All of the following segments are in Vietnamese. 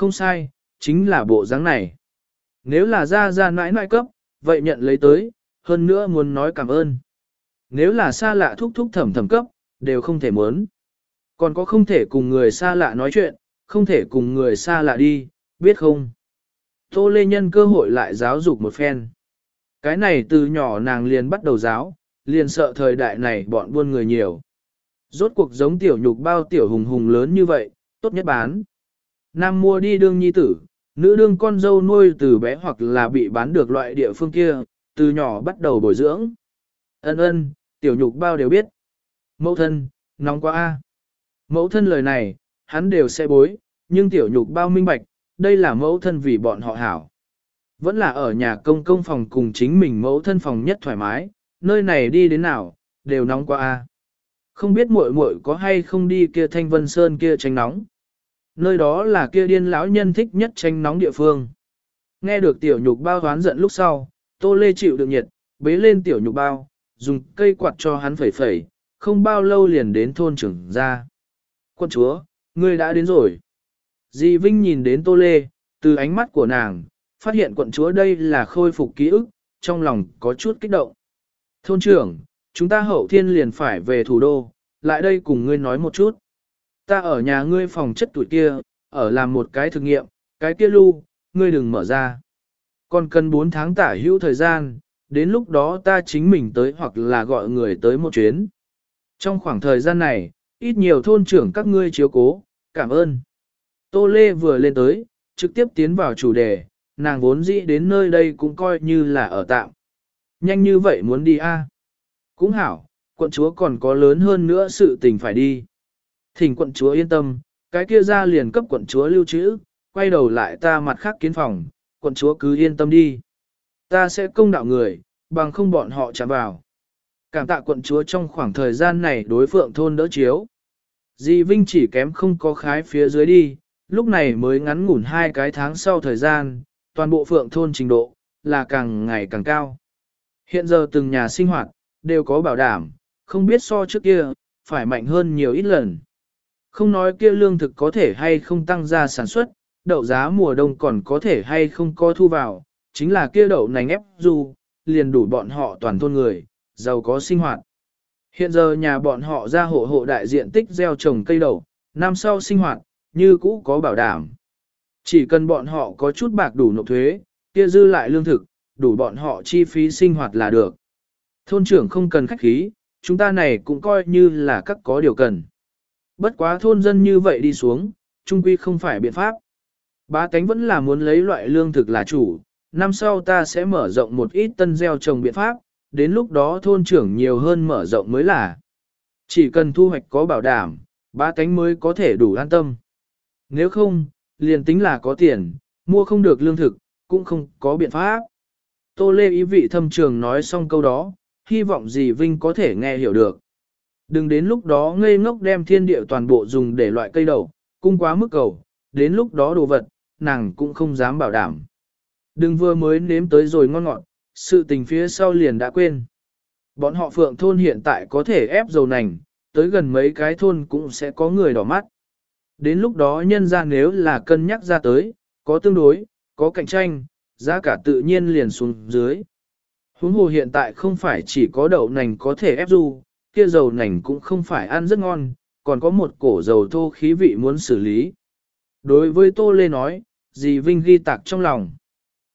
không sai, chính là bộ dáng này. Nếu là ra ra nãi nãi cấp, vậy nhận lấy tới, hơn nữa muốn nói cảm ơn. Nếu là xa lạ thúc thúc thẩm thẩm cấp, đều không thể muốn. Còn có không thể cùng người xa lạ nói chuyện, không thể cùng người xa lạ đi, biết không? Tô Lê Nhân cơ hội lại giáo dục một phen. Cái này từ nhỏ nàng liền bắt đầu giáo, liền sợ thời đại này bọn buôn người nhiều. Rốt cuộc giống tiểu nhục bao tiểu hùng hùng lớn như vậy, tốt nhất bán. Nam mua đi đương nhi tử, nữ đương con dâu nuôi từ bé hoặc là bị bán được loại địa phương kia, từ nhỏ bắt đầu bồi dưỡng. Ân ân, tiểu nhục bao đều biết. Mẫu thân, nóng quá a. Mẫu thân lời này, hắn đều sẽ bối, nhưng tiểu nhục bao minh bạch, đây là mẫu thân vì bọn họ hảo. Vẫn là ở nhà công công phòng cùng chính mình mẫu thân phòng nhất thoải mái, nơi này đi đến nào, đều nóng quá a. Không biết muội muội có hay không đi kia thanh vân sơn kia tranh nóng. Nơi đó là kia điên lão nhân thích nhất tranh nóng địa phương. Nghe được tiểu nhục bao hoán giận lúc sau, tô lê chịu được nhiệt, bế lên tiểu nhục bao, dùng cây quạt cho hắn phẩy phẩy, không bao lâu liền đến thôn trưởng ra. Quân chúa, ngươi đã đến rồi. Di Vinh nhìn đến tô lê, từ ánh mắt của nàng, phát hiện quận chúa đây là khôi phục ký ức, trong lòng có chút kích động. Thôn trưởng, chúng ta hậu thiên liền phải về thủ đô, lại đây cùng ngươi nói một chút. Ta ở nhà ngươi phòng chất tuổi kia, ở làm một cái thực nghiệm, cái kia lưu, ngươi đừng mở ra. Còn cần 4 tháng tả hữu thời gian, đến lúc đó ta chính mình tới hoặc là gọi người tới một chuyến. Trong khoảng thời gian này, ít nhiều thôn trưởng các ngươi chiếu cố, cảm ơn. Tô Lê vừa lên tới, trực tiếp tiến vào chủ đề, nàng vốn dĩ đến nơi đây cũng coi như là ở tạm. Nhanh như vậy muốn đi a? Cũng hảo, quận chúa còn có lớn hơn nữa sự tình phải đi. Thỉnh quận chúa yên tâm, cái kia ra liền cấp quận chúa lưu trữ, quay đầu lại ta mặt khác kiến phòng, quận chúa cứ yên tâm đi. Ta sẽ công đạo người, bằng không bọn họ chạm vào. Cảm tạ quận chúa trong khoảng thời gian này đối phượng thôn đỡ chiếu. Di Vinh chỉ kém không có khái phía dưới đi, lúc này mới ngắn ngủn hai cái tháng sau thời gian, toàn bộ phượng thôn trình độ, là càng ngày càng cao. Hiện giờ từng nhà sinh hoạt, đều có bảo đảm, không biết so trước kia, phải mạnh hơn nhiều ít lần. Không nói kia lương thực có thể hay không tăng ra sản xuất, đậu giá mùa đông còn có thể hay không có thu vào, chính là kia đậu nành ép du, liền đủ bọn họ toàn thôn người, giàu có sinh hoạt. Hiện giờ nhà bọn họ ra hộ hộ đại diện tích gieo trồng cây đậu, năm sau sinh hoạt, như cũ có bảo đảm. Chỉ cần bọn họ có chút bạc đủ nộp thuế, kia dư lại lương thực, đủ bọn họ chi phí sinh hoạt là được. Thôn trưởng không cần khách khí, chúng ta này cũng coi như là các có điều cần. Bất quá thôn dân như vậy đi xuống, trung quy không phải biện pháp. Bá tánh vẫn là muốn lấy loại lương thực là chủ, năm sau ta sẽ mở rộng một ít tân gieo trồng biện pháp, đến lúc đó thôn trưởng nhiều hơn mở rộng mới là. Chỉ cần thu hoạch có bảo đảm, bá tánh mới có thể đủ an tâm. Nếu không, liền tính là có tiền, mua không được lương thực, cũng không có biện pháp. Tô Lê ý vị thâm trường nói xong câu đó, hy vọng gì Vinh có thể nghe hiểu được. Đừng đến lúc đó ngây ngốc đem thiên địa toàn bộ dùng để loại cây đầu, cung quá mức cầu, đến lúc đó đồ vật, nàng cũng không dám bảo đảm. Đừng vừa mới nếm tới rồi ngon ngọt, sự tình phía sau liền đã quên. Bọn họ phượng thôn hiện tại có thể ép dầu nành, tới gần mấy cái thôn cũng sẽ có người đỏ mắt. Đến lúc đó nhân ra nếu là cân nhắc ra tới, có tương đối, có cạnh tranh, giá cả tự nhiên liền xuống dưới. Huống hồ hiện tại không phải chỉ có đậu nành có thể ép du, kia dầu nành cũng không phải ăn rất ngon, còn có một cổ dầu thô khí vị muốn xử lý. Đối với Tô Lê nói, dì Vinh ghi tạc trong lòng.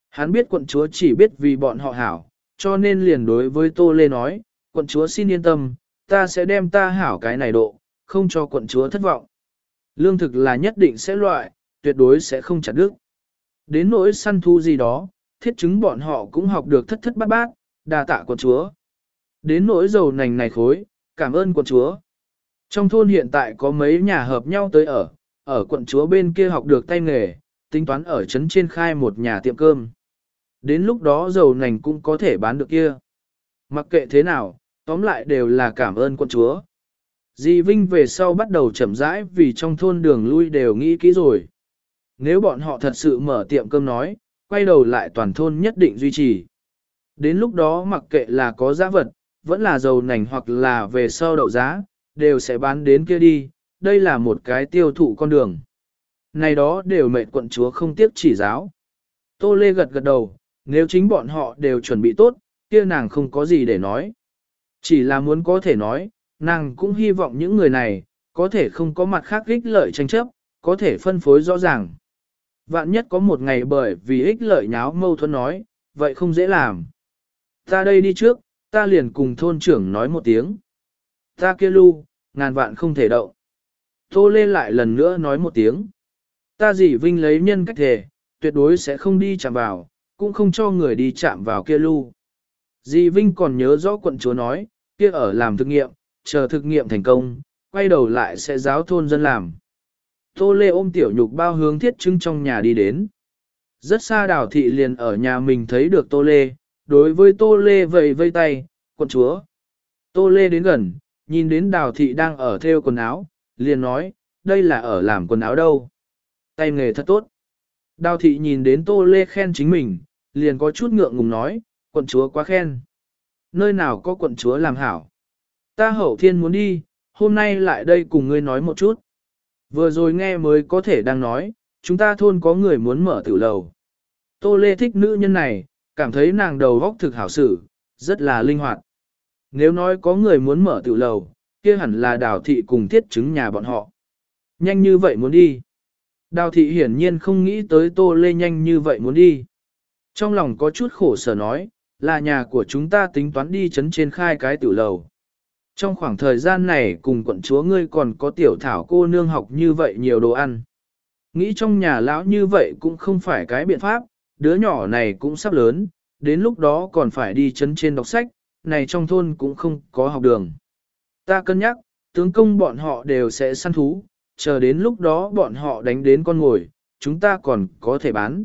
Hắn biết quận chúa chỉ biết vì bọn họ hảo, cho nên liền đối với Tô Lê nói, quận chúa xin yên tâm, ta sẽ đem ta hảo cái này độ, không cho quận chúa thất vọng. Lương thực là nhất định sẽ loại, tuyệt đối sẽ không chặt đứt. Đến nỗi săn thu gì đó, thiết chứng bọn họ cũng học được thất thất bát bát, đa tạ quận chúa. Đến nỗi dầu nành này khối, cảm ơn quận chúa. Trong thôn hiện tại có mấy nhà hợp nhau tới ở, ở quận chúa bên kia học được tay nghề, tính toán ở trấn trên khai một nhà tiệm cơm. Đến lúc đó dầu nành cũng có thể bán được kia. Mặc kệ thế nào, tóm lại đều là cảm ơn quận chúa. Di Vinh về sau bắt đầu chậm rãi vì trong thôn đường lui đều nghĩ kỹ rồi. Nếu bọn họ thật sự mở tiệm cơm nói, quay đầu lại toàn thôn nhất định duy trì. Đến lúc đó mặc kệ là có giá vật, vẫn là dầu nành hoặc là về sau đậu giá, đều sẽ bán đến kia đi, đây là một cái tiêu thụ con đường. này đó đều mệnh quận chúa không tiếc chỉ giáo. Tô Lê gật gật đầu, nếu chính bọn họ đều chuẩn bị tốt, kia nàng không có gì để nói. Chỉ là muốn có thể nói, nàng cũng hy vọng những người này, có thể không có mặt khác ích lợi tranh chấp, có thể phân phối rõ ràng. Vạn nhất có một ngày bởi vì ích lợi nháo mâu thuẫn nói, vậy không dễ làm. Ta đây đi trước, ta liền cùng thôn trưởng nói một tiếng. Ta kia lưu, ngàn vạn không thể động. Tô Lê lại lần nữa nói một tiếng. Ta dì vinh lấy nhân cách thể, tuyệt đối sẽ không đi chạm vào, cũng không cho người đi chạm vào kia lưu. Dì Vinh còn nhớ rõ quận chúa nói, kia ở làm thực nghiệm, chờ thực nghiệm thành công, quay đầu lại sẽ giáo thôn dân làm. Tô Lê ôm tiểu nhục bao hướng thiết trưng trong nhà đi đến. Rất xa đảo thị liền ở nhà mình thấy được Tô Lê, đối với Tô Lê vầy vây tay, quận chúa. Tô Lê đến gần, nhìn đến đào thị đang ở theo quần áo, liền nói, đây là ở làm quần áo đâu. Tay nghề thật tốt. Đào thị nhìn đến Tô Lê khen chính mình, liền có chút ngượng ngùng nói, quận chúa quá khen. Nơi nào có quận chúa làm hảo. Ta hậu thiên muốn đi, hôm nay lại đây cùng ngươi nói một chút. Vừa rồi nghe mới có thể đang nói, chúng ta thôn có người muốn mở tiểu lầu. Tô Lê thích nữ nhân này, cảm thấy nàng đầu góc thực hảo sử, rất là linh hoạt. Nếu nói có người muốn mở tiểu lầu, kia hẳn là đào thị cùng thiết chứng nhà bọn họ. Nhanh như vậy muốn đi. Đào thị hiển nhiên không nghĩ tới Tô Lê nhanh như vậy muốn đi. Trong lòng có chút khổ sở nói, là nhà của chúng ta tính toán đi chấn trên khai cái tiểu lầu. Trong khoảng thời gian này cùng quận chúa ngươi còn có tiểu thảo cô nương học như vậy nhiều đồ ăn. Nghĩ trong nhà lão như vậy cũng không phải cái biện pháp, đứa nhỏ này cũng sắp lớn, đến lúc đó còn phải đi chấn trên đọc sách, này trong thôn cũng không có học đường. Ta cân nhắc, tướng công bọn họ đều sẽ săn thú, chờ đến lúc đó bọn họ đánh đến con ngồi, chúng ta còn có thể bán.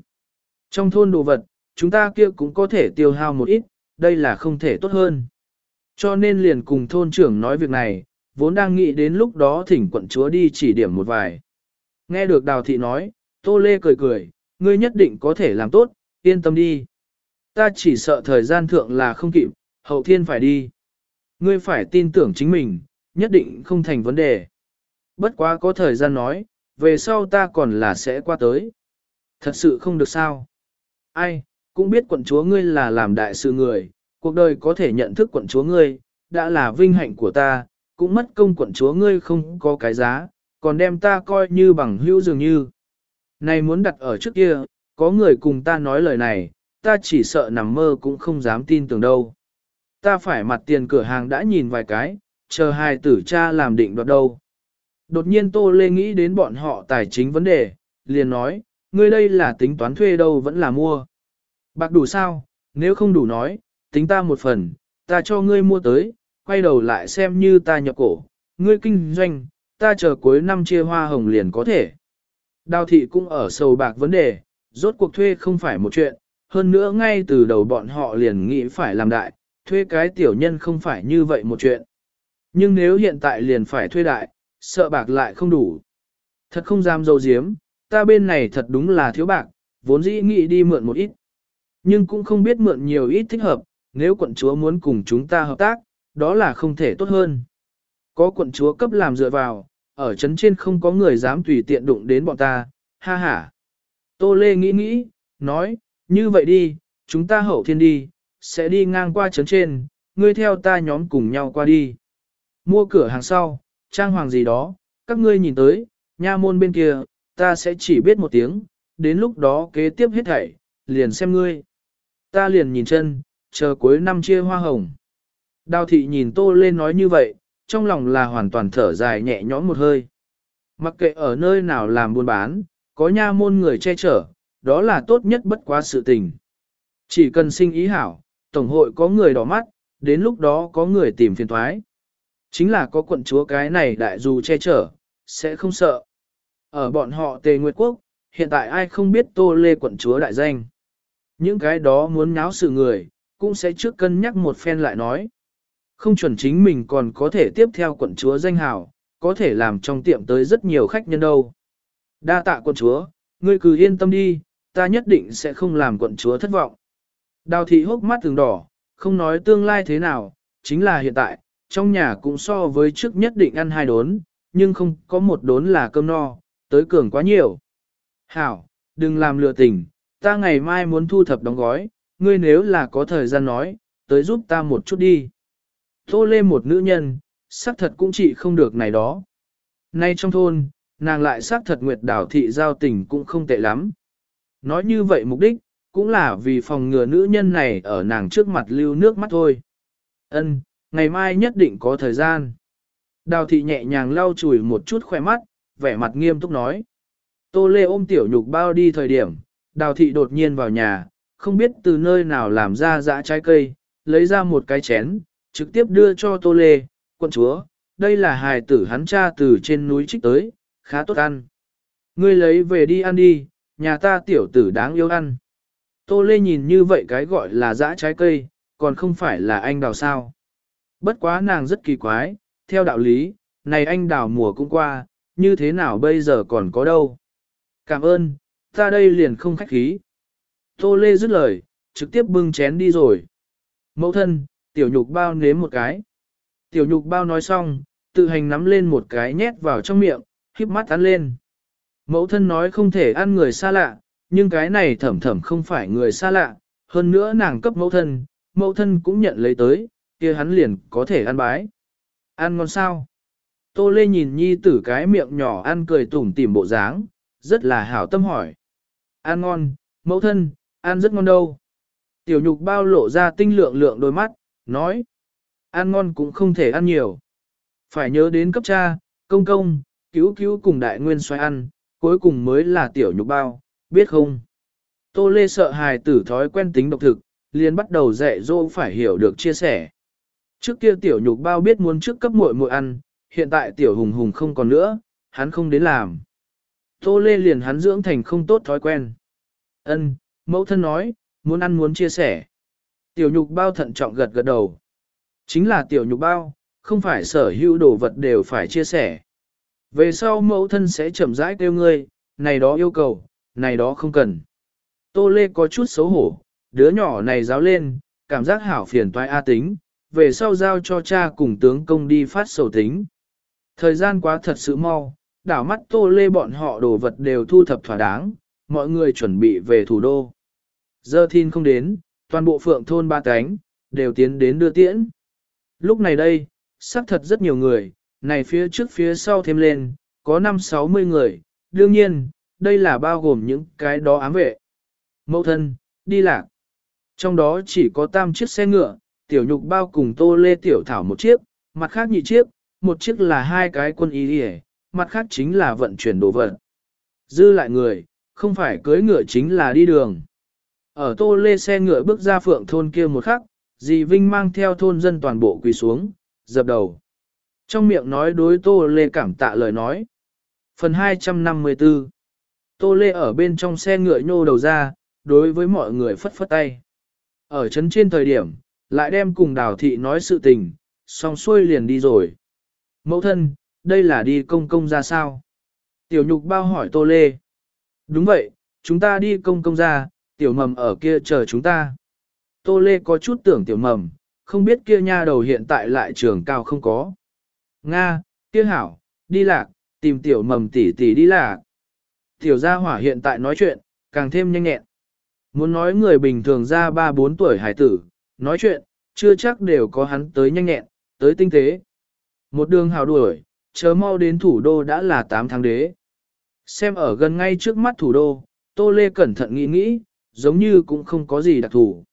Trong thôn đồ vật, chúng ta kia cũng có thể tiêu hao một ít, đây là không thể tốt hơn. Cho nên liền cùng thôn trưởng nói việc này, vốn đang nghĩ đến lúc đó thỉnh quận chúa đi chỉ điểm một vài. Nghe được đào thị nói, tô lê cười cười, ngươi nhất định có thể làm tốt, yên tâm đi. Ta chỉ sợ thời gian thượng là không kịp, hậu thiên phải đi. Ngươi phải tin tưởng chính mình, nhất định không thành vấn đề. Bất quá có thời gian nói, về sau ta còn là sẽ qua tới. Thật sự không được sao. Ai, cũng biết quận chúa ngươi là làm đại sự người, cuộc đời có thể nhận thức quận chúa ngươi, đã là vinh hạnh của ta, cũng mất công quận chúa ngươi không có cái giá, còn đem ta coi như bằng hữu dường như. Này muốn đặt ở trước kia, có người cùng ta nói lời này, ta chỉ sợ nằm mơ cũng không dám tin tưởng đâu. Ta phải mặt tiền cửa hàng đã nhìn vài cái, chờ hai tử cha làm định đoạt đâu. Đột nhiên Tô Lê nghĩ đến bọn họ tài chính vấn đề, liền nói, ngươi đây là tính toán thuê đâu vẫn là mua. Bạc đủ sao, nếu không đủ nói, tính ta một phần, ta cho ngươi mua tới, quay đầu lại xem như ta nhập cổ, ngươi kinh doanh, ta chờ cuối năm chia hoa hồng liền có thể. Đào thị cũng ở sầu bạc vấn đề, rốt cuộc thuê không phải một chuyện, hơn nữa ngay từ đầu bọn họ liền nghĩ phải làm đại, thuê cái tiểu nhân không phải như vậy một chuyện. Nhưng nếu hiện tại liền phải thuê đại, sợ bạc lại không đủ. Thật không dám dâu diếm, ta bên này thật đúng là thiếu bạc, vốn dĩ nghĩ đi mượn một ít. Nhưng cũng không biết mượn nhiều ít thích hợp, nếu quận chúa muốn cùng chúng ta hợp tác, đó là không thể tốt hơn. Có quận chúa cấp làm dựa vào, ở trấn trên không có người dám tùy tiện đụng đến bọn ta, ha ha. Tô Lê nghĩ nghĩ, nói, như vậy đi, chúng ta hậu thiên đi, sẽ đi ngang qua trấn trên, ngươi theo ta nhóm cùng nhau qua đi. Mua cửa hàng sau, trang hoàng gì đó, các ngươi nhìn tới, nha môn bên kia, ta sẽ chỉ biết một tiếng, đến lúc đó kế tiếp hết thảy, liền xem ngươi. Ta liền nhìn chân, chờ cuối năm chia hoa hồng. Đào thị nhìn tô lên nói như vậy, trong lòng là hoàn toàn thở dài nhẹ nhõm một hơi. Mặc kệ ở nơi nào làm buôn bán, có nha môn người che chở, đó là tốt nhất bất quá sự tình. Chỉ cần sinh ý hảo, tổng hội có người đỏ mắt, đến lúc đó có người tìm phiền thoái. Chính là có quận chúa cái này đại dù che chở, sẽ không sợ. Ở bọn họ Tề Nguyệt Quốc, hiện tại ai không biết Tô Lê quận chúa đại danh. Những cái đó muốn náo sự người, cũng sẽ trước cân nhắc một phen lại nói. Không chuẩn chính mình còn có thể tiếp theo quận chúa danh hào, có thể làm trong tiệm tới rất nhiều khách nhân đâu. Đa tạ quận chúa, ngươi cứ yên tâm đi, ta nhất định sẽ không làm quận chúa thất vọng. Đào thị hốc mắt thường đỏ, không nói tương lai thế nào, chính là hiện tại, trong nhà cũng so với trước nhất định ăn hai đốn, nhưng không có một đốn là cơm no, tới cường quá nhiều. Hảo, đừng làm lừa tình, ta ngày mai muốn thu thập đóng gói, ngươi nếu là có thời gian nói, tới giúp ta một chút đi. Tô lê một nữ nhân, xác thật cũng chỉ không được này đó. Nay trong thôn, nàng lại xác thật nguyệt đảo thị giao tình cũng không tệ lắm. Nói như vậy mục đích, cũng là vì phòng ngừa nữ nhân này ở nàng trước mặt lưu nước mắt thôi. Ân, ngày mai nhất định có thời gian. Đào thị nhẹ nhàng lau chùi một chút khoe mắt, vẻ mặt nghiêm túc nói. Tô Lê ôm tiểu nhục bao đi thời điểm, đào thị đột nhiên vào nhà, không biết từ nơi nào làm ra dã trái cây, lấy ra một cái chén, trực tiếp đưa cho Tô Lê, quân chúa, đây là hài tử hắn cha từ trên núi trích tới, khá tốt ăn. Ngươi lấy về đi ăn đi, nhà ta tiểu tử đáng yêu ăn. Tô Lê nhìn như vậy cái gọi là dã trái cây, còn không phải là anh đào sao. Bất quá nàng rất kỳ quái, theo đạo lý, này anh đào mùa cũng qua, như thế nào bây giờ còn có đâu. Cảm ơn, ta đây liền không khách khí. Tô Lê dứt lời, trực tiếp bưng chén đi rồi. Mẫu thân, tiểu nhục bao nếm một cái. Tiểu nhục bao nói xong, tự hành nắm lên một cái nhét vào trong miệng, híp mắt ăn lên. Mẫu thân nói không thể ăn người xa lạ, nhưng cái này thẩm thẩm không phải người xa lạ, hơn nữa nàng cấp mẫu thân, mẫu thân cũng nhận lấy tới, kia hắn liền có thể ăn bái. Ăn ngon sao? Tô Lê nhìn nhi tử cái miệng nhỏ ăn cười tủm tỉm bộ dáng, rất là hảo tâm hỏi. Ăn ngon, mẫu thân, ăn rất ngon đâu. Tiểu nhục bao lộ ra tinh lượng lượng đôi mắt, nói. Ăn ngon cũng không thể ăn nhiều. Phải nhớ đến cấp cha, công công, cứu cứu cùng đại nguyên xoay ăn, cuối cùng mới là tiểu nhục bao, biết không? Tô Lê sợ hài tử thói quen tính độc thực, liền bắt đầu dạy dỗ phải hiểu được chia sẻ. Trước kia tiểu nhục bao biết muốn trước cấp muội muội ăn, hiện tại tiểu hùng hùng không còn nữa, hắn không đến làm. Tô Lê liền hắn dưỡng thành không tốt thói quen. Ân, mẫu thân nói, muốn ăn muốn chia sẻ. Tiểu nhục bao thận trọng gật gật đầu. Chính là tiểu nhục bao, không phải sở hữu đồ vật đều phải chia sẻ. Về sau mẫu thân sẽ chậm rãi kêu ngươi, này đó yêu cầu, này đó không cần. Tô Lê có chút xấu hổ, đứa nhỏ này giáo lên, cảm giác hảo phiền toái A tính, về sau giao cho cha cùng tướng công đi phát sầu tính. Thời gian quá thật sự mau, đảo mắt Tô Lê bọn họ đồ vật đều thu thập thỏa đáng, mọi người chuẩn bị về thủ đô. Giờ thiên không đến, toàn bộ phượng thôn ba cánh, đều tiến đến đưa tiễn. Lúc này đây, xác thật rất nhiều người, này phía trước phía sau thêm lên, có 5-60 người, đương nhiên, đây là bao gồm những cái đó ám vệ. Mẫu thân, đi lạc. Trong đó chỉ có tam chiếc xe ngựa, tiểu nhục bao cùng tô lê tiểu thảo một chiếc, mặt khác nhị chiếc, một chiếc là hai cái quân y hề, mặt khác chính là vận chuyển đồ vật. Dư lại người, không phải cưới ngựa chính là đi đường. Ở tô lê xe ngựa bước ra phượng thôn kia một khắc, dì Vinh mang theo thôn dân toàn bộ quỳ xuống, dập đầu. Trong miệng nói đối tô lê cảm tạ lời nói. Phần 254 Tô lê ở bên trong xe ngựa nhô đầu ra, đối với mọi người phất phất tay. Ở chấn trên thời điểm, lại đem cùng đào thị nói sự tình, xong xuôi liền đi rồi. Mẫu thân, đây là đi công công ra sao? Tiểu nhục bao hỏi tô lê. Đúng vậy, chúng ta đi công công ra, tiểu mầm ở kia chờ chúng ta. Tô lê có chút tưởng tiểu mầm, không biết kia nha đầu hiện tại lại trường cao không có. Nga, kia hảo, đi lạc, tìm tiểu mầm tỷ tỷ đi lạc. Tiểu gia hỏa hiện tại nói chuyện, càng thêm nhanh nhẹn. Muốn nói người bình thường ra 3-4 tuổi hải tử, nói chuyện, chưa chắc đều có hắn tới nhanh nhẹn, tới tinh tế. Một đường hào đuổi, chờ mau đến thủ đô đã là 8 tháng đế. Xem ở gần ngay trước mắt thủ đô, Tô Lê cẩn thận nghĩ nghĩ, giống như cũng không có gì đặc thù.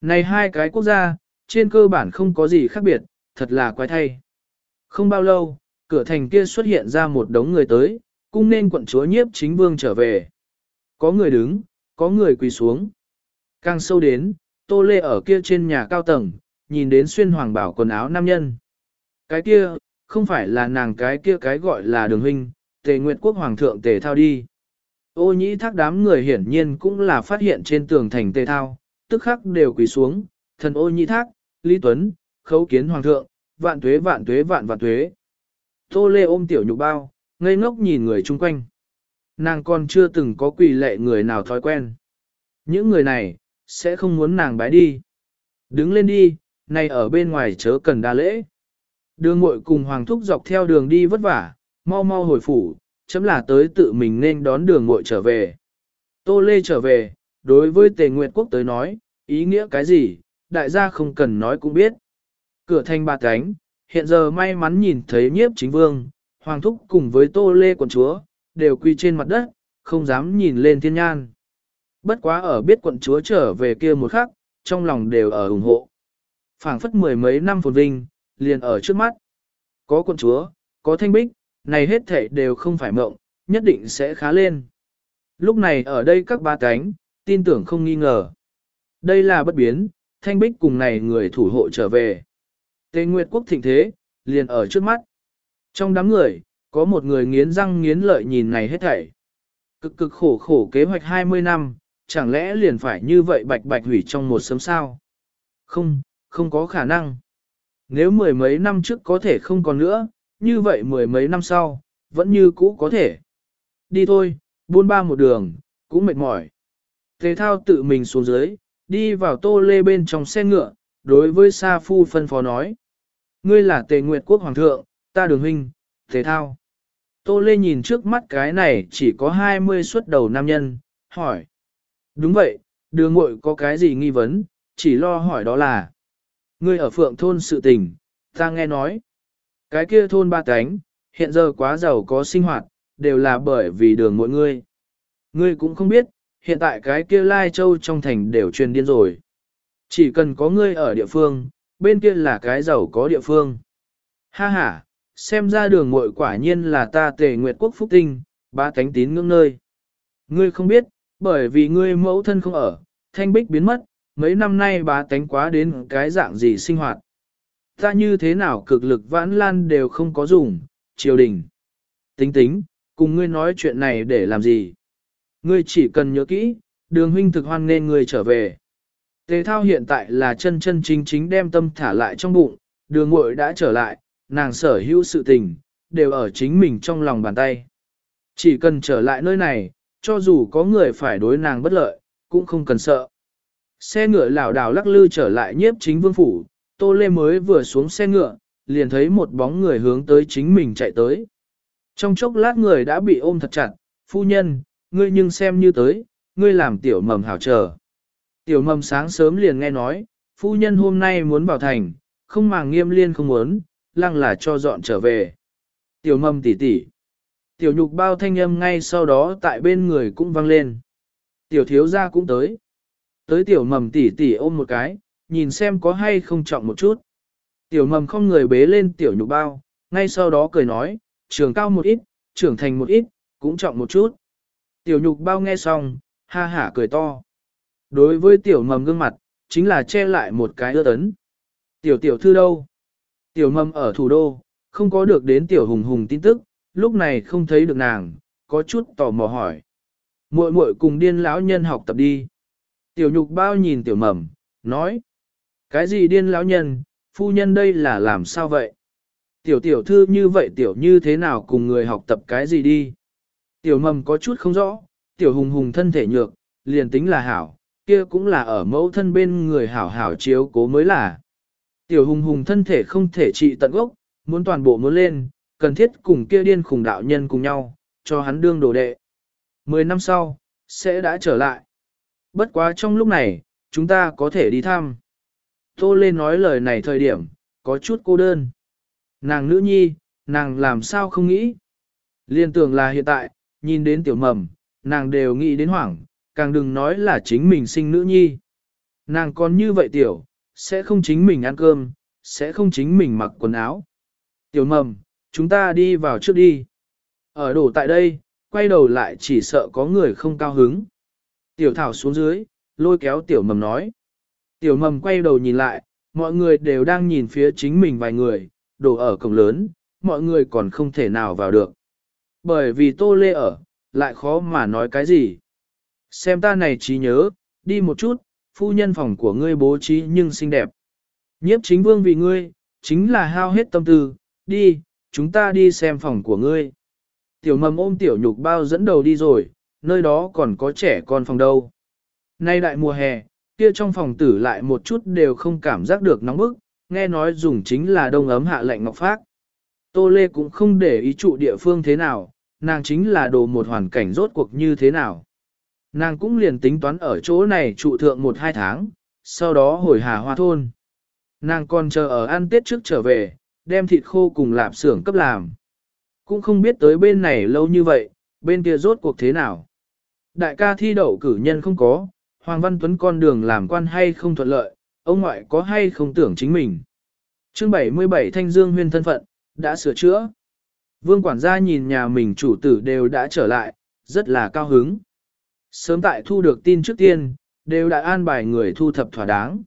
Này hai cái quốc gia, trên cơ bản không có gì khác biệt, thật là quái thay. Không bao lâu, cửa thành kia xuất hiện ra một đống người tới, cung nên quận chúa nhiếp chính vương trở về. Có người đứng, có người quỳ xuống. Càng sâu đến, tô lê ở kia trên nhà cao tầng, nhìn đến xuyên hoàng bảo quần áo nam nhân. Cái kia, không phải là nàng cái kia cái gọi là đường huynh, tề nguyệt quốc hoàng thượng tề thao đi. Ô nhĩ thác đám người hiển nhiên cũng là phát hiện trên tường thành tề thao, tức khắc đều quỳ xuống, thần ô nhĩ thác, Lý Tuấn, khấu kiến hoàng thượng, vạn tuế vạn tuế vạn vạn tuế. Tô lê ôm tiểu nhục bao, ngây ngốc nhìn người chung quanh. Nàng còn chưa từng có quỳ lệ người nào thói quen. Những người này, sẽ không muốn nàng bái đi. Đứng lên đi, này ở bên ngoài chớ cần đa lễ. Đường mội cùng hoàng thúc dọc theo đường đi vất vả, mau mau hồi phủ, chấm là tới tự mình nên đón đường muội trở về. Tô Lê trở về, đối với Tề Nguyệt Quốc tới nói, ý nghĩa cái gì, đại gia không cần nói cũng biết. Cửa thành ba cánh, hiện giờ may mắn nhìn thấy nhiếp chính vương, hoàng thúc cùng với Tô Lê quận chúa, đều quy trên mặt đất, không dám nhìn lên thiên nhan. Bất quá ở biết quận chúa trở về kia một khắc, trong lòng đều ở ủng hộ. phảng phất mười mấy năm phồn vinh, liền ở trước mắt. Có quận chúa, có thanh bích, này hết thảy đều không phải mộng, nhất định sẽ khá lên. Lúc này ở đây các ba cánh, tin tưởng không nghi ngờ. Đây là bất biến, thanh bích cùng này người thủ hộ trở về. Tề Nguyệt quốc thịnh thế, liền ở trước mắt. Trong đám người, có một người nghiến răng nghiến lợi nhìn này hết thảy. Cực cực khổ khổ kế hoạch 20 năm, chẳng lẽ liền phải như vậy bạch bạch hủy trong một sớm sao? Không, không có khả năng. Nếu mười mấy năm trước có thể không còn nữa, như vậy mười mấy năm sau, vẫn như cũ có thể. Đi thôi, buôn ba một đường, cũng mệt mỏi. Thế thao tự mình xuống dưới, đi vào tô lê bên trong xe ngựa, đối với Sa Phu phân phó nói. Ngươi là tề nguyệt quốc hoàng thượng, ta đường huynh, thế thao. Tô lê nhìn trước mắt cái này chỉ có 20 xuất đầu nam nhân, hỏi. Đúng vậy, đường muội có cái gì nghi vấn, chỉ lo hỏi đó là. Ngươi ở phượng thôn sự tình, ta nghe nói. Cái kia thôn ba cánh, hiện giờ quá giàu có sinh hoạt, đều là bởi vì đường mỗi ngươi. Ngươi cũng không biết, hiện tại cái kia lai châu trong thành đều truyền điên rồi. Chỉ cần có ngươi ở địa phương, bên kia là cái giàu có địa phương. Ha ha, xem ra đường muội quả nhiên là ta tề nguyệt quốc phúc tinh, ba cánh tín ngưỡng nơi. Ngươi không biết, bởi vì ngươi mẫu thân không ở, thanh bích biến mất, mấy năm nay Ba tánh quá đến cái dạng gì sinh hoạt. Ta như thế nào cực lực vãn lan đều không có dùng, triều đình. Tính tính, cùng ngươi nói chuyện này để làm gì? Ngươi chỉ cần nhớ kỹ, đường huynh thực hoan nên ngươi trở về. Tề thao hiện tại là chân chân chính chính đem tâm thả lại trong bụng, đường muội đã trở lại, nàng sở hữu sự tình, đều ở chính mình trong lòng bàn tay. Chỉ cần trở lại nơi này, cho dù có người phải đối nàng bất lợi, cũng không cần sợ. Xe ngựa lảo đảo lắc lư trở lại nhiếp chính vương phủ, Tô Lê mới vừa xuống xe ngựa, liền thấy một bóng người hướng tới chính mình chạy tới. Trong chốc lát người đã bị ôm thật chặt, phu nhân, ngươi nhưng xem như tới, ngươi làm tiểu mầm hảo chờ. Tiểu mầm sáng sớm liền nghe nói, phu nhân hôm nay muốn vào thành, không màng nghiêm liên không muốn, lăng là cho dọn trở về. Tiểu mầm tỉ tỉ. Tiểu nhục bao thanh âm ngay sau đó tại bên người cũng vang lên. Tiểu thiếu gia cũng tới. Tới tiểu mầm tỉ tỉ ôm một cái, nhìn xem có hay không trọng một chút. Tiểu mầm không người bế lên tiểu nhục bao, ngay sau đó cười nói, trường cao một ít, trưởng thành một ít, cũng trọng một chút. Tiểu nhục bao nghe xong, ha hả cười to. Đối với tiểu mầm gương mặt, chính là che lại một cái ưa tấn. Tiểu tiểu thư đâu? Tiểu mầm ở thủ đô, không có được đến tiểu hùng hùng tin tức, lúc này không thấy được nàng, có chút tò mò hỏi. Muội muội cùng điên lão nhân học tập đi. Tiểu nhục bao nhìn tiểu mầm, nói. Cái gì điên lão nhân, phu nhân đây là làm sao vậy? Tiểu tiểu thư như vậy tiểu như thế nào cùng người học tập cái gì đi? Tiểu mầm có chút không rõ, tiểu hùng hùng thân thể nhược, liền tính là hảo, kia cũng là ở mẫu thân bên người hảo hảo chiếu cố mới là. Tiểu hùng hùng thân thể không thể trị tận gốc, muốn toàn bộ muốn lên, cần thiết cùng kia điên khùng đạo nhân cùng nhau, cho hắn đương đồ đệ. Mười năm sau, sẽ đã trở lại. Bất quá trong lúc này, chúng ta có thể đi thăm. Tô Lê nói lời này thời điểm, có chút cô đơn. Nàng nữ nhi, nàng làm sao không nghĩ. Liên tưởng là hiện tại, nhìn đến tiểu mầm, nàng đều nghĩ đến hoảng, càng đừng nói là chính mình sinh nữ nhi. Nàng còn như vậy tiểu, sẽ không chính mình ăn cơm, sẽ không chính mình mặc quần áo. Tiểu mầm, chúng ta đi vào trước đi. Ở đổ tại đây, quay đầu lại chỉ sợ có người không cao hứng. Tiểu thảo xuống dưới, lôi kéo tiểu mầm nói. Tiểu mầm quay đầu nhìn lại, mọi người đều đang nhìn phía chính mình vài người, đổ ở cổng lớn, mọi người còn không thể nào vào được. Bởi vì tô lê ở, lại khó mà nói cái gì. Xem ta này trí nhớ, đi một chút, phu nhân phòng của ngươi bố trí nhưng xinh đẹp. Nhiếp chính vương vì ngươi, chính là hao hết tâm tư, đi, chúng ta đi xem phòng của ngươi. Tiểu mầm ôm tiểu nhục bao dẫn đầu đi rồi, nơi đó còn có trẻ con phòng đâu. Nay đại mùa hè, kia trong phòng tử lại một chút đều không cảm giác được nóng bức, nghe nói dùng chính là đông ấm hạ lạnh ngọc phác. Tô Lê cũng không để ý trụ địa phương thế nào, nàng chính là đồ một hoàn cảnh rốt cuộc như thế nào. Nàng cũng liền tính toán ở chỗ này trụ thượng một hai tháng, sau đó hồi hà hoa thôn. Nàng còn chờ ở ăn tết trước trở về, đem thịt khô cùng lạp xưởng cấp làm. Cũng không biết tới bên này lâu như vậy, bên kia rốt cuộc thế nào. Đại ca thi đậu cử nhân không có, Hoàng Văn Tuấn con đường làm quan hay không thuận lợi, ông ngoại có hay không tưởng chính mình. chương 77 Thanh Dương huyên thân phận, đã sửa chữa. Vương quản gia nhìn nhà mình chủ tử đều đã trở lại, rất là cao hứng. Sớm tại thu được tin trước tiên, đều đã an bài người thu thập thỏa đáng.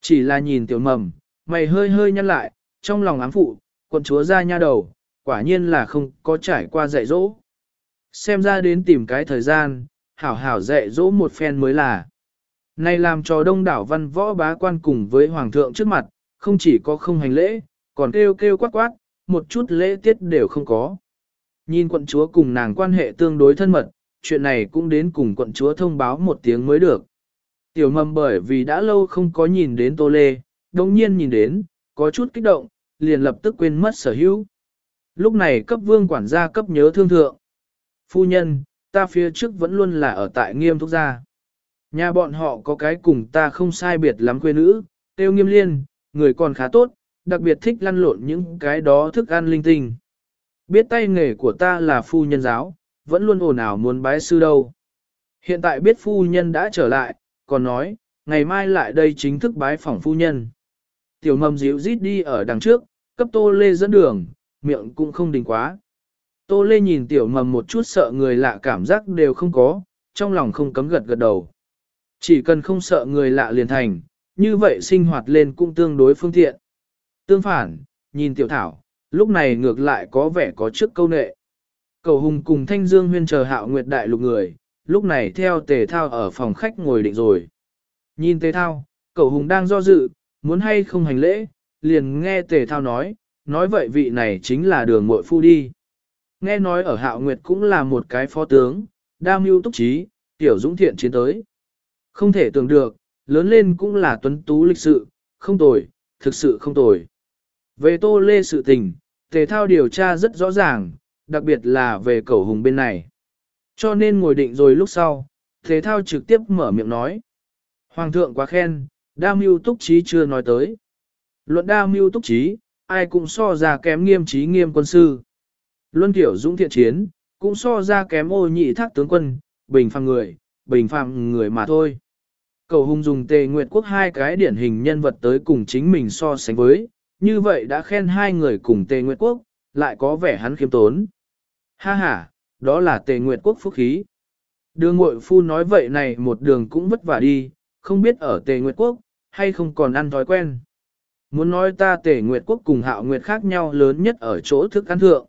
Chỉ là nhìn tiểu mầm, mày hơi hơi nhăn lại, trong lòng ám phụ, quận chúa ra nha đầu, quả nhiên là không có trải qua dạy dỗ. Xem ra đến tìm cái thời gian, hảo hảo dạy dỗ một phen mới là. Này làm cho đông đảo văn võ bá quan cùng với hoàng thượng trước mặt, không chỉ có không hành lễ, còn kêu kêu quát quát, một chút lễ tiết đều không có. Nhìn quận chúa cùng nàng quan hệ tương đối thân mật, chuyện này cũng đến cùng quận chúa thông báo một tiếng mới được. Tiểu mầm bởi vì đã lâu không có nhìn đến tô lê, đồng nhiên nhìn đến, có chút kích động, liền lập tức quên mất sở hữu. Lúc này cấp vương quản gia cấp nhớ thương thượng. Phu nhân, ta phía trước vẫn luôn là ở tại nghiêm thúc gia. Nhà bọn họ có cái cùng ta không sai biệt lắm quê nữ, tiêu nghiêm liên, người còn khá tốt, đặc biệt thích lăn lộn những cái đó thức ăn linh tinh. Biết tay nghề của ta là phu nhân giáo, vẫn luôn ồn ào muốn bái sư đâu. Hiện tại biết phu nhân đã trở lại, còn nói, ngày mai lại đây chính thức bái phỏng phu nhân. Tiểu mầm dịu rít đi ở đằng trước, cấp tô lê dẫn đường, miệng cũng không đình quá. Tô lê nhìn tiểu mầm một chút sợ người lạ cảm giác đều không có, trong lòng không cấm gật gật đầu. Chỉ cần không sợ người lạ liền thành, như vậy sinh hoạt lên cũng tương đối phương tiện. Tương phản, nhìn tiểu thảo, lúc này ngược lại có vẻ có trước câu nệ. Cầu hùng cùng thanh dương huyên chờ hạo nguyệt đại lục người, lúc này theo tề thao ở phòng khách ngồi định rồi. Nhìn tề thao, cầu hùng đang do dự, muốn hay không hành lễ, liền nghe tề thao nói, nói vậy vị này chính là đường mội phu đi. Nghe nói ở hạo nguyệt cũng là một cái phó tướng, đa mưu túc trí, tiểu dũng thiện chiến tới. Không thể tưởng được, lớn lên cũng là tuấn tú lịch sự, không tồi, thực sự không tồi. Về tô lê sự tình, tề thao điều tra rất rõ ràng, đặc biệt là về cầu hùng bên này. Cho nên ngồi định rồi lúc sau, tề thao trực tiếp mở miệng nói. Hoàng thượng quá khen, đa mưu túc trí chưa nói tới. Luận đa mưu túc trí, ai cũng so ra kém nghiêm trí nghiêm quân sư. Luân tiểu dũng thiện chiến, cũng so ra kém ô nhị thác tướng quân, bình phàm người, bình phàm người mà thôi. Cầu hùng dùng tề nguyệt quốc hai cái điển hình nhân vật tới cùng chính mình so sánh với, như vậy đã khen hai người cùng tề nguyệt quốc, lại có vẻ hắn khiêm tốn. Ha ha, đó là tề nguyệt quốc phúc khí. Đường ngội phu nói vậy này một đường cũng vất vả đi, không biết ở tề nguyệt quốc, hay không còn ăn thói quen. Muốn nói ta tề nguyệt quốc cùng hạo nguyệt khác nhau lớn nhất ở chỗ thức ăn thượng.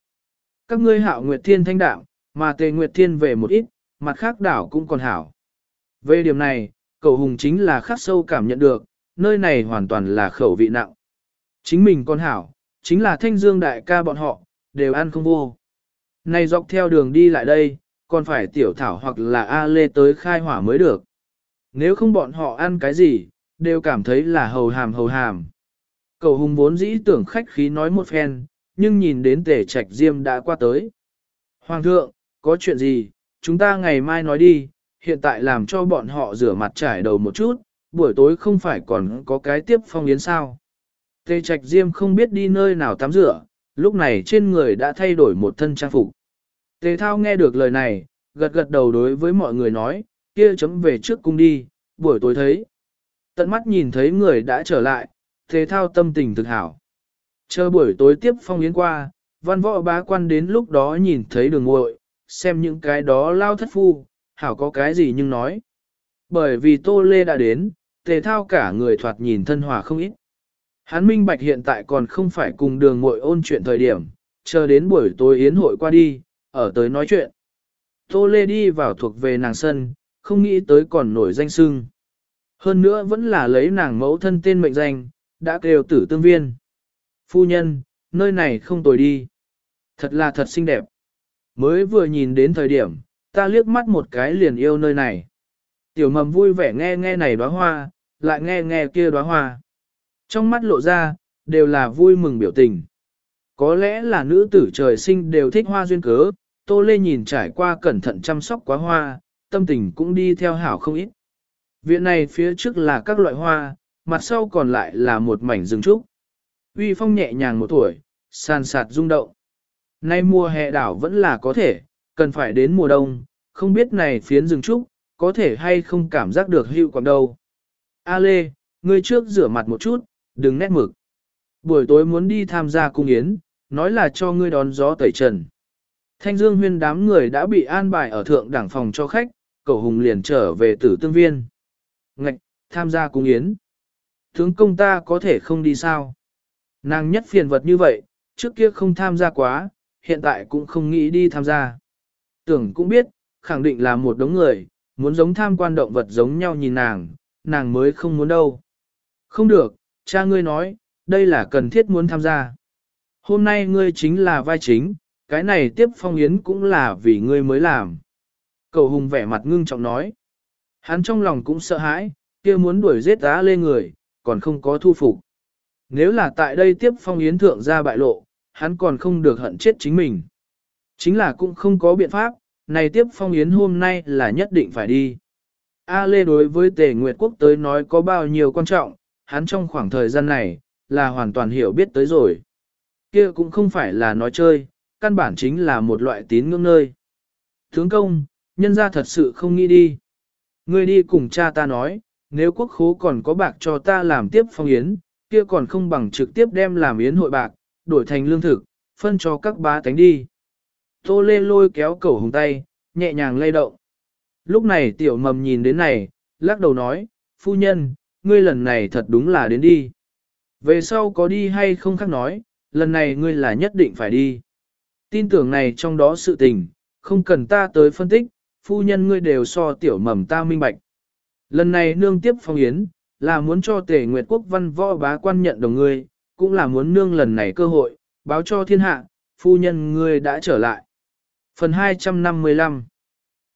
Các ngươi hạo nguyệt thiên thanh đạo, mà tề nguyệt thiên về một ít, mặt khác đảo cũng còn hảo. Về điểm này, cầu hùng chính là khắc sâu cảm nhận được, nơi này hoàn toàn là khẩu vị nặng. Chính mình con hảo, chính là thanh dương đại ca bọn họ, đều ăn không vô. Này dọc theo đường đi lại đây, còn phải tiểu thảo hoặc là A Lê tới khai hỏa mới được. Nếu không bọn họ ăn cái gì, đều cảm thấy là hầu hàm hầu hàm. Cầu hùng vốn dĩ tưởng khách khí nói một phen, nhưng nhìn đến Tề trạch diêm đã qua tới. Hoàng thượng, có chuyện gì, chúng ta ngày mai nói đi, hiện tại làm cho bọn họ rửa mặt trải đầu một chút, buổi tối không phải còn có cái tiếp phong yến sao. Tề trạch diêm không biết đi nơi nào tắm rửa, lúc này trên người đã thay đổi một thân trang phục. Tề thao nghe được lời này, gật gật đầu đối với mọi người nói, kia chấm về trước cung đi, buổi tối thấy. Tận mắt nhìn thấy người đã trở lại, tề thao tâm tình thực hảo. Chờ buổi tối tiếp phong yến qua, văn võ bá quan đến lúc đó nhìn thấy đường muội xem những cái đó lao thất phu, hảo có cái gì nhưng nói. Bởi vì Tô Lê đã đến, tề thao cả người thoạt nhìn thân hòa không ít. Hắn minh bạch hiện tại còn không phải cùng đường muội ôn chuyện thời điểm, chờ đến buổi tối yến hội qua đi, ở tới nói chuyện. Tô Lê đi vào thuộc về nàng sân, không nghĩ tới còn nổi danh sưng. Hơn nữa vẫn là lấy nàng mẫu thân tên mệnh danh, đã kêu tử tương viên. Phu nhân, nơi này không tồi đi. Thật là thật xinh đẹp. Mới vừa nhìn đến thời điểm, ta liếc mắt một cái liền yêu nơi này. Tiểu mầm vui vẻ nghe nghe này đóa hoa, lại nghe nghe kia đóa hoa. Trong mắt lộ ra, đều là vui mừng biểu tình. Có lẽ là nữ tử trời sinh đều thích hoa duyên cớ, Tô Lê nhìn trải qua cẩn thận chăm sóc quá hoa, tâm tình cũng đi theo hảo không ít. Viện này phía trước là các loại hoa, mặt sau còn lại là một mảnh rừng trúc. Uy phong nhẹ nhàng một tuổi, sàn sạt rung động. Nay mùa hè đảo vẫn là có thể, cần phải đến mùa đông, không biết này phiến rừng trúc, có thể hay không cảm giác được hữu quảng đâu. A Lê, ngươi trước rửa mặt một chút, đừng nét mực. Buổi tối muốn đi tham gia cung yến, nói là cho ngươi đón gió tẩy trần. Thanh Dương huyên đám người đã bị an bài ở thượng đảng phòng cho khách, cầu hùng liền trở về tử tương viên. Ngạch, tham gia cung yến. Tướng công ta có thể không đi sao? Nàng nhất phiền vật như vậy, trước kia không tham gia quá, hiện tại cũng không nghĩ đi tham gia. Tưởng cũng biết, khẳng định là một đống người, muốn giống tham quan động vật giống nhau nhìn nàng, nàng mới không muốn đâu. Không được, cha ngươi nói, đây là cần thiết muốn tham gia. Hôm nay ngươi chính là vai chính, cái này tiếp phong yến cũng là vì ngươi mới làm. Cầu hùng vẻ mặt ngưng trọng nói. Hắn trong lòng cũng sợ hãi, kia muốn đuổi giết á lê người, còn không có thu phục. Nếu là tại đây tiếp phong yến thượng ra bại lộ, hắn còn không được hận chết chính mình. Chính là cũng không có biện pháp, này tiếp phong yến hôm nay là nhất định phải đi. A Lê đối với Tề Nguyệt Quốc tới nói có bao nhiêu quan trọng, hắn trong khoảng thời gian này, là hoàn toàn hiểu biết tới rồi. Kia cũng không phải là nói chơi, căn bản chính là một loại tín ngưỡng nơi. Tướng công, nhân ra thật sự không nghĩ đi. Ngươi đi cùng cha ta nói, nếu quốc khố còn có bạc cho ta làm tiếp phong yến, kia còn không bằng trực tiếp đem làm yến hội bạc, đổi thành lương thực, phân cho các bá tánh đi. Tô lê lôi kéo cẩu hùng tay, nhẹ nhàng lay động. Lúc này tiểu mầm nhìn đến này, lắc đầu nói, phu nhân, ngươi lần này thật đúng là đến đi. Về sau có đi hay không khác nói, lần này ngươi là nhất định phải đi. Tin tưởng này trong đó sự tình, không cần ta tới phân tích, phu nhân ngươi đều so tiểu mầm ta minh bạch. Lần này nương tiếp phong yến, là muốn cho tề nguyệt quốc văn võ bá quan nhận đồng ngươi, cũng là muốn nương lần này cơ hội, báo cho thiên hạ, phu nhân ngươi đã trở lại. Phần 255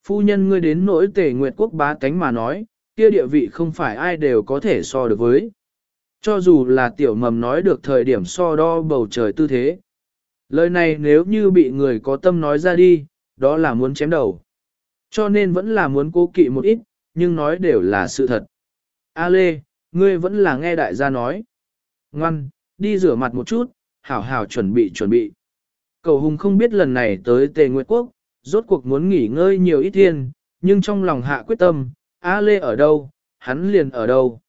Phu nhân ngươi đến nỗi tề nguyệt quốc bá tánh mà nói, kia địa vị không phải ai đều có thể so được với. Cho dù là tiểu mầm nói được thời điểm so đo bầu trời tư thế. Lời này nếu như bị người có tâm nói ra đi, đó là muốn chém đầu. Cho nên vẫn là muốn cố kỵ một ít, nhưng nói đều là sự thật. A Lê, ngươi vẫn là nghe đại gia nói. Ngoan, đi rửa mặt một chút, hảo hảo chuẩn bị chuẩn bị. Cầu hùng không biết lần này tới Tề Nguyệt Quốc, rốt cuộc muốn nghỉ ngơi nhiều ít thiên, nhưng trong lòng hạ quyết tâm, A Lê ở đâu, hắn liền ở đâu.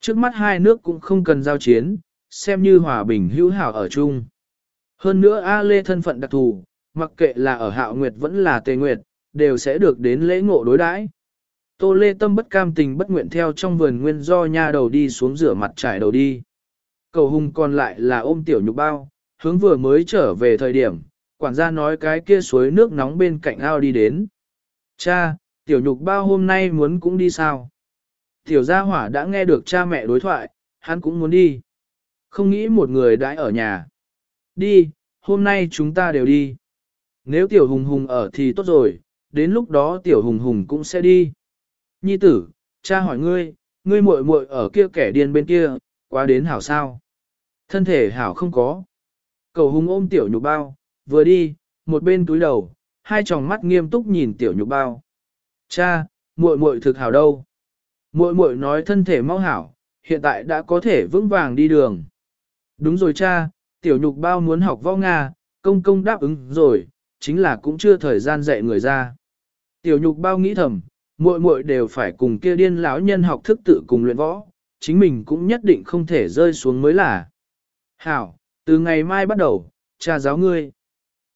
Trước mắt hai nước cũng không cần giao chiến, xem như hòa bình hữu hảo ở chung. Hơn nữa A Lê thân phận đặc thù, mặc kệ là ở Hạo Nguyệt vẫn là Tề Nguyệt, đều sẽ được đến lễ ngộ đối đãi. Tô Lê Tâm bất cam tình bất nguyện theo trong vườn nguyên do nha đầu đi xuống rửa mặt trải đầu đi. Cầu hùng còn lại là ôm tiểu nhục bao, hướng vừa mới trở về thời điểm, quản gia nói cái kia suối nước nóng bên cạnh ao đi đến. Cha, tiểu nhục bao hôm nay muốn cũng đi sao? Tiểu gia hỏa đã nghe được cha mẹ đối thoại, hắn cũng muốn đi. Không nghĩ một người đãi ở nhà. Đi, hôm nay chúng ta đều đi. Nếu tiểu hùng hùng ở thì tốt rồi, đến lúc đó tiểu hùng hùng cũng sẽ đi. Nhi tử, cha hỏi ngươi, ngươi muội muội ở kia kẻ điên bên kia, quá đến hảo sao? Thân thể hảo không có. Cầu hùng ôm tiểu nhục bao, vừa đi, một bên túi đầu, hai tròng mắt nghiêm túc nhìn tiểu nhục bao. Cha, muội muội thực hảo đâu? Muội muội nói thân thể mau hảo, hiện tại đã có thể vững vàng đi đường. Đúng rồi cha, tiểu nhục bao muốn học võ Nga, công công đáp ứng rồi, chính là cũng chưa thời gian dạy người ra. Tiểu nhục bao nghĩ thầm, muội muội đều phải cùng kia điên lão nhân học thức tự cùng luyện võ, chính mình cũng nhất định không thể rơi xuống mới là. Hảo, từ ngày mai bắt đầu, cha giáo ngươi.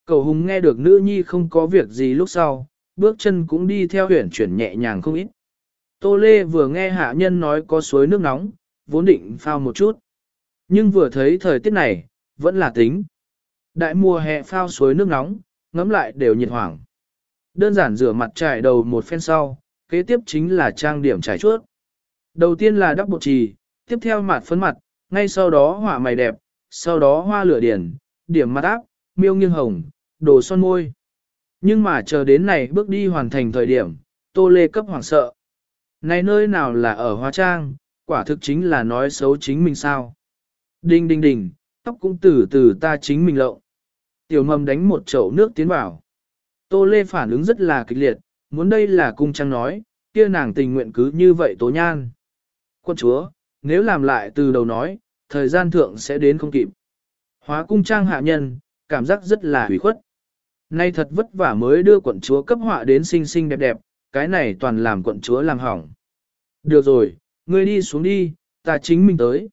Cầu hùng nghe được nữ nhi không có việc gì lúc sau, bước chân cũng đi theo huyển chuyển nhẹ nhàng không ít. Tô Lê vừa nghe hạ nhân nói có suối nước nóng, vốn định phao một chút. Nhưng vừa thấy thời tiết này, vẫn là tính. Đại mùa hè phao suối nước nóng, ngấm lại đều nhiệt hoảng. Đơn giản rửa mặt trải đầu một phen sau, kế tiếp chính là trang điểm trải chuốt. Đầu tiên là đắp bột trì, tiếp theo mặt phấn mặt, ngay sau đó họa mày đẹp, sau đó hoa lửa điển, điểm mặt áp, miêu nghiêng hồng, đồ son môi. Nhưng mà chờ đến này bước đi hoàn thành thời điểm, tô lê cấp hoảng sợ. Này nơi nào là ở hóa trang, quả thực chính là nói xấu chính mình sao. Đinh đinh đinh, tóc cũng từ từ ta chính mình lộng. Tiểu mầm đánh một chậu nước tiến vào. Tô Lê phản ứng rất là kịch liệt, muốn đây là cung trang nói, kia nàng tình nguyện cứ như vậy tố nhan. Quân chúa, nếu làm lại từ đầu nói, thời gian thượng sẽ đến không kịp. Hóa cung trang hạ nhân, cảm giác rất là hủy khuất. Nay thật vất vả mới đưa quận chúa cấp họa đến xinh xinh đẹp đẹp, cái này toàn làm quận chúa làm hỏng. Được rồi, ngươi đi xuống đi, ta chính mình tới.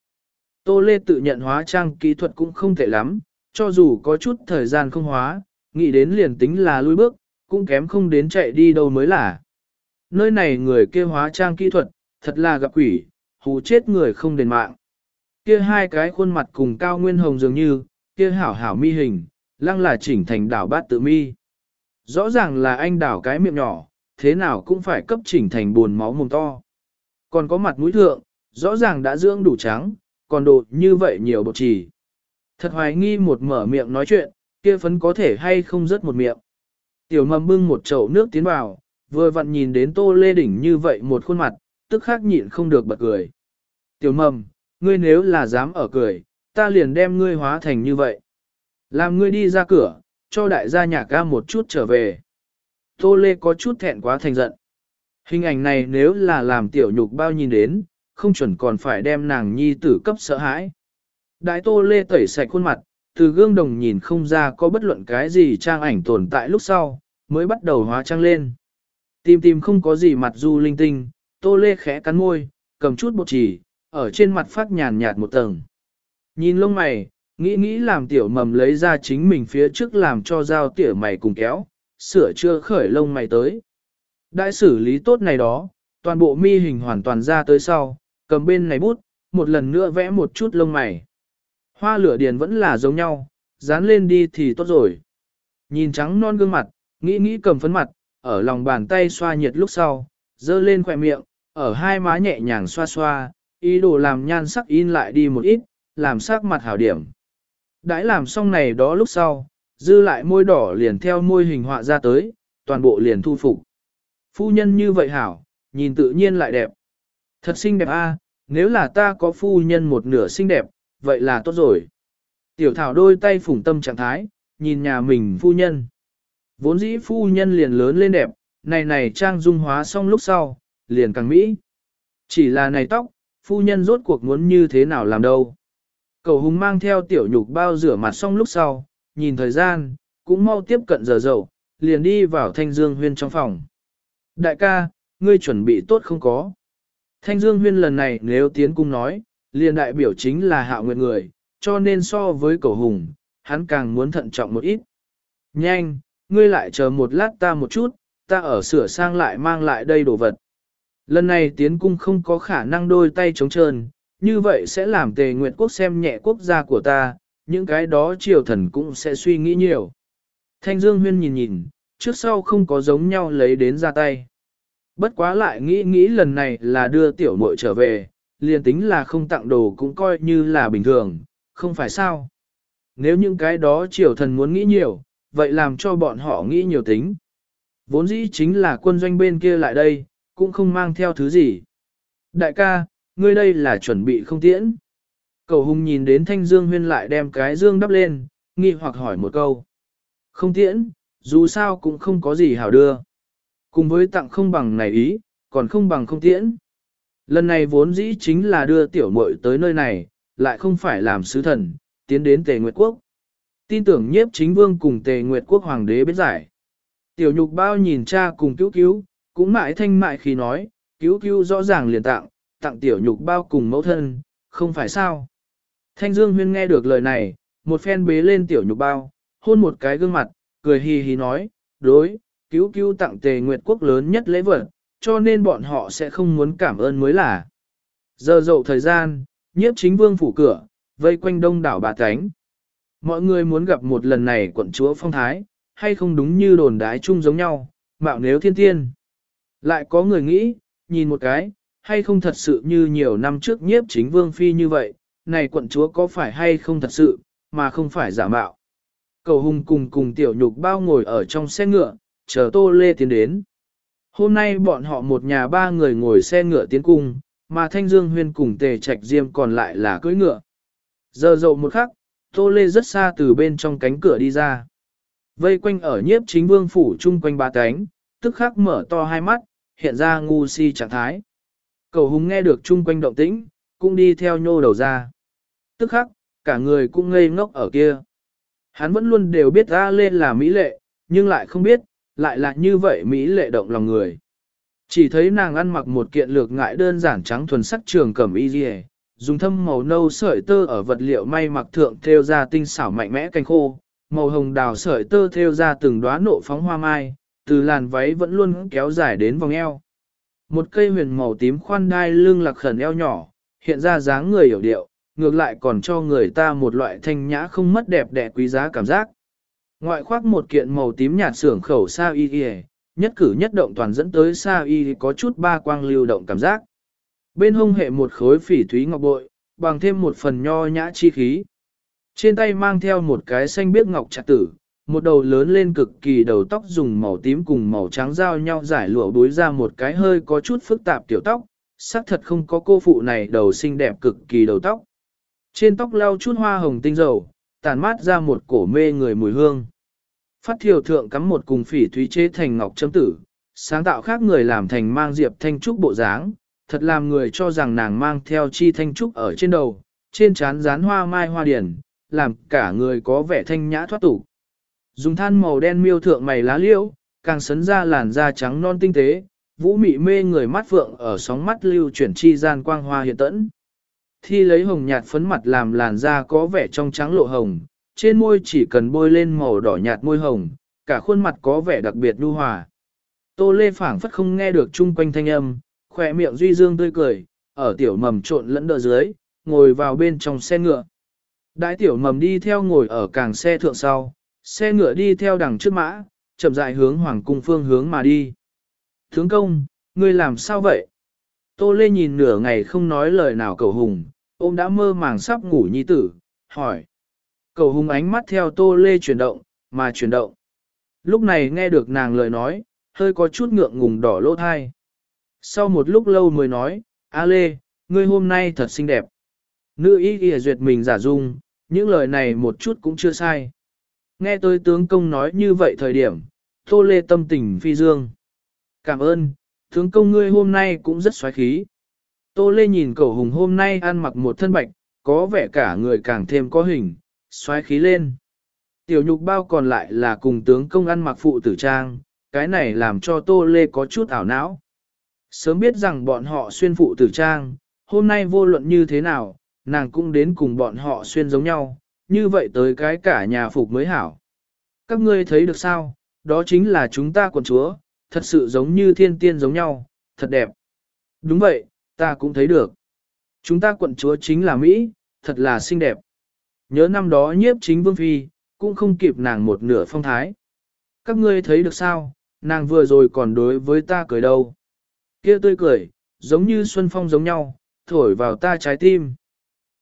Tô Lê tự nhận hóa trang kỹ thuật cũng không tệ lắm, cho dù có chút thời gian không hóa, nghĩ đến liền tính là lui bước, cũng kém không đến chạy đi đâu mới là. Nơi này người kia hóa trang kỹ thuật, thật là gặp quỷ, hù chết người không đền mạng. Kia hai cái khuôn mặt cùng cao nguyên hồng dường như, kia hảo hảo mi hình, lăng là chỉnh thành đảo bát tự mi. Rõ ràng là anh đảo cái miệng nhỏ, thế nào cũng phải cấp chỉnh thành buồn máu mồm to. Còn có mặt mũi thượng, rõ ràng đã dưỡng đủ trắng, còn đột như vậy nhiều bột trì. Thật hoài nghi một mở miệng nói chuyện, kia phấn có thể hay không rớt một miệng. Tiểu mầm bưng một chậu nước tiến vào, vừa vặn nhìn đến tô lê đỉnh như vậy một khuôn mặt, tức khắc nhịn không được bật cười. Tiểu mầm, ngươi nếu là dám ở cười, ta liền đem ngươi hóa thành như vậy. Làm ngươi đi ra cửa, cho đại gia nhà ca một chút trở về. Tô Lê có chút thẹn quá thành giận. Hình ảnh này nếu là làm tiểu nhục bao nhìn đến, không chuẩn còn phải đem nàng nhi tử cấp sợ hãi. Đại Tô Lê tẩy sạch khuôn mặt, từ gương đồng nhìn không ra có bất luận cái gì trang ảnh tồn tại lúc sau, mới bắt đầu hóa trang lên. Tìm tìm không có gì mặt du linh tinh, Tô Lê khẽ cắn môi, cầm chút bột chỉ, ở trên mặt phát nhàn nhạt một tầng. Nhìn lông mày, nghĩ nghĩ làm tiểu mầm lấy ra chính mình phía trước làm cho dao tỉa mày cùng kéo, sửa chưa khởi lông mày tới. Đại xử lý tốt này đó, toàn bộ mi hình hoàn toàn ra tới sau, cầm bên này bút, một lần nữa vẽ một chút lông mày. Hoa lửa điền vẫn là giống nhau, dán lên đi thì tốt rồi. Nhìn trắng non gương mặt, nghĩ nghĩ cầm phấn mặt, ở lòng bàn tay xoa nhiệt lúc sau, dơ lên khỏe miệng, ở hai má nhẹ nhàng xoa xoa, ý đồ làm nhan sắc in lại đi một ít, làm sắc mặt hảo điểm. Đãi làm xong này đó lúc sau, dư lại môi đỏ liền theo môi hình họa ra tới, toàn bộ liền thu phục. Phu nhân như vậy hảo, nhìn tự nhiên lại đẹp. Thật xinh đẹp a, nếu là ta có phu nhân một nửa xinh đẹp, vậy là tốt rồi. Tiểu thảo đôi tay phủng tâm trạng thái, nhìn nhà mình phu nhân. Vốn dĩ phu nhân liền lớn lên đẹp, này này trang dung hóa xong lúc sau, liền càng mỹ. Chỉ là này tóc, phu nhân rốt cuộc muốn như thế nào làm đâu. Cầu hùng mang theo tiểu nhục bao rửa mặt xong lúc sau, nhìn thời gian, cũng mau tiếp cận giờ dậu, liền đi vào thanh dương huyên trong phòng. Đại ca, ngươi chuẩn bị tốt không có. Thanh dương huyên lần này nếu tiến cung nói, liền đại biểu chính là hạ nguyện người, cho nên so với cầu hùng, hắn càng muốn thận trọng một ít. Nhanh, ngươi lại chờ một lát ta một chút, ta ở sửa sang lại mang lại đây đồ vật. Lần này tiến cung không có khả năng đôi tay chống trơn, như vậy sẽ làm tề nguyệt quốc xem nhẹ quốc gia của ta, những cái đó triều thần cũng sẽ suy nghĩ nhiều. Thanh Dương Huyên nhìn nhìn, trước sau không có giống nhau lấy đến ra tay. Bất quá lại nghĩ nghĩ lần này là đưa tiểu muội trở về, liền tính là không tặng đồ cũng coi như là bình thường, không phải sao. Nếu những cái đó triều thần muốn nghĩ nhiều, vậy làm cho bọn họ nghĩ nhiều tính. Vốn dĩ chính là quân doanh bên kia lại đây, cũng không mang theo thứ gì. Đại ca, ngươi đây là chuẩn bị không tiễn. Cầu hùng nhìn đến thanh dương huyên lại đem cái dương đắp lên, nghi hoặc hỏi một câu. Không tiễn, dù sao cũng không có gì hảo đưa. Cùng với tặng không bằng này ý, còn không bằng không tiễn. Lần này vốn dĩ chính là đưa tiểu muội tới nơi này, lại không phải làm sứ thần, tiến đến tề nguyệt quốc. Tin tưởng nhiếp chính vương cùng tề nguyệt quốc hoàng đế biết giải. Tiểu nhục bao nhìn cha cùng cứu cứu, cũng mãi thanh mại khi nói, cứu cứu rõ ràng liền tặng, tặng tiểu nhục bao cùng mẫu thân, không phải sao. Thanh Dương Huyên nghe được lời này, một phen bế lên tiểu nhục bao, hôn một cái gương mặt, cười hì hì nói, đối, cứu cứu tặng tề nguyệt quốc lớn nhất lễ vật, cho nên bọn họ sẽ không muốn cảm ơn mới là. Giờ dậu thời gian, nhiếp chính vương phủ cửa, vây quanh đông đảo bà cánh. Mọi người muốn gặp một lần này quận chúa phong thái, hay không đúng như đồn đái chung giống nhau, mạo nếu thiên tiên. Lại có người nghĩ, nhìn một cái, hay không thật sự như nhiều năm trước nhiếp chính vương phi như vậy, này quận chúa có phải hay không thật sự, mà không phải giả mạo. Cầu hùng cùng cùng tiểu nhục bao ngồi ở trong xe ngựa, chờ tô lê tiến đến. Hôm nay bọn họ một nhà ba người ngồi xe ngựa tiến cung, mà Thanh Dương Huyên cùng Tề Trạch Diêm còn lại là cưỡi ngựa. Giờ dậu một khắc, Tô Lê rất xa từ bên trong cánh cửa đi ra. Vây quanh ở nhiếp chính vương phủ chung quanh ba cánh, tức khắc mở to hai mắt, hiện ra ngu si trạng thái. Cầu hùng nghe được chung quanh động tĩnh, cũng đi theo nhô đầu ra. Tức khắc, cả người cũng ngây ngốc ở kia. Hắn vẫn luôn đều biết A Lê là Mỹ lệ, nhưng lại không biết, lại là như vậy Mỹ lệ động lòng người. Chỉ thấy nàng ăn mặc một kiện lược ngại đơn giản trắng thuần sắc trường cẩm y dì dùng thâm màu nâu sợi tơ ở vật liệu may mặc thượng theo ra tinh xảo mạnh mẽ canh khô, màu hồng đào sợi tơ theo ra từng đóa nộ phóng hoa mai, từ làn váy vẫn luôn kéo dài đến vòng eo. Một cây huyền màu tím khoan đai lưng lạc khẩn eo nhỏ, hiện ra dáng người hiểu điệu, ngược lại còn cho người ta một loại thanh nhã không mất đẹp đẽ quý giá cảm giác. Ngoại khoác một kiện màu tím nhạt xưởng khẩu sa y y, nhất cử nhất động toàn dẫn tới sa y có chút ba quang lưu động cảm giác. Bên hông hệ một khối phỉ thúy ngọc bội, bằng thêm một phần nho nhã chi khí. Trên tay mang theo một cái xanh biếc ngọc trạc tử, một đầu lớn lên cực kỳ đầu tóc dùng màu tím cùng màu trắng giao nhau giải lụa bối ra một cái hơi có chút phức tạp tiểu tóc, xác thật không có cô phụ này đầu xinh đẹp cực kỳ đầu tóc. Trên tóc lau chút hoa hồng tinh dầu, tàn mát ra một cổ mê người mùi hương. Phát thiều thượng cắm một cùng phỉ thúy chế thành ngọc châm tử, sáng tạo khác người làm thành mang diệp thanh trúc bộ dáng, thật làm người cho rằng nàng mang theo chi thanh trúc ở trên đầu, trên trán dán hoa mai hoa điển, làm cả người có vẻ thanh nhã thoát tục. Dùng than màu đen miêu thượng mày lá liễu, càng sấn ra làn da trắng non tinh tế, vũ mị mê người mắt phượng ở sóng mắt lưu chuyển chi gian quang hoa hiện tẫn. Thi lấy hồng nhạt phấn mặt làm làn da có vẻ trong trắng lộ hồng, trên môi chỉ cần bôi lên màu đỏ nhạt môi hồng, cả khuôn mặt có vẻ đặc biệt nhu hòa. Tô Lê phảng phất không nghe được chung quanh thanh âm, khỏe miệng duy dương tươi cười, ở tiểu mầm trộn lẫn đỡ dưới, ngồi vào bên trong xe ngựa. Đại tiểu mầm đi theo ngồi ở càng xe thượng sau, xe ngựa đi theo đằng trước mã, chậm rãi hướng hoàng cung phương hướng mà đi. Tướng công, ngươi làm sao vậy? Tô Lê nhìn nửa ngày không nói lời nào cầu hùng, ôm đã mơ màng sắp ngủ nhi tử, hỏi. Cầu hùng ánh mắt theo Tô Lê chuyển động, mà chuyển động. Lúc này nghe được nàng lời nói, hơi có chút ngượng ngùng đỏ lỗ thai. Sau một lúc lâu mới nói, A Lê, ngươi hôm nay thật xinh đẹp. Nữ y ghi duyệt mình giả dung, những lời này một chút cũng chưa sai. Nghe tôi tướng công nói như vậy thời điểm, Tô Lê tâm tình phi dương. Cảm ơn, tướng công ngươi hôm nay cũng rất xoáy khí. Tô Lê nhìn cậu hùng hôm nay ăn mặc một thân bạch, có vẻ cả người càng thêm có hình, xoáy khí lên. Tiểu nhục bao còn lại là cùng tướng công ăn mặc phụ tử trang, cái này làm cho Tô Lê có chút ảo não. Sớm biết rằng bọn họ xuyên phụ tử trang, hôm nay vô luận như thế nào, nàng cũng đến cùng bọn họ xuyên giống nhau, như vậy tới cái cả nhà phục mới hảo. Các ngươi thấy được sao, đó chính là chúng ta quần chúa, thật sự giống như thiên tiên giống nhau, thật đẹp. Đúng vậy, ta cũng thấy được. Chúng ta quận chúa chính là Mỹ, thật là xinh đẹp. Nhớ năm đó nhiếp chính vương phi, cũng không kịp nàng một nửa phong thái. Các ngươi thấy được sao, nàng vừa rồi còn đối với ta cười đâu. Kia tươi cười, giống như xuân phong giống nhau, thổi vào ta trái tim.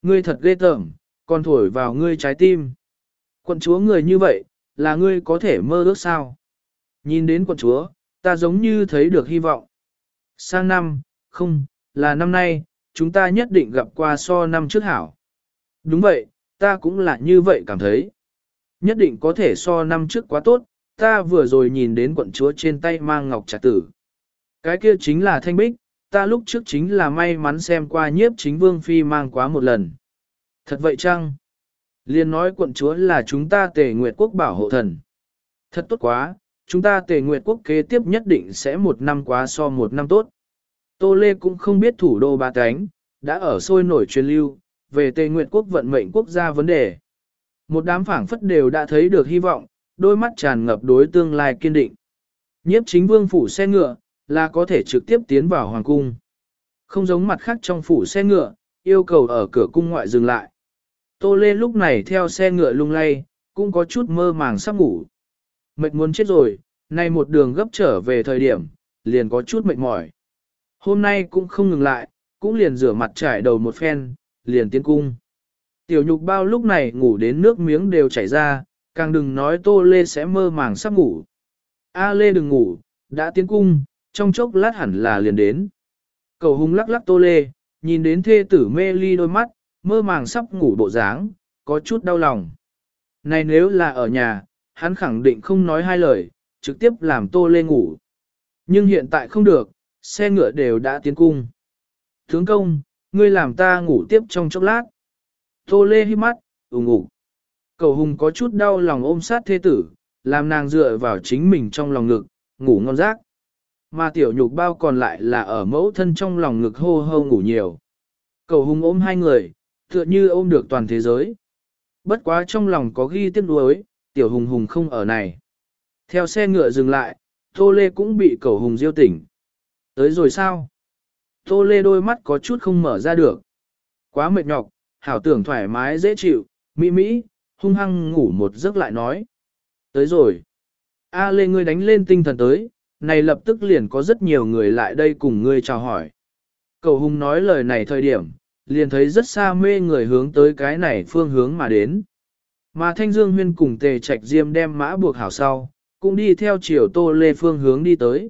Ngươi thật ghê tởm, còn thổi vào ngươi trái tim. Quận chúa người như vậy, là ngươi có thể mơ ước sao? Nhìn đến quận chúa, ta giống như thấy được hy vọng. Sang năm, không, là năm nay, chúng ta nhất định gặp qua so năm trước hảo. Đúng vậy, ta cũng là như vậy cảm thấy. Nhất định có thể so năm trước quá tốt, ta vừa rồi nhìn đến quận chúa trên tay mang ngọc trà tử. Cái kia chính là thanh bích, ta lúc trước chính là may mắn xem qua nhiếp chính vương phi mang quá một lần. Thật vậy chăng? Liên nói quận chúa là chúng ta tề nguyệt quốc bảo hộ thần. Thật tốt quá, chúng ta tề nguyệt quốc kế tiếp nhất định sẽ một năm quá so một năm tốt. Tô Lê cũng không biết thủ đô ba cánh, đã ở sôi nổi truyền lưu, về tề nguyệt quốc vận mệnh quốc gia vấn đề. Một đám phảng phất đều đã thấy được hy vọng, đôi mắt tràn ngập đối tương lai kiên định. Nhiếp chính vương phủ xe ngựa, là có thể trực tiếp tiến vào hoàng cung. Không giống mặt khác trong phủ xe ngựa, yêu cầu ở cửa cung ngoại dừng lại. Tô Lê lúc này theo xe ngựa lung lay, cũng có chút mơ màng sắp ngủ. Mệt muốn chết rồi, nay một đường gấp trở về thời điểm, liền có chút mệt mỏi. Hôm nay cũng không ngừng lại, cũng liền rửa mặt trải đầu một phen, liền tiến cung. Tiểu nhục bao lúc này ngủ đến nước miếng đều chảy ra, càng đừng nói Tô Lê sẽ mơ màng sắp ngủ. A Lê đừng ngủ, đã tiến cung, trong chốc lát hẳn là liền đến. Cầu hung lắc lắc Tô Lê, nhìn đến thê tử mê ly đôi mắt, mơ màng sắp ngủ bộ dáng, có chút đau lòng. Này nếu là ở nhà, hắn khẳng định không nói hai lời, trực tiếp làm tô lê ngủ. Nhưng hiện tại không được, xe ngựa đều đã tiến cung. Tướng công, ngươi làm ta ngủ tiếp trong chốc lát. Tô lê hít mắt, ủng ngủ. Cầu hùng có chút đau lòng ôm sát thế tử, làm nàng dựa vào chính mình trong lòng ngực, ngủ ngon giấc. Mà tiểu nhục bao còn lại là ở mẫu thân trong lòng ngực hô hô ngủ nhiều. Cầu hùng ôm hai người, tựa như ôm được toàn thế giới. Bất quá trong lòng có ghi tiếc nuối, tiểu hùng hùng không ở này. Theo xe ngựa dừng lại, Tô Lê cũng bị cầu hùng diêu tỉnh. Tới rồi sao? Tô Lê đôi mắt có chút không mở ra được. Quá mệt nhọc, hảo tưởng thoải mái dễ chịu, mỹ mỹ, hung hăng ngủ một giấc lại nói. Tới rồi. A Lê ngươi đánh lên tinh thần tới, này lập tức liền có rất nhiều người lại đây cùng ngươi chào hỏi. Cầu hùng nói lời này thời điểm, liền thấy rất xa mê người hướng tới cái này phương hướng mà đến. Mà Thanh Dương Huyên cùng Tề Trạch Diêm đem mã buộc hảo sau, cũng đi theo chiều Tô Lê phương hướng đi tới.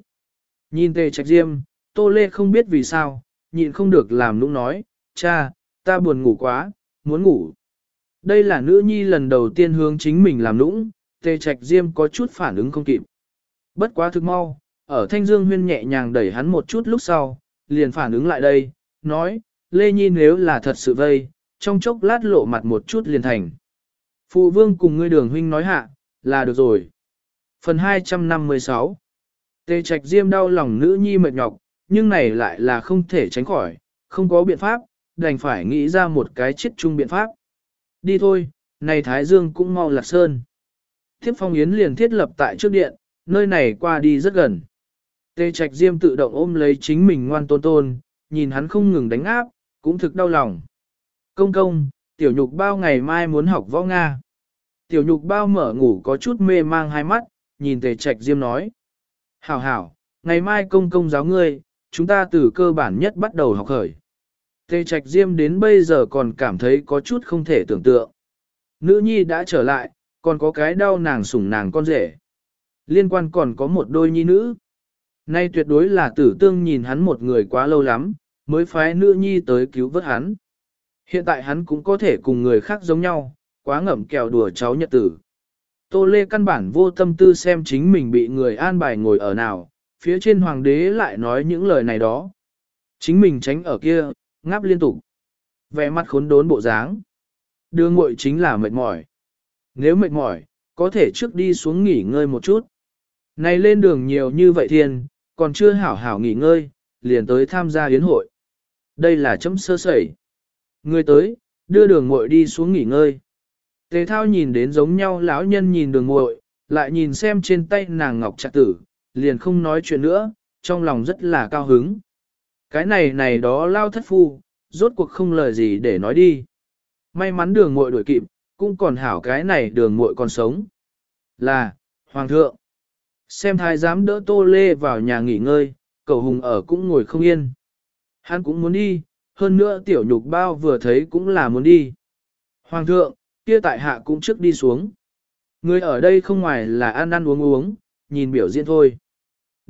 Nhìn Tề Trạch Diêm, Tô Lê không biết vì sao, nhịn không được làm nũng nói, cha, ta buồn ngủ quá, muốn ngủ. Đây là nữ nhi lần đầu tiên hướng chính mình làm nũng, Tề Trạch Diêm có chút phản ứng không kịp. Bất quá thực mau, ở Thanh Dương Huyên nhẹ nhàng đẩy hắn một chút lúc sau, liền phản ứng lại đây, nói, Lê Nhi nếu là thật sự vây, trong chốc lát lộ mặt một chút liền thành. Phụ vương cùng ngươi đường huynh nói hạ, là được rồi. Phần 256 Tề trạch diêm đau lòng nữ nhi mệt nhọc, nhưng này lại là không thể tránh khỏi, không có biện pháp, đành phải nghĩ ra một cái chết chung biện pháp. Đi thôi, này Thái Dương cũng mau lạc sơn. Thiếp phong yến liền thiết lập tại trước điện, nơi này qua đi rất gần. Tề trạch diêm tự động ôm lấy chính mình ngoan tôn tôn, nhìn hắn không ngừng đánh áp, cũng thực đau lòng. Công công, tiểu nhục bao ngày mai muốn học võ Nga. Tiểu nhục bao mở ngủ có chút mê mang hai mắt, nhìn tề trạch diêm nói. Hảo hảo, ngày mai công công giáo ngươi, chúng ta từ cơ bản nhất bắt đầu học khởi. Tê trạch diêm đến bây giờ còn cảm thấy có chút không thể tưởng tượng. Nữ nhi đã trở lại, còn có cái đau nàng sủng nàng con rể. Liên quan còn có một đôi nhi nữ. Nay tuyệt đối là tử tương nhìn hắn một người quá lâu lắm, mới phái nữ nhi tới cứu vớt hắn. Hiện tại hắn cũng có thể cùng người khác giống nhau, quá ngậm kẹo đùa cháu nhật tử. Tô Lê căn bản vô tâm tư xem chính mình bị người an bài ngồi ở nào, phía trên hoàng đế lại nói những lời này đó. Chính mình tránh ở kia, ngáp liên tục. Vẻ mặt khốn đốn bộ dáng. Đưa ngội chính là mệt mỏi. Nếu mệt mỏi, có thể trước đi xuống nghỉ ngơi một chút. Này lên đường nhiều như vậy thiên, còn chưa hảo hảo nghỉ ngơi, liền tới tham gia yến hội. Đây là chấm sơ sẩy. Người tới, đưa đường muội đi xuống nghỉ ngơi. Tề thao nhìn đến giống nhau lão nhân nhìn đường muội, lại nhìn xem trên tay nàng ngọc trạc tử, liền không nói chuyện nữa, trong lòng rất là cao hứng. Cái này này đó lao thất phu, rốt cuộc không lời gì để nói đi. May mắn đường muội đuổi kịp, cũng còn hảo cái này đường muội còn sống. Là, Hoàng thượng. Xem thái giám đỡ tô lê vào nhà nghỉ ngơi, cầu hùng ở cũng ngồi không yên. Hắn cũng muốn đi, hơn nữa tiểu nhục bao vừa thấy cũng là muốn đi. Hoàng thượng, kia tại hạ cũng trước đi xuống. Người ở đây không ngoài là ăn ăn uống uống, nhìn biểu diễn thôi.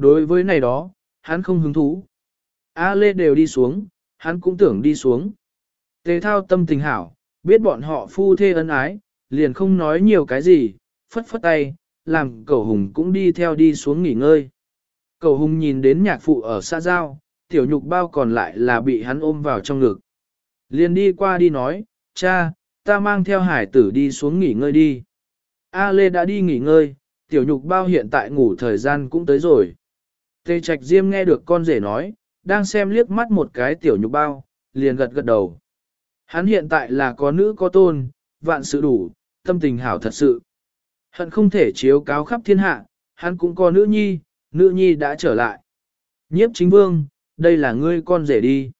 Đối với này đó, hắn không hứng thú. A Lê đều đi xuống, hắn cũng tưởng đi xuống. Tề thao tâm tình hảo, biết bọn họ phu thê ân ái, liền không nói nhiều cái gì, phất phất tay, làm cầu hùng cũng đi theo đi xuống nghỉ ngơi. Cầu hùng nhìn đến nhạc phụ ở xa giao, tiểu nhục bao còn lại là bị hắn ôm vào trong ngực. Liền đi qua đi nói, cha, ta mang theo hải tử đi xuống nghỉ ngơi đi. A Lê đã đi nghỉ ngơi, tiểu nhục bao hiện tại ngủ thời gian cũng tới rồi. Tê Trạch Diêm nghe được con rể nói, đang xem liếc mắt một cái tiểu nhục bao, liền gật gật đầu. Hắn hiện tại là có nữ có tôn, vạn sự đủ, tâm tình hảo thật sự. Hận không thể chiếu cáo khắp thiên hạ, hắn cũng có nữ nhi, nữ nhi đã trở lại. Nhiếp chính vương, đây là ngươi con rể đi.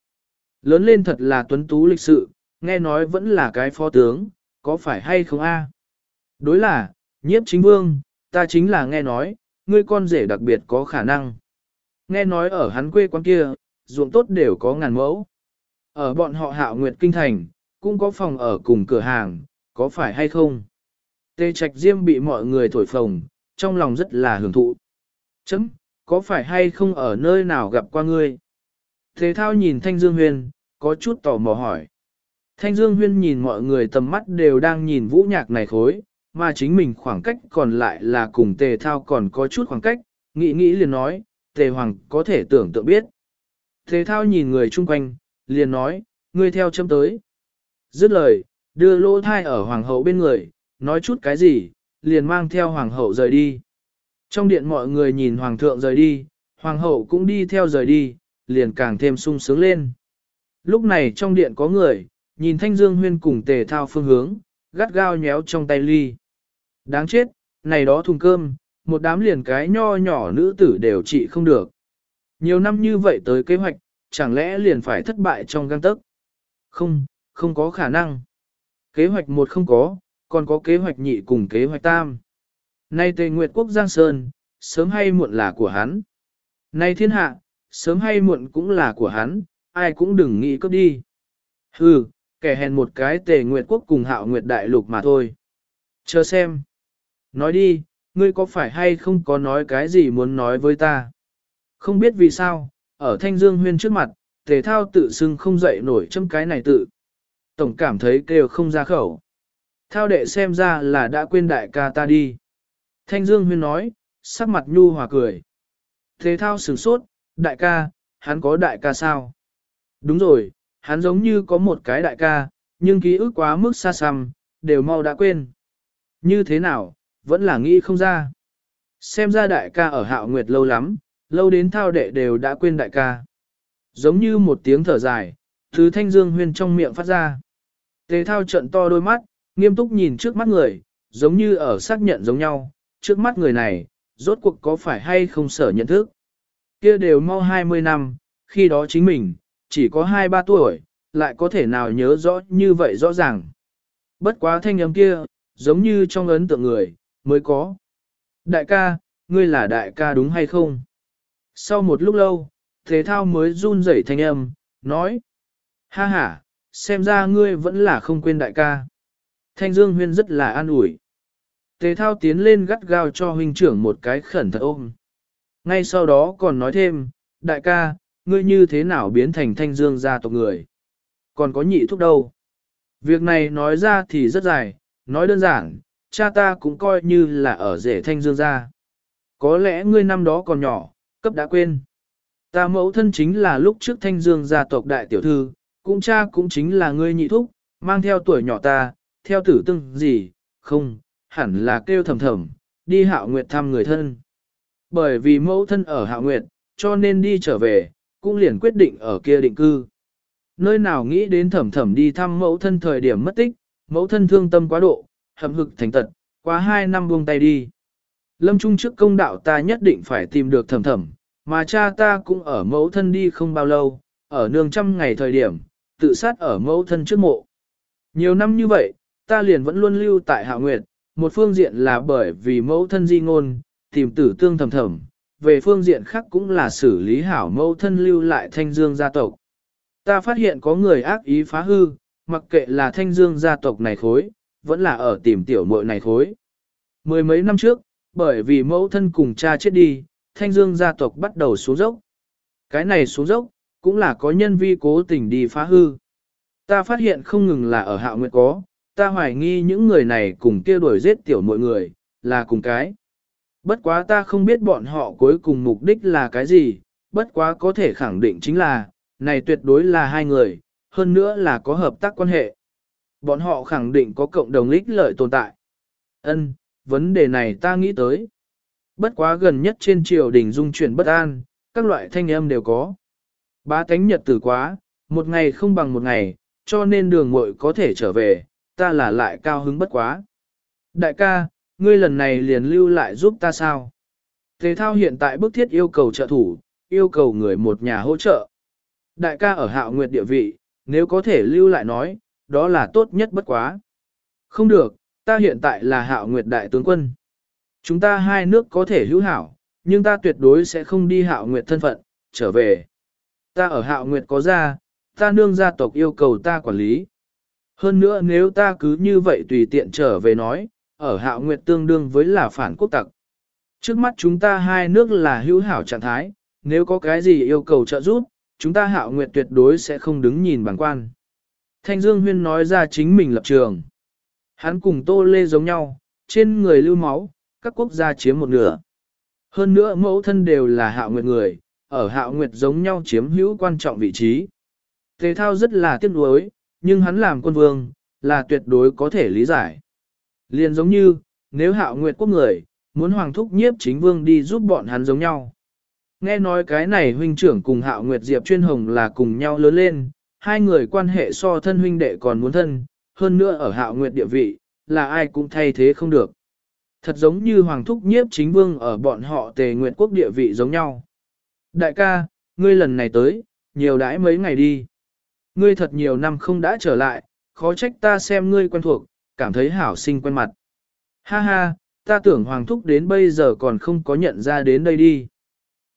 Lớn lên thật là tuấn tú lịch sự, nghe nói vẫn là cái phó tướng, có phải hay không a? Đối là, nhiếp chính vương, ta chính là nghe nói, ngươi con rể đặc biệt có khả năng. Nghe nói ở hắn quê quán kia, ruộng tốt đều có ngàn mẫu. Ở bọn họ hạo nguyệt kinh thành, cũng có phòng ở cùng cửa hàng, có phải hay không? Tê Trạch Diêm bị mọi người thổi phồng, trong lòng rất là hưởng thụ. Chấm, có phải hay không ở nơi nào gặp qua ngươi? Thế thao nhìn Thanh Dương Huyên, có chút tò mò hỏi. Thanh Dương Huyên nhìn mọi người tầm mắt đều đang nhìn vũ nhạc này khối, mà chính mình khoảng cách còn lại là cùng tề thao còn có chút khoảng cách, nghĩ nghĩ liền nói, tề hoàng có thể tưởng tượng biết. Tề thao nhìn người chung quanh, liền nói, ngươi theo châm tới. Dứt lời, đưa lỗ thai ở hoàng hậu bên người, nói chút cái gì, liền mang theo hoàng hậu rời đi. Trong điện mọi người nhìn hoàng thượng rời đi, hoàng hậu cũng đi theo rời đi, liền càng thêm sung sướng lên. Lúc này trong điện có người, nhìn thanh dương huyên cùng tề thao phương hướng, gắt gao nhéo trong tay ly. Đáng chết, này đó thùng cơm, một đám liền cái nho nhỏ nữ tử đều trị không được. Nhiều năm như vậy tới kế hoạch, chẳng lẽ liền phải thất bại trong găng tấc? Không, không có khả năng. Kế hoạch một không có, còn có kế hoạch nhị cùng kế hoạch tam. Nay Tề Nguyệt Quốc Giang Sơn, sớm hay muộn là của hắn. Nay thiên hạ, sớm hay muộn cũng là của hắn, ai cũng đừng nghĩ cướp đi. Hừ, kẻ hèn một cái Tề Nguyệt Quốc cùng hạo Nguyệt Đại Lục mà thôi. Chờ xem. Nói đi, ngươi có phải hay không có nói cái gì muốn nói với ta? Không biết vì sao, ở Thanh Dương Huyên trước mặt, Tề Thao tự xưng không dậy nổi châm cái này tự. Tổng cảm thấy kêu không ra khẩu. Thao đệ xem ra là đã quên đại ca ta đi. Thanh Dương Huyên nói, sắc mặt nhu hòa cười. Thế thao sửng sốt, đại ca, hắn có đại ca sao? Đúng rồi, hắn giống như có một cái đại ca, nhưng ký ức quá mức xa xăm, đều mau đã quên. Như thế nào, vẫn là nghĩ không ra. Xem ra đại ca ở hạo nguyệt lâu lắm, lâu đến thao đệ đều đã quên đại ca. Giống như một tiếng thở dài, thứ thanh dương huyên trong miệng phát ra. Tề thao trận to đôi mắt, nghiêm túc nhìn trước mắt người, giống như ở xác nhận giống nhau, trước mắt người này, rốt cuộc có phải hay không sở nhận thức. Kia đều mau 20 năm, khi đó chính mình, chỉ có 2-3 tuổi, lại có thể nào nhớ rõ như vậy rõ ràng. Bất quá thanh âm kia, giống như trong ấn tượng người, mới có. Đại ca, ngươi là đại ca đúng hay không? Sau một lúc lâu, thế thao mới run rẩy thanh âm, nói. Ha ha, xem ra ngươi vẫn là không quên đại ca. Thanh Dương Huyên rất là an ủi. Tề thao tiến lên gắt gao cho huynh trưởng một cái khẩn thật ôm. Ngay sau đó còn nói thêm, đại ca, ngươi như thế nào biến thành thanh dương gia tộc người? Còn có nhị thúc đâu? Việc này nói ra thì rất dài, nói đơn giản, cha ta cũng coi như là ở rể thanh dương gia. Có lẽ ngươi năm đó còn nhỏ, cấp đã quên. Ta mẫu thân chính là lúc trước thanh dương gia tộc đại tiểu thư, cũng cha cũng chính là ngươi nhị thúc, mang theo tuổi nhỏ ta, theo tử tưng gì, không, hẳn là kêu thầm thầm, đi hạo nguyệt thăm người thân. Bởi vì mẫu thân ở hạo nguyệt, cho nên đi trở về, cũng liền quyết định ở kia định cư. Nơi nào nghĩ đến thầm thầm đi thăm mẫu thân thời điểm mất tích, mẫu thân thương tâm quá độ, hầm hực thành tật, quá hai năm buông tay đi. Lâm Trung trước công đạo ta nhất định phải tìm được thầm thầm, mà cha ta cũng ở mẫu thân đi không bao lâu, ở nương trăm ngày thời điểm, tự sát ở mẫu thân trước mộ. Nhiều năm như vậy, ta liền vẫn luôn lưu tại Hạ Nguyệt, một phương diện là bởi vì mẫu thân di ngôn, tìm tử tương thầm thầm, về phương diện khác cũng là xử lý hảo mẫu thân lưu lại thanh dương gia tộc. Ta phát hiện có người ác ý phá hư, mặc kệ là thanh dương gia tộc này khối, vẫn là ở tìm tiểu muội này khối. Mười mấy năm trước, bởi vì mẫu thân cùng cha chết đi, thanh dương gia tộc bắt đầu xuống dốc. Cái này xuống dốc, cũng là có nhân vi cố tình đi phá hư. Ta phát hiện không ngừng là ở hạ nguyện có, ta hoài nghi những người này cùng kia đuổi giết tiểu mọi người, là cùng cái. Bất quá ta không biết bọn họ cuối cùng mục đích là cái gì, bất quá có thể khẳng định chính là, này tuyệt đối là hai người, hơn nữa là có hợp tác quan hệ. Bọn họ khẳng định có cộng đồng ích lợi tồn tại. Ân, vấn đề này ta nghĩ tới. Bất quá gần nhất trên triều đình dung chuyển bất an, các loại thanh âm đều có. Ba tánh nhật tử quá, một ngày không bằng một ngày, cho nên đường muội có thể trở về, ta là lại cao hứng bất quá. Đại ca, ngươi lần này liền lưu lại giúp ta sao? Tề thao hiện tại bức thiết yêu cầu trợ thủ, yêu cầu người một nhà hỗ trợ. Đại ca ở hạo nguyệt địa vị, nếu có thể lưu lại nói, đó là tốt nhất bất quá. Không được, ta hiện tại là hạo nguyệt đại tướng quân. Chúng ta hai nước có thể hữu hảo, nhưng ta tuyệt đối sẽ không đi hạo nguyệt thân phận, trở về. Ta ở hạo nguyệt có gia ta nương gia tộc yêu cầu ta quản lý. Hơn nữa nếu ta cứ như vậy tùy tiện trở về nói, ở hạo nguyệt tương đương với là phản quốc tặc. Trước mắt chúng ta hai nước là hữu hảo trạng thái, nếu có cái gì yêu cầu trợ giúp, chúng ta hạo nguyệt tuyệt đối sẽ không đứng nhìn bằng quan. Thanh Dương Huyên nói ra chính mình lập trường. Hắn cùng Tô Lê giống nhau, trên người lưu máu, các quốc gia chiếm một nửa. Hơn nữa mẫu thân đều là hạo nguyệt người, ở hạo nguyệt giống nhau chiếm hữu quan trọng vị trí. Tề thao rất là tiếc nuối, nhưng hắn làm quân vương, là tuyệt đối có thể lý giải. Liền giống như, nếu hạo nguyệt quốc người, muốn hoàng thúc nhiếp chính vương đi giúp bọn hắn giống nhau. Nghe nói cái này huynh trưởng cùng hạo nguyệt diệp chuyên hồng là cùng nhau lớn lên, hai người quan hệ so thân huynh đệ còn muốn thân, hơn nữa ở hạo nguyệt địa vị, là ai cũng thay thế không được. Thật giống như hoàng thúc nhiếp chính vương ở bọn họ tề nguyệt quốc địa vị giống nhau. Đại ca, ngươi lần này tới, nhiều đãi mấy ngày đi. Ngươi thật nhiều năm không đã trở lại, khó trách ta xem ngươi quen thuộc, cảm thấy hảo sinh quen mặt. Ha ha, ta tưởng Hoàng Thúc đến bây giờ còn không có nhận ra đến đây đi.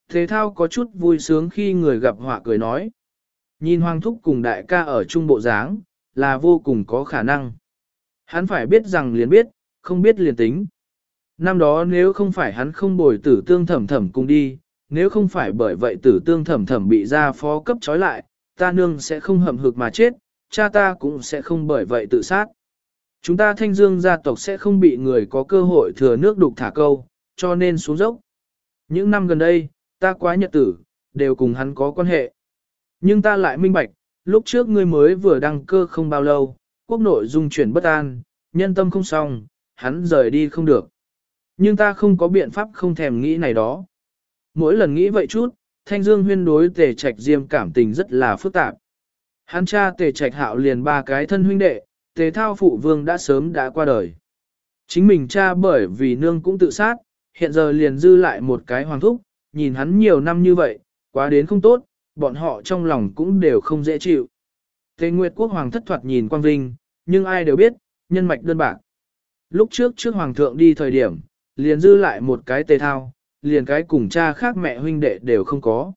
Thế thao có chút vui sướng khi người gặp họa cười nói. Nhìn Hoàng Thúc cùng đại ca ở trung bộ dáng, là vô cùng có khả năng. Hắn phải biết rằng liền biết, không biết liền tính. Năm đó nếu không phải hắn không bồi tử tương thẩm thẩm cùng đi, nếu không phải bởi vậy tử tương thẩm thẩm bị ra phó cấp trói lại, ta nương sẽ không hầm hực mà chết, cha ta cũng sẽ không bởi vậy tự sát. Chúng ta thanh dương gia tộc sẽ không bị người có cơ hội thừa nước đục thả câu, cho nên xuống dốc. Những năm gần đây, ta quá nhật tử, đều cùng hắn có quan hệ. Nhưng ta lại minh bạch, lúc trước ngươi mới vừa đăng cơ không bao lâu, quốc nội dung chuyển bất an, nhân tâm không xong, hắn rời đi không được. Nhưng ta không có biện pháp không thèm nghĩ này đó. Mỗi lần nghĩ vậy chút, Thanh Dương huyên đối tề trạch diêm cảm tình rất là phức tạp. Hắn cha tề trạch hạo liền ba cái thân huynh đệ, tề thao phụ vương đã sớm đã qua đời. Chính mình cha bởi vì nương cũng tự sát, hiện giờ liền dư lại một cái hoàng thúc, nhìn hắn nhiều năm như vậy, quá đến không tốt, bọn họ trong lòng cũng đều không dễ chịu. Tề Nguyệt quốc hoàng thất thoạt nhìn quang vinh, nhưng ai đều biết, nhân mạch đơn bạc. Lúc trước trước hoàng thượng đi thời điểm, liền dư lại một cái tề thao, liền cái cùng cha khác mẹ huynh đệ đều không có.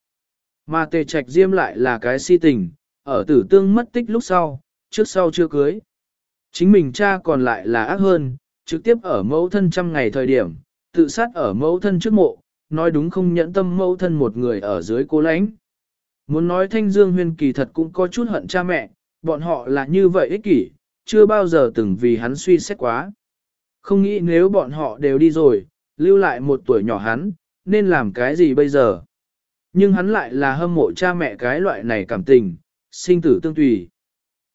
Mà tề trạch diêm lại là cái si tình, ở tử tương mất tích lúc sau, trước sau chưa cưới. Chính mình cha còn lại là ác hơn, trực tiếp ở mẫu thân trăm ngày thời điểm, tự sát ở mẫu thân trước mộ, nói đúng không nhẫn tâm mẫu thân một người ở dưới cố lãnh. Muốn nói thanh dương huyên kỳ thật cũng có chút hận cha mẹ, bọn họ là như vậy ích kỷ, chưa bao giờ từng vì hắn suy xét quá. Không nghĩ nếu bọn họ đều đi rồi, lưu lại một tuổi nhỏ hắn, nên làm cái gì bây giờ? Nhưng hắn lại là hâm mộ cha mẹ cái loại này cảm tình, sinh tử tương tùy.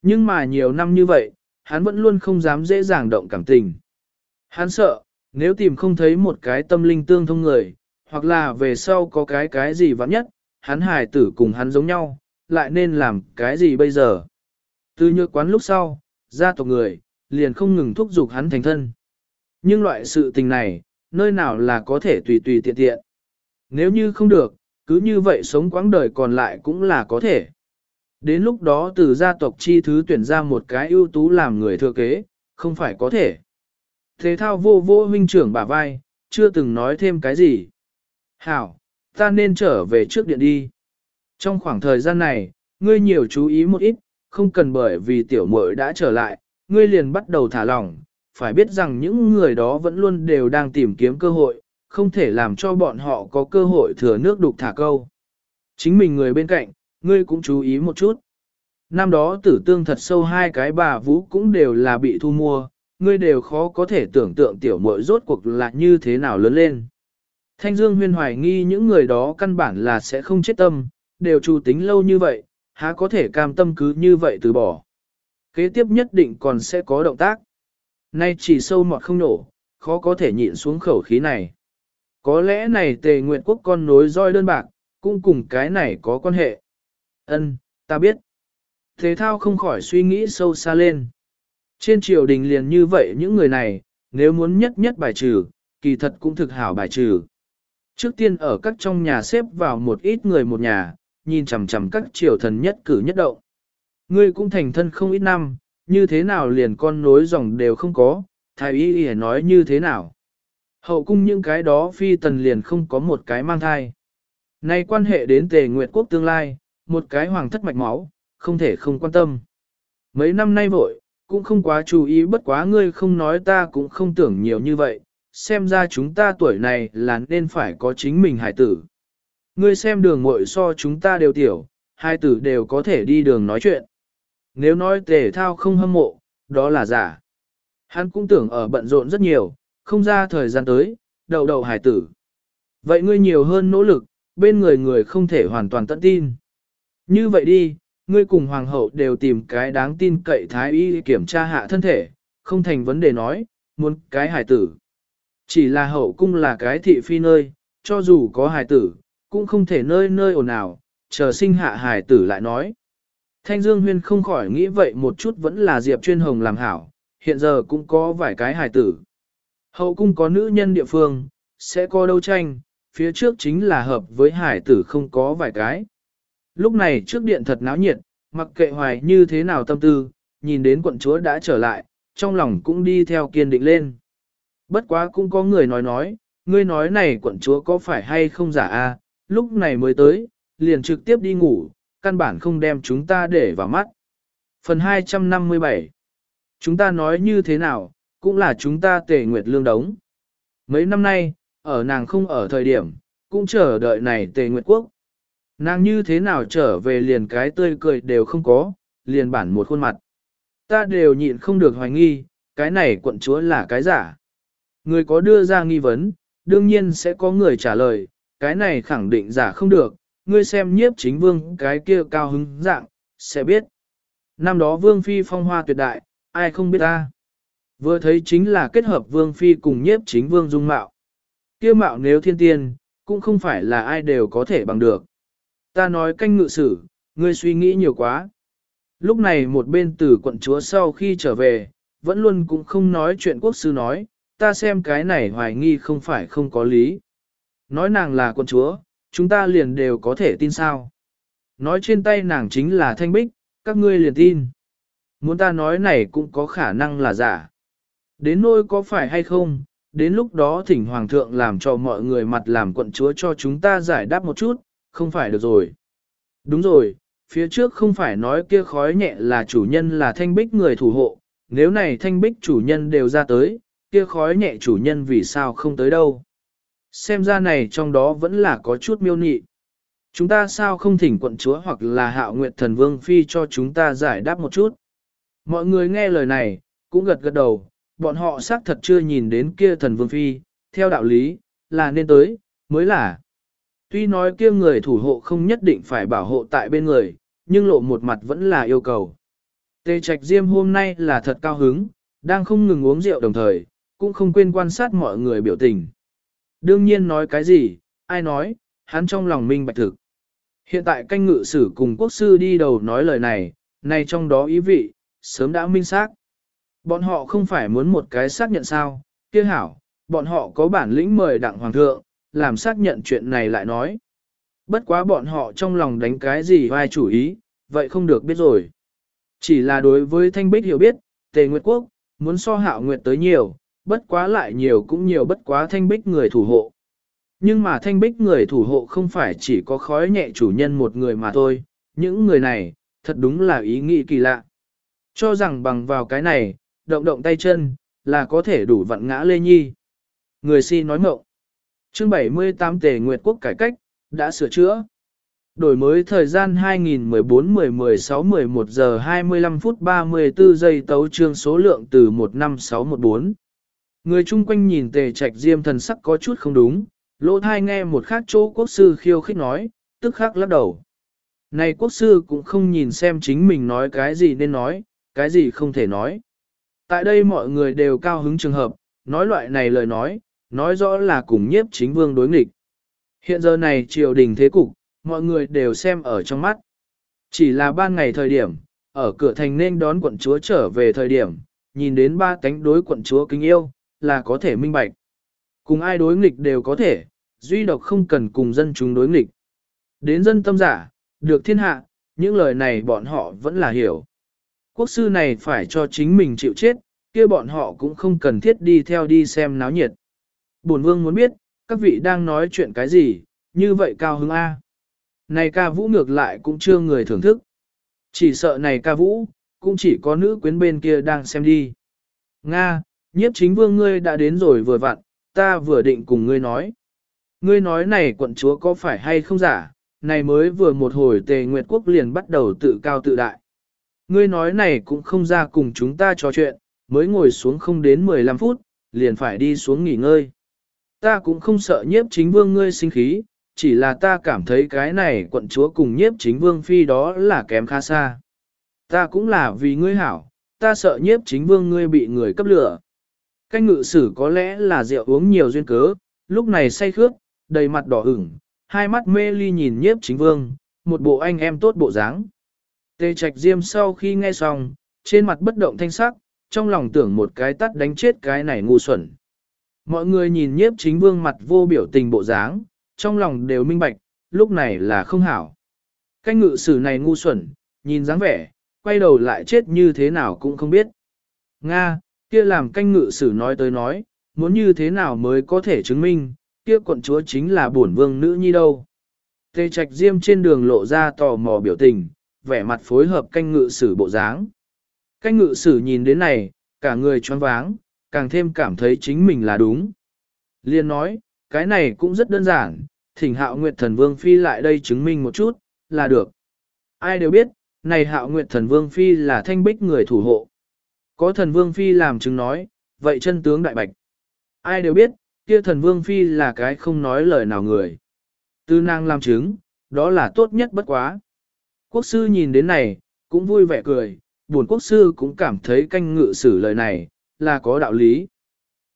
Nhưng mà nhiều năm như vậy, hắn vẫn luôn không dám dễ dàng động cảm tình. Hắn sợ, nếu tìm không thấy một cái tâm linh tương thông người, hoặc là về sau có cái cái gì vắng nhất, hắn hài tử cùng hắn giống nhau, lại nên làm cái gì bây giờ? Từ nhược quán lúc sau, gia tộc người, liền không ngừng thúc giục hắn thành thân. Nhưng loại sự tình này, nơi nào là có thể tùy tùy tiện tiện. Nếu như không được, cứ như vậy sống quãng đời còn lại cũng là có thể. Đến lúc đó từ gia tộc chi thứ tuyển ra một cái ưu tú làm người thừa kế, không phải có thể. Thế thao vô vô huynh trưởng bả vai, chưa từng nói thêm cái gì. Hảo, ta nên trở về trước điện đi. Trong khoảng thời gian này, ngươi nhiều chú ý một ít, không cần bởi vì tiểu muội đã trở lại, ngươi liền bắt đầu thả lỏng, phải biết rằng những người đó vẫn luôn đều đang tìm kiếm cơ hội, không thể làm cho bọn họ có cơ hội thừa nước đục thả câu. Chính mình người bên cạnh, ngươi cũng chú ý một chút. Năm đó tử tương thật sâu hai cái bà vũ cũng đều là bị thu mua, ngươi đều khó có thể tưởng tượng tiểu muội rốt cuộc là như thế nào lớn lên. Thanh Dương huyên hoài nghi những người đó căn bản là sẽ không chết tâm, đều chủ tính lâu như vậy, há có thể cam tâm cứ như vậy từ bỏ. Kế tiếp nhất định còn sẽ có động tác. Nay chỉ sâu mọt không nổ, khó có thể nhịn xuống khẩu khí này. Có lẽ này tề nguyện quốc con nối roi đơn bạc, cũng cùng cái này có quan hệ. Ân, ta biết. Thế thao không khỏi suy nghĩ sâu xa lên. Trên triều đình liền như vậy những người này, nếu muốn nhất nhất bài trừ, kỳ thật cũng thực hảo bài trừ. Trước tiên ở các trong nhà xếp vào một ít người một nhà, nhìn chằm chằm các triều thần nhất cử nhất động. Ngươi cũng thành thân không ít năm, như thế nào liền con nối dòng đều không có, thái y y nói như thế nào. Hậu cung những cái đó phi tần liền không có một cái mang thai. Nay quan hệ đến tề nguyệt quốc tương lai, một cái hoàng thất mạch máu, không thể không quan tâm. Mấy năm nay vội, cũng không quá chú ý bất quá ngươi không nói ta cũng không tưởng nhiều như vậy, xem ra chúng ta tuổi này là nên phải có chính mình hải tử. Ngươi xem đường muội so chúng ta đều tiểu, hai tử đều có thể đi đường nói chuyện. Nếu nói thể thao không hâm mộ, đó là giả. Hắn cũng tưởng ở bận rộn rất nhiều, không ra thời gian tới, đầu đầu hải tử. Vậy ngươi nhiều hơn nỗ lực, bên người người không thể hoàn toàn tận tin. Như vậy đi, ngươi cùng hoàng hậu đều tìm cái đáng tin cậy thái y kiểm tra hạ thân thể, không thành vấn đề nói, muốn cái hải tử. Chỉ là hậu cung là cái thị phi nơi, cho dù có hải tử, cũng không thể nơi nơi ồn ào, chờ sinh hạ hải tử lại nói. Thanh Dương Huyên không khỏi nghĩ vậy một chút vẫn là Diệp Chuyên Hồng làm hảo, hiện giờ cũng có vài cái hải tử. Hậu cung có nữ nhân địa phương, sẽ có đấu tranh, phía trước chính là hợp với hải tử không có vài cái. Lúc này trước điện thật náo nhiệt, mặc kệ hoài như thế nào tâm tư, nhìn đến quận chúa đã trở lại, trong lòng cũng đi theo kiên định lên. Bất quá cũng có người nói nói, ngươi nói này quận chúa có phải hay không giả a? lúc này mới tới, liền trực tiếp đi ngủ, căn bản không đem chúng ta để vào mắt. Phần 257 Chúng ta nói như thế nào, cũng là chúng ta tề nguyệt lương đống. Mấy năm nay, ở nàng không ở thời điểm, cũng chờ đợi này tề nguyệt quốc. Nàng như thế nào trở về liền cái tươi cười đều không có, liền bản một khuôn mặt. Ta đều nhịn không được hoài nghi, cái này quận chúa là cái giả. Người có đưa ra nghi vấn, đương nhiên sẽ có người trả lời, cái này khẳng định giả không được, ngươi xem nhiếp chính vương cái kia cao hứng dạng, sẽ biết. Năm đó vương phi phong hoa tuyệt đại, ai không biết ta. Vừa thấy chính là kết hợp vương phi cùng nhiếp chính vương dung mạo. Kia mạo nếu thiên tiên, cũng không phải là ai đều có thể bằng được. Ta nói canh ngự sử, ngươi suy nghĩ nhiều quá. Lúc này một bên từ quận chúa sau khi trở về, vẫn luôn cũng không nói chuyện quốc sư nói, ta xem cái này hoài nghi không phải không có lý. Nói nàng là quân chúa, chúng ta liền đều có thể tin sao. Nói trên tay nàng chính là thanh bích, các ngươi liền tin. Muốn ta nói này cũng có khả năng là giả. Đến nôi có phải hay không, đến lúc đó thỉnh hoàng thượng làm cho mọi người mặt làm quận chúa cho chúng ta giải đáp một chút, không phải được rồi. Đúng rồi, phía trước không phải nói kia khói nhẹ là chủ nhân là thanh bích người thủ hộ, nếu này thanh bích chủ nhân đều ra tới, kia khói nhẹ chủ nhân vì sao không tới đâu. Xem ra này trong đó vẫn là có chút miêu nị. Chúng ta sao không thỉnh quận chúa hoặc là hạo nguyệt thần vương phi cho chúng ta giải đáp một chút. Mọi người nghe lời này, cũng gật gật đầu, bọn họ xác thật chưa nhìn đến kia thần vương phi, theo đạo lý, là nên tới, mới là. Tuy nói kia người thủ hộ không nhất định phải bảo hộ tại bên người, nhưng lộ một mặt vẫn là yêu cầu. Tề trạch diêm hôm nay là thật cao hứng, đang không ngừng uống rượu đồng thời, cũng không quên quan sát mọi người biểu tình. Đương nhiên nói cái gì, ai nói, hắn trong lòng minh bạch thực. Hiện tại canh ngự sử cùng quốc sư đi đầu nói lời này, này trong đó ý vị, sớm đã minh xác. Bọn họ không phải muốn một cái xác nhận sao, kia hảo, bọn họ có bản lĩnh mời đặng hoàng thượng, làm xác nhận chuyện này lại nói. Bất quá bọn họ trong lòng đánh cái gì vai chủ ý, vậy không được biết rồi. Chỉ là đối với thanh bích hiểu biết, tề nguyệt quốc, muốn so hạo nguyệt tới nhiều, bất quá lại nhiều cũng nhiều bất quá thanh bích người thủ hộ. Nhưng mà thanh bích người thủ hộ không phải chỉ có khói nhẹ chủ nhân một người mà thôi, những người này, thật đúng là ý nghĩ kỳ lạ. Cho rằng bằng vào cái này, động động tay chân, là có thể đủ vặn ngã Lê Nhi. Người si nói mộng. Chương 78 Tề Nguyệt Quốc cải cách, đã sửa chữa. Đổi mới thời gian 2014-10-16-11 giờ 25 phút 34 giây tấu trương số lượng từ 15614. Người chung quanh nhìn tề trạch diêm thần sắc có chút không đúng, lỗ thai nghe một khác chỗ quốc sư khiêu khích nói, tức khắc lắc đầu. Này quốc sư cũng không nhìn xem chính mình nói cái gì nên nói, cái gì không thể nói. Tại đây mọi người đều cao hứng trường hợp, nói loại này lời nói, nói rõ là cùng nhiếp chính vương đối nghịch. Hiện giờ này triều đình thế cục, mọi người đều xem ở trong mắt. Chỉ là ban ngày thời điểm, ở cửa thành nên đón quận chúa trở về thời điểm, nhìn đến ba cánh đối quận chúa kính yêu, là có thể minh bạch. Cùng ai đối nghịch đều có thể, duy độc không cần cùng dân chúng đối nghịch. Đến dân tâm giả, được thiên hạ, những lời này bọn họ vẫn là hiểu. Quốc sư này phải cho chính mình chịu chết, kia bọn họ cũng không cần thiết đi theo đi xem náo nhiệt. Bổn vương muốn biết, các vị đang nói chuyện cái gì, như vậy cao hứng A. Này ca vũ ngược lại cũng chưa người thưởng thức. Chỉ sợ này ca vũ, cũng chỉ có nữ quyến bên kia đang xem đi. Nga, nhiếp chính vương ngươi đã đến rồi vừa vặn, ta vừa định cùng ngươi nói. Ngươi nói này quận chúa có phải hay không giả, này mới vừa một hồi tề nguyệt quốc liền bắt đầu tự cao tự đại. Ngươi nói này cũng không ra cùng chúng ta trò chuyện, mới ngồi xuống không đến 15 phút, liền phải đi xuống nghỉ ngơi. Ta cũng không sợ nhiếp chính vương ngươi sinh khí, chỉ là ta cảm thấy cái này quận chúa cùng nhiếp chính vương phi đó là kém khá xa. Ta cũng là vì ngươi hảo, ta sợ nhiếp chính vương ngươi bị người cấp lửa. Canh ngự sử có lẽ là rượu uống nhiều duyên cớ, lúc này say khước, đầy mặt đỏ ửng, hai mắt mê ly nhìn nhiếp chính vương, một bộ anh em tốt bộ dáng. Tê trạch diêm sau khi nghe xong, trên mặt bất động thanh sắc, trong lòng tưởng một cái tắt đánh chết cái này ngu xuẩn. Mọi người nhìn nhiếp chính vương mặt vô biểu tình bộ dáng, trong lòng đều minh bạch, lúc này là không hảo. Canh ngự sử này ngu xuẩn, nhìn dáng vẻ, quay đầu lại chết như thế nào cũng không biết. Nga, kia làm canh ngự sử nói tới nói, muốn như thế nào mới có thể chứng minh, kia quận chúa chính là bổn vương nữ nhi đâu. Tề trạch diêm trên đường lộ ra tò mò biểu tình, vẻ mặt phối hợp canh ngự sử bộ dáng. Canh ngự sử nhìn đến này, cả người choáng váng, càng thêm cảm thấy chính mình là đúng. Liên nói, cái này cũng rất đơn giản, thỉnh hạo nguyệt thần vương phi lại đây chứng minh một chút, là được. Ai đều biết, này hạo nguyệt thần vương phi là thanh bích người thủ hộ. Có thần vương phi làm chứng nói, vậy chân tướng đại bạch. Ai đều biết, kia thần vương phi là cái không nói lời nào người. Tư năng làm chứng, đó là tốt nhất bất quá. Quốc sư nhìn đến này, cũng vui vẻ cười, buồn quốc sư cũng cảm thấy canh ngự sử lời này, là có đạo lý.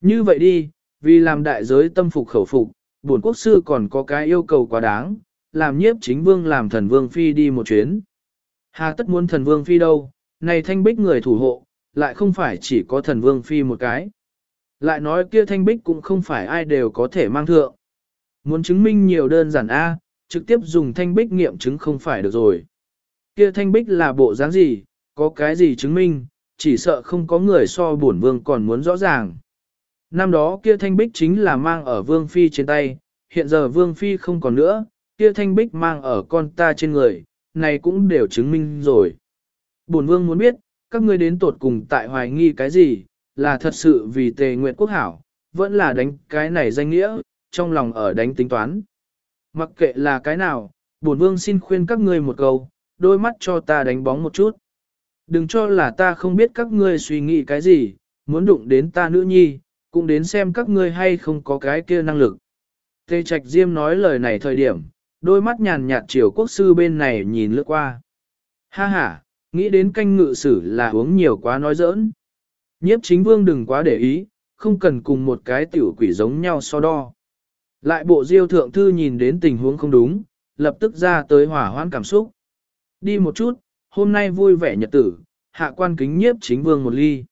Như vậy đi, vì làm đại giới tâm phục khẩu phục, buồn quốc sư còn có cái yêu cầu quá đáng, làm nhiếp chính vương làm thần vương phi đi một chuyến. Hà tất muốn thần vương phi đâu, này thanh bích người thủ hộ, lại không phải chỉ có thần vương phi một cái. Lại nói kia thanh bích cũng không phải ai đều có thể mang thượng. Muốn chứng minh nhiều đơn giản A, trực tiếp dùng thanh bích nghiệm chứng không phải được rồi. Kia thanh bích là bộ dáng gì, có cái gì chứng minh, chỉ sợ không có người so bổn vương còn muốn rõ ràng. Năm đó kia thanh bích chính là mang ở vương phi trên tay, hiện giờ vương phi không còn nữa, kia thanh bích mang ở con ta trên người, này cũng đều chứng minh rồi. Bổn vương muốn biết, các ngươi đến tột cùng tại hoài nghi cái gì, là thật sự vì tề nguyện quốc hảo, vẫn là đánh cái này danh nghĩa, trong lòng ở đánh tính toán. Mặc kệ là cái nào, bổn vương xin khuyên các ngươi một câu, đôi mắt cho ta đánh bóng một chút. Đừng cho là ta không biết các ngươi suy nghĩ cái gì, muốn đụng đến ta nữ nhi, cũng đến xem các ngươi hay không có cái kia năng lực. Tề Trạch Diêm nói lời này thời điểm, đôi mắt nhàn nhạt chiều quốc sư bên này nhìn lướt qua. Ha ha, nghĩ đến canh ngự sử là uống nhiều quá nói giỡn. Nhiếp chính vương đừng quá để ý, không cần cùng một cái tiểu quỷ giống nhau so đo. Lại bộ diêu thượng thư nhìn đến tình huống không đúng, lập tức ra tới hỏa hoãn cảm xúc. Đi một chút, hôm nay vui vẻ nhật tử, hạ quan kính nhiếp chính vương một ly.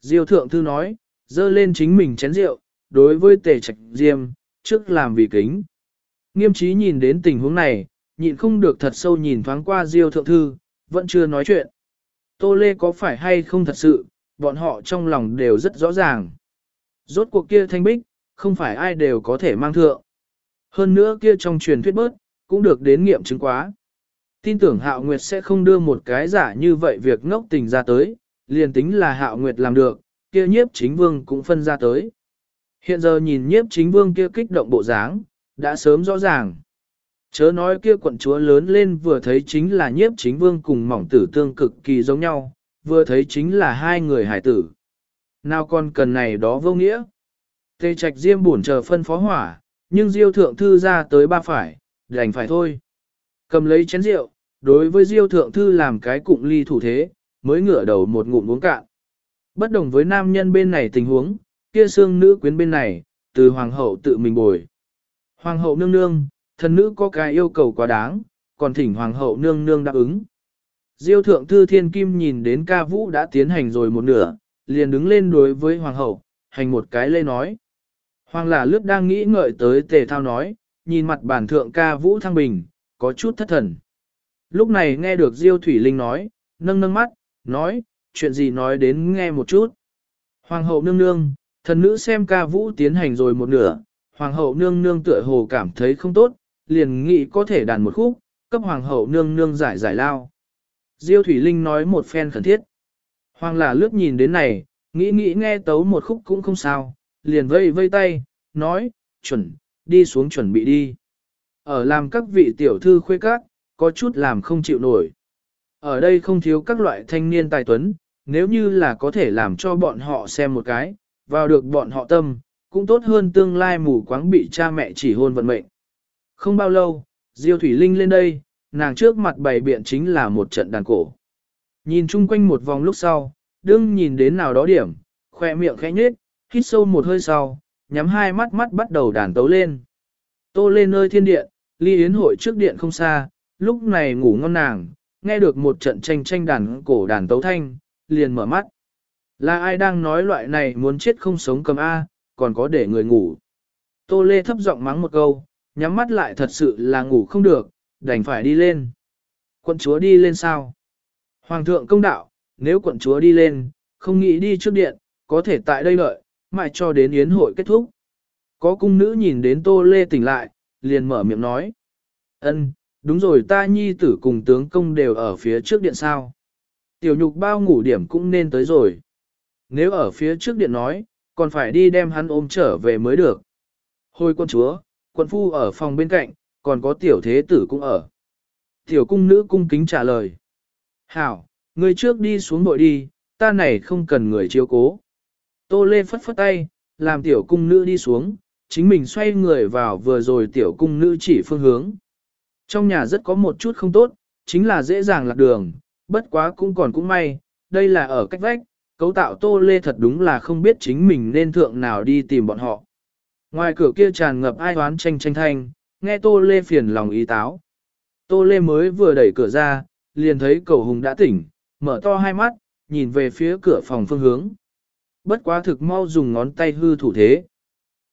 Diêu thượng thư nói, dơ lên chính mình chén rượu, đối với tề trạch diêm, trước làm vì kính. Nghiêm trí nhìn đến tình huống này, nhịn không được thật sâu nhìn thoáng qua diêu thượng thư, vẫn chưa nói chuyện. Tô Lê có phải hay không thật sự, bọn họ trong lòng đều rất rõ ràng. Rốt cuộc kia thanh bích, không phải ai đều có thể mang thượng. Hơn nữa kia trong truyền thuyết bớt, cũng được đến nghiệm chứng quá. Tin tưởng Hạo Nguyệt sẽ không đưa một cái giả như vậy việc ngốc tình ra tới, liền tính là Hạo Nguyệt làm được, kia nhiếp chính vương cũng phân ra tới. Hiện giờ nhìn nhiếp chính vương kia kích động bộ dáng, đã sớm rõ ràng. Chớ nói kia quận chúa lớn lên vừa thấy chính là nhiếp chính vương cùng mỏng tử tương cực kỳ giống nhau, vừa thấy chính là hai người hải tử. Nào còn cần này đó vô nghĩa. Tê trạch diêm buồn chờ phân phó hỏa, nhưng diêu thượng thư ra tới ba phải, đành phải thôi. Cầm lấy chén rượu, đối với diêu thượng thư làm cái cụm ly thủ thế, mới ngửa đầu một ngụm uống cạn. Bất đồng với nam nhân bên này tình huống, kia xương nữ quyến bên này, từ hoàng hậu tự mình bồi. Hoàng hậu nương nương, thần nữ có cái yêu cầu quá đáng, còn thỉnh hoàng hậu nương nương đáp ứng. Diêu thượng thư thiên kim nhìn đến ca vũ đã tiến hành rồi một nửa, liền đứng lên đối với hoàng hậu, hành một cái lê nói. Hoàng là lướt đang nghĩ ngợi tới tề thao nói, nhìn mặt bản thượng ca vũ thăng bình, có chút thất thần. Lúc này nghe được Diêu Thủy Linh nói, nâng nâng mắt, nói, chuyện gì nói đến nghe một chút. Hoàng hậu nương nương, thần nữ xem ca vũ tiến hành rồi một nửa, hoàng hậu nương nương tựa hồ cảm thấy không tốt, liền nghĩ có thể đàn một khúc, cấp hoàng hậu nương nương giải giải lao. Diêu Thủy Linh nói một phen khẩn thiết. Hoàng là lướt nhìn đến này, nghĩ nghĩ nghe tấu một khúc cũng không sao, liền vây vây tay, nói, chuẩn, đi xuống chuẩn bị đi. Ở làm các vị tiểu thư khuê các, có chút làm không chịu nổi. Ở đây không thiếu các loại thanh niên tài tuấn, nếu như là có thể làm cho bọn họ xem một cái, vào được bọn họ tâm, cũng tốt hơn tương lai mù quáng bị cha mẹ chỉ hôn vận mệnh. Không bao lâu, Diêu Thủy Linh lên đây, nàng trước mặt bày biện chính là một trận đàn cổ. Nhìn chung quanh một vòng lúc sau, đương nhìn đến nào đó điểm, khoe miệng khẽ nhếch, hít sâu một hơi sau, nhắm hai mắt mắt bắt đầu đàn tấu lên. Tô lên nơi thiên điện, ly yến hội trước điện không xa, lúc này ngủ ngon nàng, nghe được một trận tranh tranh đàn cổ đàn tấu thanh, liền mở mắt. Là ai đang nói loại này muốn chết không sống cầm A, còn có để người ngủ. Tô Lê thấp giọng mắng một câu, nhắm mắt lại thật sự là ngủ không được, đành phải đi lên. Quận chúa đi lên sao? Hoàng thượng công đạo, nếu quận chúa đi lên, không nghĩ đi trước điện, có thể tại đây đợi, mãi cho đến yến hội kết thúc. Có cung nữ nhìn đến Tô Lê tỉnh lại, liền mở miệng nói. ân, đúng rồi ta nhi tử cùng tướng công đều ở phía trước điện sao. Tiểu nhục bao ngủ điểm cũng nên tới rồi. Nếu ở phía trước điện nói, còn phải đi đem hắn ôm trở về mới được. Hồi quân chúa, Quận phu ở phòng bên cạnh, còn có tiểu thế tử cũng ở. Tiểu cung nữ cung kính trả lời. Hảo, người trước đi xuống bội đi, ta này không cần người chiếu cố. Tô Lê phất phất tay, làm tiểu cung nữ đi xuống, chính mình xoay người vào vừa rồi tiểu cung nữ chỉ phương hướng. Trong nhà rất có một chút không tốt, chính là dễ dàng lạc đường, bất quá cũng còn cũng may, đây là ở cách vách, cấu tạo Tô Lê thật đúng là không biết chính mình nên thượng nào đi tìm bọn họ. Ngoài cửa kia tràn ngập ai oán tranh tranh thanh, nghe Tô Lê phiền lòng ý táo. Tô Lê mới vừa đẩy cửa ra, liền thấy cầu hùng đã tỉnh, mở to hai mắt, nhìn về phía cửa phòng phương hướng. Bất quá thực mau dùng ngón tay hư thủ thế.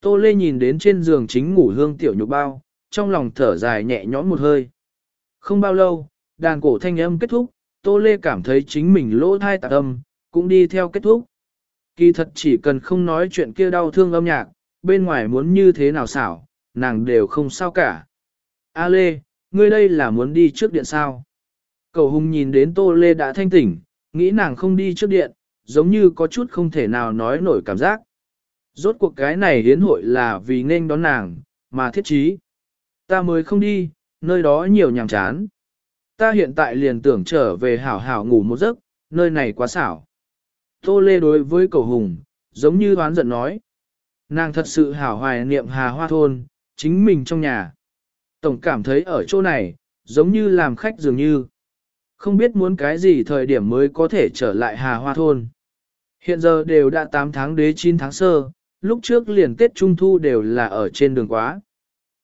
Tô Lê nhìn đến trên giường chính ngủ hương tiểu nhục bao, trong lòng thở dài nhẹ nhõm một hơi. Không bao lâu, đàn cổ thanh âm kết thúc, Tô Lê cảm thấy chính mình lỗ thai tạc âm, cũng đi theo kết thúc. Kỳ thật chỉ cần không nói chuyện kia đau thương âm nhạc, bên ngoài muốn như thế nào xảo, nàng đều không sao cả. A Lê, ngươi đây là muốn đi trước điện sao? Cầu hùng nhìn đến Tô Lê đã thanh tỉnh, nghĩ nàng không đi trước điện, giống như có chút không thể nào nói nổi cảm giác. Rốt cuộc cái này hiến hội là vì nên đón nàng, mà thiết trí. Ta mới không đi, nơi đó nhiều nhàm chán. Ta hiện tại liền tưởng trở về hảo hảo ngủ một giấc, nơi này quá xảo. Tô Lê đối với cầu hùng, giống như đoán giận nói. Nàng thật sự hảo hoài niệm hà hoa thôn, chính mình trong nhà. Tổng cảm thấy ở chỗ này, giống như làm khách dường như. Không biết muốn cái gì thời điểm mới có thể trở lại hà hoa thôn. Hiện giờ đều đã 8 tháng đế 9 tháng sơ, lúc trước liền Tết Trung Thu đều là ở trên đường quá.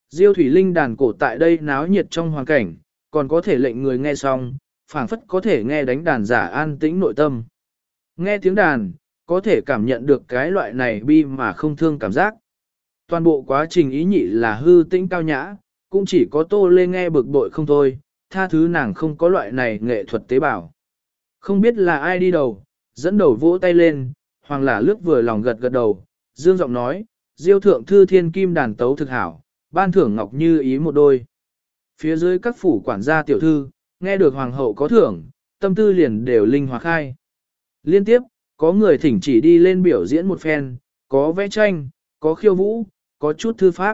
Diêu Thủy Linh đàn cổ tại đây náo nhiệt trong hoàn cảnh, còn có thể lệnh người nghe xong, phảng phất có thể nghe đánh đàn giả an tĩnh nội tâm. Nghe tiếng đàn, có thể cảm nhận được cái loại này bi mà không thương cảm giác. Toàn bộ quá trình ý nhị là hư tĩnh cao nhã, cũng chỉ có tô lê nghe bực bội không thôi, tha thứ nàng không có loại này nghệ thuật tế bào. Không biết là ai đi đầu, dẫn đầu vỗ tay lên, hoàng là lướt vừa lòng gật gật đầu, dương giọng nói, diêu thượng thư thiên kim đàn tấu thực hảo, ban thưởng ngọc như ý một đôi. Phía dưới các phủ quản gia tiểu thư, nghe được hoàng hậu có thưởng, tâm tư liền đều linh hoạt khai. Liên tiếp, có người thỉnh chỉ đi lên biểu diễn một phen, có vẽ tranh, có khiêu vũ, có chút thư pháp.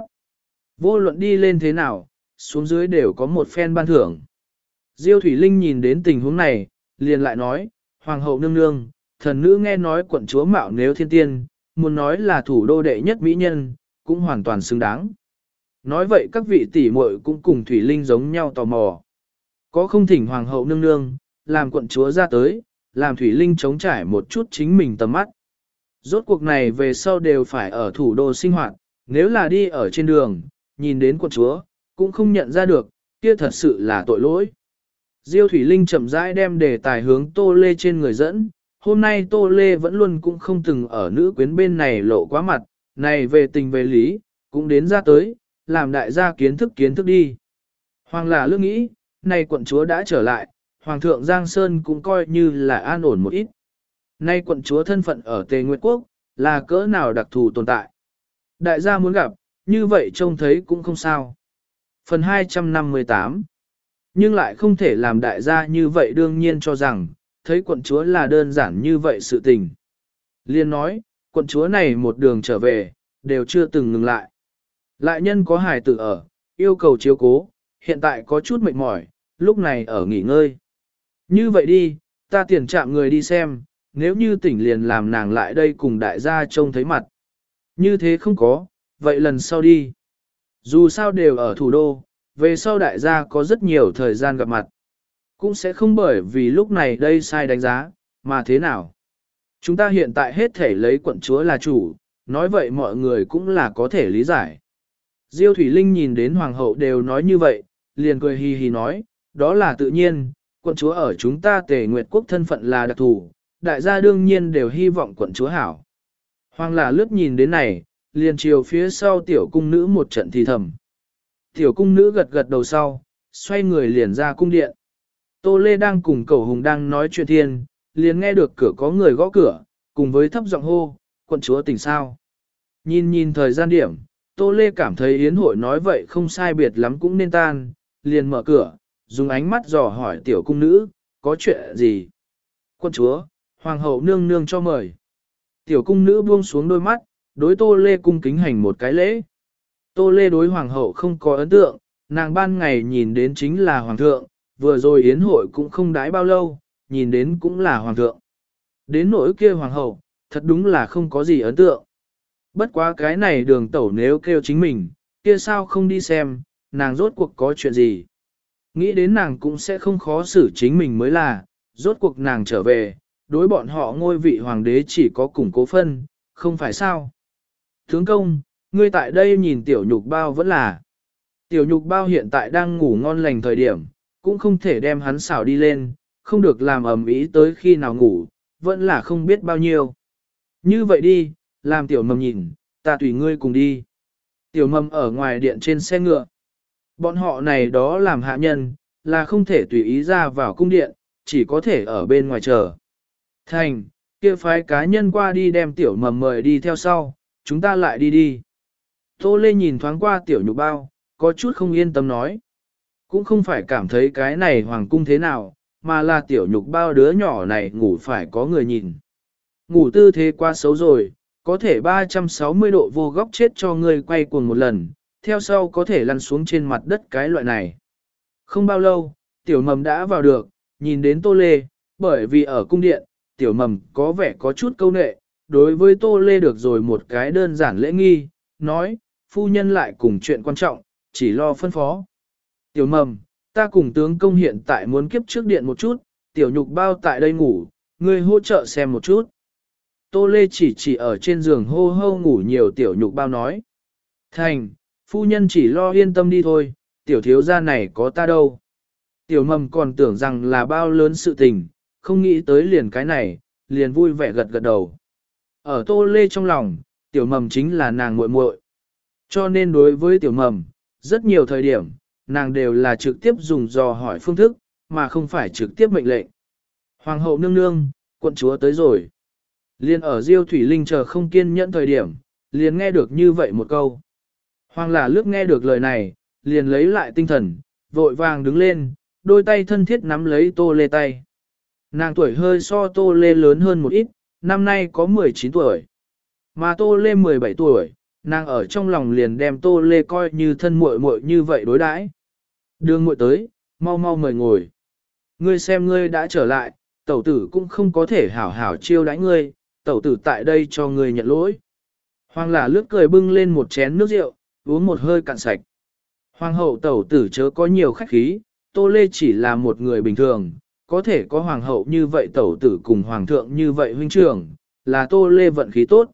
Vô luận đi lên thế nào, xuống dưới đều có một phen ban thưởng. Diêu Thủy Linh nhìn đến tình huống này, liền lại nói, Hoàng hậu nương nương, thần nữ nghe nói quận chúa mạo nếu thiên tiên, muốn nói là thủ đô đệ nhất mỹ nhân, cũng hoàn toàn xứng đáng. Nói vậy các vị tỷ muội cũng cùng Thủy Linh giống nhau tò mò. Có không thỉnh Hoàng hậu nương nương, làm quận chúa ra tới, làm Thủy Linh chống trải một chút chính mình tầm mắt. Rốt cuộc này về sau đều phải ở thủ đô sinh hoạt, nếu là đi ở trên đường, nhìn đến quận chúa, cũng không nhận ra được, kia thật sự là tội lỗi. Diêu Thủy Linh chậm rãi đem đề tài hướng Tô Lê trên người dẫn, hôm nay Tô Lê vẫn luôn cũng không từng ở nữ quyến bên này lộ quá mặt, này về tình về lý, cũng đến ra tới, làm đại gia kiến thức kiến thức đi. Hoàng là lương nghĩ, này quận chúa đã trở lại, Hoàng thượng Giang Sơn cũng coi như là an ổn một ít. Nay quận chúa thân phận ở Tề Nguyệt Quốc, là cỡ nào đặc thù tồn tại. Đại gia muốn gặp, như vậy trông thấy cũng không sao. Phần 258 Nhưng lại không thể làm đại gia như vậy đương nhiên cho rằng, thấy quận chúa là đơn giản như vậy sự tình. Liên nói, quận chúa này một đường trở về, đều chưa từng ngừng lại. Lại nhân có hài tử ở, yêu cầu chiếu cố, hiện tại có chút mệt mỏi, lúc này ở nghỉ ngơi. Như vậy đi, ta tiền chạm người đi xem, nếu như tỉnh liền làm nàng lại đây cùng đại gia trông thấy mặt. Như thế không có, vậy lần sau đi. Dù sao đều ở thủ đô, về sau đại gia có rất nhiều thời gian gặp mặt. Cũng sẽ không bởi vì lúc này đây sai đánh giá, mà thế nào. Chúng ta hiện tại hết thể lấy quận chúa là chủ, nói vậy mọi người cũng là có thể lý giải. Diêu Thủy Linh nhìn đến hoàng hậu đều nói như vậy, liền cười hì hì nói, đó là tự nhiên, quận chúa ở chúng ta tề nguyệt quốc thân phận là đặc thù, đại gia đương nhiên đều hy vọng quận chúa hảo. Hoàng là lướt nhìn đến này, liền chiều phía sau tiểu cung nữ một trận thì thầm. Tiểu cung nữ gật gật đầu sau, xoay người liền ra cung điện. Tô Lê đang cùng cầu hùng đang nói chuyện thiên, liền nghe được cửa có người gõ cửa, cùng với thấp giọng hô, quận chúa tỉnh sao. Nhìn nhìn thời gian điểm, Tô Lê cảm thấy yến hội nói vậy không sai biệt lắm cũng nên tan, liền mở cửa, dùng ánh mắt dò hỏi tiểu cung nữ, có chuyện gì? Quân chúa, hoàng hậu nương nương cho mời. Tiểu cung nữ buông xuống đôi mắt, đối Tô Lê cung kính hành một cái lễ. Tô Lê đối hoàng hậu không có ấn tượng, nàng ban ngày nhìn đến chính là hoàng thượng, vừa rồi yến hội cũng không đãi bao lâu, nhìn đến cũng là hoàng thượng. Đến nỗi kia hoàng hậu, thật đúng là không có gì ấn tượng. Bất quá cái này đường tẩu nếu kêu chính mình, kia sao không đi xem, nàng rốt cuộc có chuyện gì. Nghĩ đến nàng cũng sẽ không khó xử chính mình mới là, rốt cuộc nàng trở về, đối bọn họ ngôi vị hoàng đế chỉ có củng cố phân, không phải sao. Tướng công, ngươi tại đây nhìn tiểu nhục bao vẫn là. Tiểu nhục bao hiện tại đang ngủ ngon lành thời điểm, cũng không thể đem hắn xảo đi lên, không được làm ầm ý tới khi nào ngủ, vẫn là không biết bao nhiêu. Như vậy đi, làm tiểu mầm nhìn, ta tùy ngươi cùng đi. Tiểu mầm ở ngoài điện trên xe ngựa. Bọn họ này đó làm hạ nhân, là không thể tùy ý ra vào cung điện, chỉ có thể ở bên ngoài chờ. Thành, kia phái cá nhân qua đi đem tiểu mầm mời đi theo sau, chúng ta lại đi đi. Tô Lê nhìn thoáng qua tiểu nhục bao, có chút không yên tâm nói. Cũng không phải cảm thấy cái này hoàng cung thế nào, mà là tiểu nhục bao đứa nhỏ này ngủ phải có người nhìn. Ngủ tư thế quá xấu rồi, có thể 360 độ vô góc chết cho ngươi quay cuồng một lần, theo sau có thể lăn xuống trên mặt đất cái loại này. Không bao lâu, tiểu mầm đã vào được, nhìn đến tô lê, bởi vì ở cung điện, tiểu mầm có vẻ có chút câu nệ, đối với tô lê được rồi một cái đơn giản lễ nghi, nói, phu nhân lại cùng chuyện quan trọng, chỉ lo phân phó. Tiểu mầm, ta cùng tướng công hiện tại muốn kiếp trước điện một chút, tiểu nhục bao tại đây ngủ, ngươi hỗ trợ xem một chút. Tô Lê chỉ chỉ ở trên giường hô hô ngủ nhiều tiểu nhục bao nói. Thành, phu nhân chỉ lo yên tâm đi thôi, tiểu thiếu gia này có ta đâu. Tiểu mầm còn tưởng rằng là bao lớn sự tình, không nghĩ tới liền cái này, liền vui vẻ gật gật đầu. Ở tô lê trong lòng, tiểu mầm chính là nàng muội muội. Cho nên đối với tiểu mầm, rất nhiều thời điểm, nàng đều là trực tiếp dùng dò hỏi phương thức, mà không phải trực tiếp mệnh lệnh. Hoàng hậu nương nương, quận chúa tới rồi. Liên ở Diêu Thủy Linh chờ không kiên nhẫn thời điểm, liền nghe được như vậy một câu. Hoàng là lướt nghe được lời này, liền lấy lại tinh thần, vội vàng đứng lên, đôi tay thân thiết nắm lấy tô lê tay. Nàng tuổi hơi so tô lê lớn hơn một ít, năm nay có 19 tuổi. Mà tô lê 17 tuổi, nàng ở trong lòng liền đem tô lê coi như thân muội muội như vậy đối đãi. Đường muội tới, mau mau mời ngồi. Ngươi xem ngươi đã trở lại, tẩu tử cũng không có thể hảo hảo chiêu đãi ngươi, tẩu tử tại đây cho ngươi nhận lỗi. Hoàng là lướt cười bưng lên một chén nước rượu, uống một hơi cạn sạch. Hoàng hậu tẩu tử chớ có nhiều khách khí, Tô Lê chỉ là một người bình thường, có thể có hoàng hậu như vậy tẩu tử cùng hoàng thượng như vậy huynh trưởng, là Tô Lê vận khí tốt.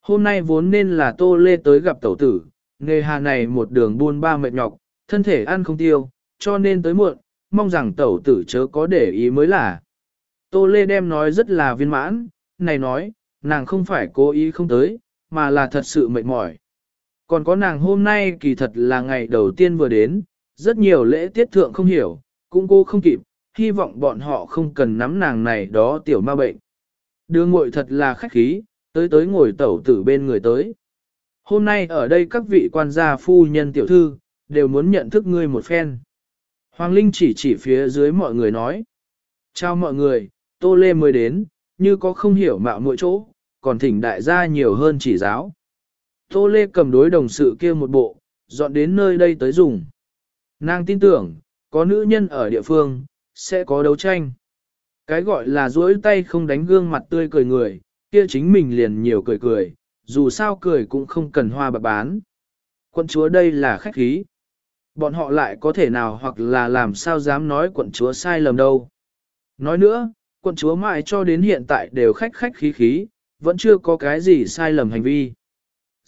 Hôm nay vốn nên là Tô Lê tới gặp tẩu tử, nghề hà này một đường buôn ba mệt nhọc, thân thể ăn không tiêu, cho nên tới muộn, mong rằng tẩu tử chớ có để ý mới là. Tô Lê đem nói rất là viên mãn, này nói, nàng không phải cố ý không tới, mà là thật sự mệt mỏi. Còn có nàng hôm nay kỳ thật là ngày đầu tiên vừa đến, rất nhiều lễ tiết thượng không hiểu, cũng cô không kịp, hy vọng bọn họ không cần nắm nàng này đó tiểu ma bệnh. Đưa ngội thật là khách khí, tới tới ngồi tẩu tử bên người tới. Hôm nay ở đây các vị quan gia phu nhân tiểu thư, đều muốn nhận thức ngươi một phen. Hoàng Linh chỉ chỉ phía dưới mọi người nói. Chào mọi người, Tô Lê mới đến, như có không hiểu mạo mỗi chỗ, còn thỉnh đại gia nhiều hơn chỉ giáo. Tô Lê cầm đối đồng sự kia một bộ, dọn đến nơi đây tới dùng. Nàng tin tưởng, có nữ nhân ở địa phương, sẽ có đấu tranh. Cái gọi là duỗi tay không đánh gương mặt tươi cười người, kia chính mình liền nhiều cười cười, dù sao cười cũng không cần hoa bạc bán. Quận chúa đây là khách khí. Bọn họ lại có thể nào hoặc là làm sao dám nói quận chúa sai lầm đâu. Nói nữa, quận chúa mãi cho đến hiện tại đều khách khách khí khí, vẫn chưa có cái gì sai lầm hành vi.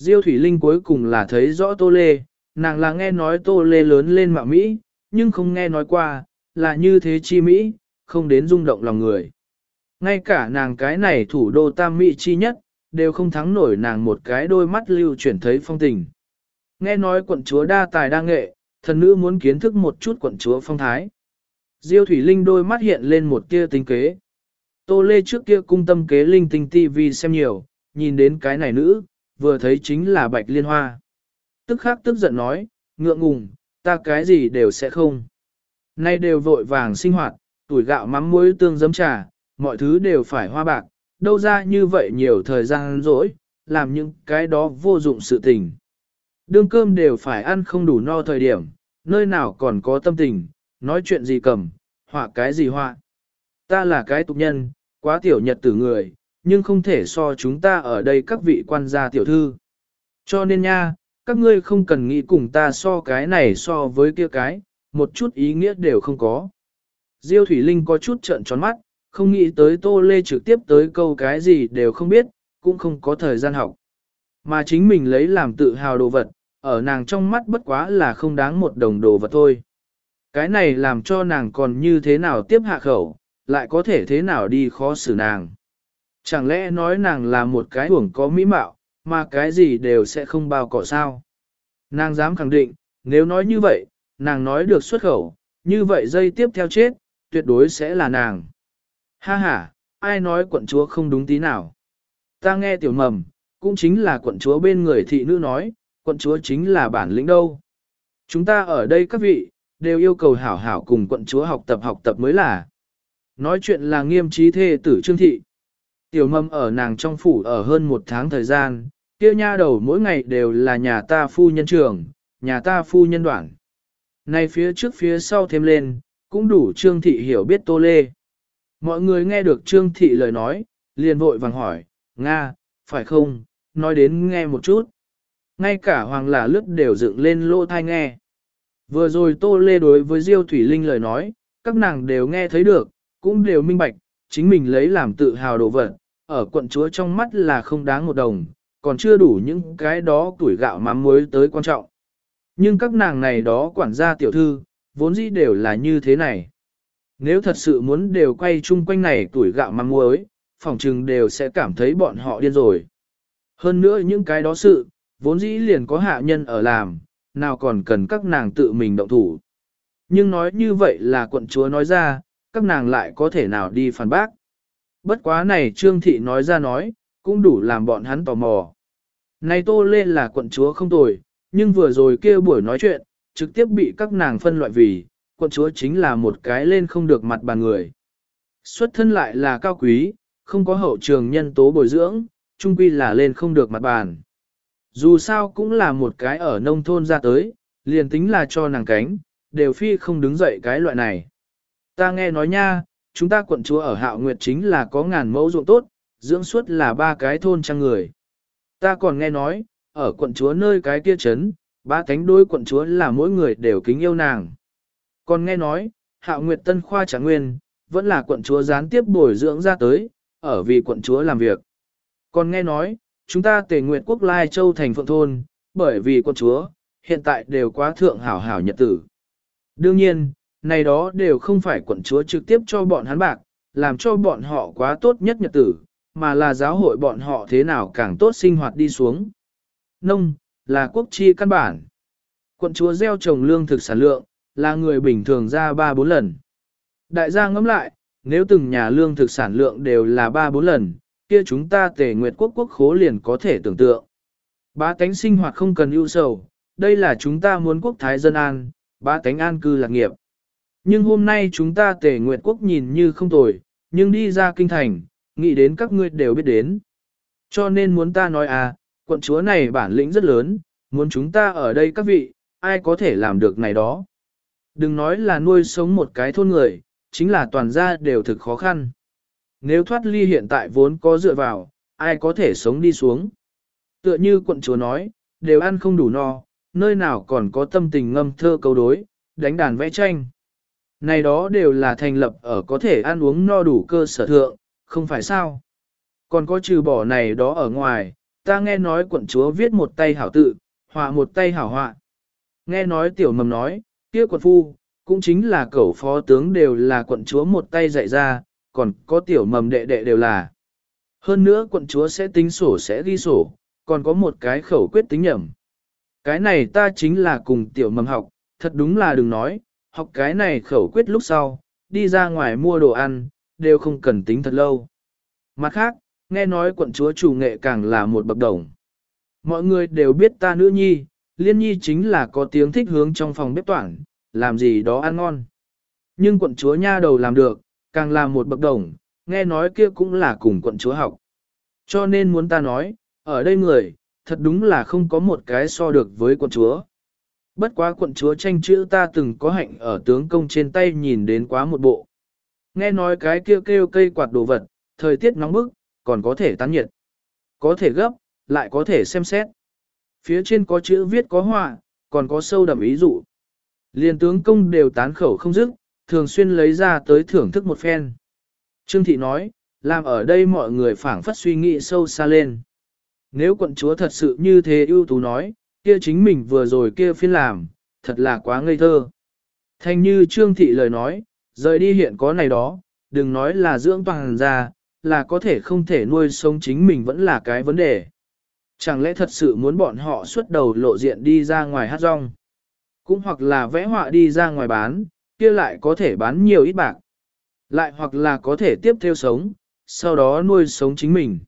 Diêu Thủy Linh cuối cùng là thấy rõ Tô Lê, nàng là nghe nói Tô Lê lớn lên mạo Mỹ, nhưng không nghe nói qua, là như thế chi Mỹ, không đến rung động lòng người. Ngay cả nàng cái này thủ đô tam Mỹ chi nhất, đều không thắng nổi nàng một cái đôi mắt lưu chuyển thấy phong tình. Nghe nói quận chúa đa tài đa nghệ, thần nữ muốn kiến thức một chút quận chúa phong thái. Diêu Thủy Linh đôi mắt hiện lên một tia tính kế. Tô Lê trước kia cung tâm kế linh tinh tivi xem nhiều, nhìn đến cái này nữ, vừa thấy chính là bạch liên hoa. Tức khắc tức giận nói, ngượng ngùng, ta cái gì đều sẽ không. Nay đều vội vàng sinh hoạt, tuổi gạo mắm muối tương giấm trà, mọi thứ đều phải hoa bạc, đâu ra như vậy nhiều thời gian rỗi, làm những cái đó vô dụng sự tình. Đương cơm đều phải ăn không đủ no thời điểm, nơi nào còn có tâm tình, nói chuyện gì cầm, họa cái gì họa. Ta là cái tục nhân, quá tiểu nhật tử người, nhưng không thể so chúng ta ở đây các vị quan gia tiểu thư. Cho nên nha, các ngươi không cần nghĩ cùng ta so cái này so với kia cái, một chút ý nghĩa đều không có. Diêu Thủy Linh có chút trợn tròn mắt, không nghĩ tới Tô Lê trực tiếp tới câu cái gì đều không biết, cũng không có thời gian học. Mà chính mình lấy làm tự hào đồ vật, ở nàng trong mắt bất quá là không đáng một đồng đồ vật thôi. Cái này làm cho nàng còn như thế nào tiếp hạ khẩu, lại có thể thế nào đi khó xử nàng. Chẳng lẽ nói nàng là một cái uổng có mỹ mạo, mà cái gì đều sẽ không bao cỏ sao? Nàng dám khẳng định, nếu nói như vậy, nàng nói được xuất khẩu, như vậy dây tiếp theo chết, tuyệt đối sẽ là nàng. Ha ha, ai nói quận chúa không đúng tí nào? Ta nghe tiểu mầm, cũng chính là quận chúa bên người thị nữ nói, quận chúa chính là bản lĩnh đâu. Chúng ta ở đây các vị, đều yêu cầu hảo hảo cùng quận chúa học tập học tập mới là. Nói chuyện là nghiêm trí thê tử trương thị. Tiểu mầm ở nàng trong phủ ở hơn một tháng thời gian, kia nha đầu mỗi ngày đều là nhà ta phu nhân trường, nhà ta phu nhân đoạn. Này phía trước phía sau thêm lên, cũng đủ trương thị hiểu biết tô lê. Mọi người nghe được trương thị lời nói, liền vội vàng hỏi, Nga, phải không, nói đến nghe một chút. Ngay cả hoàng là lướt đều dựng lên lỗ thai nghe. Vừa rồi tô lê đối với Diêu Thủy Linh lời nói, các nàng đều nghe thấy được, cũng đều minh bạch, chính mình lấy làm tự hào đồ vật, ở quận chúa trong mắt là không đáng một đồng, còn chưa đủ những cái đó tuổi gạo mắm muối tới quan trọng. Nhưng các nàng này đó quản gia tiểu thư, vốn dĩ đều là như thế này. Nếu thật sự muốn đều quay chung quanh này tuổi gạo mắm muối, phòng trừng đều sẽ cảm thấy bọn họ điên rồi. Hơn nữa những cái đó sự, vốn dĩ liền có hạ nhân ở làm, nào còn cần các nàng tự mình động thủ. Nhưng nói như vậy là quận chúa nói ra, các nàng lại có thể nào đi phản bác. Bất quá này Trương Thị nói ra nói, cũng đủ làm bọn hắn tò mò. Này Tô Lê là quận chúa không tồi, nhưng vừa rồi kia buổi nói chuyện, trực tiếp bị các nàng phân loại vì, quận chúa chính là một cái lên không được mặt bàn người. Xuất thân lại là cao quý, không có hậu trường nhân tố bồi dưỡng, trung quy là lên không được mặt bàn. Dù sao cũng là một cái ở nông thôn ra tới, liền tính là cho nàng cánh, đều phi không đứng dậy cái loại này. Ta nghe nói nha, chúng ta quận chúa ở Hạo Nguyệt chính là có ngàn mẫu ruộng tốt, dưỡng suốt là ba cái thôn trang người. Ta còn nghe nói, ở quận chúa nơi cái kia chấn, ba cánh đôi quận chúa là mỗi người đều kính yêu nàng. Còn nghe nói, Hạo Nguyệt Tân Khoa trả Nguyên, vẫn là quận chúa gián tiếp bồi dưỡng ra tới, ở vì quận chúa làm việc. Còn nghe nói, chúng ta tề nguyệt quốc lai châu thành phượng thôn, bởi vì quận chúa, hiện tại đều quá thượng hảo hảo nhật tử. Đương nhiên, này đó đều không phải quận chúa trực tiếp cho bọn hắn bạc, làm cho bọn họ quá tốt nhất nhật tử, mà là giáo hội bọn họ thế nào càng tốt sinh hoạt đi xuống. Nông, là quốc chi căn bản. Quận chúa gieo trồng lương thực sản lượng, là người bình thường ra 3-4 lần. Đại gia ngẫm lại, nếu từng nhà lương thực sản lượng đều là 3-4 lần, kia chúng ta tề nguyệt quốc quốc khố liền có thể tưởng tượng. Bá tánh sinh hoạt không cần ưu sầu, đây là chúng ta muốn quốc thái dân an, bá tánh an cư lạc nghiệp. Nhưng hôm nay chúng ta tề nguyệt quốc nhìn như không tồi, nhưng đi ra kinh thành, nghĩ đến các ngươi đều biết đến. Cho nên muốn ta nói à, quận chúa này bản lĩnh rất lớn, muốn chúng ta ở đây các vị, ai có thể làm được này đó. Đừng nói là nuôi sống một cái thôn người, chính là toàn gia đều thực khó khăn. Nếu thoát ly hiện tại vốn có dựa vào, ai có thể sống đi xuống. Tựa như quận chúa nói, đều ăn không đủ no, nơi nào còn có tâm tình ngâm thơ câu đối, đánh đàn vẽ tranh. Này đó đều là thành lập ở có thể ăn uống no đủ cơ sở thượng, không phải sao. Còn có trừ bỏ này đó ở ngoài, ta nghe nói quận chúa viết một tay hảo tự, họa một tay hảo họa. Nghe nói tiểu mầm nói, kia quận phu, cũng chính là cẩu phó tướng đều là quận chúa một tay dạy ra, còn có tiểu mầm đệ đệ đều là. Hơn nữa quận chúa sẽ tính sổ sẽ ghi sổ, còn có một cái khẩu quyết tính nhẩm. Cái này ta chính là cùng tiểu mầm học, thật đúng là đừng nói, học cái này khẩu quyết lúc sau, đi ra ngoài mua đồ ăn, đều không cần tính thật lâu. Mặt khác, nghe nói quận chúa chủ nghệ càng là một bậc đồng. Mọi người đều biết ta nữ nhi, liên nhi chính là có tiếng thích hướng trong phòng bếp toảng, làm gì đó ăn ngon. Nhưng quận chúa nha đầu làm được, càng là một bậc đồng, nghe nói kia cũng là cùng quận chúa học. Cho nên muốn ta nói, ở đây người, thật đúng là không có một cái so được với quận chúa. Bất quá quận chúa tranh chữ ta từng có hạnh ở tướng công trên tay nhìn đến quá một bộ. Nghe nói cái kêu kêu cây quạt đồ vật, thời tiết nóng bức, còn có thể tán nhiệt. Có thể gấp, lại có thể xem xét. Phía trên có chữ viết có họa, còn có sâu đậm ý dụ. Liên tướng công đều tán khẩu không dứt, thường xuyên lấy ra tới thưởng thức một phen. Trương Thị nói, làm ở đây mọi người phảng phất suy nghĩ sâu xa lên. Nếu quận chúa thật sự như thế ưu tú nói, kia chính mình vừa rồi kia phiên làm, thật là quá ngây thơ. Thanh như Trương Thị lời nói, rời đi hiện có này đó, đừng nói là dưỡng toàn ra, là có thể không thể nuôi sống chính mình vẫn là cái vấn đề. Chẳng lẽ thật sự muốn bọn họ xuất đầu lộ diện đi ra ngoài hát rong? Cũng hoặc là vẽ họa đi ra ngoài bán, kia lại có thể bán nhiều ít bạc. Lại hoặc là có thể tiếp theo sống, sau đó nuôi sống chính mình.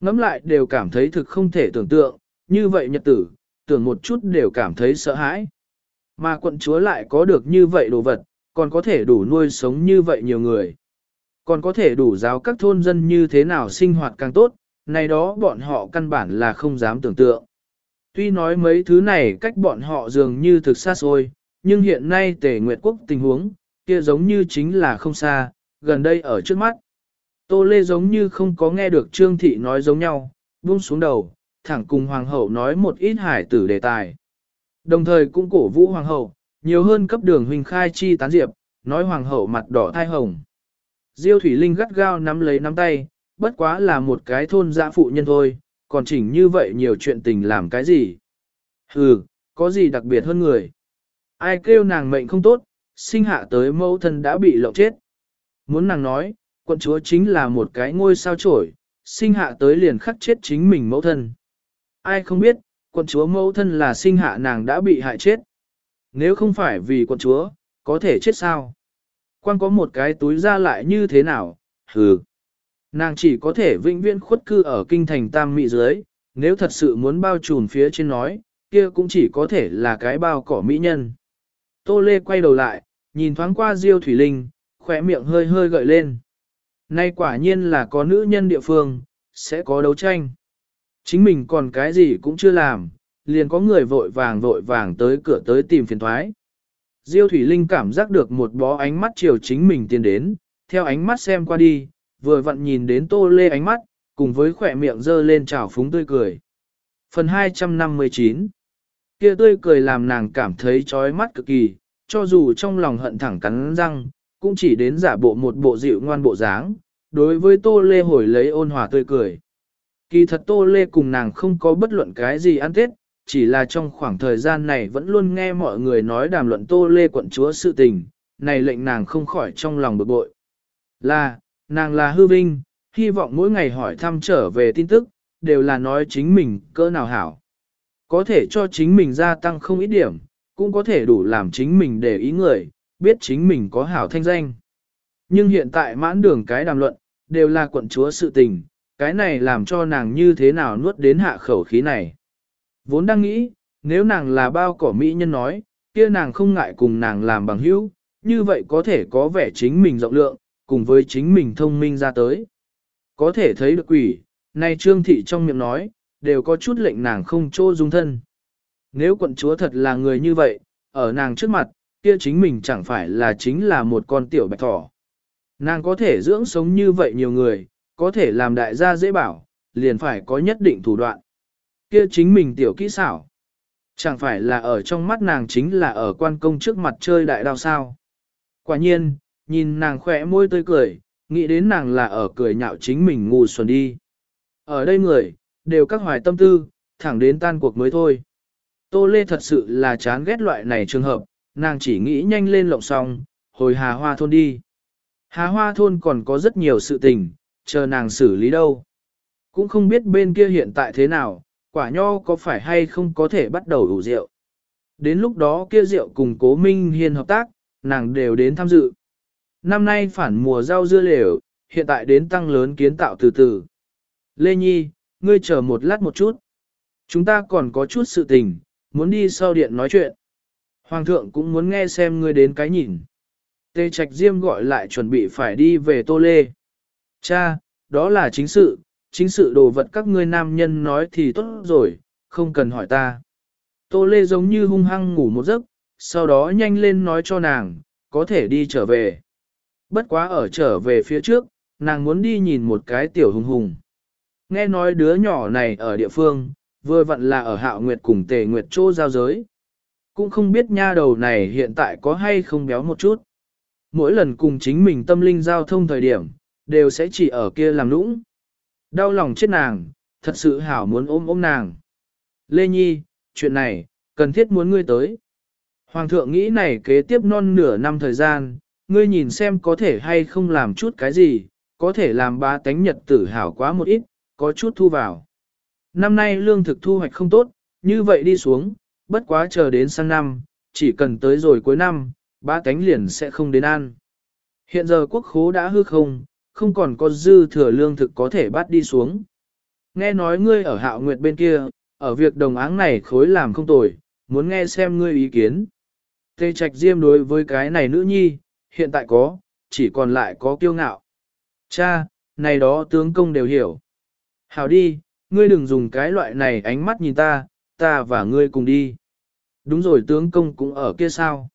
Ngắm lại đều cảm thấy thực không thể tưởng tượng, như vậy nhật tử, tưởng một chút đều cảm thấy sợ hãi. Mà quận chúa lại có được như vậy đồ vật, còn có thể đủ nuôi sống như vậy nhiều người. Còn có thể đủ giáo các thôn dân như thế nào sinh hoạt càng tốt, này đó bọn họ căn bản là không dám tưởng tượng. Tuy nói mấy thứ này cách bọn họ dường như thực xa xôi, nhưng hiện nay tề nguyệt quốc tình huống, kia giống như chính là không xa, gần đây ở trước mắt. Tô Lê giống như không có nghe được Trương Thị nói giống nhau, buông xuống đầu, thẳng cùng Hoàng hậu nói một ít hải tử đề tài. Đồng thời cũng cổ vũ Hoàng hậu, nhiều hơn cấp đường huynh khai chi tán diệp, nói Hoàng hậu mặt đỏ thai hồng. Diêu Thủy Linh gắt gao nắm lấy nắm tay, bất quá là một cái thôn dã phụ nhân thôi, còn chỉnh như vậy nhiều chuyện tình làm cái gì? Hừ, có gì đặc biệt hơn người? Ai kêu nàng mệnh không tốt, sinh hạ tới mẫu thân đã bị lộng chết. Muốn nàng nói, quận chúa chính là một cái ngôi sao trổi, sinh hạ tới liền khắc chết chính mình mẫu thân. Ai không biết, quận chúa mẫu thân là sinh hạ nàng đã bị hại chết. Nếu không phải vì quận chúa, có thể chết sao? Quan có một cái túi ra lại như thế nào? Hừ. Nàng chỉ có thể vĩnh viễn khuất cư ở kinh thành tam mỹ dưới, nếu thật sự muốn bao trùm phía trên nói, kia cũng chỉ có thể là cái bao cỏ mỹ nhân. Tô Lê quay đầu lại, nhìn thoáng qua Diêu Thủy Linh, khỏe miệng hơi hơi gợi lên. Nay quả nhiên là có nữ nhân địa phương, sẽ có đấu tranh. Chính mình còn cái gì cũng chưa làm, liền có người vội vàng vội vàng tới cửa tới tìm phiền thoái. Diêu Thủy Linh cảm giác được một bó ánh mắt chiều chính mình tiến đến, theo ánh mắt xem qua đi, vừa vặn nhìn đến tô lê ánh mắt, cùng với khỏe miệng dơ lên trào phúng tươi cười. Phần 259 Kia tươi cười làm nàng cảm thấy chói mắt cực kỳ, cho dù trong lòng hận thẳng cắn răng, cũng chỉ đến giả bộ một bộ dịu ngoan bộ dáng, đối với tô lê hồi lấy ôn hòa tươi cười. Kỳ thật tô lê cùng nàng không có bất luận cái gì ăn tết, chỉ là trong khoảng thời gian này vẫn luôn nghe mọi người nói đàm luận tô lê quận chúa sự tình, này lệnh nàng không khỏi trong lòng bực bội. Là, nàng là hư vinh, hy vọng mỗi ngày hỏi thăm trở về tin tức, đều là nói chính mình cỡ nào hảo. Có thể cho chính mình gia tăng không ít điểm, cũng có thể đủ làm chính mình để ý người, biết chính mình có hảo thanh danh. Nhưng hiện tại mãn đường cái đàm luận, đều là quận chúa sự tình, cái này làm cho nàng như thế nào nuốt đến hạ khẩu khí này. Vốn đang nghĩ, nếu nàng là bao cỏ mỹ nhân nói, kia nàng không ngại cùng nàng làm bằng hữu, như vậy có thể có vẻ chính mình rộng lượng, cùng với chính mình thông minh ra tới. Có thể thấy được quỷ, nay trương thị trong miệng nói, đều có chút lệnh nàng không trô dung thân. Nếu quận chúa thật là người như vậy, ở nàng trước mặt, kia chính mình chẳng phải là chính là một con tiểu bạch thỏ. Nàng có thể dưỡng sống như vậy nhiều người, có thể làm đại gia dễ bảo, liền phải có nhất định thủ đoạn. Kia chính mình tiểu kỹ xảo. Chẳng phải là ở trong mắt nàng chính là ở quan công trước mặt chơi đại đao sao. Quả nhiên, nhìn nàng khỏe môi tươi cười, nghĩ đến nàng là ở cười nhạo chính mình ngu xuẩn đi. Ở đây người, đều các hoài tâm tư, thẳng đến tan cuộc mới thôi. Tô Lê thật sự là chán ghét loại này trường hợp, nàng chỉ nghĩ nhanh lên lộng xong, hồi hà hoa thôn đi. Hà hoa thôn còn có rất nhiều sự tình, chờ nàng xử lý đâu. Cũng không biết bên kia hiện tại thế nào, quả nho có phải hay không có thể bắt đầu đủ rượu. Đến lúc đó kia rượu cùng cố Minh Hiên hợp tác, nàng đều đến tham dự. Năm nay phản mùa rau dưa lều, hiện tại đến tăng lớn kiến tạo từ từ. Lê Nhi, ngươi chờ một lát một chút. Chúng ta còn có chút sự tình, muốn đi sau điện nói chuyện. Hoàng thượng cũng muốn nghe xem ngươi đến cái nhìn. Tê Trạch Diêm gọi lại chuẩn bị phải đi về Tô Lê. Cha, đó là chính sự, chính sự đồ vật các ngươi nam nhân nói thì tốt rồi, không cần hỏi ta. Tô Lê giống như hung hăng ngủ một giấc, sau đó nhanh lên nói cho nàng, có thể đi trở về. Bất quá ở trở về phía trước, nàng muốn đi nhìn một cái tiểu hùng hùng. Nghe nói đứa nhỏ này ở địa phương, vừa vặn là ở hạo nguyệt cùng tề nguyệt chỗ giao giới. Cũng không biết nha đầu này hiện tại có hay không béo một chút. Mỗi lần cùng chính mình tâm linh giao thông thời điểm, đều sẽ chỉ ở kia làm nũng. Đau lòng chết nàng, thật sự hảo muốn ôm ôm nàng. Lê Nhi, chuyện này, cần thiết muốn ngươi tới. Hoàng thượng nghĩ này kế tiếp non nửa năm thời gian, ngươi nhìn xem có thể hay không làm chút cái gì, có thể làm ba tánh nhật tử hảo quá một ít, có chút thu vào. Năm nay lương thực thu hoạch không tốt, như vậy đi xuống, bất quá chờ đến sang năm, chỉ cần tới rồi cuối năm, ba tánh liền sẽ không đến ăn. Hiện giờ quốc khố đã hư không, không còn có dư thừa lương thực có thể bắt đi xuống. Nghe nói ngươi ở hạo nguyệt bên kia, ở việc đồng áng này khối làm không tồi, muốn nghe xem ngươi ý kiến. Tê Trạch Diêm đối với cái này nữ nhi, hiện tại có, chỉ còn lại có kiêu ngạo. Cha, này đó tướng công đều hiểu. Hảo đi, ngươi đừng dùng cái loại này ánh mắt nhìn ta, ta và ngươi cùng đi. Đúng rồi tướng công cũng ở kia sao.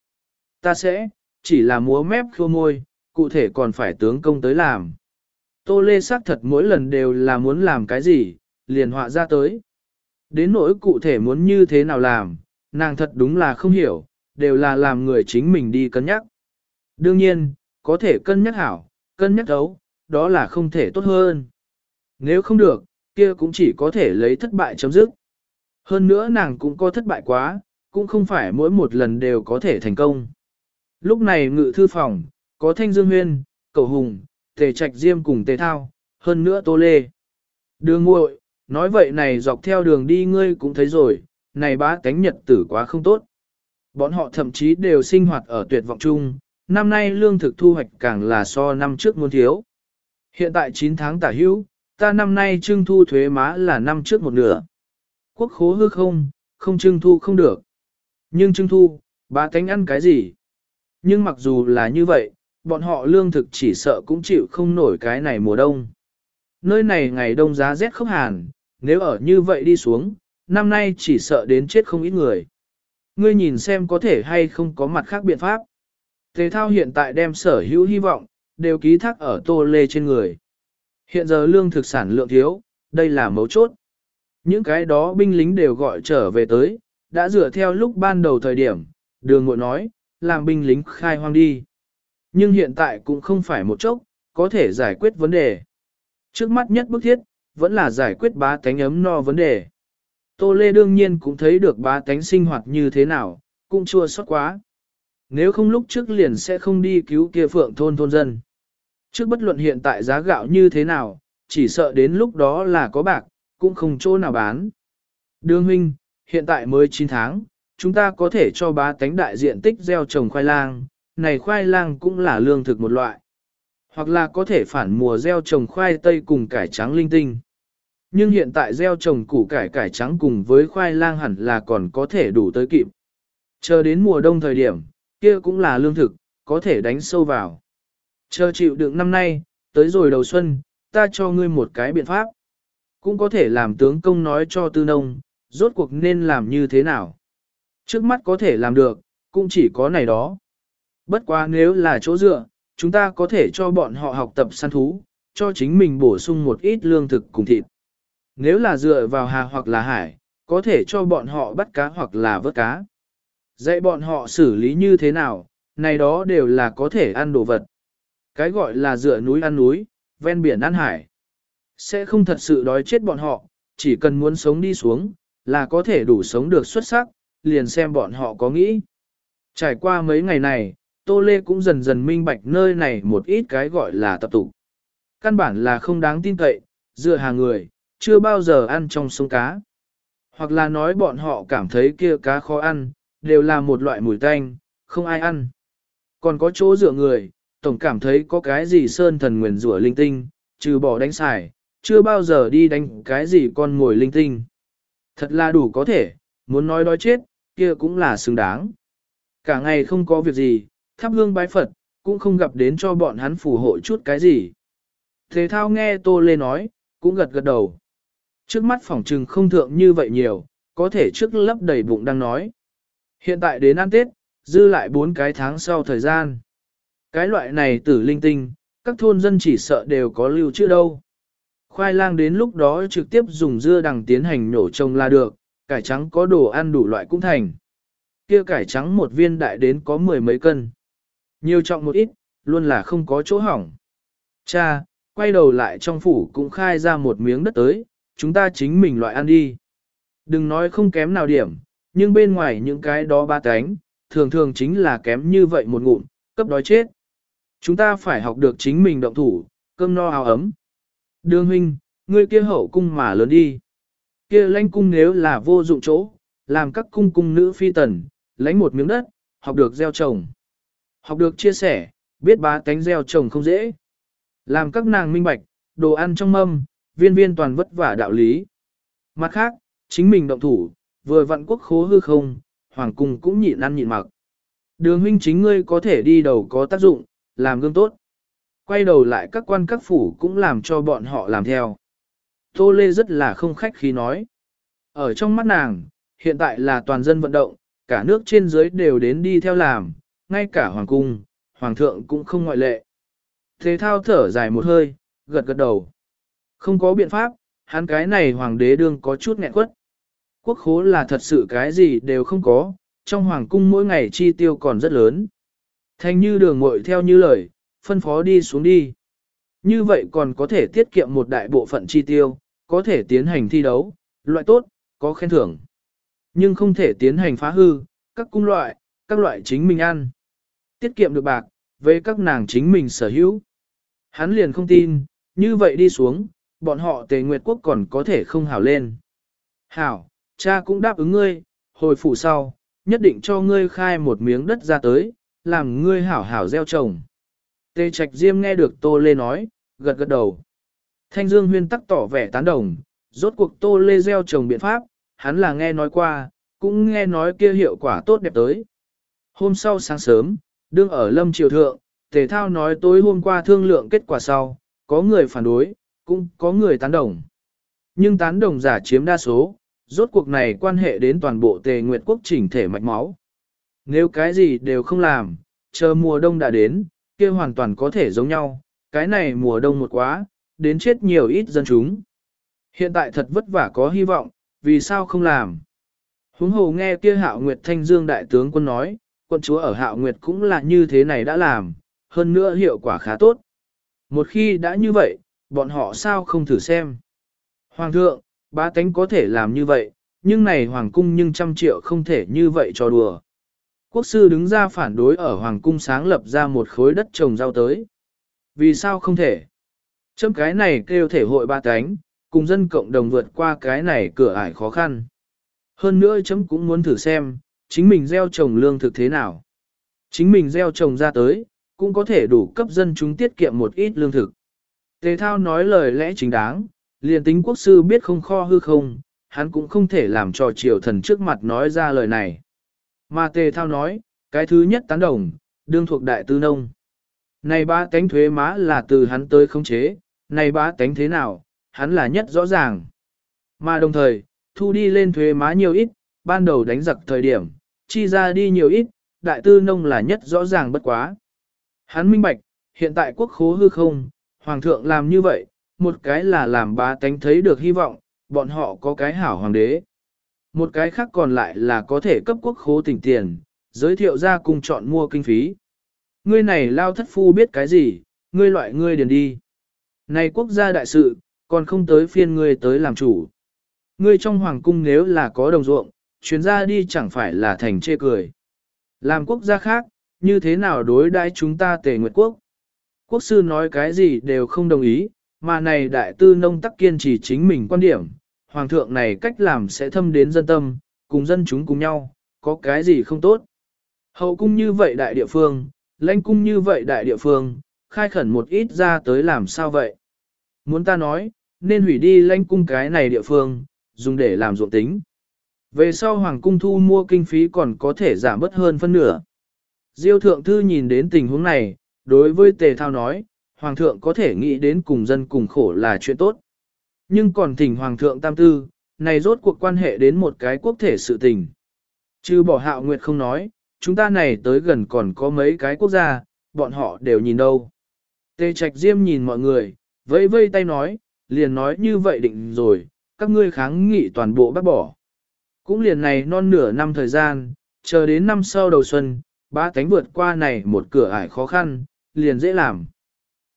Ta sẽ, chỉ là múa mép khô môi, cụ thể còn phải tướng công tới làm. Tô Lê xác thật mỗi lần đều là muốn làm cái gì, liền họa ra tới. Đến nỗi cụ thể muốn như thế nào làm, nàng thật đúng là không hiểu, đều là làm người chính mình đi cân nhắc. Đương nhiên, có thể cân nhắc hảo, cân nhắc đấu, đó là không thể tốt hơn. Nếu không được, kia cũng chỉ có thể lấy thất bại chấm dứt. Hơn nữa nàng cũng có thất bại quá, cũng không phải mỗi một lần đều có thể thành công. Lúc này ngự thư phòng, có Thanh Dương Huyên, Cầu Hùng, Tề Trạch Diêm cùng Tề Thao, hơn nữa Tô Lê. Đường muội nói vậy này dọc theo đường đi ngươi cũng thấy rồi, này bá tánh nhật tử quá không tốt. Bọn họ thậm chí đều sinh hoạt ở tuyệt vọng chung, năm nay lương thực thu hoạch càng là so năm trước muốn thiếu. Hiện tại 9 tháng tả hữu, ta năm nay trưng thu thuế má là năm trước một nửa. Quốc khố hư không, không trưng thu không được. Nhưng trưng thu, bá tánh ăn cái gì? Nhưng mặc dù là như vậy, bọn họ lương thực chỉ sợ cũng chịu không nổi cái này mùa đông. Nơi này ngày đông giá rét không hàn, nếu ở như vậy đi xuống, năm nay chỉ sợ đến chết không ít người. Ngươi nhìn xem có thể hay không có mặt khác biện pháp. Thế thao hiện tại đem sở hữu hy vọng, đều ký thác ở tô lê trên người. Hiện giờ lương thực sản lượng thiếu, đây là mấu chốt. Những cái đó binh lính đều gọi trở về tới, đã dựa theo lúc ban đầu thời điểm, đường ngội nói, làm binh lính khai hoang đi. Nhưng hiện tại cũng không phải một chốc, có thể giải quyết vấn đề. Trước mắt nhất bức thiết, vẫn là giải quyết bá tánh ấm no vấn đề. Tô Lê đương nhiên cũng thấy được bá tánh sinh hoạt như thế nào, cũng chua xót quá. Nếu không lúc trước liền sẽ không đi cứu kia phượng thôn thôn dân. Trước bất luận hiện tại giá gạo như thế nào, chỉ sợ đến lúc đó là có bạc, cũng không chỗ nào bán. đương huynh, hiện tại mới 9 tháng, chúng ta có thể cho bá tánh đại diện tích gieo trồng khoai lang, này khoai lang cũng là lương thực một loại. Hoặc là có thể phản mùa gieo trồng khoai tây cùng cải trắng linh tinh. Nhưng hiện tại gieo trồng củ cải cải trắng cùng với khoai lang hẳn là còn có thể đủ tới kịp. Chờ đến mùa đông thời điểm, kia cũng là lương thực, có thể đánh sâu vào. Chờ chịu đựng năm nay, tới rồi đầu xuân, ta cho ngươi một cái biện pháp. Cũng có thể làm tướng công nói cho tư nông, rốt cuộc nên làm như thế nào. Trước mắt có thể làm được, cũng chỉ có này đó. Bất quá nếu là chỗ dựa, chúng ta có thể cho bọn họ học tập săn thú, cho chính mình bổ sung một ít lương thực cùng thịt. Nếu là dựa vào hà hoặc là hải, có thể cho bọn họ bắt cá hoặc là vớt cá. Dạy bọn họ xử lý như thế nào, này đó đều là có thể ăn đồ vật. Cái gọi là dựa núi ăn núi, ven biển ăn hải. Sẽ không thật sự đói chết bọn họ, chỉ cần muốn sống đi xuống, là có thể đủ sống được xuất sắc, liền xem bọn họ có nghĩ. Trải qua mấy ngày này, Tô Lê cũng dần dần minh bạch nơi này một ít cái gọi là tập tụ. Căn bản là không đáng tin cậy, dựa hàng người, chưa bao giờ ăn trong sông cá. Hoặc là nói bọn họ cảm thấy kia cá khó ăn, đều là một loại mùi tanh, không ai ăn. Còn có chỗ dựa người, tổng cảm thấy có cái gì sơn thần nguyền rủa linh tinh, trừ bỏ đánh xài, chưa bao giờ đi đánh cái gì con ngồi linh tinh. Thật là đủ có thể, muốn nói đói chết, kia cũng là xứng đáng. Cả ngày không có việc gì, thắp hương bái Phật, cũng không gặp đến cho bọn hắn phù hộ chút cái gì. Thế thao nghe Tô Lê nói, cũng gật gật đầu. Trước mắt phỏng trừng không thượng như vậy nhiều, có thể trước lấp đầy bụng đang nói. Hiện tại đến ăn Tết, dư lại 4 cái tháng sau thời gian. Cái loại này tử linh tinh, các thôn dân chỉ sợ đều có lưu chưa đâu. Khoai lang đến lúc đó trực tiếp dùng dưa đằng tiến hành nổ trông là được, cải trắng có đồ ăn đủ loại cũng thành. Kia cải trắng một viên đại đến có mười mấy cân. Nhiều trọng một ít, luôn là không có chỗ hỏng. Cha, quay đầu lại trong phủ cũng khai ra một miếng đất tới, chúng ta chính mình loại ăn đi. Đừng nói không kém nào điểm, nhưng bên ngoài những cái đó ba cánh, thường thường chính là kém như vậy một ngụm, cấp đói chết. Chúng ta phải học được chính mình động thủ, cơm no áo ấm. Đường huynh, ngươi kia hậu cung mà lớn đi. Kia lãnh cung nếu là vô dụng chỗ, làm các cung cung nữ phi tần, lãnh một miếng đất, học được gieo trồng. Học được chia sẻ, biết bá tánh gieo trồng không dễ. Làm các nàng minh bạch, đồ ăn trong mâm, viên viên toàn vất vả đạo lý. Mặt khác, chính mình động thủ, vừa vặn quốc khố hư không, hoàng cung cũng nhịn ăn nhịn mặc. Đường huynh chính ngươi có thể đi đầu có tác dụng, làm gương tốt. Quay đầu lại các quan các phủ cũng làm cho bọn họ làm theo. Tô Lê rất là không khách khí nói. Ở trong mắt nàng, hiện tại là toàn dân vận động, cả nước trên dưới đều đến đi theo làm, ngay cả hoàng cung, hoàng thượng cũng không ngoại lệ. Thế thao thở dài một hơi, gật gật đầu. Không có biện pháp, hắn cái này hoàng đế đương có chút nghẹn quất. Quốc khố là thật sự cái gì đều không có, trong hoàng cung mỗi ngày chi tiêu còn rất lớn. Thành như đường ngội theo như lời, phân phó đi xuống đi. Như vậy còn có thể tiết kiệm một đại bộ phận chi tiêu, có thể tiến hành thi đấu, loại tốt, có khen thưởng. Nhưng không thể tiến hành phá hư, các cung loại, các loại chính mình ăn. Tiết kiệm được bạc, với các nàng chính mình sở hữu. Hắn liền không tin, như vậy đi xuống, bọn họ tề nguyệt quốc còn có thể không hảo lên. Hảo, cha cũng đáp ứng ngươi, hồi phủ sau, nhất định cho ngươi khai một miếng đất ra tới, làm ngươi hảo hảo gieo trồng. Tề trạch diêm nghe được Tô Lê nói, gật gật đầu. Thanh Dương huyên tắc tỏ vẻ tán đồng, rốt cuộc Tô Lê gieo trồng biện pháp, hắn là nghe nói qua, cũng nghe nói kia hiệu quả tốt đẹp tới. Hôm sau sáng sớm, đương ở lâm triều thượng, Tề Thao nói tối hôm qua thương lượng kết quả sau, có người phản đối, cũng có người tán đồng. Nhưng tán đồng giả chiếm đa số, rốt cuộc này quan hệ đến toàn bộ Tề Nguyệt quốc chỉnh thể mạch máu. Nếu cái gì đều không làm, chờ mùa đông đã đến, kia hoàn toàn có thể giống nhau, cái này mùa đông một quá, đến chết nhiều ít dân chúng. Hiện tại thật vất vả có hy vọng, vì sao không làm? Huống hồ nghe kia hạo nguyệt thanh dương đại tướng quân nói, quân chúa ở hạo nguyệt cũng là như thế này đã làm, hơn nữa hiệu quả khá tốt. Một khi đã như vậy, bọn họ sao không thử xem? Hoàng thượng, ba tánh có thể làm như vậy, nhưng này hoàng cung nhưng trăm triệu không thể như vậy cho đùa. Quốc sư đứng ra phản đối ở hoàng cung sáng lập ra một khối đất trồng rau tới. Vì sao không thể? Chấm cái này kêu thể hội ba tánh, cùng dân cộng đồng vượt qua cái này cửa ải khó khăn. Hơn nữa chấm cũng muốn thử xem, chính mình gieo trồng lương thực thế nào. Chính mình gieo trồng ra tới, cũng có thể đủ cấp dân chúng tiết kiệm một ít lương thực. Tề thao nói lời lẽ chính đáng, liền tính quốc sư biết không kho hư không, hắn cũng không thể làm cho triều thần trước mặt nói ra lời này. Mà tề thao nói, cái thứ nhất tán đồng, đương thuộc đại tư nông. Này ba tánh thuế má là từ hắn tới không chế, này ba tánh thế nào, hắn là nhất rõ ràng. Mà đồng thời, thu đi lên thuế má nhiều ít, ban đầu đánh giặc thời điểm, chi ra đi nhiều ít, đại tư nông là nhất rõ ràng bất quá. Hắn minh bạch, hiện tại quốc khố hư không, hoàng thượng làm như vậy, một cái là làm bá tánh thấy được hy vọng, bọn họ có cái hảo hoàng đế. Một cái khác còn lại là có thể cấp quốc khố tỉnh tiền, giới thiệu ra cùng chọn mua kinh phí. Ngươi này lao thất phu biết cái gì, ngươi loại ngươi điền đi. Này quốc gia đại sự, còn không tới phiên ngươi tới làm chủ. Ngươi trong hoàng cung nếu là có đồng ruộng, chuyến ra đi chẳng phải là thành chê cười. Làm quốc gia khác, như thế nào đối đãi chúng ta tề nguyệt quốc? Quốc sư nói cái gì đều không đồng ý, mà này đại tư nông tắc kiên trì chính mình quan điểm. Hoàng thượng này cách làm sẽ thâm đến dân tâm, cùng dân chúng cùng nhau, có cái gì không tốt. Hậu cung như vậy đại địa phương, lãnh cung như vậy đại địa phương, khai khẩn một ít ra tới làm sao vậy? Muốn ta nói, nên hủy đi lãnh cung cái này địa phương, dùng để làm ruộng tính. Về sau hoàng cung thu mua kinh phí còn có thể giảm bớt hơn phân nửa. Diêu thượng thư nhìn đến tình huống này, đối với tề thao nói, hoàng thượng có thể nghĩ đến cùng dân cùng khổ là chuyện tốt. Nhưng còn thỉnh hoàng thượng tam tư, này rốt cuộc quan hệ đến một cái quốc thể sự tình. Chứ bỏ hạo nguyệt không nói, chúng ta này tới gần còn có mấy cái quốc gia, bọn họ đều nhìn đâu. Tề trạch diêm nhìn mọi người, vẫy vây tay nói, liền nói như vậy định rồi, các ngươi kháng nghị toàn bộ bác bỏ. Cũng liền này non nửa năm thời gian, chờ đến năm sau đầu xuân, ba cánh vượt qua này một cửa ải khó khăn, liền dễ làm.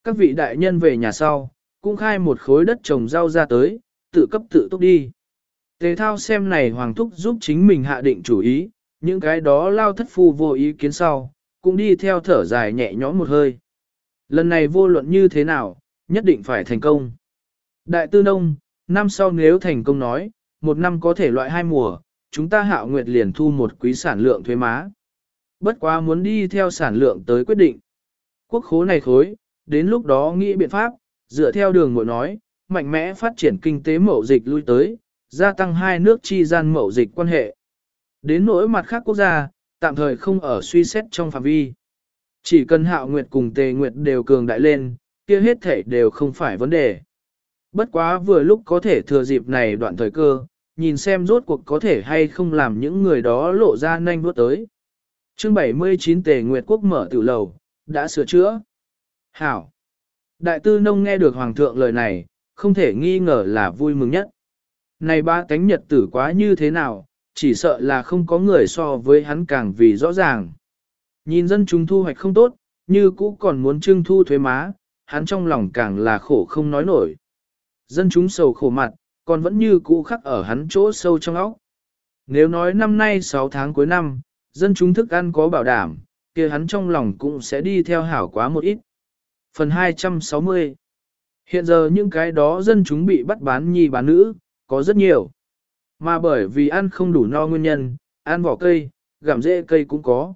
Các vị đại nhân về nhà sau, cũng khai một khối đất trồng rau ra tới, tự cấp tự túc đi. Tề thao xem này hoàng thúc giúp chính mình hạ định chủ ý, những cái đó lao thất phu vô ý kiến sau, cũng đi theo thở dài nhẹ nhõm một hơi. Lần này vô luận như thế nào, nhất định phải thành công. Đại tư nông, năm sau nếu thành công nói, một năm có thể loại hai mùa, chúng ta hạo nguyệt liền thu một quý sản lượng thuế má. Bất quá muốn đi theo sản lượng tới quyết định. Quốc khố này khối, đến lúc đó nghĩ biện pháp, dựa theo đường mội nói, mạnh mẽ phát triển kinh tế mậu dịch lui tới, gia tăng hai nước chi gian mậu dịch quan hệ. Đến nỗi mặt khác quốc gia, tạm thời không ở suy xét trong phạm vi. Chỉ cần hạo nguyệt cùng tề nguyệt đều cường đại lên, kia hết thể đều không phải vấn đề. Bất quá vừa lúc có thể thừa dịp này đoạn thời cơ, nhìn xem rốt cuộc có thể hay không làm những người đó lộ ra nhanh bước tới. chương 79 tề nguyệt quốc mở tử lầu, đã sửa chữa. Hảo! Đại tư nông nghe được hoàng thượng lời này, không thể nghi ngờ là vui mừng nhất. Này ba cánh nhật tử quá như thế nào, chỉ sợ là không có người so với hắn càng vì rõ ràng. Nhìn dân chúng thu hoạch không tốt, như cũ còn muốn trưng thu thuế má, hắn trong lòng càng là khổ không nói nổi. Dân chúng sầu khổ mặt, còn vẫn như cũ khắc ở hắn chỗ sâu trong óc. Nếu nói năm nay 6 tháng cuối năm, dân chúng thức ăn có bảo đảm, kia hắn trong lòng cũng sẽ đi theo hảo quá một ít. Phần 260 Hiện giờ những cái đó dân chúng bị bắt bán nhi bán nữ, có rất nhiều. Mà bởi vì ăn không đủ no nguyên nhân, ăn vỏ cây, gặm rễ cây cũng có.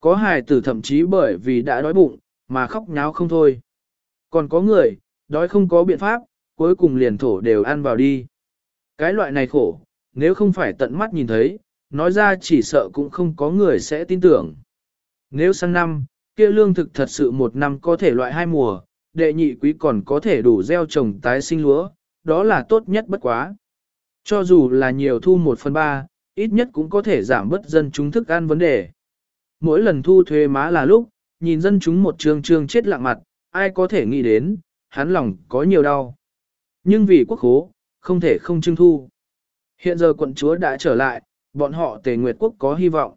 Có hài tử thậm chí bởi vì đã đói bụng, mà khóc nháo không thôi. Còn có người, đói không có biện pháp, cuối cùng liền thổ đều ăn vào đi. Cái loại này khổ, nếu không phải tận mắt nhìn thấy, nói ra chỉ sợ cũng không có người sẽ tin tưởng. Nếu sang năm, kia lương thực thật sự một năm có thể loại hai mùa, đệ nhị quý còn có thể đủ gieo trồng tái sinh lúa, đó là tốt nhất bất quá. Cho dù là nhiều thu một phần ba, ít nhất cũng có thể giảm bớt dân chúng thức ăn vấn đề. Mỗi lần thu thuế má là lúc, nhìn dân chúng một trường trường chết lặng mặt, ai có thể nghĩ đến, hắn lòng có nhiều đau. Nhưng vì quốc khố, không thể không trưng thu. Hiện giờ quận chúa đã trở lại, bọn họ tề nguyệt quốc có hy vọng.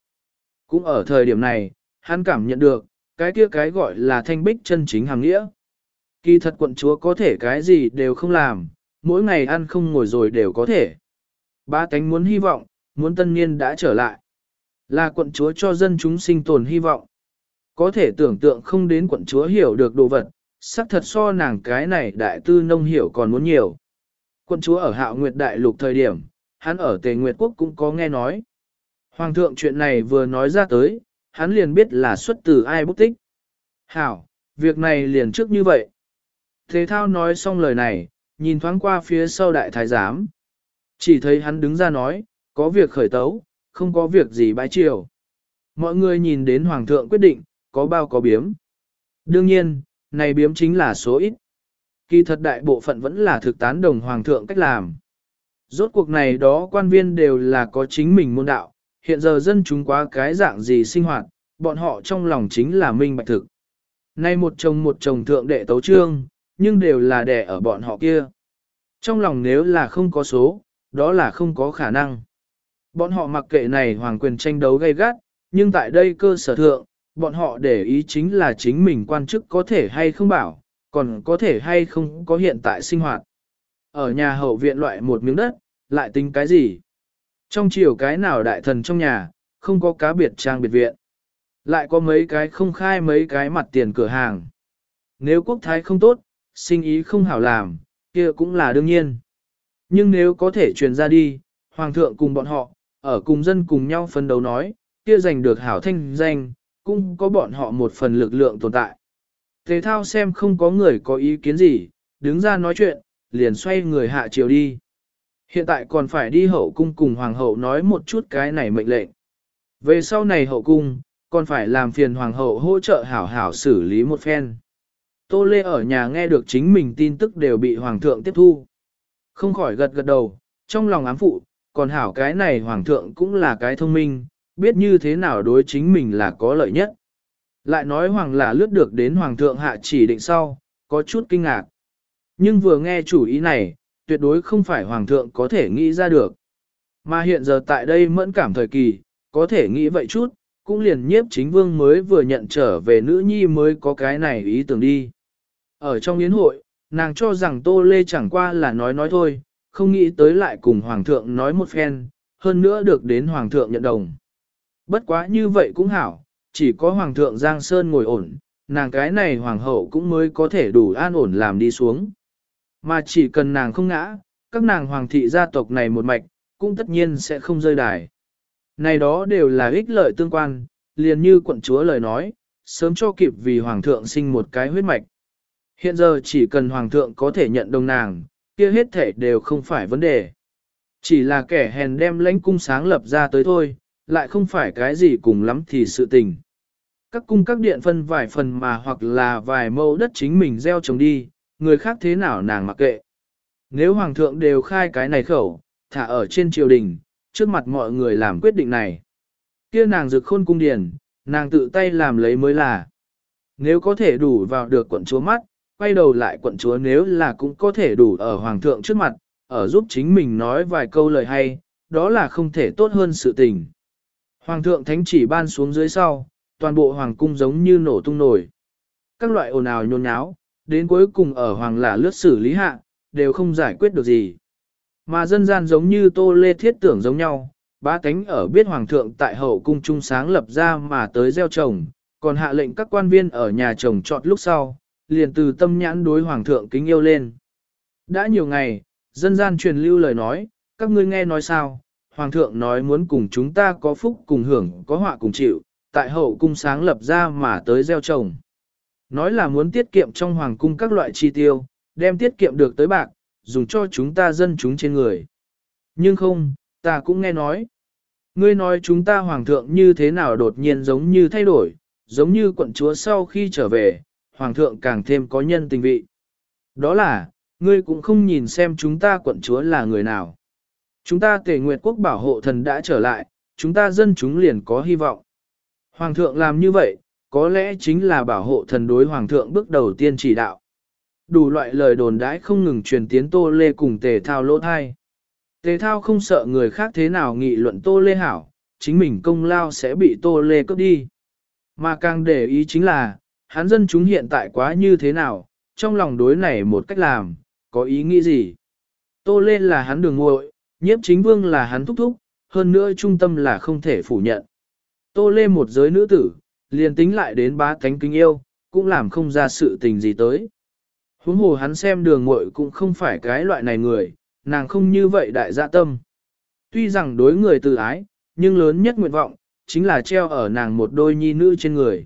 Cũng ở thời điểm này, hắn cảm nhận được, cái kia cái gọi là thanh bích chân chính hàng nghĩa. Kỳ thật quận chúa có thể cái gì đều không làm, mỗi ngày ăn không ngồi rồi đều có thể. Ba tánh muốn hy vọng, muốn tân niên đã trở lại. Là quận chúa cho dân chúng sinh tồn hy vọng. Có thể tưởng tượng không đến quận chúa hiểu được đồ vật, sắc thật so nàng cái này đại tư nông hiểu còn muốn nhiều. quân chúa ở hạo nguyệt đại lục thời điểm, hắn ở tề nguyệt quốc cũng có nghe nói. Hoàng thượng chuyện này vừa nói ra tới, hắn liền biết là xuất từ ai bút tích. Hảo, việc này liền trước như vậy. Thế thao nói xong lời này, nhìn thoáng qua phía sau đại thái giám. Chỉ thấy hắn đứng ra nói, có việc khởi tấu, không có việc gì bãi chiều. Mọi người nhìn đến hoàng thượng quyết định, có bao có biếm. Đương nhiên, này biếm chính là số ít. Kỳ thật đại bộ phận vẫn là thực tán đồng hoàng thượng cách làm. Rốt cuộc này đó quan viên đều là có chính mình môn đạo, hiện giờ dân chúng quá cái dạng gì sinh hoạt, bọn họ trong lòng chính là minh bạch thực. Nay một chồng một chồng thượng đệ tấu trương, nhưng đều là đệ ở bọn họ kia. Trong lòng nếu là không có số, đó là không có khả năng. Bọn họ mặc kệ này hoàng quyền tranh đấu gay gắt, nhưng tại đây cơ sở thượng, bọn họ để ý chính là chính mình quan chức có thể hay không bảo, còn có thể hay không có hiện tại sinh hoạt. Ở nhà hậu viện loại một miếng đất, lại tính cái gì? Trong chiều cái nào đại thần trong nhà, không có cá biệt trang biệt viện. Lại có mấy cái không khai mấy cái mặt tiền cửa hàng. Nếu quốc thái không tốt, sinh ý không hảo làm, kia cũng là đương nhiên. Nhưng nếu có thể truyền ra đi, hoàng thượng cùng bọn họ, ở cùng dân cùng nhau phấn đấu nói, kia giành được hảo thanh danh, cũng có bọn họ một phần lực lượng tồn tại. Tề thao xem không có người có ý kiến gì, đứng ra nói chuyện, liền xoay người hạ chiều đi. Hiện tại còn phải đi hậu cung cùng hoàng hậu nói một chút cái này mệnh lệnh. Về sau này hậu cung, còn phải làm phiền hoàng hậu hỗ trợ hảo hảo xử lý một phen. Tô Lê ở nhà nghe được chính mình tin tức đều bị hoàng thượng tiếp thu. Không khỏi gật gật đầu, trong lòng ám phụ, còn hảo cái này hoàng thượng cũng là cái thông minh, biết như thế nào đối chính mình là có lợi nhất. Lại nói hoàng là lướt được đến hoàng thượng hạ chỉ định sau, có chút kinh ngạc. Nhưng vừa nghe chủ ý này, tuyệt đối không phải hoàng thượng có thể nghĩ ra được. Mà hiện giờ tại đây mẫn cảm thời kỳ, có thể nghĩ vậy chút, cũng liền nhiếp chính vương mới vừa nhận trở về nữ nhi mới có cái này ý tưởng đi. Ở trong yến hội, nàng cho rằng Tô Lê chẳng qua là nói nói thôi, không nghĩ tới lại cùng Hoàng thượng nói một phen, hơn nữa được đến Hoàng thượng nhận đồng. Bất quá như vậy cũng hảo, chỉ có Hoàng thượng Giang Sơn ngồi ổn, nàng cái này Hoàng hậu cũng mới có thể đủ an ổn làm đi xuống. Mà chỉ cần nàng không ngã, các nàng Hoàng thị gia tộc này một mạch, cũng tất nhiên sẽ không rơi đài. Này đó đều là ích lợi tương quan, liền như quận chúa lời nói, sớm cho kịp vì Hoàng thượng sinh một cái huyết mạch. Hiện giờ chỉ cần Hoàng thượng có thể nhận đồng nàng, kia hết thể đều không phải vấn đề. Chỉ là kẻ hèn đem lãnh cung sáng lập ra tới thôi, lại không phải cái gì cùng lắm thì sự tình. Các cung các điện phân vài phần mà hoặc là vài mẫu đất chính mình gieo trồng đi, người khác thế nào nàng mặc kệ. Nếu hoàng thượng đều khai cái này khẩu, thả ở trên triều đình, trước mặt mọi người làm quyết định này. kia nàng rực khôn cung điển, nàng tự tay làm lấy mới là. Nếu có thể đủ vào được quận chúa mắt, quay đầu lại quận chúa nếu là cũng có thể đủ ở hoàng thượng trước mặt, ở giúp chính mình nói vài câu lời hay, đó là không thể tốt hơn sự tình. Hoàng thượng thánh chỉ ban xuống dưới sau, toàn bộ hoàng cung giống như nổ tung nổi. Các loại ồn ào nhôn nháo, đến cuối cùng ở hoàng là lướt xử lý hạ, đều không giải quyết được gì. Mà dân gian giống như tô lê thiết tưởng giống nhau, bá tánh ở biết hoàng thượng tại hậu cung trung sáng lập ra mà tới gieo trồng, còn hạ lệnh các quan viên ở nhà chồng chọn lúc sau, liền từ tâm nhãn đối hoàng thượng kính yêu lên. Đã nhiều ngày, dân gian truyền lưu lời nói, các ngươi nghe nói sao, hoàng thượng nói muốn cùng chúng ta có phúc cùng hưởng, có họa cùng chịu, tại hậu cung sáng lập ra mà tới gieo trồng. Nói là muốn tiết kiệm trong hoàng cung các loại chi tiêu, đem tiết kiệm được tới bạc, dùng cho chúng ta dân chúng trên người. Nhưng không, ta cũng nghe nói. Ngươi nói chúng ta hoàng thượng như thế nào đột nhiên giống như thay đổi, giống như quận chúa sau khi trở về, hoàng thượng càng thêm có nhân tình vị. Đó là, ngươi cũng không nhìn xem chúng ta quận chúa là người nào. Chúng ta tề nguyệt quốc bảo hộ thần đã trở lại, chúng ta dân chúng liền có hy vọng. Hoàng thượng làm như vậy, có lẽ chính là bảo hộ thần đối hoàng thượng bước đầu tiên chỉ đạo. Đủ loại lời đồn đãi không ngừng truyền tiến Tô Lê cùng Tề Thao lỗ thai. Tề Thao không sợ người khác thế nào nghị luận Tô Lê hảo, chính mình công lao sẽ bị Tô Lê cướp đi. Mà càng để ý chính là, hắn dân chúng hiện tại quá như thế nào, trong lòng đối này một cách làm, có ý nghĩ gì. Tô Lê là hắn đường ngội, nhiếp chính vương là hắn thúc thúc, hơn nữa trung tâm là không thể phủ nhận. Tô Lê một giới nữ tử, liền tính lại đến bá cánh kính yêu, cũng làm không ra sự tình gì tới. Huống hồ hắn xem đường muội cũng không phải cái loại này người, nàng không như vậy đại dạ tâm. Tuy rằng đối người tự ái, nhưng lớn nhất nguyện vọng, chính là treo ở nàng một đôi nhi nữ trên người.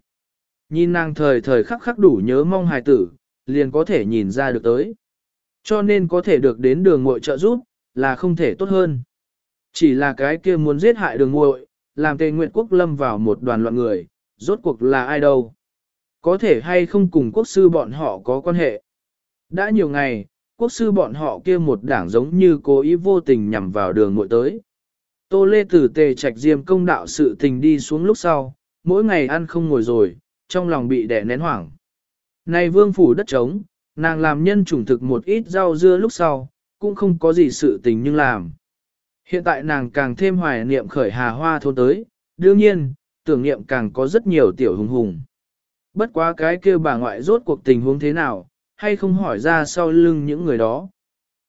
Nhìn nàng thời thời khắc khắc đủ nhớ mong hài tử, liền có thể nhìn ra được tới. Cho nên có thể được đến đường muội trợ giúp, là không thể tốt hơn. Chỉ là cái kia muốn giết hại đường muội, làm tề nguyện quốc lâm vào một đoàn loạn người, rốt cuộc là ai đâu. Có thể hay không cùng quốc sư bọn họ có quan hệ. Đã nhiều ngày, quốc sư bọn họ kia một đảng giống như cố ý vô tình nhằm vào đường muội tới. Tô Lê Tử tề trạch diêm công đạo sự tình đi xuống lúc sau, mỗi ngày ăn không ngồi rồi, trong lòng bị đè nén hoảng. Này vương phủ đất trống, nàng làm nhân chủng thực một ít rau dưa lúc sau, cũng không có gì sự tình nhưng làm. Hiện tại nàng càng thêm hoài niệm khởi hà hoa thôn tới, đương nhiên, tưởng niệm càng có rất nhiều tiểu hùng hùng. Bất quá cái kia bà ngoại rốt cuộc tình huống thế nào, hay không hỏi ra sau lưng những người đó.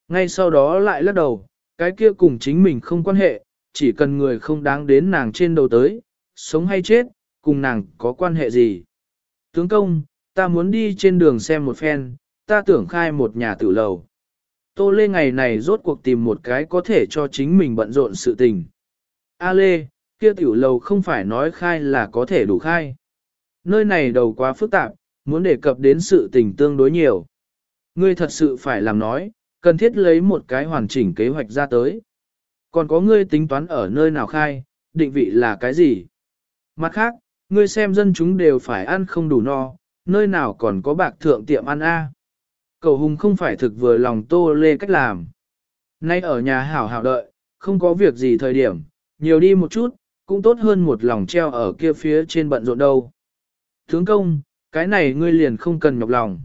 Ngay sau đó lại lắc đầu, cái kia cùng chính mình không quan hệ, chỉ cần người không đáng đến nàng trên đầu tới, sống hay chết, cùng nàng có quan hệ gì. Tướng công, ta muốn đi trên đường xem một phen, ta tưởng khai một nhà tử lầu. Tô Lê ngày này rốt cuộc tìm một cái có thể cho chính mình bận rộn sự tình. A Lê, kia tiểu lầu không phải nói khai là có thể đủ khai. Nơi này đầu quá phức tạp, muốn đề cập đến sự tình tương đối nhiều. Ngươi thật sự phải làm nói, cần thiết lấy một cái hoàn chỉnh kế hoạch ra tới. Còn có ngươi tính toán ở nơi nào khai, định vị là cái gì? Mặt khác, ngươi xem dân chúng đều phải ăn không đủ no, nơi nào còn có bạc thượng tiệm ăn a? Cầu hùng không phải thực vừa lòng tô lê cách làm. Nay ở nhà hảo hảo đợi, không có việc gì thời điểm, nhiều đi một chút, cũng tốt hơn một lòng treo ở kia phía trên bận rộn đâu. Tướng công, cái này ngươi liền không cần nhọc lòng.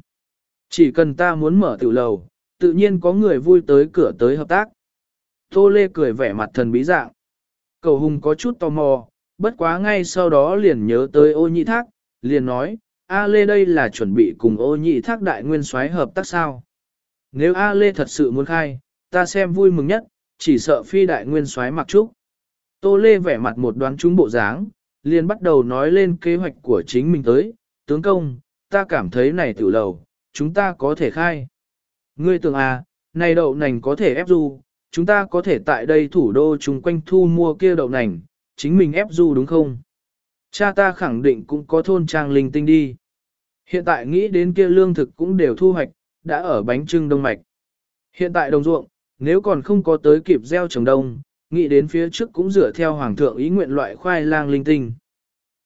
Chỉ cần ta muốn mở tiểu lầu, tự nhiên có người vui tới cửa tới hợp tác. Tô Lê cười vẻ mặt thần bí dạng. Cầu hùng có chút tò mò, bất quá ngay sau đó liền nhớ tới ô nhị thác, liền nói, A Lê đây là chuẩn bị cùng ô nhị thác đại nguyên soái hợp tác sao. Nếu A Lê thật sự muốn khai, ta xem vui mừng nhất, chỉ sợ phi đại nguyên soái mặc trúc. Tô Lê vẻ mặt một đoán trúng bộ dáng, liền bắt đầu nói lên kế hoạch của chính mình tới, tướng công, ta cảm thấy này tiểu lầu, chúng ta có thể khai. Ngươi tưởng à, này đậu nành có thể ép du, chúng ta có thể tại đây thủ đô chung quanh thu mua kia đậu nành, chính mình ép du đúng không? Cha ta khẳng định cũng có thôn trang linh tinh đi. Hiện tại nghĩ đến kia lương thực cũng đều thu hoạch, đã ở bánh trưng đông mạch. Hiện tại đồng ruộng, nếu còn không có tới kịp gieo trồng đông, nghĩ đến phía trước cũng dựa theo hoàng thượng ý nguyện loại khoai lang linh tinh.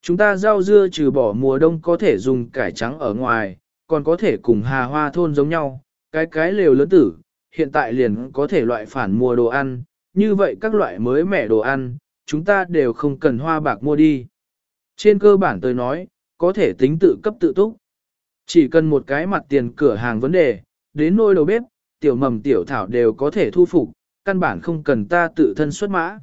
Chúng ta rau dưa trừ bỏ mùa đông có thể dùng cải trắng ở ngoài, còn có thể cùng hà hoa thôn giống nhau, cái cái lều lớn tử, hiện tại liền có thể loại phản mùa đồ ăn, như vậy các loại mới mẻ đồ ăn, chúng ta đều không cần hoa bạc mua đi. Trên cơ bản tôi nói, có thể tính tự cấp tự túc. Chỉ cần một cái mặt tiền cửa hàng vấn đề, đến nôi đầu bếp, tiểu mầm tiểu thảo đều có thể thu phục, căn bản không cần ta tự thân xuất mã.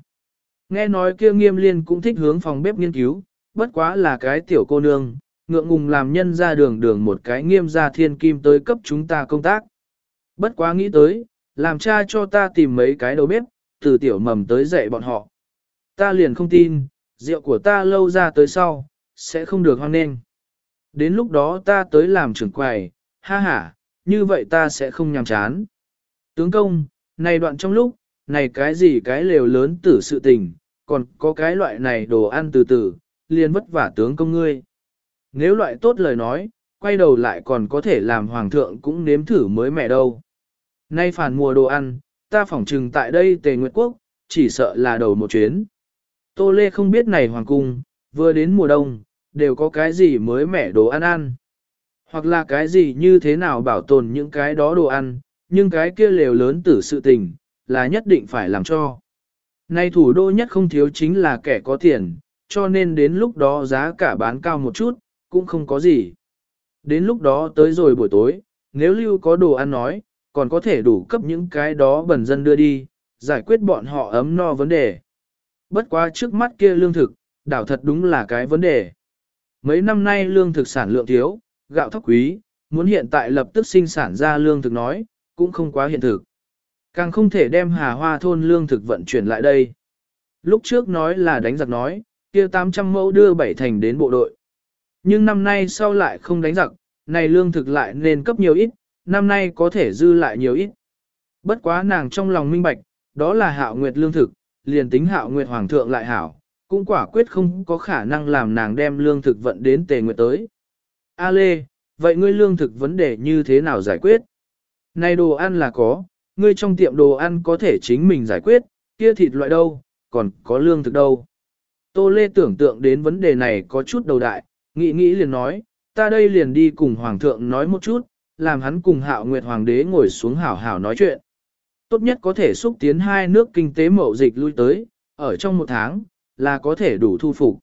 Nghe nói kia nghiêm liên cũng thích hướng phòng bếp nghiên cứu, bất quá là cái tiểu cô nương, ngượng ngùng làm nhân ra đường đường một cái nghiêm gia thiên kim tới cấp chúng ta công tác. Bất quá nghĩ tới, làm cha cho ta tìm mấy cái đầu bếp, từ tiểu mầm tới dạy bọn họ. Ta liền không tin, rượu của ta lâu ra tới sau, sẽ không được hoan nghênh. Đến lúc đó ta tới làm trưởng quầy, ha ha, như vậy ta sẽ không nhàm chán. Tướng công, này đoạn trong lúc, này cái gì cái lều lớn tử sự tình, còn có cái loại này đồ ăn từ từ, liền vất vả tướng công ngươi. Nếu loại tốt lời nói, quay đầu lại còn có thể làm hoàng thượng cũng nếm thử mới mẹ đâu. Nay phản mùa đồ ăn, ta phỏng trừng tại đây tề nguyệt quốc, chỉ sợ là đầu một chuyến. Tô Lê không biết này hoàng cung, vừa đến mùa đông, đều có cái gì mới mẻ đồ ăn ăn. Hoặc là cái gì như thế nào bảo tồn những cái đó đồ ăn, nhưng cái kia lều lớn tử sự tình, là nhất định phải làm cho. Nay thủ đô nhất không thiếu chính là kẻ có tiền, cho nên đến lúc đó giá cả bán cao một chút, cũng không có gì. Đến lúc đó tới rồi buổi tối, nếu lưu có đồ ăn nói, còn có thể đủ cấp những cái đó bẩn dân đưa đi, giải quyết bọn họ ấm no vấn đề. Bất quá trước mắt kia lương thực, đảo thật đúng là cái vấn đề. Mấy năm nay lương thực sản lượng thiếu, gạo thóc quý, muốn hiện tại lập tức sinh sản ra lương thực nói, cũng không quá hiện thực. Càng không thể đem hà hoa thôn lương thực vận chuyển lại đây. Lúc trước nói là đánh giặc nói, kia 800 mẫu đưa bảy thành đến bộ đội. Nhưng năm nay sau lại không đánh giặc, này lương thực lại nên cấp nhiều ít, năm nay có thể dư lại nhiều ít. Bất quá nàng trong lòng minh bạch, đó là hạo nguyệt lương thực, liền tính hạo nguyệt hoàng thượng lại hảo, cũng quả quyết không có khả năng làm nàng đem lương thực vận đến tề nguyệt tới. A Lê, vậy ngươi lương thực vấn đề như thế nào giải quyết? Này đồ ăn là có, ngươi trong tiệm đồ ăn có thể chính mình giải quyết, kia thịt loại đâu, còn có lương thực đâu. Tô Lê tưởng tượng đến vấn đề này có chút đầu đại, nghĩ nghĩ liền nói, ta đây liền đi cùng Hoàng thượng nói một chút, làm hắn cùng hạo nguyệt Hoàng đế ngồi xuống hảo hảo nói chuyện. Tốt nhất có thể xúc tiến hai nước kinh tế mậu dịch lui tới, ở trong một tháng, là có thể đủ thu phục.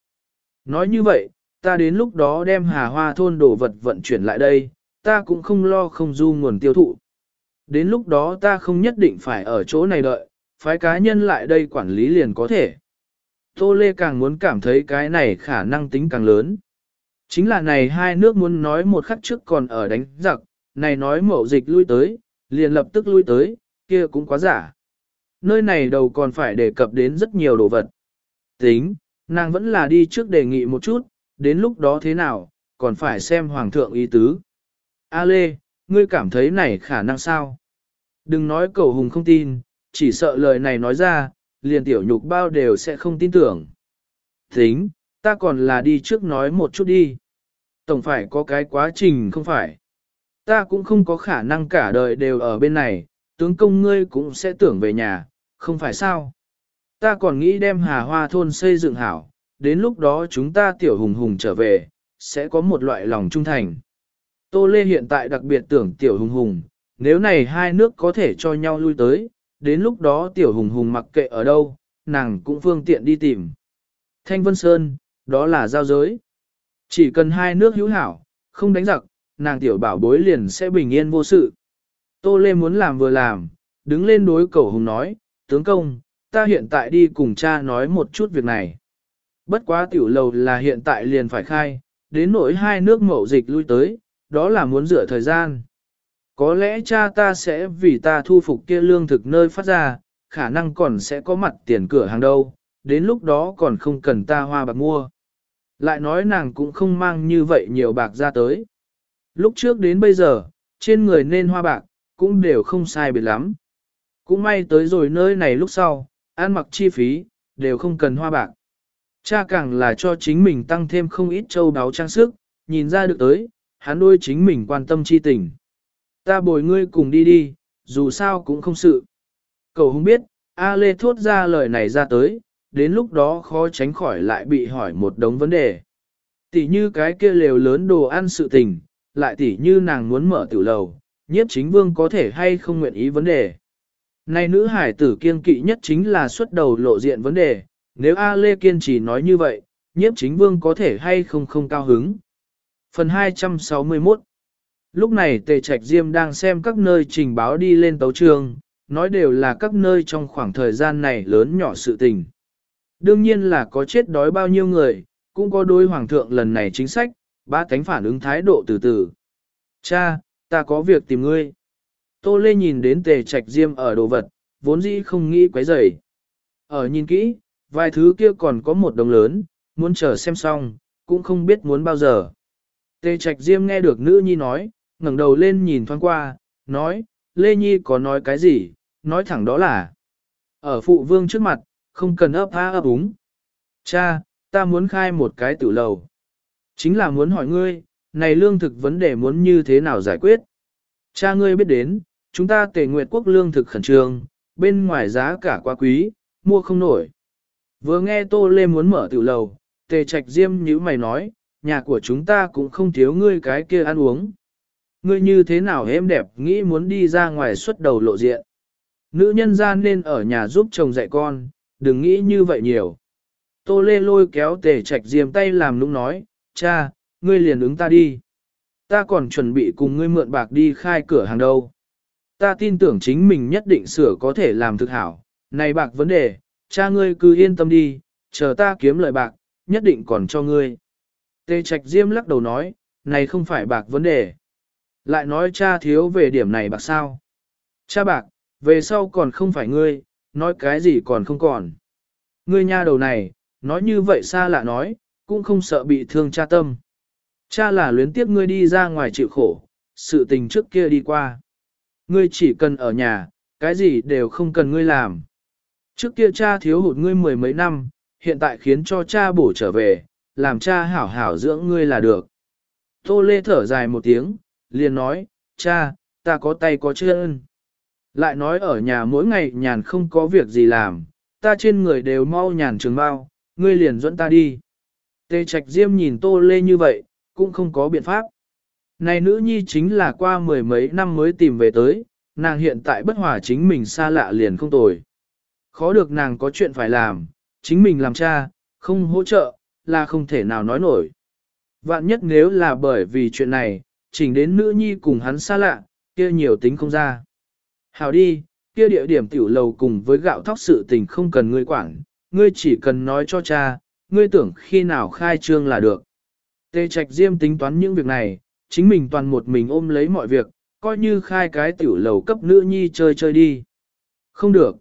Nói như vậy, ta đến lúc đó đem hà hoa thôn đồ vật vận chuyển lại đây, ta cũng không lo không du nguồn tiêu thụ. Đến lúc đó ta không nhất định phải ở chỗ này đợi, phái cá nhân lại đây quản lý liền có thể. Tô Lê càng muốn cảm thấy cái này khả năng tính càng lớn. Chính là này hai nước muốn nói một khắc trước còn ở đánh giặc, này nói mậu dịch lui tới, liền lập tức lui tới, kia cũng quá giả. Nơi này đầu còn phải đề cập đến rất nhiều đồ vật. Tính, nàng vẫn là đi trước đề nghị một chút, đến lúc đó thế nào, còn phải xem hoàng thượng ý tứ. A Lê, ngươi cảm thấy này khả năng sao? Đừng nói cầu hùng không tin, chỉ sợ lời này nói ra, liền tiểu nhục bao đều sẽ không tin tưởng. Tính, ta còn là đi trước nói một chút đi. Tổng phải có cái quá trình không phải. Ta cũng không có khả năng cả đời đều ở bên này, tướng công ngươi cũng sẽ tưởng về nhà, không phải sao. Ta còn nghĩ đem hà hoa thôn xây dựng hảo, đến lúc đó chúng ta tiểu hùng hùng trở về, sẽ có một loại lòng trung thành. Tô Lê hiện tại đặc biệt tưởng tiểu hùng hùng, nếu này hai nước có thể cho nhau lui tới, đến lúc đó tiểu hùng hùng mặc kệ ở đâu, nàng cũng phương tiện đi tìm. Thanh Vân Sơn, đó là giao giới. Chỉ cần hai nước hữu hảo, không đánh giặc, nàng tiểu bảo bối liền sẽ bình yên vô sự. Tô Lê muốn làm vừa làm, đứng lên đối cầu hùng nói, tướng công, ta hiện tại đi cùng cha nói một chút việc này. Bất quá tiểu lầu là hiện tại liền phải khai, đến nỗi hai nước mậu dịch lui tới, đó là muốn dựa thời gian. Có lẽ cha ta sẽ vì ta thu phục kia lương thực nơi phát ra, khả năng còn sẽ có mặt tiền cửa hàng đâu, đến lúc đó còn không cần ta hoa bạc mua. Lại nói nàng cũng không mang như vậy nhiều bạc ra tới. Lúc trước đến bây giờ, trên người nên hoa bạc, cũng đều không sai biệt lắm. Cũng may tới rồi nơi này lúc sau, ăn mặc chi phí, đều không cần hoa bạc. Cha càng là cho chính mình tăng thêm không ít châu đáo trang sức, nhìn ra được tới, hắn đôi chính mình quan tâm chi tình. Ta bồi ngươi cùng đi đi, dù sao cũng không sự. Cậu không biết, A Lê thốt ra lời này ra tới, đến lúc đó khó tránh khỏi lại bị hỏi một đống vấn đề. Tỷ như cái kia lều lớn đồ ăn sự tình, lại tỷ như nàng muốn mở tiểu lầu, nhiếp chính vương có thể hay không nguyện ý vấn đề. Này nữ hải tử kiên kỵ nhất chính là xuất đầu lộ diện vấn đề, nếu A Lê kiên trì nói như vậy, nhiếp chính vương có thể hay không không cao hứng. Phần 261 Lúc này Tề Trạch Diêm đang xem các nơi trình báo đi lên tấu trường, nói đều là các nơi trong khoảng thời gian này lớn nhỏ sự tình. Đương nhiên là có chết đói bao nhiêu người, cũng có đôi hoàng thượng lần này chính sách, ba cánh phản ứng thái độ từ từ. Cha, ta có việc tìm ngươi. Tô Lê nhìn đến Tề Trạch Diêm ở đồ vật, vốn dĩ không nghĩ quấy rầy. Ở nhìn kỹ, vài thứ kia còn có một đồng lớn, muốn chờ xem xong, cũng không biết muốn bao giờ. Tề Trạch Diêm nghe được nữ nhi nói, ngẩng đầu lên nhìn thoáng qua, nói, Lê Nhi có nói cái gì, nói thẳng đó là. Ở phụ vương trước mặt, không cần ấp há ấp úng. Cha, ta muốn khai một cái tử lầu. Chính là muốn hỏi ngươi, này lương thực vấn đề muốn như thế nào giải quyết. Cha ngươi biết đến, chúng ta tề nguyệt quốc lương thực khẩn trương, bên ngoài giá cả quá quý, mua không nổi. Vừa nghe Tô Lê muốn mở tiểu lầu, tề trạch diêm như mày nói, nhà của chúng ta cũng không thiếu ngươi cái kia ăn uống. Ngươi như thế nào em đẹp nghĩ muốn đi ra ngoài xuất đầu lộ diện. Nữ nhân ra nên ở nhà giúp chồng dạy con, đừng nghĩ như vậy nhiều. Tô Lê lôi kéo tề trạch diêm tay làm nũng nói, cha, ngươi liền ứng ta đi. Ta còn chuẩn bị cùng ngươi mượn bạc đi khai cửa hàng đâu. Ta tin tưởng chính mình nhất định sửa có thể làm thực hảo. Này bạc vấn đề, cha ngươi cứ yên tâm đi, chờ ta kiếm lợi bạc, nhất định còn cho ngươi. Tề Trạch Diêm lắc đầu nói, này không phải bạc vấn đề. Lại nói cha thiếu về điểm này bạc sao. Cha bạc, về sau còn không phải ngươi, nói cái gì còn không còn. Ngươi nha đầu này, nói như vậy xa lạ nói, cũng không sợ bị thương cha tâm. Cha là luyến tiếc ngươi đi ra ngoài chịu khổ, sự tình trước kia đi qua. Ngươi chỉ cần ở nhà, cái gì đều không cần ngươi làm. Trước kia cha thiếu hụt ngươi mười mấy năm, hiện tại khiến cho cha bổ trở về, làm cha hảo hảo dưỡng ngươi là được. Tô Lê thở dài một tiếng, liền nói, cha, ta có tay có chân. Lại nói ở nhà mỗi ngày nhàn không có việc gì làm, ta trên người đều mau nhàn trường bao, ngươi liền dẫn ta đi. Tê Trạch Diêm nhìn Tô Lê như vậy, cũng không có biện pháp. Này nữ nhi chính là qua mười mấy năm mới tìm về tới, nàng hiện tại bất hòa chính mình xa lạ liền không tồi. Khó được nàng có chuyện phải làm, chính mình làm cha, không hỗ trợ, là không thể nào nói nổi. Vạn nhất nếu là bởi vì chuyện này, chỉnh đến nữ nhi cùng hắn xa lạ, kia nhiều tính không ra. Hào đi, kia địa điểm tiểu lầu cùng với gạo thóc sự tình không cần ngươi quản, ngươi chỉ cần nói cho cha, ngươi tưởng khi nào khai trương là được. Tê Trạch Diêm tính toán những việc này, chính mình toàn một mình ôm lấy mọi việc, coi như khai cái tiểu lầu cấp nữ nhi chơi chơi đi. Không được.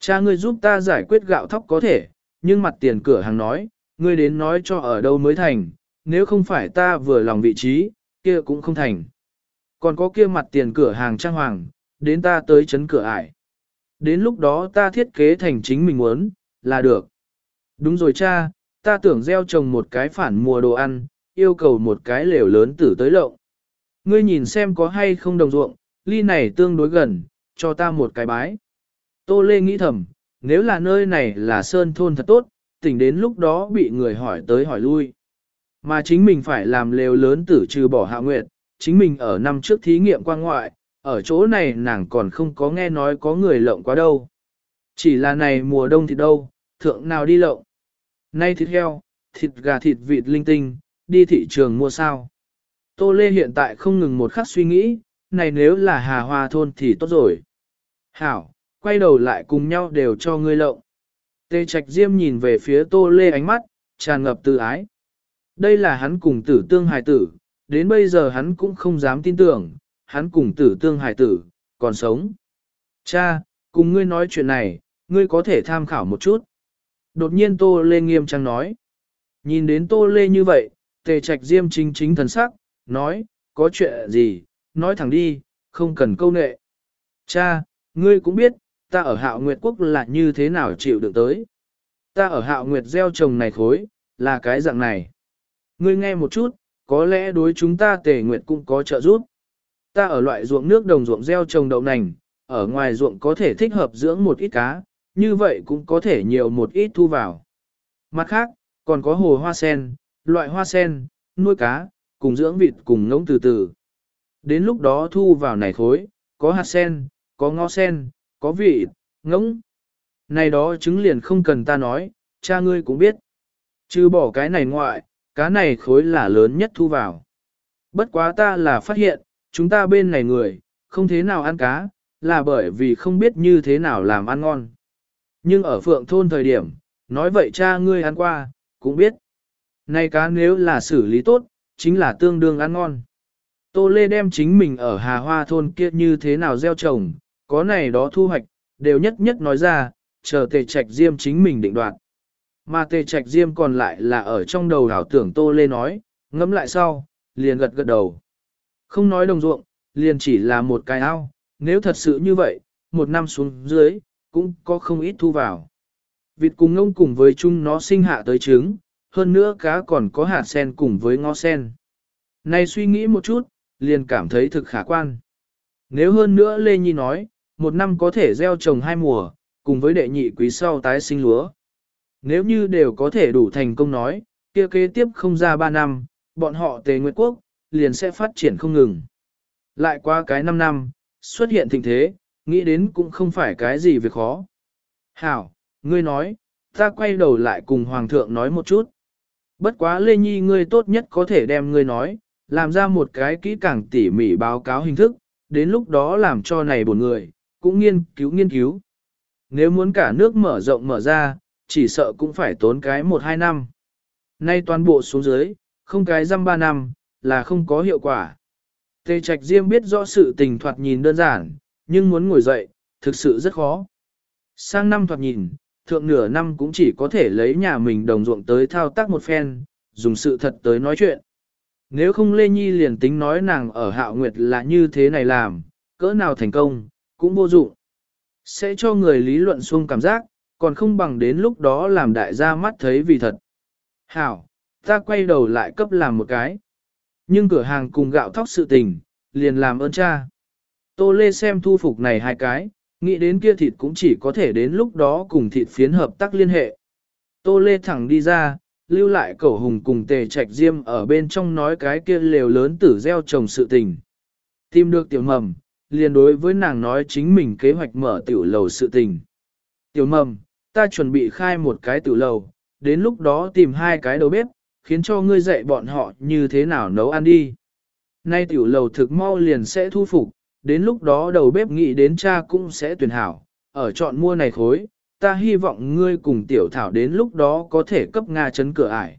Cha ngươi giúp ta giải quyết gạo thóc có thể, nhưng mặt tiền cửa hàng nói, ngươi đến nói cho ở đâu mới thành, nếu không phải ta vừa lòng vị trí, kia cũng không thành. Còn có kia mặt tiền cửa hàng trang hoàng, đến ta tới chấn cửa ải. Đến lúc đó ta thiết kế thành chính mình muốn, là được. Đúng rồi cha, ta tưởng gieo trồng một cái phản mùa đồ ăn, yêu cầu một cái lều lớn tử tới lộng. Ngươi nhìn xem có hay không đồng ruộng, ly này tương đối gần, cho ta một cái bái. Tô Lê nghĩ thầm, nếu là nơi này là sơn thôn thật tốt, tỉnh đến lúc đó bị người hỏi tới hỏi lui. Mà chính mình phải làm lều lớn tử trừ bỏ hạ nguyệt, chính mình ở năm trước thí nghiệm quan ngoại, ở chỗ này nàng còn không có nghe nói có người lộng quá đâu. Chỉ là này mùa đông thì đâu, thượng nào đi lộng. Nay thịt heo, thịt gà thịt vịt linh tinh, đi thị trường mua sao. Tô Lê hiện tại không ngừng một khắc suy nghĩ, này nếu là hà hoa thôn thì tốt rồi. Hảo, quay đầu lại cùng nhau đều cho ngươi lộng. Tê Trạch Diêm nhìn về phía Tô Lê ánh mắt, tràn ngập tự ái. Đây là hắn cùng tử tương hài tử, đến bây giờ hắn cũng không dám tin tưởng, hắn cùng tử tương hài tử, còn sống. Cha, cùng ngươi nói chuyện này, ngươi có thể tham khảo một chút. Đột nhiên Tô Lê nghiêm trang nói. Nhìn đến Tô Lê như vậy, tề trạch diêm chính chính thần sắc, nói, có chuyện gì, nói thẳng đi, không cần câu nệ. Cha, ngươi cũng biết, ta ở hạo nguyệt quốc là như thế nào chịu được tới. Ta ở hạo nguyệt gieo trồng này khối, là cái dạng này. Ngươi nghe một chút, có lẽ đối chúng ta tề nguyệt cũng có trợ giúp. Ta ở loại ruộng nước đồng ruộng gieo trồng đậu nành, ở ngoài ruộng có thể thích hợp dưỡng một ít cá, như vậy cũng có thể nhiều một ít thu vào. Mặt khác, còn có hồ hoa sen, loại hoa sen, nuôi cá, cùng dưỡng vịt cùng ngỗng từ từ. Đến lúc đó thu vào này khối, có hạt sen, có ngó sen, có vịt, ngỗng. Này đó chứng liền không cần ta nói, cha ngươi cũng biết. Chứ bỏ cái này ngoại, cá này khối là lớn nhất thu vào. Bất quá ta là phát hiện, chúng ta bên này người, không thế nào ăn cá, là bởi vì không biết như thế nào làm ăn ngon. Nhưng ở phượng thôn thời điểm, nói vậy cha ngươi ăn qua, cũng biết. Này cá nếu là xử lý tốt, chính là tương đương ăn ngon. Tô Lê đem chính mình ở Hà Hoa thôn kia như thế nào gieo trồng, có này đó thu hoạch, đều nhất nhất nói ra, chờ tề trạch diêm chính mình định đoạt. Mà tề trạch diêm còn lại là ở trong đầu đảo tưởng Tô Lê nói, ngẫm lại sau, liền gật gật đầu. Không nói đồng ruộng, liền chỉ là một cái ao, nếu thật sự như vậy, một năm xuống dưới, cũng có không ít thu vào. Vịt cùng ngông cùng với chung nó sinh hạ tới trứng, hơn nữa cá còn có hạt sen cùng với ngó sen. Này suy nghĩ một chút, liền cảm thấy thực khả quan. Nếu hơn nữa Lê Nhi nói, một năm có thể gieo trồng hai mùa, cùng với đệ nhị quý sau tái sinh lúa. Nếu như đều có thể đủ thành công nói, kia kế tiếp không ra ba năm, bọn họ tề nguyệt quốc, liền sẽ phát triển không ngừng. Lại qua cái năm năm, xuất hiện tình thế, nghĩ đến cũng không phải cái gì việc khó. Hảo, ngươi nói, ta quay đầu lại cùng Hoàng thượng nói một chút. Bất quá Lê Nhi ngươi tốt nhất có thể đem ngươi nói, làm ra một cái kỹ càng tỉ mỉ báo cáo hình thức, đến lúc đó làm cho này bổn người, cũng nghiên cứu nghiên cứu. Nếu muốn cả nước mở rộng mở ra, chỉ sợ cũng phải tốn cái 1-2 năm. Nay toàn bộ xuống dưới, không cái răm 3 năm, là không có hiệu quả. Tề Trạch Diêm biết rõ sự tình thoạt nhìn đơn giản, nhưng muốn ngồi dậy, thực sự rất khó. Sang năm thoạt nhìn, thượng nửa năm cũng chỉ có thể lấy nhà mình đồng ruộng tới thao tác một phen, dùng sự thật tới nói chuyện. Nếu không Lê Nhi liền tính nói nàng ở hạo nguyệt là như thế này làm, cỡ nào thành công, cũng vô dụng. Sẽ cho người lý luận xuông cảm giác, còn không bằng đến lúc đó làm đại gia mắt thấy vì thật. Hảo, ta quay đầu lại cấp làm một cái. Nhưng cửa hàng cùng gạo thóc sự tình, liền làm ơn cha. Tô Lê xem thu phục này hai cái, nghĩ đến kia thịt cũng chỉ có thể đến lúc đó cùng thịt phiến hợp tác liên hệ. Tô Lê thẳng đi ra, lưu lại cẩu hùng cùng tề trạch diêm ở bên trong nói cái kia lều lớn tử gieo trồng sự tình. Tìm được tiểu mầm, liền đối với nàng nói chính mình kế hoạch mở tiểu lầu sự tình. Tiểu mầm, ta chuẩn bị khai một cái tiểu lầu, đến lúc đó tìm hai cái đầu bếp, khiến cho ngươi dạy bọn họ như thế nào nấu ăn đi. Nay tiểu lầu thực mau liền sẽ thu phục, đến lúc đó đầu bếp nghĩ đến cha cũng sẽ tuyển hảo, ở chọn mua này khối, ta hy vọng ngươi cùng tiểu thảo đến lúc đó có thể cấp Nga chấn cửa ải.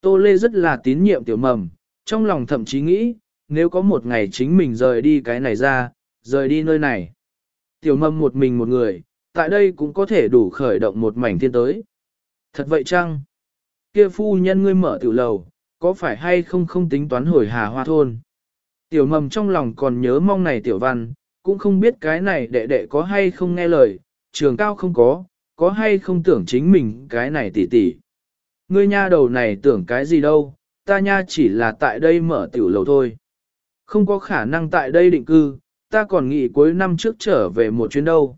Tô Lê rất là tín nhiệm tiểu mầm, trong lòng thậm chí nghĩ, nếu có một ngày chính mình rời đi cái này ra, rời đi nơi này. Tiểu mầm một mình một người, tại đây cũng có thể đủ khởi động một mảnh thiên tới. Thật vậy chăng? Kia phu nhân ngươi mở tiểu lầu, có phải hay không không tính toán hồi hà hoa thôn? Tiểu mầm trong lòng còn nhớ mong này tiểu văn, cũng không biết cái này đệ đệ có hay không nghe lời, trường cao không có, có hay không tưởng chính mình cái này tỉ tỉ. Ngươi nha đầu này tưởng cái gì đâu, ta nha chỉ là tại đây mở tiểu lầu thôi. Không có khả năng tại đây định cư, ta còn nghĩ cuối năm trước trở về một chuyến đâu.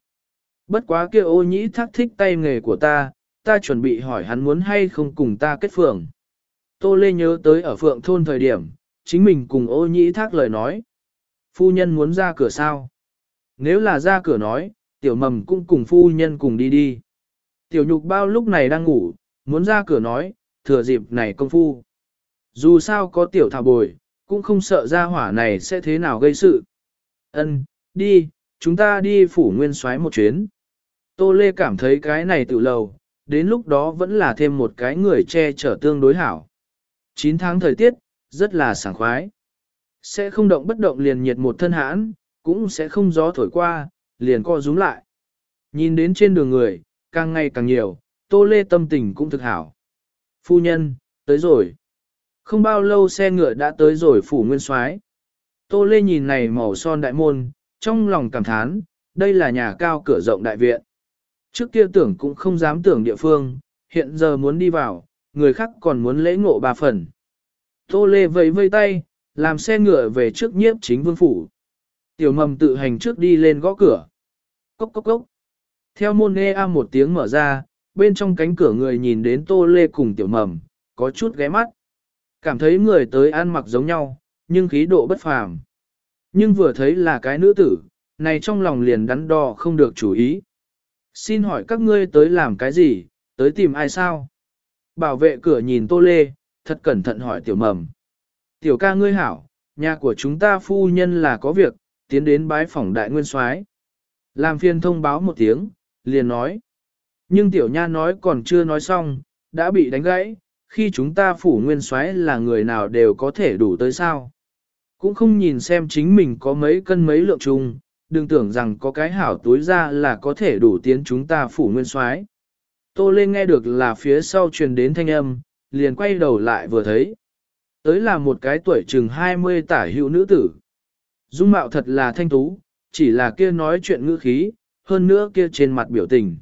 Bất quá kia ô nhĩ thác thích tay nghề của ta, ta chuẩn bị hỏi hắn muốn hay không cùng ta kết phường. Tô Lê nhớ tới ở phượng thôn thời điểm, chính mình cùng ô nhĩ thác lời nói. Phu nhân muốn ra cửa sao? Nếu là ra cửa nói, tiểu mầm cũng cùng phu nhân cùng đi đi. Tiểu nhục bao lúc này đang ngủ, muốn ra cửa nói, thừa dịp này công phu. Dù sao có tiểu thảo bồi, cũng không sợ ra hỏa này sẽ thế nào gây sự. Ân, đi, chúng ta đi phủ nguyên soái một chuyến. Tô Lê cảm thấy cái này tự lầu, đến lúc đó vẫn là thêm một cái người che chở tương đối hảo. 9 tháng thời tiết, rất là sảng khoái. Sẽ không động bất động liền nhiệt một thân hãn, cũng sẽ không gió thổi qua, liền co rúm lại. Nhìn đến trên đường người, càng ngày càng nhiều, Tô Lê tâm tình cũng thực hảo. Phu nhân, tới rồi. Không bao lâu xe ngựa đã tới rồi phủ nguyên soái. Tô Lê nhìn này màu son đại môn, trong lòng cảm thán, đây là nhà cao cửa rộng đại viện. Trước kia tưởng cũng không dám tưởng địa phương, hiện giờ muốn đi vào, người khác còn muốn lễ ngộ ba phần. Tô Lê vẫy vây tay, làm xe ngựa về trước nhiếp chính vương phủ. Tiểu mầm tự hành trước đi lên gõ cửa. Cốc cốc cốc. Theo môn nghe a một tiếng mở ra, bên trong cánh cửa người nhìn đến Tô Lê cùng tiểu mầm, có chút ghé mắt. Cảm thấy người tới ăn mặc giống nhau, nhưng khí độ bất phàm. Nhưng vừa thấy là cái nữ tử, này trong lòng liền đắn đo không được chủ ý. Xin hỏi các ngươi tới làm cái gì, tới tìm ai sao? Bảo vệ cửa nhìn Tô Lê, thật cẩn thận hỏi tiểu mầm. Tiểu ca ngươi hảo, nhà của chúng ta phu nhân là có việc, tiến đến bái phỏng đại nguyên soái. Làm phiên thông báo một tiếng, liền nói. Nhưng tiểu nha nói còn chưa nói xong, đã bị đánh gãy, khi chúng ta phủ nguyên soái là người nào đều có thể đủ tới sao. Cũng không nhìn xem chính mình có mấy cân mấy lượng chung, đừng tưởng rằng có cái hảo túi ra là có thể đủ tiến chúng ta phủ nguyên soái. Tô lên nghe được là phía sau truyền đến thanh âm, liền quay đầu lại vừa thấy. Tới là một cái tuổi chừng 20 tả hữu nữ tử. Dung mạo thật là thanh tú, chỉ là kia nói chuyện ngữ khí, hơn nữa kia trên mặt biểu tình.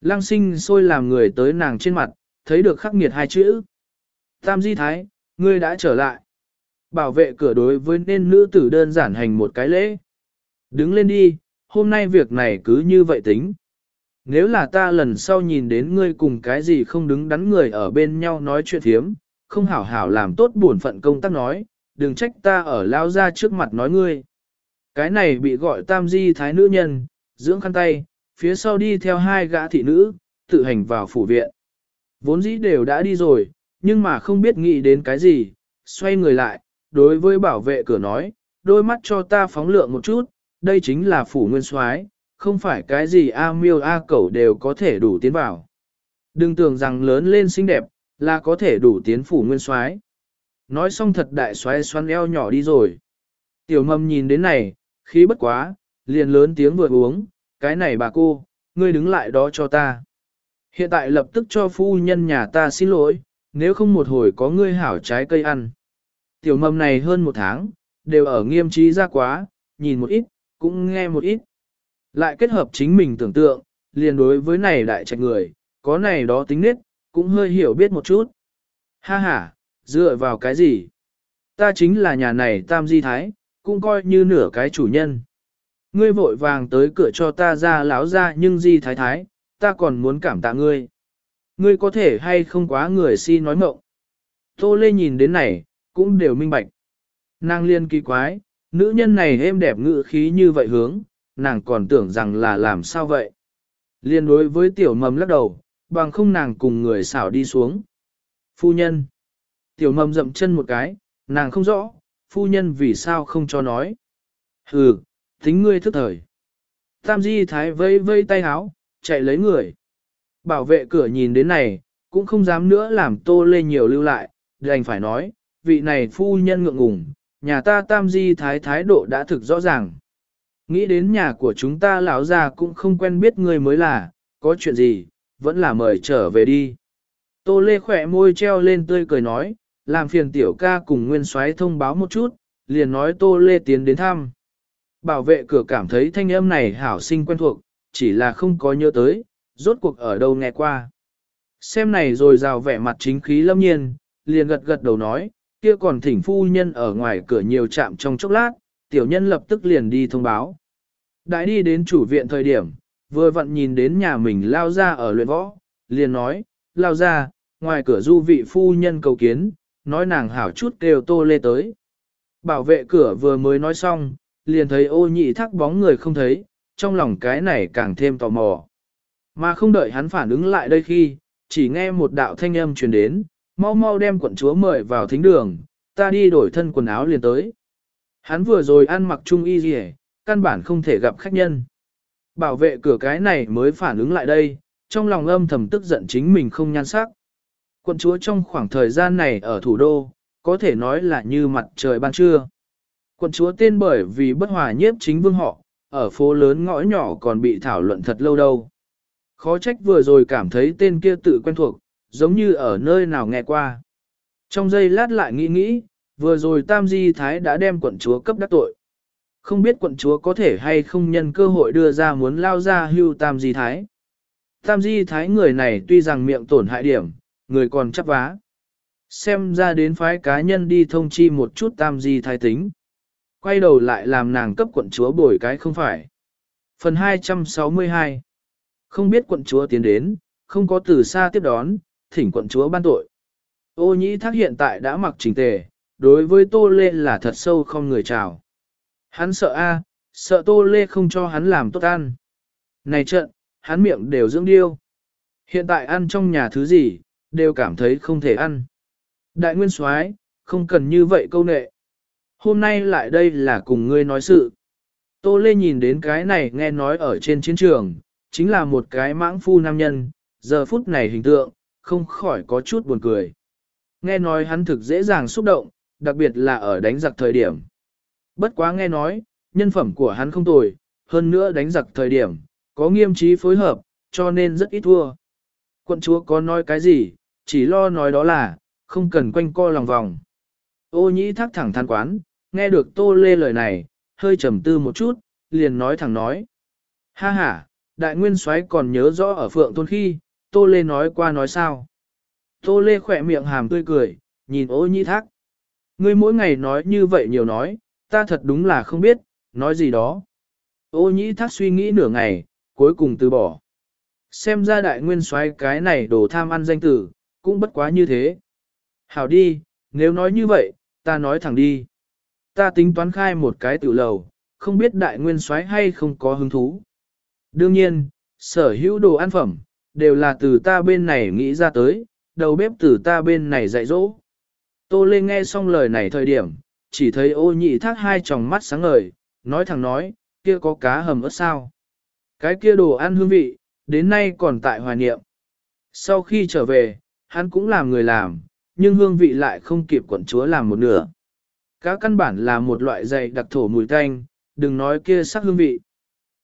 Lăng sinh sôi làm người tới nàng trên mặt, thấy được khắc nghiệt hai chữ. Tam di thái, ngươi đã trở lại. Bảo vệ cửa đối với nên nữ tử đơn giản hành một cái lễ. Đứng lên đi, hôm nay việc này cứ như vậy tính. Nếu là ta lần sau nhìn đến ngươi cùng cái gì không đứng đắn người ở bên nhau nói chuyện thiếm, không hảo hảo làm tốt bổn phận công tác nói, đừng trách ta ở lao ra trước mặt nói ngươi. Cái này bị gọi tam di thái nữ nhân, dưỡng khăn tay, phía sau đi theo hai gã thị nữ, tự hành vào phủ viện. Vốn dĩ đều đã đi rồi, nhưng mà không biết nghĩ đến cái gì, xoay người lại, đối với bảo vệ cửa nói, đôi mắt cho ta phóng lượng một chút, đây chính là phủ nguyên soái, không phải cái gì A miêu A cẩu đều có thể đủ tiến vào. Đừng tưởng rằng lớn lên xinh đẹp, là có thể đủ tiến phủ nguyên soái. Nói xong thật đại xoáy xoắn eo nhỏ đi rồi. Tiểu mầm nhìn đến này, khí bất quá, liền lớn tiếng vừa uống, cái này bà cô, ngươi đứng lại đó cho ta. Hiện tại lập tức cho phu nhân nhà ta xin lỗi, nếu không một hồi có ngươi hảo trái cây ăn. Tiểu mầm này hơn một tháng, đều ở nghiêm trí ra quá, nhìn một ít, cũng nghe một ít. Lại kết hợp chính mình tưởng tượng, liền đối với này đại trạch người, có này đó tính nết, cũng hơi hiểu biết một chút. Ha ha, dựa vào cái gì? Ta chính là nhà này tam di thái, cũng coi như nửa cái chủ nhân. Ngươi vội vàng tới cửa cho ta ra láo ra nhưng di thái thái, ta còn muốn cảm tạ ngươi. Ngươi có thể hay không quá người si nói mộng. Tô Lê nhìn đến này, cũng đều minh bạch. Nàng liên kỳ quái, nữ nhân này êm đẹp ngự khí như vậy hướng, nàng còn tưởng rằng là làm sao vậy. Liên đối với tiểu mầm lắc đầu, bằng không nàng cùng người xảo đi xuống. Phu nhân. Tiểu mầm dậm chân một cái, nàng không rõ, phu nhân vì sao không cho nói. Hừ, tính ngươi thức thời. Tam di thái vây vây tay háo, chạy lấy người. Bảo vệ cửa nhìn đến này, cũng không dám nữa làm tô lê nhiều lưu lại, đành phải nói, vị này phu nhân ngượng ngùng, nhà ta tam di thái thái độ đã thực rõ ràng. Nghĩ đến nhà của chúng ta lão già cũng không quen biết người mới là, có chuyện gì, vẫn là mời trở về đi. Tô lê khỏe môi treo lên tươi cười nói, làm phiền tiểu ca cùng nguyên soái thông báo một chút, liền nói tô lê tiến đến thăm. Bảo vệ cửa cảm thấy thanh âm này hảo sinh quen thuộc, chỉ là không có nhớ tới, rốt cuộc ở đâu nghe qua. Xem này rồi rào vẻ mặt chính khí lâm nhiên, liền gật gật đầu nói, kia còn thỉnh phu nhân ở ngoài cửa nhiều chạm trong chốc lát, tiểu nhân lập tức liền đi thông báo. Đại đi đến chủ viện thời điểm, vừa vặn nhìn đến nhà mình lao ra ở luyện võ, liền nói, lao ra, ngoài cửa du vị phu nhân cầu kiến, nói nàng hảo chút kêu tô lê tới. Bảo vệ cửa vừa mới nói xong, liền thấy ô nhị thắc bóng người không thấy, trong lòng cái này càng thêm tò mò. Mà không đợi hắn phản ứng lại đây khi, chỉ nghe một đạo thanh âm truyền đến, mau mau đem quận chúa mời vào thính đường, ta đi đổi thân quần áo liền tới. Hắn vừa rồi ăn mặc trung y gì căn bản không thể gặp khách nhân. Bảo vệ cửa cái này mới phản ứng lại đây, trong lòng âm thầm tức giận chính mình không nhan sắc. Quận chúa trong khoảng thời gian này ở thủ đô, có thể nói là như mặt trời ban trưa. Quận chúa tên bởi vì bất hòa nhiếp chính vương họ, ở phố lớn ngõ nhỏ còn bị thảo luận thật lâu đâu. Khó trách vừa rồi cảm thấy tên kia tự quen thuộc, giống như ở nơi nào nghe qua. Trong giây lát lại nghĩ nghĩ, vừa rồi Tam Di Thái đã đem quận chúa cấp đắc tội. Không biết quận chúa có thể hay không nhân cơ hội đưa ra muốn lao ra hưu Tam Di Thái. Tam Di Thái người này tuy rằng miệng tổn hại điểm, người còn chấp vá. Xem ra đến phái cá nhân đi thông chi một chút Tam Di Thái tính. Quay đầu lại làm nàng cấp quận chúa bồi cái không phải. Phần 262 Không biết quận chúa tiến đến, không có từ xa tiếp đón, thỉnh quận chúa ban tội. Ô nhĩ thác hiện tại đã mặc chỉnh tề, đối với tô lê là thật sâu không người chào. Hắn sợ a, sợ tô lê không cho hắn làm tốt ăn. Này trận, hắn miệng đều dưỡng điêu. Hiện tại ăn trong nhà thứ gì, đều cảm thấy không thể ăn. Đại nguyên soái không cần như vậy câu nệ. Hôm nay lại đây là cùng ngươi nói sự. Tô Lê nhìn đến cái này nghe nói ở trên chiến trường, chính là một cái mãng phu nam nhân, giờ phút này hình tượng, không khỏi có chút buồn cười. Nghe nói hắn thực dễ dàng xúc động, đặc biệt là ở đánh giặc thời điểm. Bất quá nghe nói, nhân phẩm của hắn không tồi, hơn nữa đánh giặc thời điểm, có nghiêm trí phối hợp, cho nên rất ít thua. Quận chúa có nói cái gì, chỉ lo nói đó là, không cần quanh co lòng vòng. Ô nhĩ thác thẳng than quán, nghe được tô lê lời này, hơi trầm tư một chút, liền nói thẳng nói. Ha ha, đại nguyên soái còn nhớ rõ ở phượng thôn khi, tô lê nói qua nói sao. Tô lê khỏe miệng hàm tươi cười, nhìn ô nhĩ thác. Ngươi mỗi ngày nói như vậy nhiều nói, ta thật đúng là không biết, nói gì đó. Ô nhĩ thác suy nghĩ nửa ngày, cuối cùng từ bỏ. Xem ra đại nguyên soái cái này đồ tham ăn danh tử, cũng bất quá như thế. Hảo đi, nếu nói như vậy, ta nói thẳng đi. Ta tính toán khai một cái tiểu lầu, không biết đại nguyên soái hay không có hứng thú. Đương nhiên, sở hữu đồ ăn phẩm, đều là từ ta bên này nghĩ ra tới, đầu bếp từ ta bên này dạy dỗ. Tô Lê nghe xong lời này thời điểm, chỉ thấy ô nhị thác hai tròng mắt sáng ngời, nói thẳng nói, kia có cá hầm ớt sao. Cái kia đồ ăn hương vị, đến nay còn tại hoài niệm. Sau khi trở về, hắn cũng làm người làm, nhưng hương vị lại không kịp quận chúa làm một nửa. Cá căn bản là một loại dày đặc thổ mùi tanh, đừng nói kia sắc hương vị.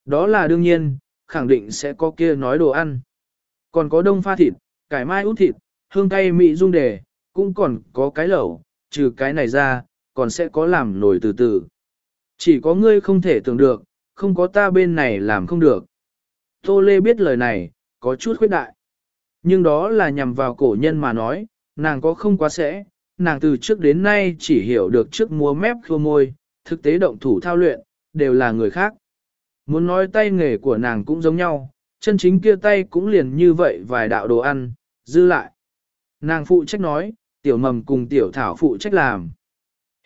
Đó là đương nhiên, khẳng định sẽ có kia nói đồ ăn. Còn có đông pha thịt, cải mai út thịt, hương cay mị dung đề, cũng còn có cái lẩu, trừ cái này ra, còn sẽ có làm nổi từ từ. Chỉ có ngươi không thể tưởng được, không có ta bên này làm không được. Tô Lê biết lời này, có chút khuyết đại. Nhưng đó là nhằm vào cổ nhân mà nói, nàng có không quá sẽ, nàng từ trước đến nay chỉ hiểu được trước múa mép khô môi, thực tế động thủ thao luyện, đều là người khác. Muốn nói tay nghề của nàng cũng giống nhau, chân chính kia tay cũng liền như vậy vài đạo đồ ăn, dư lại. Nàng phụ trách nói, tiểu mầm cùng tiểu thảo phụ trách làm.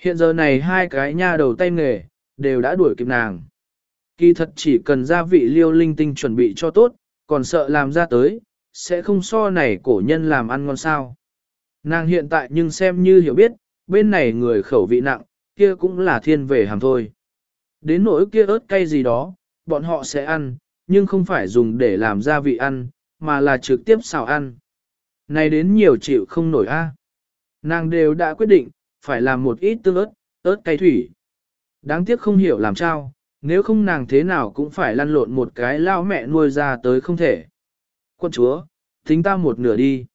Hiện giờ này hai cái nha đầu tay nghề, đều đã đuổi kịp nàng. Kỳ thật chỉ cần gia vị liêu linh tinh chuẩn bị cho tốt, còn sợ làm ra tới, sẽ không so này cổ nhân làm ăn ngon sao. Nàng hiện tại nhưng xem như hiểu biết, bên này người khẩu vị nặng, kia cũng là thiên về hàm thôi. Đến nỗi kia ớt cay gì đó, bọn họ sẽ ăn, nhưng không phải dùng để làm gia vị ăn, mà là trực tiếp xào ăn. Này đến nhiều chịu không nổi a. Nàng đều đã quyết định, phải làm một ít tương ớt, ớt cay thủy. Đáng tiếc không hiểu làm sao, nếu không nàng thế nào cũng phải lăn lộn một cái lao mẹ nuôi ra tới không thể. Quân chúa, tính ta một nửa đi.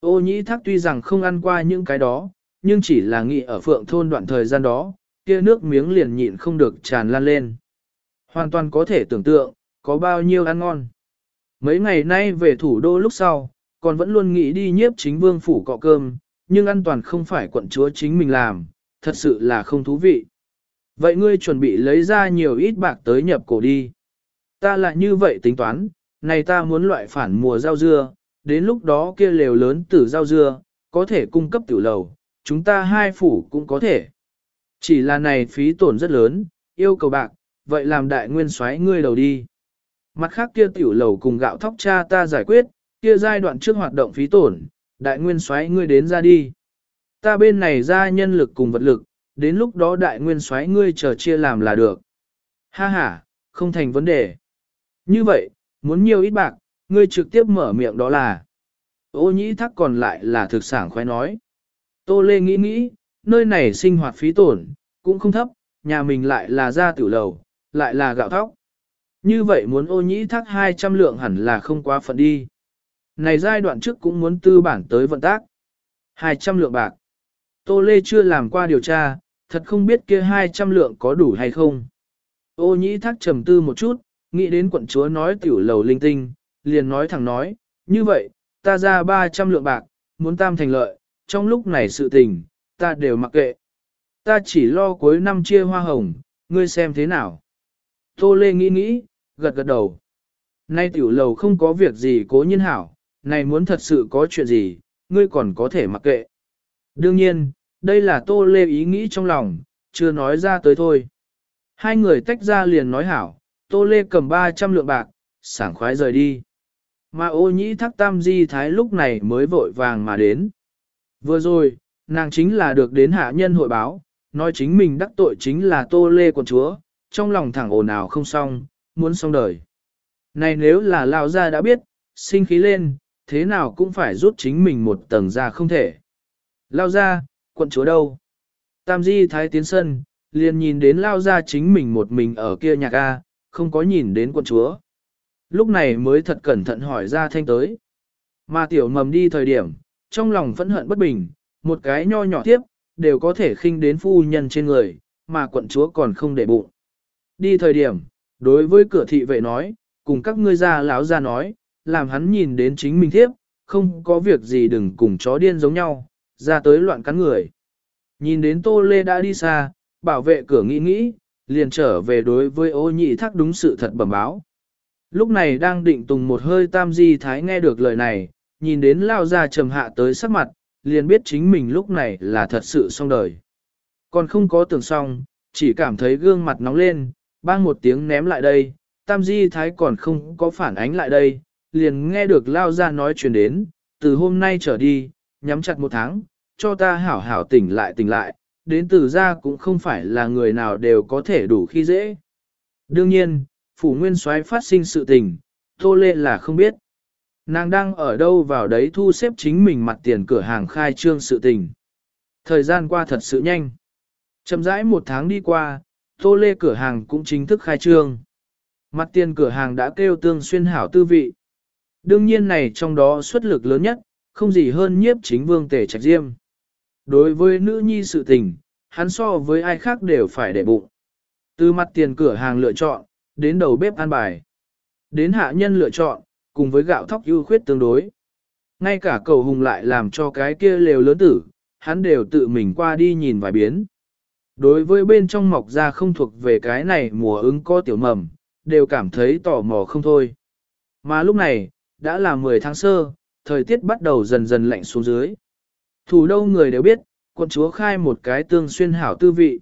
Ô nhĩ thác tuy rằng không ăn qua những cái đó, nhưng chỉ là nghị ở phượng thôn đoạn thời gian đó, kia nước miếng liền nhịn không được tràn lan lên. Hoàn toàn có thể tưởng tượng, có bao nhiêu ăn ngon. Mấy ngày nay về thủ đô lúc sau, còn vẫn luôn nghĩ đi nhiếp chính vương phủ cọ cơm, nhưng an toàn không phải quận chúa chính mình làm, thật sự là không thú vị. Vậy ngươi chuẩn bị lấy ra nhiều ít bạc tới nhập cổ đi. Ta lại như vậy tính toán, này ta muốn loại phản mùa rau dưa, đến lúc đó kia lều lớn từ rau dưa, có thể cung cấp tiểu lầu, chúng ta hai phủ cũng có thể. Chỉ là này phí tổn rất lớn, yêu cầu bạc, vậy làm đại nguyên xoáy ngươi đầu đi. Mặt khác kia tiểu lầu cùng gạo thóc cha ta giải quyết, kia giai đoạn trước hoạt động phí tổn, đại nguyên Soái, ngươi đến ra đi. Ta bên này ra nhân lực cùng vật lực, đến lúc đó đại nguyên Soái, ngươi chờ chia làm là được. Ha ha, không thành vấn đề. Như vậy, muốn nhiều ít bạc, ngươi trực tiếp mở miệng đó là. Ô nhĩ thắc còn lại là thực sản khoái nói. Tô Lê nghĩ nghĩ, nơi này sinh hoạt phí tổn, cũng không thấp, nhà mình lại là ra tiểu lầu, lại là gạo thóc. Như vậy muốn ô nhĩ thác 200 lượng hẳn là không quá phận đi. Này giai đoạn trước cũng muốn tư bản tới vận tác. 200 lượng bạc. Tô Lê chưa làm qua điều tra, thật không biết kia 200 lượng có đủ hay không. Ô nhĩ thác trầm tư một chút, nghĩ đến quận chúa nói tiểu lầu linh tinh, liền nói thẳng nói, như vậy, ta ra 300 lượng bạc, muốn tam thành lợi, trong lúc này sự tình, ta đều mặc kệ. Ta chỉ lo cuối năm chia hoa hồng, ngươi xem thế nào. Tô Lê nghĩ nghĩ, gật gật đầu. Nay tiểu lầu không có việc gì cố nhiên hảo, này muốn thật sự có chuyện gì, ngươi còn có thể mặc kệ. Đương nhiên, đây là Tô Lê ý nghĩ trong lòng, chưa nói ra tới thôi. Hai người tách ra liền nói hảo, Tô Lê cầm 300 lượng bạc, sảng khoái rời đi. Mà ô nhĩ thác tam di thái lúc này mới vội vàng mà đến. Vừa rồi, nàng chính là được đến hạ nhân hội báo, nói chính mình đắc tội chính là Tô Lê quần chúa, trong lòng thẳng ồn ào không xong, muốn xong đời. Này nếu là Lão gia đã biết, sinh khí lên, thế nào cũng phải rút chính mình một tầng ra không thể. Lao gia, quận chúa đâu? Tam di thái tiến sân, liền nhìn đến Lao gia chính mình một mình ở kia nhạc A, không có nhìn đến quận chúa. Lúc này mới thật cẩn thận hỏi ra thanh tới. Mà tiểu mầm đi thời điểm, trong lòng phẫn hận bất bình, một cái nho nhỏ tiếp, đều có thể khinh đến phu nhân trên người, mà quận chúa còn không để bụng. Đi thời điểm, đối với cửa thị vệ nói, cùng các ngươi ra lão ra nói, làm hắn nhìn đến chính mình thiếp, không có việc gì đừng cùng chó điên giống nhau, ra tới loạn cắn người. Nhìn đến Tô Lê đã đi xa, bảo vệ cửa nghĩ nghĩ, liền trở về đối với ô nhị thác đúng sự thật bẩm báo. Lúc này đang định tùng một hơi tam di thái nghe được lời này, nhìn đến lao ra trầm hạ tới sắc mặt, liền biết chính mình lúc này là thật sự xong đời. Còn không có tưởng xong, chỉ cảm thấy gương mặt nóng lên, bang một tiếng ném lại đây, tam di thái còn không có phản ánh lại đây, liền nghe được lao ra nói chuyện đến, từ hôm nay trở đi, nhắm chặt một tháng, cho ta hảo hảo tỉnh lại tỉnh lại, đến từ ra cũng không phải là người nào đều có thể đủ khi dễ. Đương nhiên, phủ nguyên soái phát sinh sự tình, Tô Lê là không biết. Nàng đang ở đâu vào đấy thu xếp chính mình mặt tiền cửa hàng khai trương sự tình. Thời gian qua thật sự nhanh. Chậm rãi một tháng đi qua, Tô Lê cửa hàng cũng chính thức khai trương. Mặt tiền cửa hàng đã kêu tương xuyên hảo tư vị. Đương nhiên này trong đó xuất lực lớn nhất, không gì hơn nhiếp chính vương tề trạch diêm. Đối với nữ nhi sự tình, hắn so với ai khác đều phải để bụng. Từ mặt tiền cửa hàng lựa chọn, đến đầu bếp ăn bài. Đến hạ nhân lựa chọn, cùng với gạo thóc ưu khuyết tương đối. Ngay cả cầu hùng lại làm cho cái kia lều lớn tử, hắn đều tự mình qua đi nhìn vài biến. Đối với bên trong mọc ra không thuộc về cái này mùa ứng có tiểu mầm, đều cảm thấy tò mò không thôi. Mà lúc này, đã là 10 tháng sơ, thời tiết bắt đầu dần dần lạnh xuống dưới. Thủ đâu người đều biết, quận chúa khai một cái tương xuyên hảo tư vị.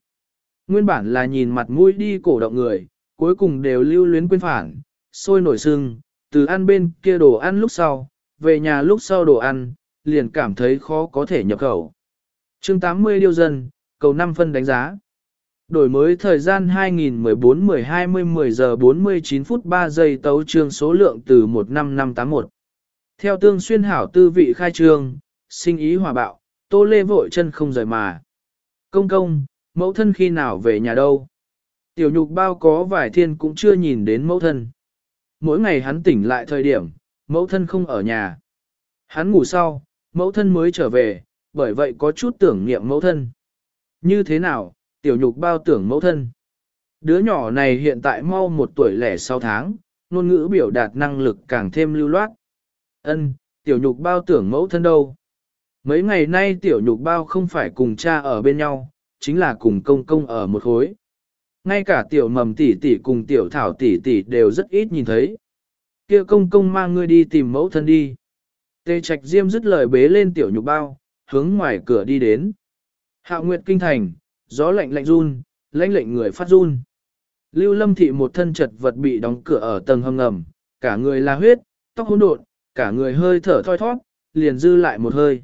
Nguyên bản là nhìn mặt mũi đi cổ động người, cuối cùng đều lưu luyến quên phản, sôi nổi sưng, từ ăn bên kia đồ ăn lúc sau, về nhà lúc sau đồ ăn, liền cảm thấy khó có thể nhập khẩu. chương 80 điêu dân, cầu 5 phân đánh giá. Đổi mới thời gian 2014-10-20-10 giờ 49 phút 3 giây tấu trương số lượng từ 15581. Theo tương xuyên hảo tư vị khai trương, sinh ý hòa bạo, tô lê vội chân không rời mà. Công công, mẫu thân khi nào về nhà đâu? Tiểu nhục bao có vài thiên cũng chưa nhìn đến mẫu thân. Mỗi ngày hắn tỉnh lại thời điểm, mẫu thân không ở nhà. Hắn ngủ sau, mẫu thân mới trở về, bởi vậy có chút tưởng niệm mẫu thân. Như thế nào, tiểu nhục bao tưởng mẫu thân. Đứa nhỏ này hiện tại mau một tuổi lẻ sáu tháng, ngôn ngữ biểu đạt năng lực càng thêm lưu loát. Ân, tiểu nhục bao tưởng mẫu thân đâu. Mấy ngày nay tiểu nhục bao không phải cùng cha ở bên nhau, chính là cùng công công ở một khối. Ngay cả tiểu mầm tỷ tỷ cùng tiểu thảo tỷ tỷ đều rất ít nhìn thấy. Kia công công mang ngươi đi tìm mẫu thân đi. Tê Trạch Diêm dứt lời bế lên tiểu nhục bao, hướng ngoài cửa đi đến. Hạ Nguyệt kinh thành, gió lạnh lạnh run, lãnh lệnh người phát run. Lưu Lâm thị một thân chật vật bị đóng cửa ở tầng hầm ngầm, cả người là huyết, tóc hỗn độn, cả người hơi thở thoi thoát, liền dư lại một hơi.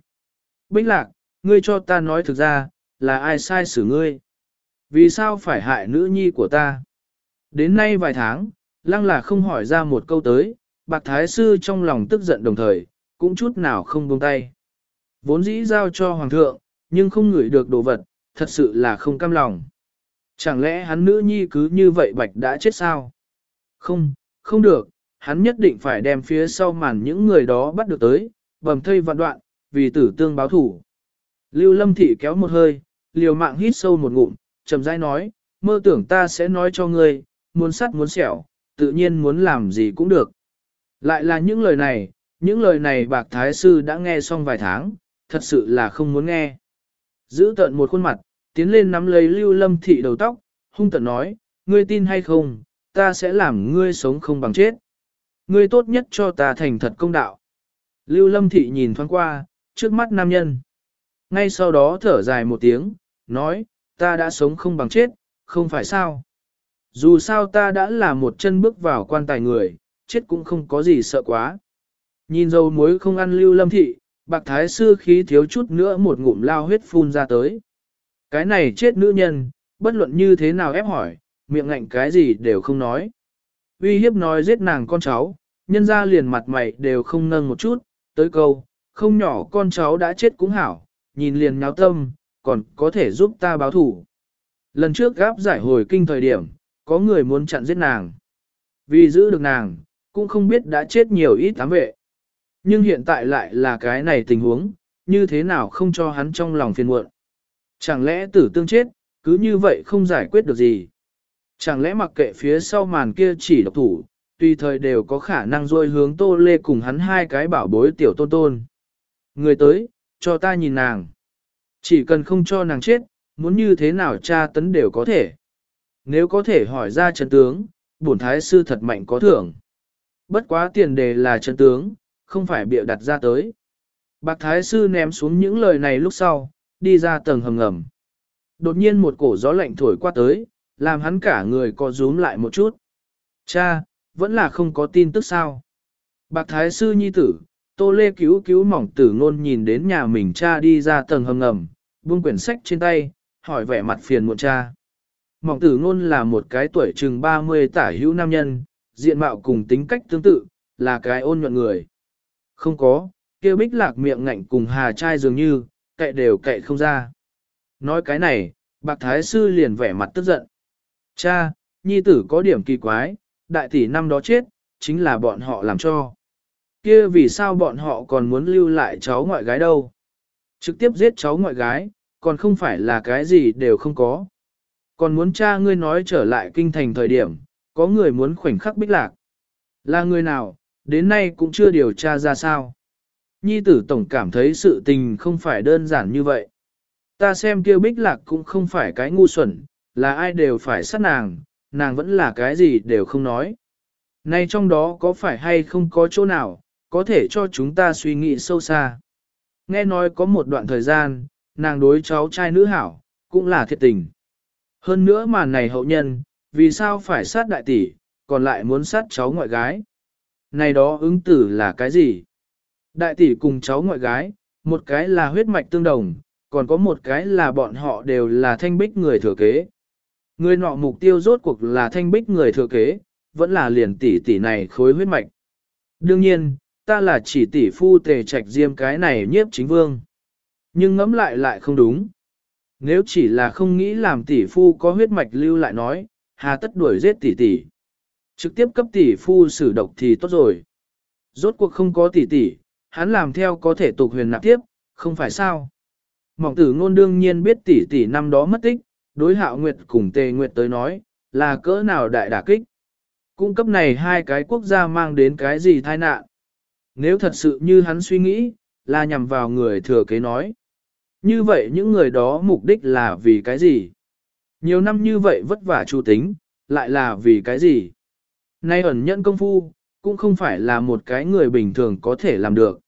Bích lạc, ngươi cho ta nói thực ra, là ai sai xử ngươi? Vì sao phải hại nữ nhi của ta? Đến nay vài tháng, lăng là không hỏi ra một câu tới, bạc thái sư trong lòng tức giận đồng thời, cũng chút nào không buông tay. Vốn dĩ giao cho hoàng thượng, nhưng không ngửi được đồ vật, thật sự là không cam lòng. Chẳng lẽ hắn nữ nhi cứ như vậy bạch đã chết sao? Không, không được, hắn nhất định phải đem phía sau màn những người đó bắt được tới, bầm thây vạn đoạn, vì tử tương báo thủ. Lưu Lâm Thị kéo một hơi, liều mạng hít sâu một ngụm, chậm rãi nói, mơ tưởng ta sẽ nói cho ngươi, muốn sắt muốn sẹo, tự nhiên muốn làm gì cũng được. Lại là những lời này, những lời này bạc thái sư đã nghe xong vài tháng, thật sự là không muốn nghe. Giữ tận một khuôn mặt, tiến lên nắm lấy lưu lâm thị đầu tóc, hung tận nói, ngươi tin hay không, ta sẽ làm ngươi sống không bằng chết. Ngươi tốt nhất cho ta thành thật công đạo. Lưu lâm thị nhìn thoáng qua, trước mắt nam nhân. Ngay sau đó thở dài một tiếng, nói, ta đã sống không bằng chết, không phải sao. Dù sao ta đã là một chân bước vào quan tài người, chết cũng không có gì sợ quá. Nhìn dầu muối không ăn lưu lâm thị, bạc thái sư khí thiếu chút nữa một ngụm lao huyết phun ra tới. Cái này chết nữ nhân, bất luận như thế nào ép hỏi, miệng ngạnh cái gì đều không nói. Uy hiếp nói giết nàng con cháu, nhân ra liền mặt mày đều không nâng một chút, tới câu, không nhỏ con cháu đã chết cũng hảo, nhìn liền nháo tâm, còn có thể giúp ta báo thủ. Lần trước gáp giải hồi kinh thời điểm, có người muốn chặn giết nàng. Vì giữ được nàng, cũng không biết đã chết nhiều ít tám vệ. Nhưng hiện tại lại là cái này tình huống, như thế nào không cho hắn trong lòng phiền muộn. Chẳng lẽ tử tương chết, cứ như vậy không giải quyết được gì. Chẳng lẽ mặc kệ phía sau màn kia chỉ độc thủ, tùy thời đều có khả năng rôi hướng tô lê cùng hắn hai cái bảo bối tiểu tôn tôn. Người tới, cho ta nhìn nàng. Chỉ cần không cho nàng chết, muốn như thế nào cha tấn đều có thể. Nếu có thể hỏi ra chân tướng, bổn thái sư thật mạnh có thưởng. Bất quá tiền đề là chân tướng, không phải bịa đặt ra tới. Bạc thái sư ném xuống những lời này lúc sau, đi ra tầng hầm ngầm. Đột nhiên một cổ gió lạnh thổi qua tới, làm hắn cả người co rúm lại một chút. Cha, vẫn là không có tin tức sao. Bạc thái sư nhi tử, tô lê cứu cứu mỏng tử ngôn nhìn đến nhà mình cha đi ra tầng hầm ngầm, buông quyển sách trên tay, hỏi vẻ mặt phiền muộn cha. Mỏng tử ngôn là một cái tuổi chừng 30 tả hữu nam nhân, diện mạo cùng tính cách tương tự, là cái ôn nhuận người. Không có, kêu bích lạc miệng ngạnh cùng hà trai dường như, cậy đều cậy không ra. Nói cái này, bạc thái sư liền vẻ mặt tức giận. Cha, nhi tử có điểm kỳ quái, đại tỷ năm đó chết, chính là bọn họ làm cho. Kia vì sao bọn họ còn muốn lưu lại cháu ngoại gái đâu? Trực tiếp giết cháu ngoại gái, còn không phải là cái gì đều không có. Còn muốn cha ngươi nói trở lại kinh thành thời điểm, có người muốn khoảnh khắc bích lạc. Là người nào, đến nay cũng chưa điều tra ra sao. Nhi tử tổng cảm thấy sự tình không phải đơn giản như vậy. Ta xem kêu bích lạc cũng không phải cái ngu xuẩn, là ai đều phải sát nàng, nàng vẫn là cái gì đều không nói. Nay trong đó có phải hay không có chỗ nào, có thể cho chúng ta suy nghĩ sâu xa. Nghe nói có một đoạn thời gian, nàng đối cháu trai nữ hảo, cũng là thiệt tình. Hơn nữa mà này hậu nhân, vì sao phải sát đại tỷ, còn lại muốn sát cháu ngoại gái. Này đó ứng tử là cái gì? Đại tỷ cùng cháu ngoại gái, một cái là huyết mạch tương đồng, còn có một cái là bọn họ đều là thanh bích người thừa kế. Người nọ mục tiêu rốt cuộc là thanh bích người thừa kế, vẫn là liền tỷ tỷ này khối huyết mạch. Đương nhiên, ta là chỉ tỷ phu tề trạch diêm cái này nhiếp chính vương. Nhưng ngẫm lại lại không đúng. Nếu chỉ là không nghĩ làm tỷ phu có huyết mạch lưu lại nói, hà tất đuổi giết tỷ tỷ. Trực tiếp cấp tỷ phu xử độc thì tốt rồi. Rốt cuộc không có tỷ tỷ, hắn làm theo có thể tục huyền nạp tiếp, không phải sao. Mỏng tử ngôn đương nhiên biết tỷ tỷ năm đó mất tích, đối hạo nguyệt cùng tề nguyệt tới nói, là cỡ nào đại đả kích. Cung cấp này hai cái quốc gia mang đến cái gì tai nạn. Nếu thật sự như hắn suy nghĩ, là nhằm vào người thừa kế nói. Như vậy những người đó mục đích là vì cái gì? Nhiều năm như vậy vất vả chu tính, lại là vì cái gì? Nay ẩn nhận công phu, cũng không phải là một cái người bình thường có thể làm được.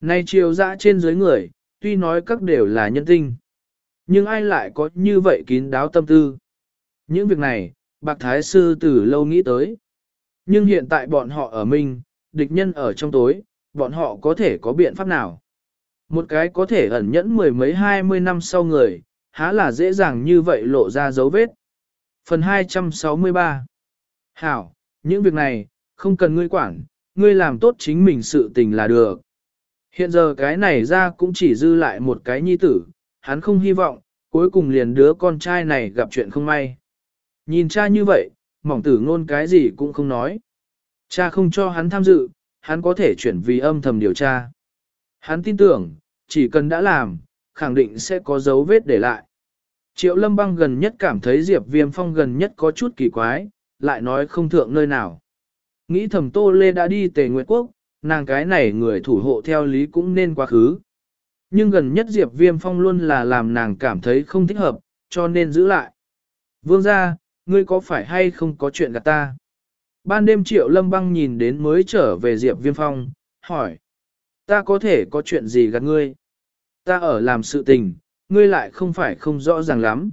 Nay chiều dã trên dưới người, tuy nói các đều là nhân tinh. Nhưng ai lại có như vậy kín đáo tâm tư? Những việc này, bạc thái sư từ lâu nghĩ tới. Nhưng hiện tại bọn họ ở mình, địch nhân ở trong tối, bọn họ có thể có biện pháp nào? Một cái có thể ẩn nhẫn mười mấy hai mươi năm sau người, há là dễ dàng như vậy lộ ra dấu vết. Phần 263 Hảo, những việc này, không cần ngươi quản, ngươi làm tốt chính mình sự tình là được. Hiện giờ cái này ra cũng chỉ dư lại một cái nhi tử, hắn không hy vọng, cuối cùng liền đứa con trai này gặp chuyện không may. Nhìn cha như vậy, mỏng tử ngôn cái gì cũng không nói. Cha không cho hắn tham dự, hắn có thể chuyển vì âm thầm điều tra. Hắn tin tưởng, chỉ cần đã làm, khẳng định sẽ có dấu vết để lại. Triệu lâm băng gần nhất cảm thấy Diệp Viêm Phong gần nhất có chút kỳ quái, lại nói không thượng nơi nào. Nghĩ thầm Tô Lê đã đi tề Nguyệt Quốc, nàng cái này người thủ hộ theo lý cũng nên quá khứ. Nhưng gần nhất Diệp Viêm Phong luôn là làm nàng cảm thấy không thích hợp, cho nên giữ lại. Vương ra, ngươi có phải hay không có chuyện gặp ta? Ban đêm Triệu Lâm Băng nhìn đến mới trở về Diệp Viêm Phong, hỏi. Ta có thể có chuyện gì gặp ngươi? Ta ở làm sự tình, ngươi lại không phải không rõ ràng lắm.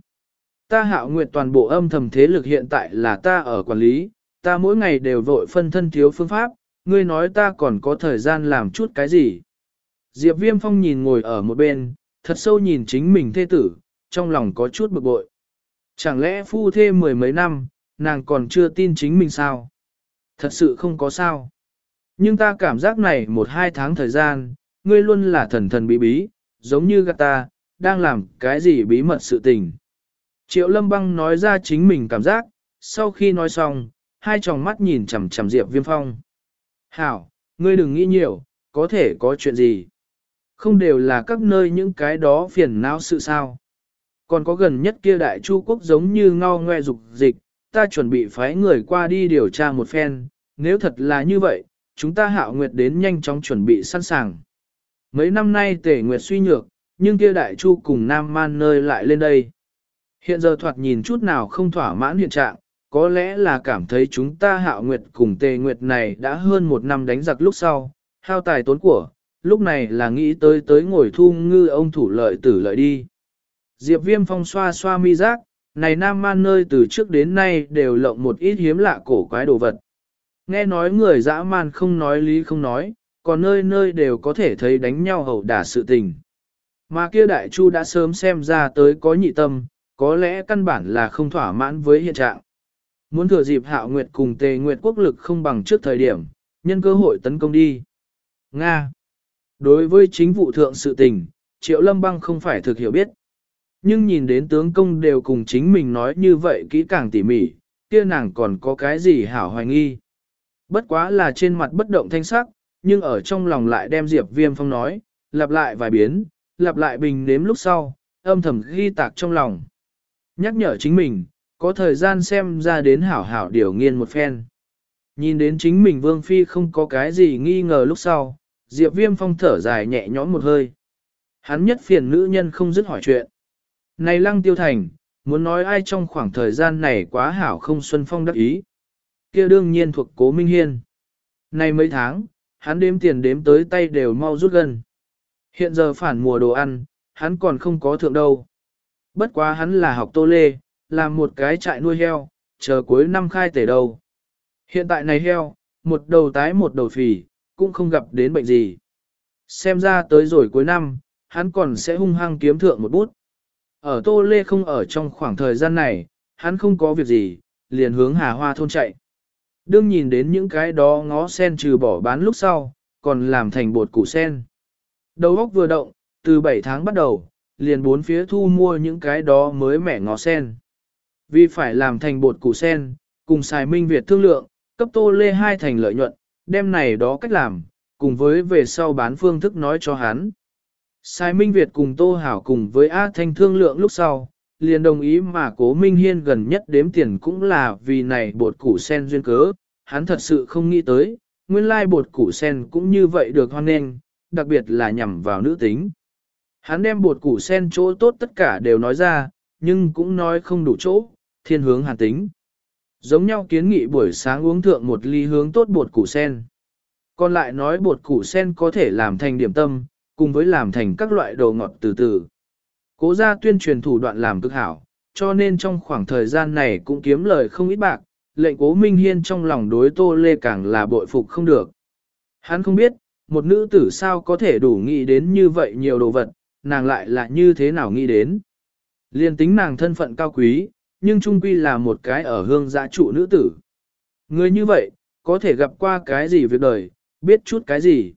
Ta hạo nguyện toàn bộ âm thầm thế lực hiện tại là ta ở quản lý, ta mỗi ngày đều vội phân thân thiếu phương pháp, ngươi nói ta còn có thời gian làm chút cái gì. Diệp Viêm Phong nhìn ngồi ở một bên, thật sâu nhìn chính mình thê tử, trong lòng có chút bực bội. Chẳng lẽ phu thê mười mấy năm, nàng còn chưa tin chính mình sao? Thật sự không có sao. Nhưng ta cảm giác này một hai tháng thời gian, ngươi luôn là thần thần bí bí, giống như gạt ta, đang làm cái gì bí mật sự tình. Triệu lâm băng nói ra chính mình cảm giác, sau khi nói xong, hai tròng mắt nhìn chằm chằm Diệp Viêm Phong. Hảo, ngươi đừng nghĩ nhiều, có thể có chuyện gì. Không đều là các nơi những cái đó phiền não sự sao. Còn có gần nhất kia đại chu quốc giống như ngao ngoe dục dịch, ta chuẩn bị phái người qua đi điều tra một phen, nếu thật là như vậy, chúng ta hạo nguyệt đến nhanh chóng chuẩn bị sẵn sàng. Mấy năm nay tể nguyệt suy nhược, nhưng kia đại chu cùng nam man nơi lại lên đây. Hiện giờ thoạt nhìn chút nào không thỏa mãn hiện trạng, có lẽ là cảm thấy chúng ta hạo nguyệt cùng tề nguyệt này đã hơn một năm đánh giặc lúc sau, hao tài tốn của, lúc này là nghĩ tới tới ngồi thu ngư ông thủ lợi tử lợi đi. Diệp viêm phong xoa xoa mi giác, này nam man nơi từ trước đến nay đều lộng một ít hiếm lạ cổ quái đồ vật. Nghe nói người dã man không nói lý không nói, còn nơi nơi đều có thể thấy đánh nhau hậu đả sự tình. Mà kia đại chu đã sớm xem ra tới có nhị tâm, có lẽ căn bản là không thỏa mãn với hiện trạng. Muốn thừa dịp hạo nguyệt cùng tề nguyệt quốc lực không bằng trước thời điểm, nhân cơ hội tấn công đi. Nga Đối với chính vụ thượng sự tình, triệu lâm băng không phải thực hiểu biết. Nhưng nhìn đến tướng công đều cùng chính mình nói như vậy kỹ càng tỉ mỉ, kia nàng còn có cái gì hảo hoài nghi. Bất quá là trên mặt bất động thanh sắc, nhưng ở trong lòng lại đem Diệp Viêm Phong nói, lặp lại vài biến, lặp lại bình nếm lúc sau, âm thầm ghi tạc trong lòng. Nhắc nhở chính mình, có thời gian xem ra đến hảo hảo điều nghiên một phen. Nhìn đến chính mình Vương Phi không có cái gì nghi ngờ lúc sau, Diệp Viêm Phong thở dài nhẹ nhõm một hơi. Hắn nhất phiền nữ nhân không dứt hỏi chuyện. Này Lăng Tiêu Thành, muốn nói ai trong khoảng thời gian này quá hảo không Xuân Phong đắc ý. kia đương nhiên thuộc Cố Minh Hiên. Này mấy tháng, hắn đếm tiền đếm tới tay đều mau rút gần. Hiện giờ phản mùa đồ ăn, hắn còn không có thượng đâu. Bất quá hắn là học tô lê, làm một cái trại nuôi heo, chờ cuối năm khai tể đầu. Hiện tại này heo, một đầu tái một đầu phì, cũng không gặp đến bệnh gì. Xem ra tới rồi cuối năm, hắn còn sẽ hung hăng kiếm thượng một bút. Ở Tô Lê không ở trong khoảng thời gian này, hắn không có việc gì, liền hướng Hà Hoa thôn chạy. Đương nhìn đến những cái đó ngó sen trừ bỏ bán lúc sau, còn làm thành bột củ sen. Đầu óc vừa động, từ 7 tháng bắt đầu, liền bốn phía thu mua những cái đó mới mẻ ngó sen. Vì phải làm thành bột củ sen, cùng xài minh Việt thương lượng, cấp tô lê hai thành lợi nhuận, đem này đó cách làm, cùng với về sau bán phương thức nói cho hắn. Sai Minh Việt cùng Tô Hảo cùng với A Thanh thương lượng lúc sau, liền đồng ý mà cố Minh Hiên gần nhất đếm tiền cũng là vì này bột củ sen duyên cớ, hắn thật sự không nghĩ tới, nguyên lai bột củ sen cũng như vậy được hoan nghênh, đặc biệt là nhằm vào nữ tính. Hắn đem bột củ sen chỗ tốt tất cả đều nói ra, nhưng cũng nói không đủ chỗ, thiên hướng hàn tính. Giống nhau kiến nghị buổi sáng uống thượng một ly hướng tốt bột củ sen. Còn lại nói bột củ sen có thể làm thành điểm tâm, cùng với làm thành các loại đồ ngọt từ từ. Cố gia tuyên truyền thủ đoạn làm cực hảo, cho nên trong khoảng thời gian này cũng kiếm lời không ít bạc, lệnh cố Minh Hiên trong lòng đối Tô Lê càng là bội phục không được. Hắn không biết, một nữ tử sao có thể đủ nghĩ đến như vậy nhiều đồ vật, nàng lại là như thế nào nghĩ đến. Liên tính nàng thân phận cao quý, nhưng trung quy là một cái ở hương giã trụ nữ tử. Người như vậy, có thể gặp qua cái gì việc đời, biết chút cái gì.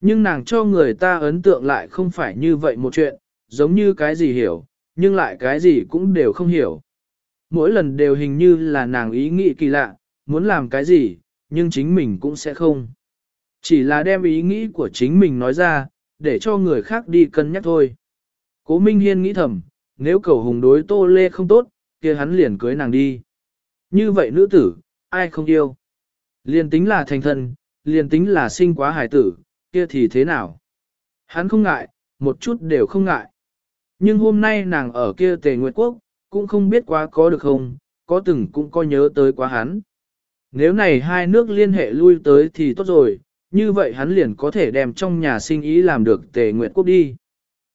Nhưng nàng cho người ta ấn tượng lại không phải như vậy một chuyện, giống như cái gì hiểu, nhưng lại cái gì cũng đều không hiểu. Mỗi lần đều hình như là nàng ý nghĩ kỳ lạ, muốn làm cái gì, nhưng chính mình cũng sẽ không. Chỉ là đem ý nghĩ của chính mình nói ra, để cho người khác đi cân nhắc thôi. Cố Minh Hiên nghĩ thầm, nếu cầu hùng đối Tô Lê không tốt, kia hắn liền cưới nàng đi. Như vậy nữ tử, ai không yêu? Liền tính là thành thân, liền tính là sinh quá hài tử, kia thì thế nào? Hắn không ngại, một chút đều không ngại. Nhưng hôm nay nàng ở kia tề nguyệt quốc, cũng không biết quá có được không, có từng cũng có nhớ tới quá hắn. Nếu này hai nước liên hệ lui tới thì tốt rồi, như vậy hắn liền có thể đem trong nhà sinh ý làm được tề nguyệt quốc đi.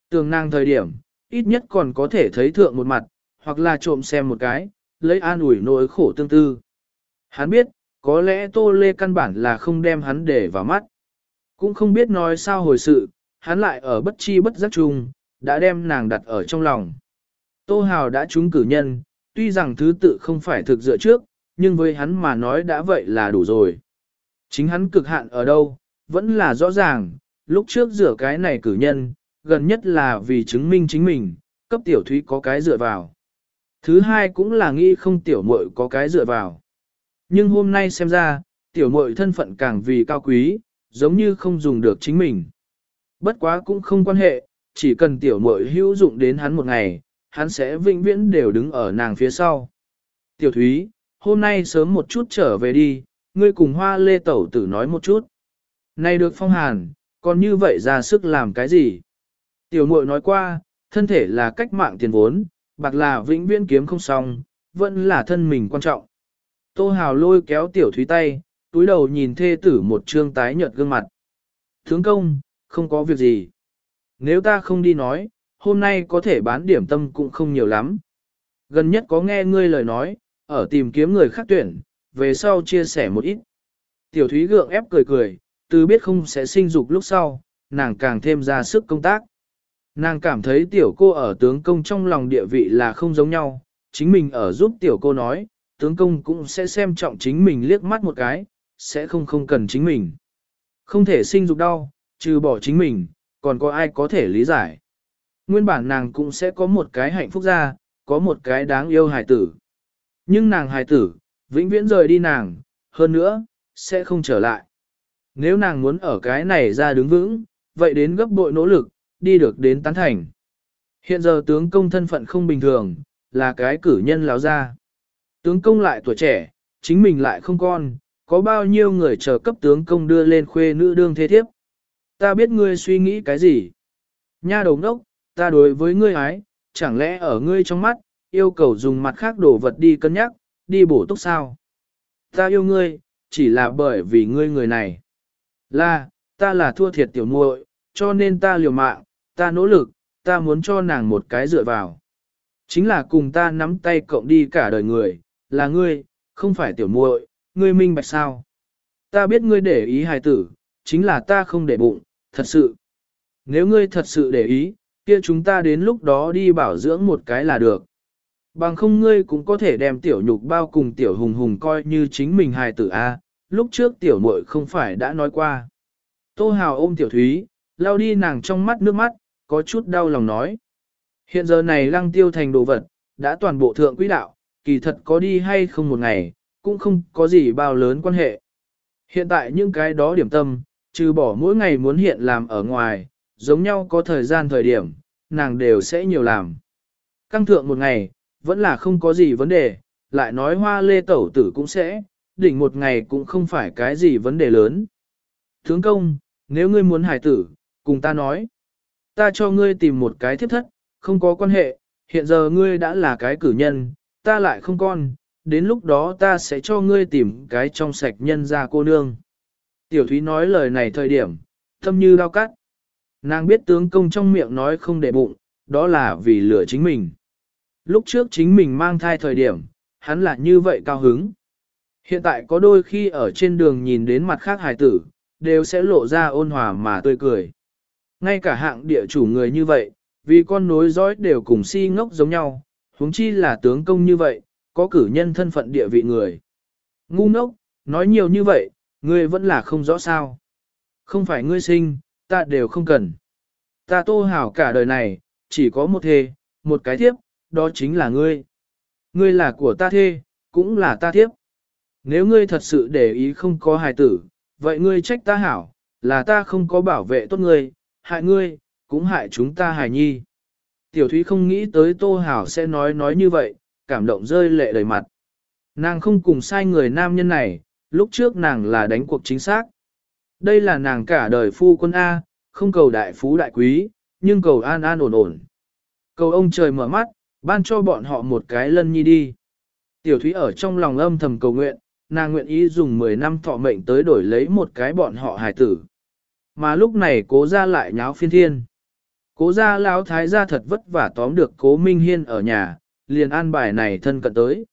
Tường nàng thời điểm, ít nhất còn có thể thấy thượng một mặt, hoặc là trộm xem một cái, lấy an ủi nỗi khổ tương tư. Hắn biết, có lẽ Tô Lê căn bản là không đem hắn để vào mắt. Cũng không biết nói sao hồi sự, hắn lại ở bất chi bất giác chung, đã đem nàng đặt ở trong lòng. Tô Hào đã trúng cử nhân, tuy rằng thứ tự không phải thực dựa trước, nhưng với hắn mà nói đã vậy là đủ rồi. Chính hắn cực hạn ở đâu, vẫn là rõ ràng, lúc trước rửa cái này cử nhân, gần nhất là vì chứng minh chính mình, cấp tiểu thúy có cái dựa vào. Thứ hai cũng là nghĩ không tiểu muội có cái dựa vào. Nhưng hôm nay xem ra, tiểu muội thân phận càng vì cao quý, giống như không dùng được chính mình. Bất quá cũng không quan hệ, chỉ cần tiểu muội hữu dụng đến hắn một ngày, hắn sẽ vĩnh viễn đều đứng ở nàng phía sau. Tiểu Thúy, hôm nay sớm một chút trở về đi, ngươi cùng hoa lê tẩu tử nói một chút. Này được phong hàn, còn như vậy ra sức làm cái gì? Tiểu muội nói qua, thân thể là cách mạng tiền vốn, bạc là vĩnh viễn kiếm không xong, vẫn là thân mình quan trọng. Tô Hào lôi kéo tiểu thúy tay, túi đầu nhìn thê tử một trương tái nhợt gương mặt. Thướng công, không có việc gì. Nếu ta không đi nói, hôm nay có thể bán điểm tâm cũng không nhiều lắm. Gần nhất có nghe ngươi lời nói, ở tìm kiếm người khác tuyển, về sau chia sẻ một ít. Tiểu thúy gượng ép cười cười, từ biết không sẽ sinh dục lúc sau, nàng càng thêm ra sức công tác. Nàng cảm thấy tiểu cô ở tướng công trong lòng địa vị là không giống nhau, chính mình ở giúp tiểu cô nói, tướng công cũng sẽ xem trọng chính mình liếc mắt một cái, sẽ không không cần chính mình. Không thể sinh dục đau, trừ bỏ chính mình, còn có ai có thể lý giải. Nguyên bản nàng cũng sẽ có một cái hạnh phúc ra, có một cái đáng yêu hài tử. Nhưng nàng hài tử, vĩnh viễn rời đi nàng, hơn nữa, sẽ không trở lại. Nếu nàng muốn ở cái này ra đứng vững, vậy đến gấp bội nỗ lực, đi được đến tán thành. Hiện giờ tướng công thân phận không bình thường, là cái cử nhân láo ra. Tướng công lại tuổi trẻ, chính mình lại không con, có bao nhiêu người chờ cấp tướng công đưa lên khuê nữ đương thế thiếp. Ta biết ngươi suy nghĩ cái gì. Nha đầu đốc, ta đối với ngươi ái, chẳng lẽ ở ngươi trong mắt, yêu cầu dùng mặt khác đổ vật đi cân nhắc, đi bổ túc sao? Ta yêu ngươi, chỉ là bởi vì ngươi người này. Là, ta là thua thiệt tiểu muội, cho nên ta liều mạng, ta nỗ lực, ta muốn cho nàng một cái dựa vào. Chính là cùng ta nắm tay cộng đi cả đời người, là ngươi, không phải tiểu muội, ngươi minh bạch sao. Ta biết ngươi để ý hài tử, chính là ta không để bụng, thật sự. Nếu ngươi thật sự để ý, kia chúng ta đến lúc đó đi bảo dưỡng một cái là được. Bằng không ngươi cũng có thể đem tiểu nhục bao cùng tiểu hùng hùng coi như chính mình hài tử A, lúc trước tiểu muội không phải đã nói qua. Tô Hào ôm tiểu thúy, lau đi nàng trong mắt nước mắt, có chút đau lòng nói. Hiện giờ này lăng tiêu thành đồ vật, đã toàn bộ thượng quỹ đạo, kỳ thật có đi hay không một ngày, cũng không có gì bao lớn quan hệ. Hiện tại những cái đó điểm tâm, trừ bỏ mỗi ngày muốn hiện làm ở ngoài, giống nhau có thời gian thời điểm, nàng đều sẽ nhiều làm. Căng thượng một ngày, vẫn là không có gì vấn đề, lại nói hoa lê tẩu tử cũng sẽ, đỉnh một ngày cũng không phải cái gì vấn đề lớn. Tướng công, nếu ngươi muốn hải tử, cùng ta nói. Ta cho ngươi tìm một cái thiếp thất, không có quan hệ, hiện giờ ngươi đã là cái cử nhân, ta lại không con, đến lúc đó ta sẽ cho ngươi tìm cái trong sạch nhân ra cô nương. Tiểu Thúy nói lời này thời điểm, thâm như đau cắt. Nàng biết tướng công trong miệng nói không để bụng, đó là vì lửa chính mình. Lúc trước chính mình mang thai thời điểm, hắn là như vậy cao hứng. Hiện tại có đôi khi ở trên đường nhìn đến mặt khác hài tử, đều sẽ lộ ra ôn hòa mà tươi cười. Ngay cả hạng địa chủ người như vậy, vì con nối dõi đều cùng si ngốc giống nhau, huống chi là tướng công như vậy, có cử nhân thân phận địa vị người. Ngu ngốc, nói nhiều như vậy, ngươi vẫn là không rõ sao. Không phải ngươi sinh, ta đều không cần. Ta tô hảo cả đời này, chỉ có một thê, một cái thiếp, đó chính là ngươi. Ngươi là của ta thê, cũng là ta thiếp. Nếu ngươi thật sự để ý không có hài tử, vậy ngươi trách ta hảo, là ta không có bảo vệ tốt ngươi, hại ngươi, cũng hại chúng ta hài nhi. Tiểu Thúy không nghĩ tới Tô Hảo sẽ nói nói như vậy, cảm động rơi lệ đầy mặt. Nàng không cùng sai người nam nhân này, lúc trước nàng là đánh cuộc chính xác. Đây là nàng cả đời phu quân A, không cầu đại phú đại quý, nhưng cầu an an ổn ổn. Cầu ông trời mở mắt, ban cho bọn họ một cái lân nhi đi. Tiểu Thúy ở trong lòng âm thầm cầu nguyện, nàng nguyện ý dùng 10 năm thọ mệnh tới đổi lấy một cái bọn họ hài tử. Mà lúc này cố ra lại nháo phiên thiên. Cố ra lão thái gia thật vất vả tóm được cố Minh Hiên ở nhà, liền an bài này thân cận tới.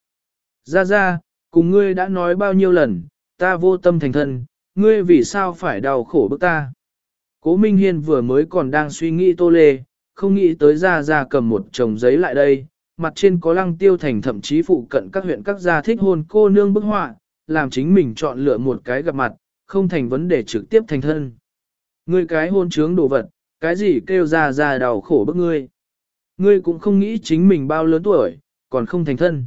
Ra ra, cùng ngươi đã nói bao nhiêu lần, ta vô tâm thành thân, ngươi vì sao phải đau khổ bức ta. Cố Minh Hiên vừa mới còn đang suy nghĩ tô lê, không nghĩ tới ra ra cầm một chồng giấy lại đây, mặt trên có lăng tiêu thành thậm chí phụ cận các huyện các gia thích hôn cô nương bức họa, làm chính mình chọn lựa một cái gặp mặt, không thành vấn đề trực tiếp thành thân. Ngươi cái hôn trướng đồ vật, cái gì kêu ra ra đau khổ bức ngươi. Ngươi cũng không nghĩ chính mình bao lớn tuổi, còn không thành thân.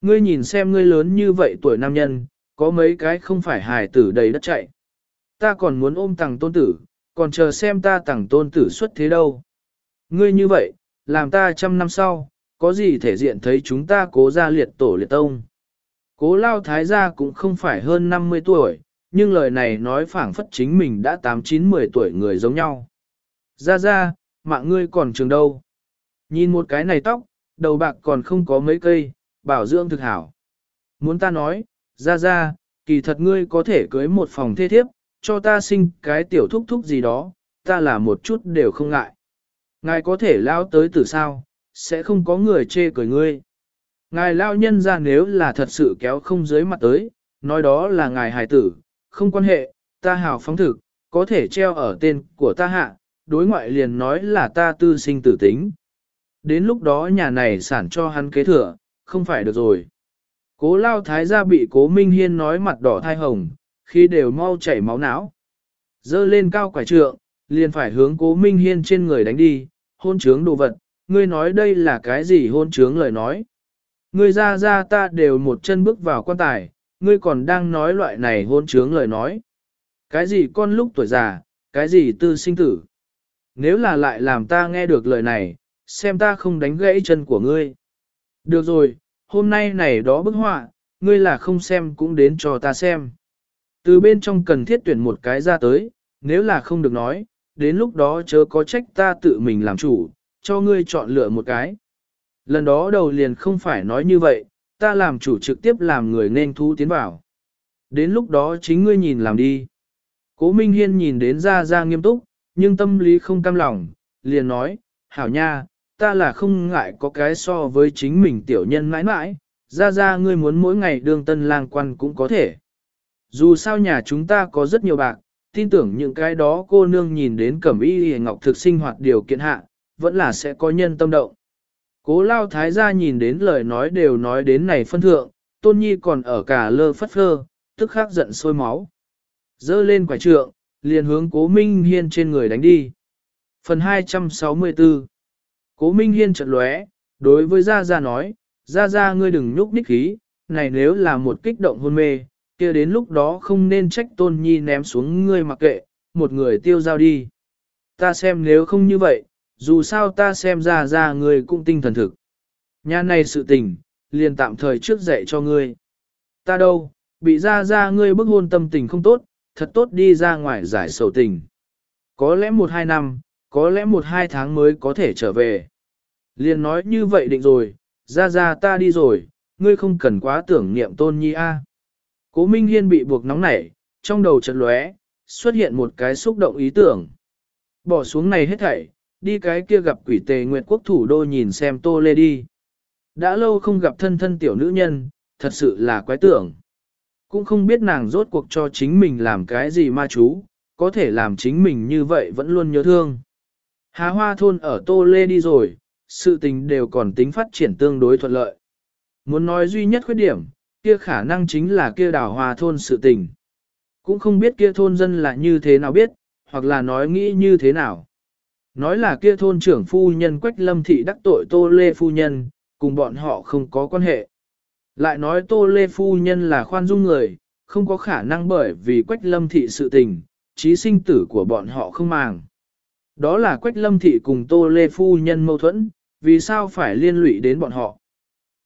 Ngươi nhìn xem ngươi lớn như vậy tuổi nam nhân, có mấy cái không phải hài tử đầy đất chạy. Ta còn muốn ôm tàng tôn tử, còn chờ xem ta tàng tôn tử xuất thế đâu. Ngươi như vậy, làm ta trăm năm sau, có gì thể diện thấy chúng ta cố ra liệt tổ liệt tông. Cố lao thái gia cũng không phải hơn 50 tuổi, nhưng lời này nói phảng phất chính mình đã 8-9-10 tuổi người giống nhau. Ra ra, mạng ngươi còn trường đâu. Nhìn một cái này tóc, đầu bạc còn không có mấy cây, bảo dưỡng thực hảo. Muốn ta nói, ra ra, kỳ thật ngươi có thể cưới một phòng thê thiếp, cho ta sinh cái tiểu thúc thúc gì đó, ta là một chút đều không ngại. Ngài có thể lao tới từ sao, sẽ không có người chê cười ngươi. Ngài lao nhân ra nếu là thật sự kéo không dưới mặt tới, nói đó là ngài hài tử, không quan hệ, ta hào phóng thực, có thể treo ở tên của ta hạ, đối ngoại liền nói là ta tư sinh tử tính. Đến lúc đó nhà này sản cho hắn kế thừa, không phải được rồi. Cố lao thái gia bị cố Minh Hiên nói mặt đỏ thai hồng, khi đều mau chảy máu não. Dơ lên cao quải trượng, liền phải hướng cố Minh Hiên trên người đánh đi, hôn trướng đồ vật, ngươi nói đây là cái gì hôn trướng lời nói. Ngươi ra ra ta đều một chân bước vào quan tài, ngươi còn đang nói loại này hôn trướng lời nói. Cái gì con lúc tuổi già, cái gì tư sinh tử. Nếu là lại làm ta nghe được lời này, xem ta không đánh gãy chân của ngươi. Được rồi, hôm nay này đó bức họa, ngươi là không xem cũng đến cho ta xem. Từ bên trong cần thiết tuyển một cái ra tới, nếu là không được nói, đến lúc đó chớ có trách ta tự mình làm chủ, cho ngươi chọn lựa một cái. Lần đó đầu liền không phải nói như vậy, ta làm chủ trực tiếp làm người nên thu tiến vào. Đến lúc đó chính ngươi nhìn làm đi. Cố Minh Hiên nhìn đến ra ra nghiêm túc, nhưng tâm lý không cam lòng, liền nói, hảo nha, ta là không ngại có cái so với chính mình tiểu nhân mãi mãi, ra ra ngươi muốn mỗi ngày đương tân lang quan cũng có thể. Dù sao nhà chúng ta có rất nhiều bạc, tin tưởng những cái đó cô nương nhìn đến cẩm y hề ngọc thực sinh hoạt điều kiện hạ, vẫn là sẽ có nhân tâm động. Cố lao thái gia nhìn đến lời nói đều nói đến này phân thượng, tôn nhi còn ở cả lơ phất phơ, tức khắc giận sôi máu. Dơ lên quả trượng, liền hướng cố Minh Hiên trên người đánh đi. Phần 264 Cố Minh Hiên trận lóe, đối với Gia Gia nói, Gia Gia ngươi đừng nhúc nhích khí, này nếu là một kích động hôn mê, kia đến lúc đó không nên trách tôn nhi ném xuống ngươi mặc kệ, một người tiêu giao đi. Ta xem nếu không như vậy, dù sao ta xem ra ra ngươi cũng tinh thần thực. Nhà này sự tình, liền tạm thời trước dạy cho ngươi. Ta đâu, bị ra ra ngươi bức hôn tâm tình không tốt, thật tốt đi ra ngoài giải sầu tình. Có lẽ một hai năm, có lẽ một hai tháng mới có thể trở về. Liền nói như vậy định rồi, ra ra ta đi rồi, ngươi không cần quá tưởng niệm tôn nhi a. Cố Minh Hiên bị buộc nóng nảy, trong đầu chợt lóe, xuất hiện một cái xúc động ý tưởng. Bỏ xuống này hết thảy, đi cái kia gặp quỷ tề nguyệt quốc thủ đô nhìn xem tô lê đi. Đã lâu không gặp thân thân tiểu nữ nhân, thật sự là quái tưởng. Cũng không biết nàng rốt cuộc cho chính mình làm cái gì ma chú, có thể làm chính mình như vậy vẫn luôn nhớ thương. Hà hoa thôn ở Tô Lê đi rồi, sự tình đều còn tính phát triển tương đối thuận lợi. Muốn nói duy nhất khuyết điểm, kia khả năng chính là kia đảo hoa thôn sự tình. Cũng không biết kia thôn dân là như thế nào biết, hoặc là nói nghĩ như thế nào. Nói là kia thôn trưởng phu nhân Quách Lâm Thị đắc tội Tô Lê phu nhân, cùng bọn họ không có quan hệ. Lại nói Tô Lê phu nhân là khoan dung người, không có khả năng bởi vì Quách Lâm Thị sự tình, trí sinh tử của bọn họ không màng. Đó là Quách Lâm Thị cùng Tô Lê phu nhân mâu thuẫn, vì sao phải liên lụy đến bọn họ.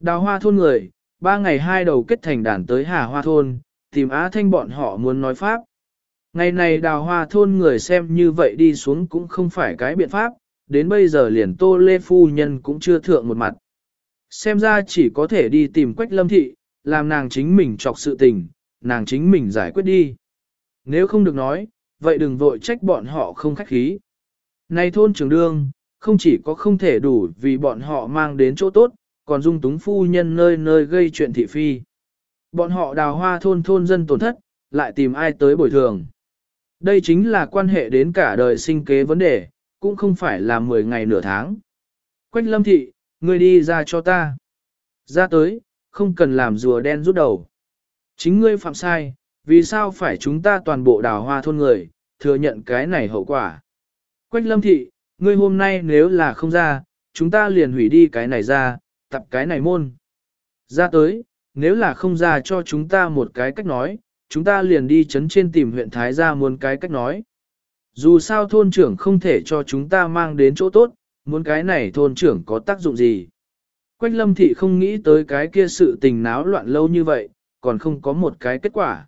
Đào hoa thôn người, ba ngày hai đầu kết thành đàn tới Hà Hoa thôn, tìm Á Thanh bọn họ muốn nói Pháp. Ngày này đào hoa thôn người xem như vậy đi xuống cũng không phải cái biện pháp, đến bây giờ liền Tô Lê phu nhân cũng chưa thượng một mặt. Xem ra chỉ có thể đi tìm Quách Lâm Thị, làm nàng chính mình chọc sự tình, nàng chính mình giải quyết đi. Nếu không được nói, vậy đừng vội trách bọn họ không khách khí. Này thôn trường đương, không chỉ có không thể đủ vì bọn họ mang đến chỗ tốt, còn dung túng phu nhân nơi nơi gây chuyện thị phi. Bọn họ đào hoa thôn thôn dân tổn thất, lại tìm ai tới bồi thường. Đây chính là quan hệ đến cả đời sinh kế vấn đề, cũng không phải là 10 ngày nửa tháng. Quách lâm thị, ngươi đi ra cho ta. Ra tới, không cần làm rùa đen rút đầu. Chính ngươi phạm sai, vì sao phải chúng ta toàn bộ đào hoa thôn người, thừa nhận cái này hậu quả. Quách lâm thị, ngươi hôm nay nếu là không ra, chúng ta liền hủy đi cái này ra, tập cái này môn. Ra tới, nếu là không ra cho chúng ta một cái cách nói, chúng ta liền đi chấn trên tìm huyện Thái gia muốn cái cách nói. Dù sao thôn trưởng không thể cho chúng ta mang đến chỗ tốt, muốn cái này thôn trưởng có tác dụng gì. Quách lâm thị không nghĩ tới cái kia sự tình náo loạn lâu như vậy, còn không có một cái kết quả.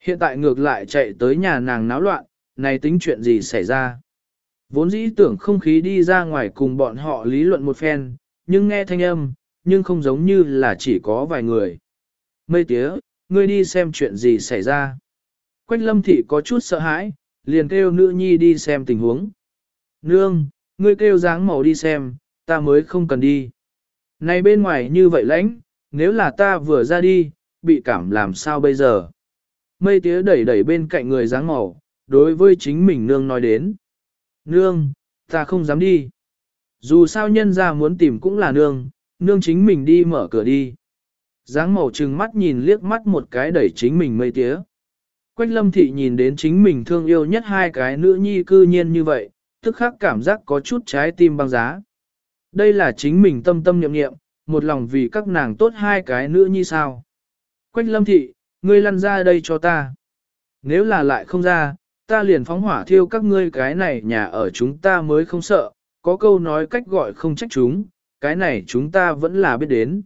Hiện tại ngược lại chạy tới nhà nàng náo loạn, này tính chuyện gì xảy ra. Vốn dĩ tưởng không khí đi ra ngoài cùng bọn họ lý luận một phen, nhưng nghe thanh âm, nhưng không giống như là chỉ có vài người. Mây tía, ngươi đi xem chuyện gì xảy ra. Quách lâm thị có chút sợ hãi, liền kêu nữ nhi đi xem tình huống. Nương, ngươi kêu dáng màu đi xem, ta mới không cần đi. Này bên ngoài như vậy lãnh, nếu là ta vừa ra đi, bị cảm làm sao bây giờ? Mây tía đẩy đẩy bên cạnh người dáng màu, đối với chính mình nương nói đến. Nương, ta không dám đi. Dù sao nhân ra muốn tìm cũng là nương, nương chính mình đi mở cửa đi. Giáng màu trừng mắt nhìn liếc mắt một cái đẩy chính mình mây tía. Quách lâm thị nhìn đến chính mình thương yêu nhất hai cái nữ nhi cư nhiên như vậy, tức khắc cảm giác có chút trái tim băng giá. Đây là chính mình tâm tâm nhậm niệm, một lòng vì các nàng tốt hai cái nữ nhi sao. Quách lâm thị, ngươi lăn ra đây cho ta. Nếu là lại không ra, ta liền phóng hỏa thiêu các ngươi cái này nhà ở chúng ta mới không sợ, có câu nói cách gọi không trách chúng, cái này chúng ta vẫn là biết đến.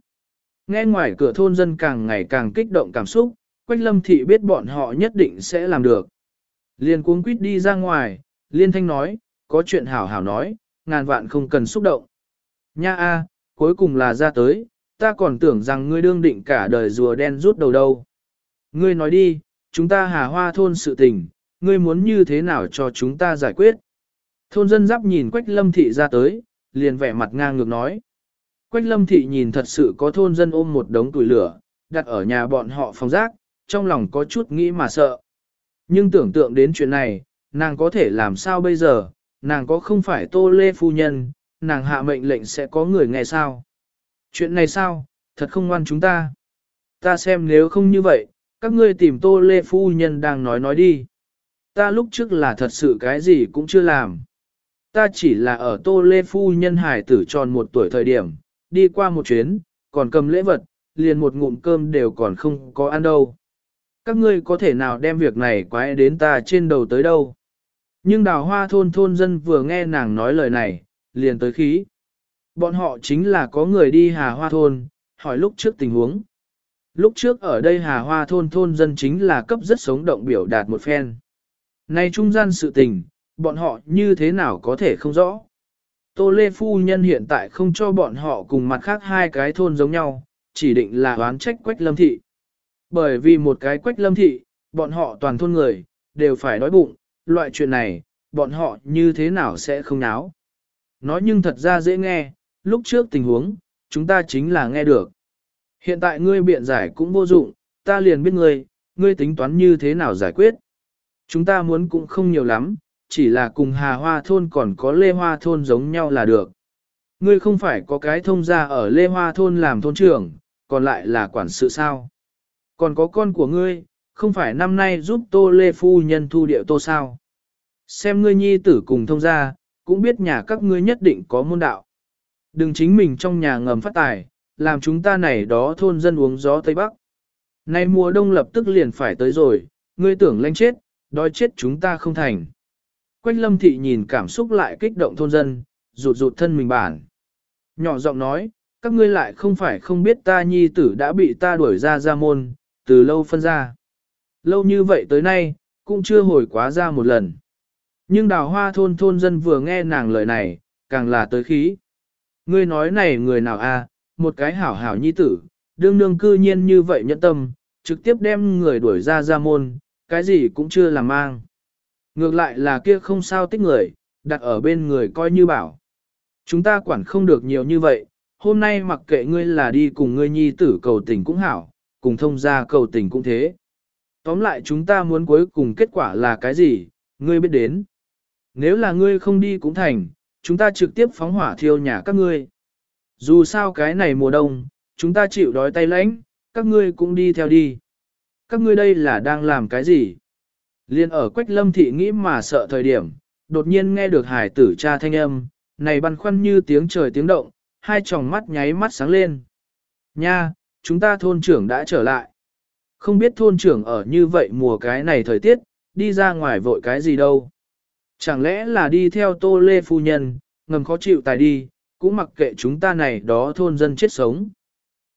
Nghe ngoài cửa thôn dân càng ngày càng kích động cảm xúc, Quách Lâm Thị biết bọn họ nhất định sẽ làm được. Liên cuống quýt đi ra ngoài, Liên Thanh nói, có chuyện hảo hảo nói, ngàn vạn không cần xúc động. Nha a, cuối cùng là ra tới, ta còn tưởng rằng ngươi đương định cả đời rùa đen rút đầu đâu. Ngươi nói đi, chúng ta hà hoa thôn sự tình, ngươi muốn như thế nào cho chúng ta giải quyết. Thôn dân giáp nhìn Quách Lâm Thị ra tới, liền vẻ mặt ngang ngược nói. Quách Lâm Thị nhìn thật sự có thôn dân ôm một đống tuổi lửa, đặt ở nhà bọn họ phòng rác, trong lòng có chút nghĩ mà sợ. Nhưng tưởng tượng đến chuyện này, nàng có thể làm sao bây giờ, nàng có không phải tô lê phu nhân, nàng hạ mệnh lệnh sẽ có người nghe sao. Chuyện này sao, thật không ngoan chúng ta. Ta xem nếu không như vậy, các ngươi tìm tô lê phu nhân đang nói nói đi. Ta lúc trước là thật sự cái gì cũng chưa làm. Ta chỉ là ở tô lê phu nhân hải tử tròn một tuổi thời điểm, đi qua một chuyến, còn cầm lễ vật, liền một ngụm cơm đều còn không có ăn đâu. Các ngươi có thể nào đem việc này quái đến ta trên đầu tới đâu. Nhưng đào hoa thôn thôn dân vừa nghe nàng nói lời này, liền tới khí. Bọn họ chính là có người đi hà hoa thôn, hỏi lúc trước tình huống. Lúc trước ở đây hà hoa thôn thôn dân chính là cấp rất sống động biểu đạt một phen. Nay trung gian sự tình, bọn họ như thế nào có thể không rõ. Tô Lê Phu Nhân hiện tại không cho bọn họ cùng mặt khác hai cái thôn giống nhau, chỉ định là oán trách quách lâm thị. Bởi vì một cái quách lâm thị, bọn họ toàn thôn người, đều phải đói bụng, loại chuyện này, bọn họ như thế nào sẽ không náo. Nói nhưng thật ra dễ nghe, lúc trước tình huống, chúng ta chính là nghe được. Hiện tại ngươi biện giải cũng vô dụng, ta liền biết ngươi, ngươi tính toán như thế nào giải quyết. Chúng ta muốn cũng không nhiều lắm, chỉ là cùng Hà Hoa Thôn còn có Lê Hoa Thôn giống nhau là được. Ngươi không phải có cái thông gia ở Lê Hoa Thôn làm thôn trưởng, còn lại là quản sự sao. Còn có con của ngươi, không phải năm nay giúp Tô Lê Phu Nhân thu điệu Tô sao. Xem ngươi nhi tử cùng thông gia, cũng biết nhà các ngươi nhất định có môn đạo. Đừng chính mình trong nhà ngầm phát tài, làm chúng ta này đó thôn dân uống gió Tây Bắc. Nay mùa đông lập tức liền phải tới rồi, ngươi tưởng lanh chết, đói chết chúng ta không thành. Quách lâm thị nhìn cảm xúc lại kích động thôn dân, rụt rụt thân mình bản. Nhỏ giọng nói, các ngươi lại không phải không biết ta nhi tử đã bị ta đuổi ra ra môn, từ lâu phân ra. Lâu như vậy tới nay, cũng chưa hồi quá ra một lần. Nhưng đào hoa thôn thôn dân vừa nghe nàng lời này, càng là tới khí. Ngươi nói này người nào a? À, một cái hảo hảo nhi tử, đương nương cư nhiên như vậy nhẫn tâm, trực tiếp đem người đuổi ra ra môn, cái gì cũng chưa làm mang. Ngược lại là kia không sao tích người, đặt ở bên người coi như bảo. Chúng ta quản không được nhiều như vậy, hôm nay mặc kệ ngươi là đi cùng ngươi nhi tử cầu tình cũng hảo, cùng thông gia cầu tình cũng thế. Tóm lại chúng ta muốn cuối cùng kết quả là cái gì, ngươi biết đến. Nếu là ngươi không đi cũng thành, chúng ta trực tiếp phóng hỏa thiêu nhà các ngươi. Dù sao cái này mùa đông, chúng ta chịu đói tay lãnh, các ngươi cũng đi theo đi. Các ngươi đây là đang làm cái gì? Liên ở Quách Lâm Thị nghĩ mà sợ thời điểm, đột nhiên nghe được hải tử cha thanh âm, này băn khoăn như tiếng trời tiếng động, hai tròng mắt nháy mắt sáng lên. Nha, chúng ta thôn trưởng đã trở lại. Không biết thôn trưởng ở như vậy mùa cái này thời tiết, đi ra ngoài vội cái gì đâu. Chẳng lẽ là đi theo tô lê phu nhân, ngầm khó chịu tài đi, cũng mặc kệ chúng ta này đó thôn dân chết sống.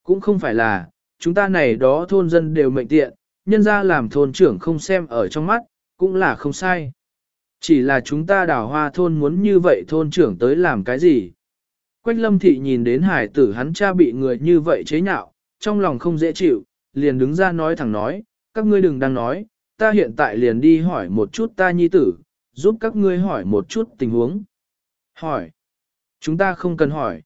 Cũng không phải là, chúng ta này đó thôn dân đều mệnh tiện, nhân ra làm thôn trưởng không xem ở trong mắt, cũng là không sai. Chỉ là chúng ta đào hoa thôn muốn như vậy thôn trưởng tới làm cái gì. Quách lâm thị nhìn đến hải tử hắn cha bị người như vậy chế nhạo, trong lòng không dễ chịu, liền đứng ra nói thẳng nói, các ngươi đừng đang nói, ta hiện tại liền đi hỏi một chút ta nhi tử, giúp các ngươi hỏi một chút tình huống. Hỏi. Chúng ta không cần hỏi.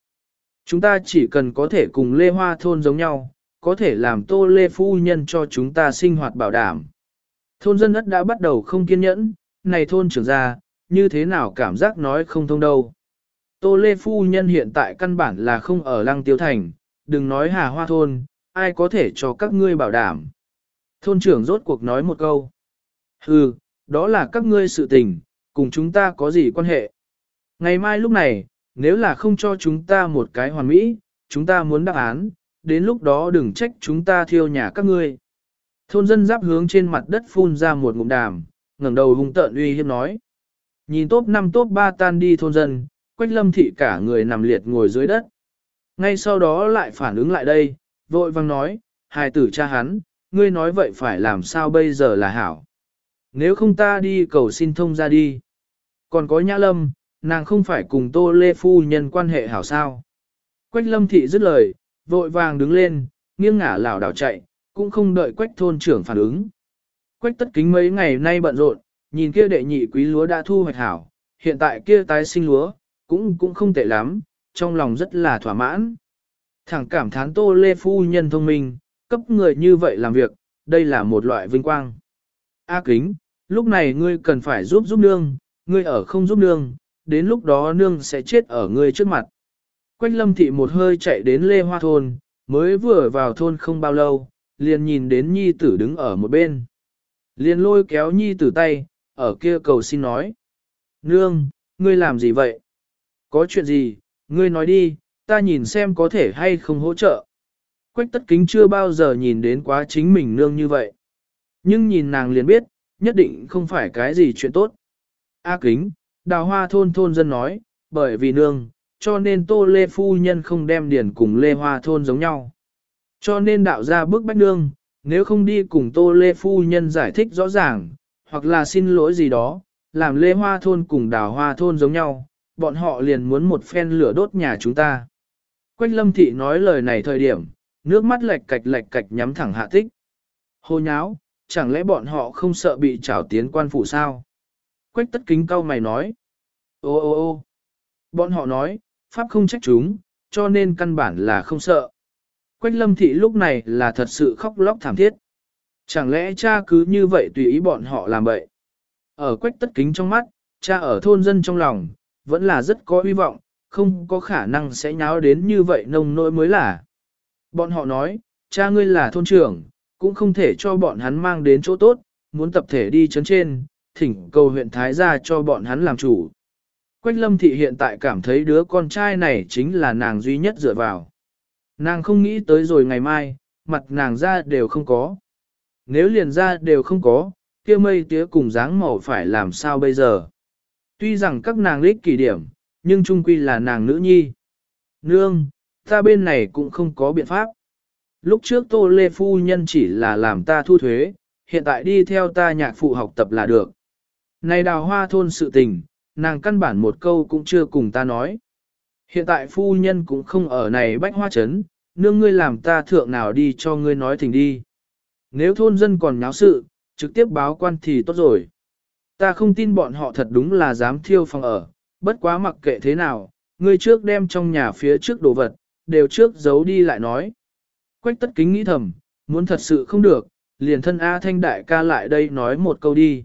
Chúng ta chỉ cần có thể cùng Lê Hoa thôn giống nhau, có thể làm tô Lê Phu Nhân cho chúng ta sinh hoạt bảo đảm. Thôn dân đất đã bắt đầu không kiên nhẫn, này thôn trưởng ra, như thế nào cảm giác nói không thông đâu. Tô Lê Phu Nhân hiện tại căn bản là không ở Lăng Tiêu Thành, đừng nói hà hoa thôn, ai có thể cho các ngươi bảo đảm. Thôn trưởng rốt cuộc nói một câu. Hừ, đó là các ngươi sự tình, cùng chúng ta có gì quan hệ. Ngày mai lúc này, nếu là không cho chúng ta một cái hoàn mỹ, chúng ta muốn đáp án, đến lúc đó đừng trách chúng ta thiêu nhà các ngươi. Thôn dân giáp hướng trên mặt đất phun ra một ngụm đàm, ngẩng đầu hung tợn uy hiếp nói. Nhìn top 5 top 3 tan đi thôn dân, quách lâm thị cả người nằm liệt ngồi dưới đất. Ngay sau đó lại phản ứng lại đây, vội vang nói, hài tử cha hắn, ngươi nói vậy phải làm sao bây giờ là hảo. Nếu không ta đi cầu xin thông ra đi. Còn có nhã lâm, nàng không phải cùng tô lê phu nhân quan hệ hảo sao. Quách lâm thị dứt lời, vội vàng đứng lên, nghiêng ngả lảo đảo chạy, cũng không đợi quách thôn trưởng phản ứng. Quách tất kính mấy ngày nay bận rộn, nhìn kia đệ nhị quý lúa đã thu hoạch hảo, hiện tại kia tái sinh lúa, cũng cũng không tệ lắm, trong lòng rất là thỏa mãn. Thẳng cảm thán tô lê phu nhân thông minh, cấp người như vậy làm việc, đây là một loại vinh quang. A kính, lúc này ngươi cần phải giúp giúp nương, ngươi ở không giúp nương, đến lúc đó nương sẽ chết ở ngươi trước mặt. Quách lâm thị một hơi chạy đến Lê Hoa Thôn, mới vừa vào thôn không bao lâu, liền nhìn đến nhi tử đứng ở một bên. Liền lôi kéo nhi tử tay, ở kia cầu xin nói. Nương, ngươi làm gì vậy? Có chuyện gì, ngươi nói đi, ta nhìn xem có thể hay không hỗ trợ. Quách tất kính chưa bao giờ nhìn đến quá chính mình nương như vậy. Nhưng nhìn nàng liền biết, nhất định không phải cái gì chuyện tốt. A kính, đào hoa thôn thôn dân nói, bởi vì nương, cho nên tô lê phu nhân không đem điển cùng lê hoa thôn giống nhau. Cho nên đạo ra bức bách nương, nếu không đi cùng tô lê phu nhân giải thích rõ ràng, hoặc là xin lỗi gì đó, làm lê hoa thôn cùng đào hoa thôn giống nhau, bọn họ liền muốn một phen lửa đốt nhà chúng ta. Quách lâm thị nói lời này thời điểm, nước mắt lệch cạch lệch cạch nhắm thẳng hạ tích. Hô nháo, chẳng lẽ bọn họ không sợ bị trảo tiến quan phủ sao? Quách tất kính cao mày nói. Ô ô ô bọn họ nói, pháp không trách chúng, cho nên căn bản là không sợ. Quách lâm thị lúc này là thật sự khóc lóc thảm thiết. Chẳng lẽ cha cứ như vậy tùy ý bọn họ làm vậy? Ở quách tất kính trong mắt, cha ở thôn dân trong lòng, vẫn là rất có hy vọng, không có khả năng sẽ nháo đến như vậy nông nỗi mới là. Bọn họ nói, cha ngươi là thôn trưởng, cũng không thể cho bọn hắn mang đến chỗ tốt, muốn tập thể đi chấn trên, thỉnh cầu huyện Thái gia cho bọn hắn làm chủ. Quách lâm thị hiện tại cảm thấy đứa con trai này chính là nàng duy nhất dựa vào. Nàng không nghĩ tới rồi ngày mai, mặt nàng ra đều không có. Nếu liền ra đều không có, kia mây tía cùng dáng màu phải làm sao bây giờ. Tuy rằng các nàng lích kỷ điểm, nhưng trung quy là nàng nữ nhi. Nương, ta bên này cũng không có biện pháp. Lúc trước Tô Lê Phu Nhân chỉ là làm ta thu thuế, hiện tại đi theo ta nhạc phụ học tập là được. Này đào hoa thôn sự tình, nàng căn bản một câu cũng chưa cùng ta nói. Hiện tại phu nhân cũng không ở này bách hoa chấn, nương ngươi làm ta thượng nào đi cho ngươi nói thỉnh đi. Nếu thôn dân còn nháo sự, trực tiếp báo quan thì tốt rồi. Ta không tin bọn họ thật đúng là dám thiêu phòng ở, bất quá mặc kệ thế nào, ngươi trước đem trong nhà phía trước đồ vật, đều trước giấu đi lại nói. Quách tất kính nghĩ thầm, muốn thật sự không được, liền thân A Thanh Đại ca lại đây nói một câu đi.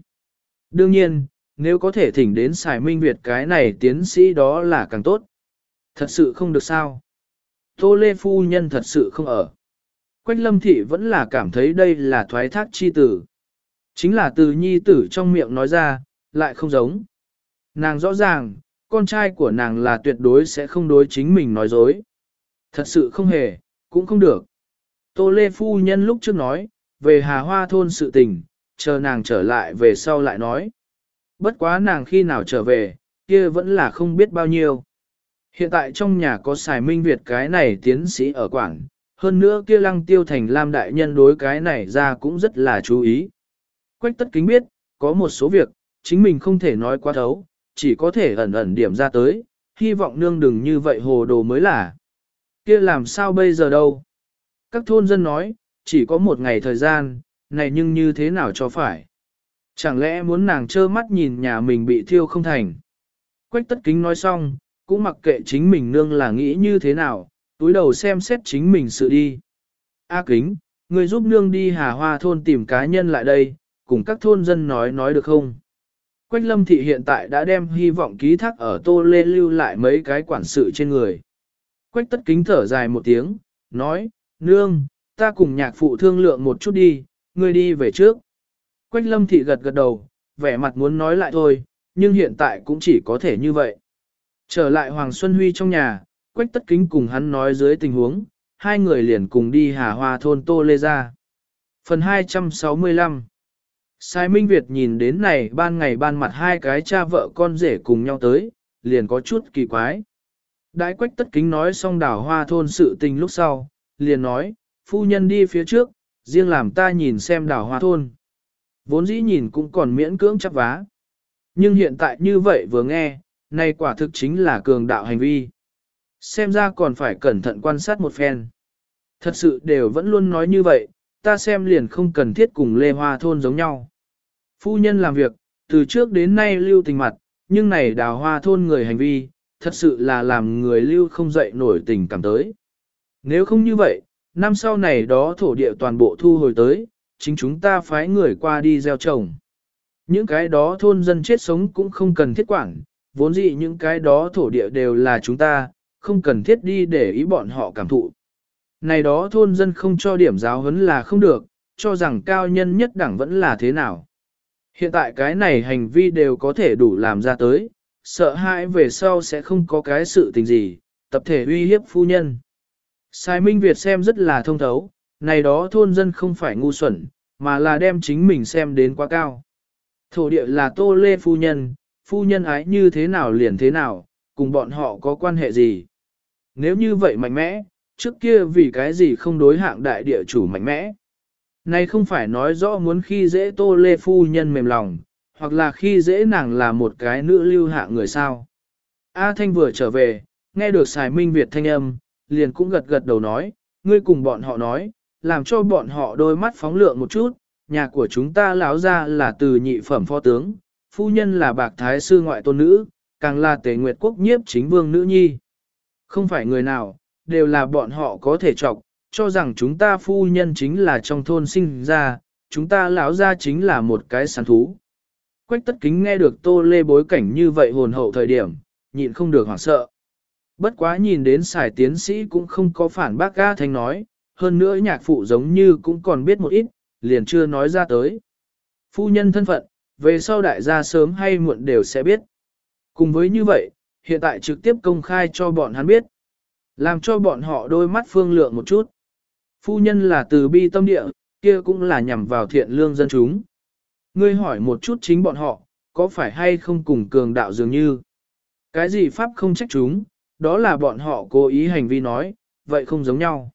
Đương nhiên, nếu có thể thỉnh đến xài minh Việt cái này tiến sĩ đó là càng tốt. Thật sự không được sao. Tô Lê Phu Nhân thật sự không ở. Quách lâm thị vẫn là cảm thấy đây là thoái thác chi tử. Chính là từ nhi tử trong miệng nói ra, lại không giống. Nàng rõ ràng, con trai của nàng là tuyệt đối sẽ không đối chính mình nói dối. Thật sự không hề, cũng không được. Tô Lê Phu Nhân lúc trước nói, về Hà Hoa thôn sự tình, chờ nàng trở lại về sau lại nói. Bất quá nàng khi nào trở về, kia vẫn là không biết bao nhiêu. Hiện tại trong nhà có xài minh Việt cái này tiến sĩ ở quảng, hơn nữa kia lăng tiêu thành Lam đại nhân đối cái này ra cũng rất là chú ý. Quách tất kính biết, có một số việc, chính mình không thể nói quá thấu, chỉ có thể ẩn ẩn điểm ra tới, hy vọng nương đừng như vậy hồ đồ mới là. Kia làm sao bây giờ đâu? Các thôn dân nói, chỉ có một ngày thời gian, này nhưng như thế nào cho phải? Chẳng lẽ muốn nàng trơ mắt nhìn nhà mình bị thiêu không thành? Quách tất kính nói xong, cũng mặc kệ chính mình nương là nghĩ như thế nào, túi đầu xem xét chính mình sự đi. A kính, người giúp nương đi hà hoa thôn tìm cá nhân lại đây, cùng các thôn dân nói nói được không? Quách lâm thị hiện tại đã đem hy vọng ký thác ở tô lê lưu lại mấy cái quản sự trên người. Quách tất kính thở dài một tiếng, nói, nương, ta cùng nhạc phụ thương lượng một chút đi, ngươi đi về trước. Quách lâm thị gật gật đầu, vẻ mặt muốn nói lại thôi, nhưng hiện tại cũng chỉ có thể như vậy. Trở lại Hoàng Xuân Huy trong nhà, Quách tất kính cùng hắn nói dưới tình huống, hai người liền cùng đi hà hoa thôn Tô Lê ra. Phần 265 Sai Minh Việt nhìn đến này ban ngày ban mặt hai cái cha vợ con rể cùng nhau tới, liền có chút kỳ quái. Đại quách tất kính nói xong đảo hoa thôn sự tình lúc sau, liền nói, phu nhân đi phía trước, riêng làm ta nhìn xem đảo hoa thôn. Vốn dĩ nhìn cũng còn miễn cưỡng chắc vá. Nhưng hiện tại như vậy vừa nghe, nay quả thực chính là cường đạo hành vi. Xem ra còn phải cẩn thận quan sát một phen. Thật sự đều vẫn luôn nói như vậy, ta xem liền không cần thiết cùng Lê Hoa thôn giống nhau. Phu nhân làm việc, từ trước đến nay lưu tình mặt, nhưng này đào hoa thôn người hành vi, thật sự là làm người lưu không dậy nổi tình cảm tới. Nếu không như vậy, năm sau này đó thổ địa toàn bộ thu hồi tới, chính chúng ta phái người qua đi gieo trồng. Những cái đó thôn dân chết sống cũng không cần thiết quản, vốn dĩ những cái đó thổ địa đều là chúng ta, không cần thiết đi để ý bọn họ cảm thụ. Này đó thôn dân không cho điểm giáo huấn là không được, cho rằng cao nhân nhất đẳng vẫn là thế nào. Hiện tại cái này hành vi đều có thể đủ làm ra tới, sợ hãi về sau sẽ không có cái sự tình gì, tập thể uy hiếp phu nhân. Sai Minh Việt xem rất là thông thấu, này đó thôn dân không phải ngu xuẩn, mà là đem chính mình xem đến quá cao. Thổ địa là tô lê phu nhân, phu nhân ái như thế nào liền thế nào, cùng bọn họ có quan hệ gì. Nếu như vậy mạnh mẽ, trước kia vì cái gì không đối hạng đại địa chủ mạnh mẽ. Này không phải nói rõ muốn khi dễ tô lê phu nhân mềm lòng, hoặc là khi dễ nàng là một cái nữ lưu hạ người sao. A Thanh vừa trở về, nghe được xài minh Việt thanh âm, liền cũng gật gật đầu nói, ngươi cùng bọn họ nói, làm cho bọn họ đôi mắt phóng lượng một chút, nhà của chúng ta lão ra là từ nhị phẩm phó tướng, phu nhân là bạc thái sư ngoại tôn nữ, càng là tề nguyệt quốc nhiếp chính vương nữ nhi. Không phải người nào, đều là bọn họ có thể chọc, cho rằng chúng ta phu nhân chính là trong thôn sinh ra, chúng ta lão ra chính là một cái sản thú. Quách tất kính nghe được tô lê bối cảnh như vậy hồn hậu thời điểm, nhịn không được hoảng sợ. Bất quá nhìn đến xài tiến sĩ cũng không có phản bác ga thanh nói, hơn nữa nhạc phụ giống như cũng còn biết một ít, liền chưa nói ra tới. Phu nhân thân phận, về sau đại gia sớm hay muộn đều sẽ biết. Cùng với như vậy, hiện tại trực tiếp công khai cho bọn hắn biết. Làm cho bọn họ đôi mắt phương lượng một chút. Phu nhân là từ bi tâm địa, kia cũng là nhằm vào thiện lương dân chúng. Ngươi hỏi một chút chính bọn họ, có phải hay không cùng cường đạo dường như? Cái gì pháp không trách chúng, đó là bọn họ cố ý hành vi nói, vậy không giống nhau.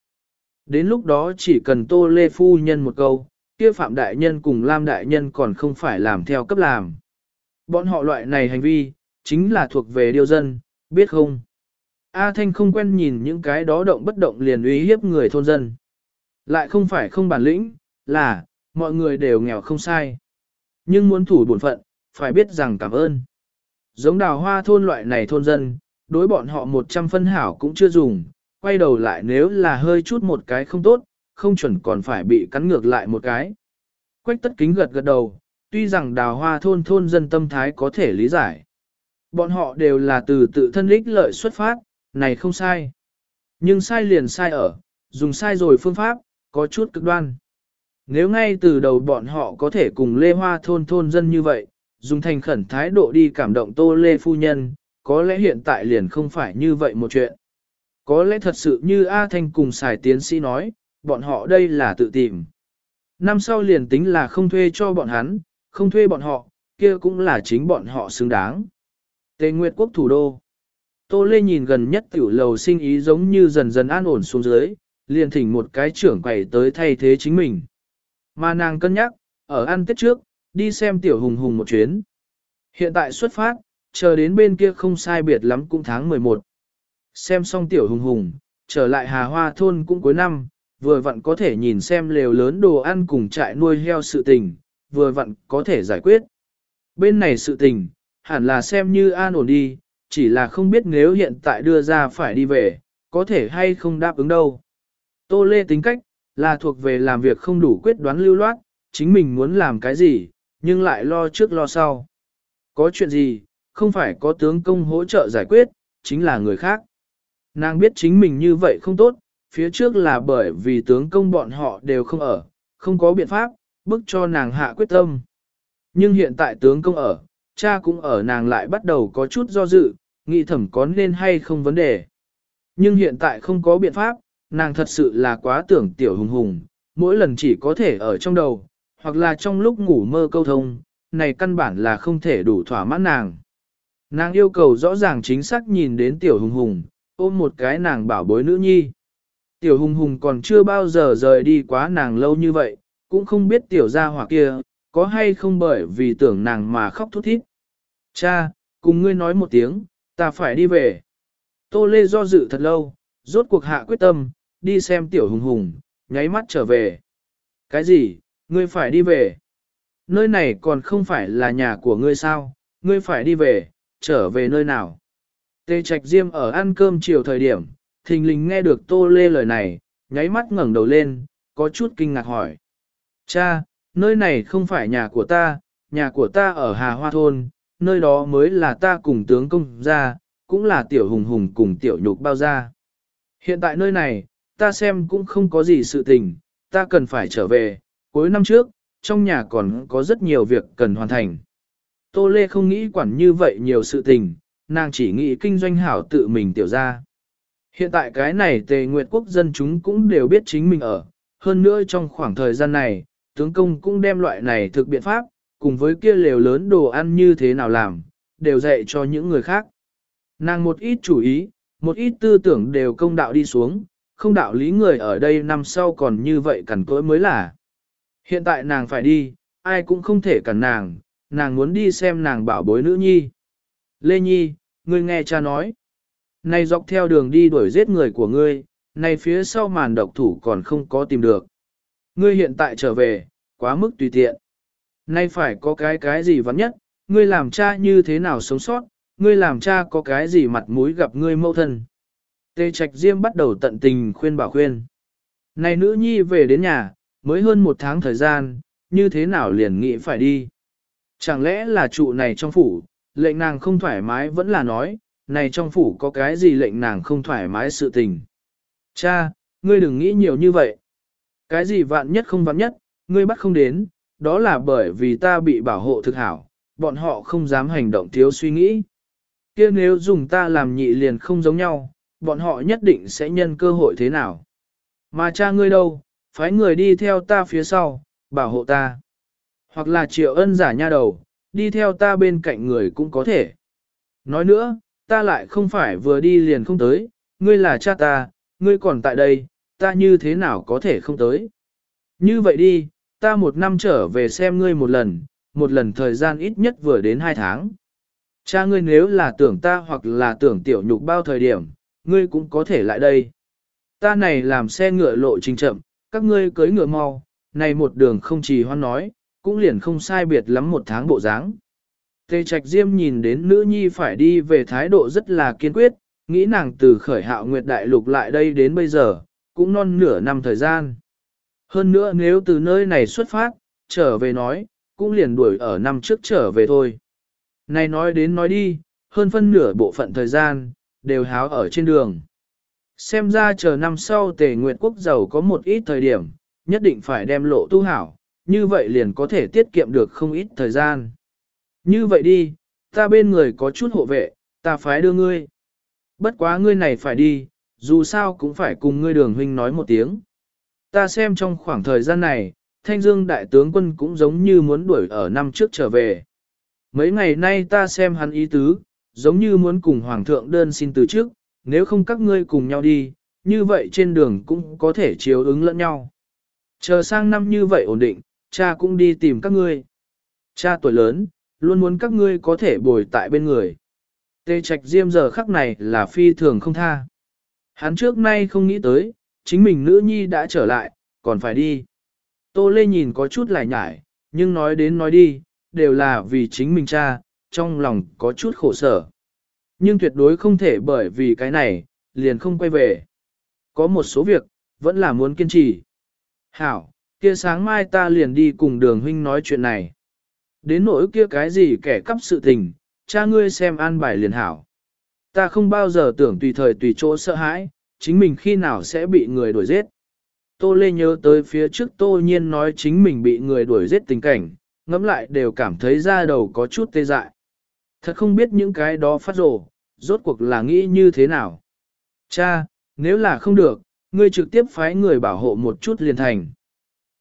Đến lúc đó chỉ cần tô lê phu nhân một câu, kia phạm đại nhân cùng lam đại nhân còn không phải làm theo cấp làm. Bọn họ loại này hành vi, chính là thuộc về điều dân, biết không? A Thanh không quen nhìn những cái đó động bất động liền uy hiếp người thôn dân. Lại không phải không bản lĩnh, là, mọi người đều nghèo không sai. Nhưng muốn thủ bổn phận, phải biết rằng cảm ơn. Giống đào hoa thôn loại này thôn dân, đối bọn họ một trăm phân hảo cũng chưa dùng, quay đầu lại nếu là hơi chút một cái không tốt, không chuẩn còn phải bị cắn ngược lại một cái. Quách tất kính gật gật đầu, tuy rằng đào hoa thôn thôn dân tâm thái có thể lý giải. Bọn họ đều là từ tự thân ích lợi xuất phát, này không sai. Nhưng sai liền sai ở, dùng sai rồi phương pháp, có chút cực đoan. Nếu ngay từ đầu bọn họ có thể cùng Lê Hoa thôn thôn dân như vậy, dùng thành khẩn thái độ đi cảm động Tô Lê Phu Nhân, có lẽ hiện tại liền không phải như vậy một chuyện. Có lẽ thật sự như A Thanh cùng xài tiến sĩ nói, bọn họ đây là tự tìm. Năm sau liền tính là không thuê cho bọn hắn, không thuê bọn họ, kia cũng là chính bọn họ xứng đáng. Tề Nguyệt Quốc thủ đô. Tô Lê nhìn gần nhất tiểu lầu sinh ý giống như dần dần an ổn xuống dưới, liền thỉnh một cái trưởng quầy tới thay thế chính mình. Mà nàng cân nhắc, ở ăn tết trước, đi xem tiểu hùng hùng một chuyến. Hiện tại xuất phát, chờ đến bên kia không sai biệt lắm cũng tháng 11. Xem xong tiểu hùng hùng, trở lại hà hoa thôn cũng cuối năm, vừa vặn có thể nhìn xem lều lớn đồ ăn cùng trại nuôi heo sự tình, vừa vặn có thể giải quyết. Bên này sự tình, hẳn là xem như an ổn đi, chỉ là không biết nếu hiện tại đưa ra phải đi về, có thể hay không đáp ứng đâu. Tô Lê tính cách, là thuộc về làm việc không đủ quyết đoán lưu loát, chính mình muốn làm cái gì, nhưng lại lo trước lo sau. Có chuyện gì, không phải có tướng công hỗ trợ giải quyết, chính là người khác. Nàng biết chính mình như vậy không tốt, phía trước là bởi vì tướng công bọn họ đều không ở, không có biện pháp, bức cho nàng hạ quyết tâm. Nhưng hiện tại tướng công ở, cha cũng ở nàng lại bắt đầu có chút do dự, nghĩ thẩm có nên hay không vấn đề. Nhưng hiện tại không có biện pháp, nàng thật sự là quá tưởng tiểu hùng hùng, mỗi lần chỉ có thể ở trong đầu, hoặc là trong lúc ngủ mơ câu thông, này căn bản là không thể đủ thỏa mãn nàng. Nàng yêu cầu rõ ràng chính xác nhìn đến tiểu hùng hùng, ôm một cái nàng bảo bối nữ nhi. Tiểu hùng hùng còn chưa bao giờ rời đi quá nàng lâu như vậy, cũng không biết tiểu gia hỏa kia, có hay không bởi vì tưởng nàng mà khóc thút thít. Cha, cùng ngươi nói một tiếng, ta phải đi về. Tô Lê do dự thật lâu, rốt cuộc hạ quyết tâm, đi xem tiểu hùng hùng, nháy mắt trở về. Cái gì, ngươi phải đi về? Nơi này còn không phải là nhà của ngươi sao, ngươi phải đi về, trở về nơi nào? Tê Trạch Diêm ở ăn cơm chiều thời điểm, thình lình nghe được Tô Lê lời này, nháy mắt ngẩng đầu lên, có chút kinh ngạc hỏi. Cha, nơi này không phải nhà của ta, nhà của ta ở Hà Hoa Thôn, nơi đó mới là ta cùng tướng công ra, cũng là tiểu hùng hùng cùng tiểu nhục bao ra. Hiện tại nơi này, ta xem cũng không có gì sự tình, ta cần phải trở về, cuối năm trước, trong nhà còn có rất nhiều việc cần hoàn thành. Tô Lê không nghĩ quản như vậy nhiều sự tình, nàng chỉ nghĩ kinh doanh hảo tự mình tiểu ra. Hiện tại cái này tề nguyệt quốc dân chúng cũng đều biết chính mình ở, hơn nữa trong khoảng thời gian này, tướng công cũng đem loại này thực biện pháp, cùng với kia lều lớn đồ ăn như thế nào làm, đều dạy cho những người khác. Nàng một ít chủ ý, một ít tư tưởng đều công đạo đi xuống, không đạo lý người ở đây năm sau còn như vậy cẩn cỗi mới là. Hiện tại nàng phải đi, ai cũng không thể cản nàng, nàng muốn đi xem nàng bảo bối nữ nhi. Lê Nhi, ngươi nghe cha nói. Này dọc theo đường đi đuổi giết người của ngươi, này phía sau màn độc thủ còn không có tìm được. Ngươi hiện tại trở về, quá mức tùy tiện. Nay phải có cái cái gì vắn nhất, ngươi làm cha như thế nào sống sót, ngươi làm cha có cái gì mặt mũi gặp ngươi mâu thân. Tê Trạch Diêm bắt đầu tận tình khuyên bảo khuyên. Này nữ nhi về đến nhà, mới hơn một tháng thời gian, như thế nào liền nghĩ phải đi. Chẳng lẽ là trụ này trong phủ, lệnh nàng không thoải mái vẫn là nói, này trong phủ có cái gì lệnh nàng không thoải mái sự tình. Cha, ngươi đừng nghĩ nhiều như vậy. Cái gì vạn nhất không vạn nhất, ngươi bắt không đến, đó là bởi vì ta bị bảo hộ thực hảo, bọn họ không dám hành động thiếu suy nghĩ. kia nếu dùng ta làm nhị liền không giống nhau, bọn họ nhất định sẽ nhân cơ hội thế nào. Mà cha ngươi đâu, phái người đi theo ta phía sau, bảo hộ ta. Hoặc là triệu ân giả nha đầu, đi theo ta bên cạnh người cũng có thể. Nói nữa, ta lại không phải vừa đi liền không tới, ngươi là cha ta, ngươi còn tại đây, ta như thế nào có thể không tới. Như vậy đi, ta một năm trở về xem ngươi một lần, một lần thời gian ít nhất vừa đến hai tháng. Cha ngươi nếu là tưởng ta hoặc là tưởng tiểu nhục bao thời điểm, ngươi cũng có thể lại đây. Ta này làm xe ngựa lộ trình chậm, các ngươi cưới ngựa mau, này một đường không chỉ hoan nói, cũng liền không sai biệt lắm một tháng bộ dáng. Tề Trạch Diêm nhìn đến nữ nhi phải đi về thái độ rất là kiên quyết, nghĩ nàng từ khởi hạo nguyệt đại lục lại đây đến bây giờ, cũng non nửa năm thời gian. Hơn nữa nếu từ nơi này xuất phát, trở về nói, cũng liền đuổi ở năm trước trở về thôi. Này nói đến nói đi, hơn phân nửa bộ phận thời gian, đều háo ở trên đường. Xem ra chờ năm sau tề nguyệt quốc giàu có một ít thời điểm, nhất định phải đem lộ tu hảo, như vậy liền có thể tiết kiệm được không ít thời gian. Như vậy đi, ta bên người có chút hộ vệ, ta phải đưa ngươi. Bất quá ngươi này phải đi, dù sao cũng phải cùng ngươi đường huynh nói một tiếng. Ta xem trong khoảng thời gian này, Thanh Dương đại tướng quân cũng giống như muốn đuổi ở năm trước trở về. Mấy ngày nay ta xem hắn ý tứ, giống như muốn cùng Hoàng thượng đơn xin từ trước, nếu không các ngươi cùng nhau đi, như vậy trên đường cũng có thể chiếu ứng lẫn nhau. Chờ sang năm như vậy ổn định, cha cũng đi tìm các ngươi. Cha tuổi lớn, luôn muốn các ngươi có thể bồi tại bên người. Tê Trạch Diêm giờ khắc này là phi thường không tha. Hắn trước nay không nghĩ tới, chính mình nữ nhi đã trở lại, còn phải đi. Tô Lê nhìn có chút lại nhải, nhưng nói đến nói đi, đều là vì chính mình cha, trong lòng có chút khổ sở. Nhưng tuyệt đối không thể bởi vì cái này, liền không quay về. Có một số việc, vẫn là muốn kiên trì. Hảo, kia sáng mai ta liền đi cùng đường huynh nói chuyện này. Đến nỗi kia cái gì kẻ cắp sự tình, cha ngươi xem an bài liền hảo. Ta không bao giờ tưởng tùy thời tùy chỗ sợ hãi, chính mình khi nào sẽ bị người đuổi giết. Tô Lê nhớ tới phía trước Tô Nhiên nói chính mình bị người đuổi giết tình cảnh, ngẫm lại đều cảm thấy da đầu có chút tê dại. Thật không biết những cái đó phát rồ, rốt cuộc là nghĩ như thế nào. Cha, nếu là không được, ngươi trực tiếp phái người bảo hộ một chút liền thành.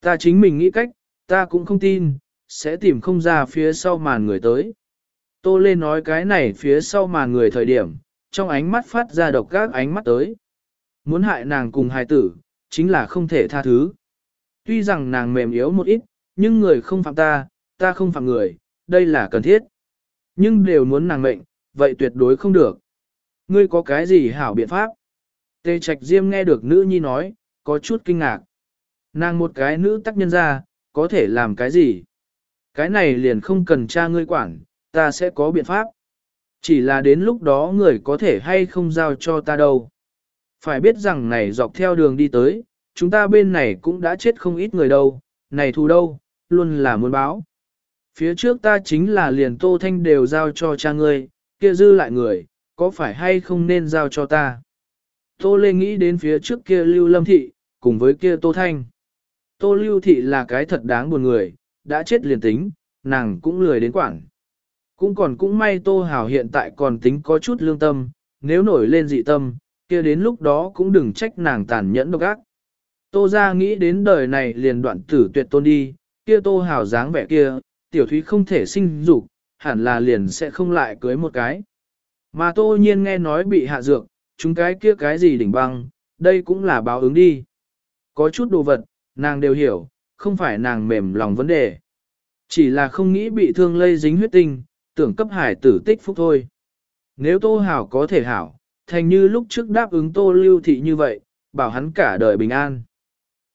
Ta chính mình nghĩ cách, ta cũng không tin, sẽ tìm không ra phía sau màn người tới. Tô Lê nói cái này phía sau màn người thời điểm, trong ánh mắt phát ra độc các ánh mắt tới. Muốn hại nàng cùng hài tử, chính là không thể tha thứ. Tuy rằng nàng mềm yếu một ít, nhưng người không phạm ta, ta không phạm người, đây là cần thiết. Nhưng đều muốn nàng mệnh, vậy tuyệt đối không được. Ngươi có cái gì hảo biện pháp? Tê Trạch Diêm nghe được nữ nhi nói, có chút kinh ngạc. Nàng một cái nữ tác nhân ra, có thể làm cái gì? Cái này liền không cần cha ngươi quản, ta sẽ có biện pháp. Chỉ là đến lúc đó người có thể hay không giao cho ta đâu. Phải biết rằng này dọc theo đường đi tới, chúng ta bên này cũng đã chết không ít người đâu, này thù đâu, luôn là muốn báo. Phía trước ta chính là liền Tô Thanh đều giao cho cha ngươi, kia dư lại người, có phải hay không nên giao cho ta? Tô Lê nghĩ đến phía trước kia Lưu Lâm Thị, cùng với kia Tô Thanh. Tô Lưu Thị là cái thật đáng buồn người, đã chết liền tính, nàng cũng lười đến quản. Cũng còn cũng may Tô Hảo hiện tại còn tính có chút lương tâm, nếu nổi lên dị tâm, kia đến lúc đó cũng đừng trách nàng tàn nhẫn độc ác. Tô ra nghĩ đến đời này liền đoạn tử tuyệt tôn đi, kia Tô Hảo dáng vẻ kia, tiểu thúy không thể sinh dục, hẳn là liền sẽ không lại cưới một cái. Mà Tô nhiên nghe nói bị hạ dược, chúng cái kia cái gì đỉnh băng, đây cũng là báo ứng đi. Có chút đồ vật, nàng đều hiểu, không phải nàng mềm lòng vấn đề. Chỉ là không nghĩ bị thương lây dính huyết tinh, tưởng cấp hải tử tích phúc thôi. Nếu Tô Hảo có thể hảo, thành như lúc trước đáp ứng Tô Lưu Thị như vậy, bảo hắn cả đời bình an.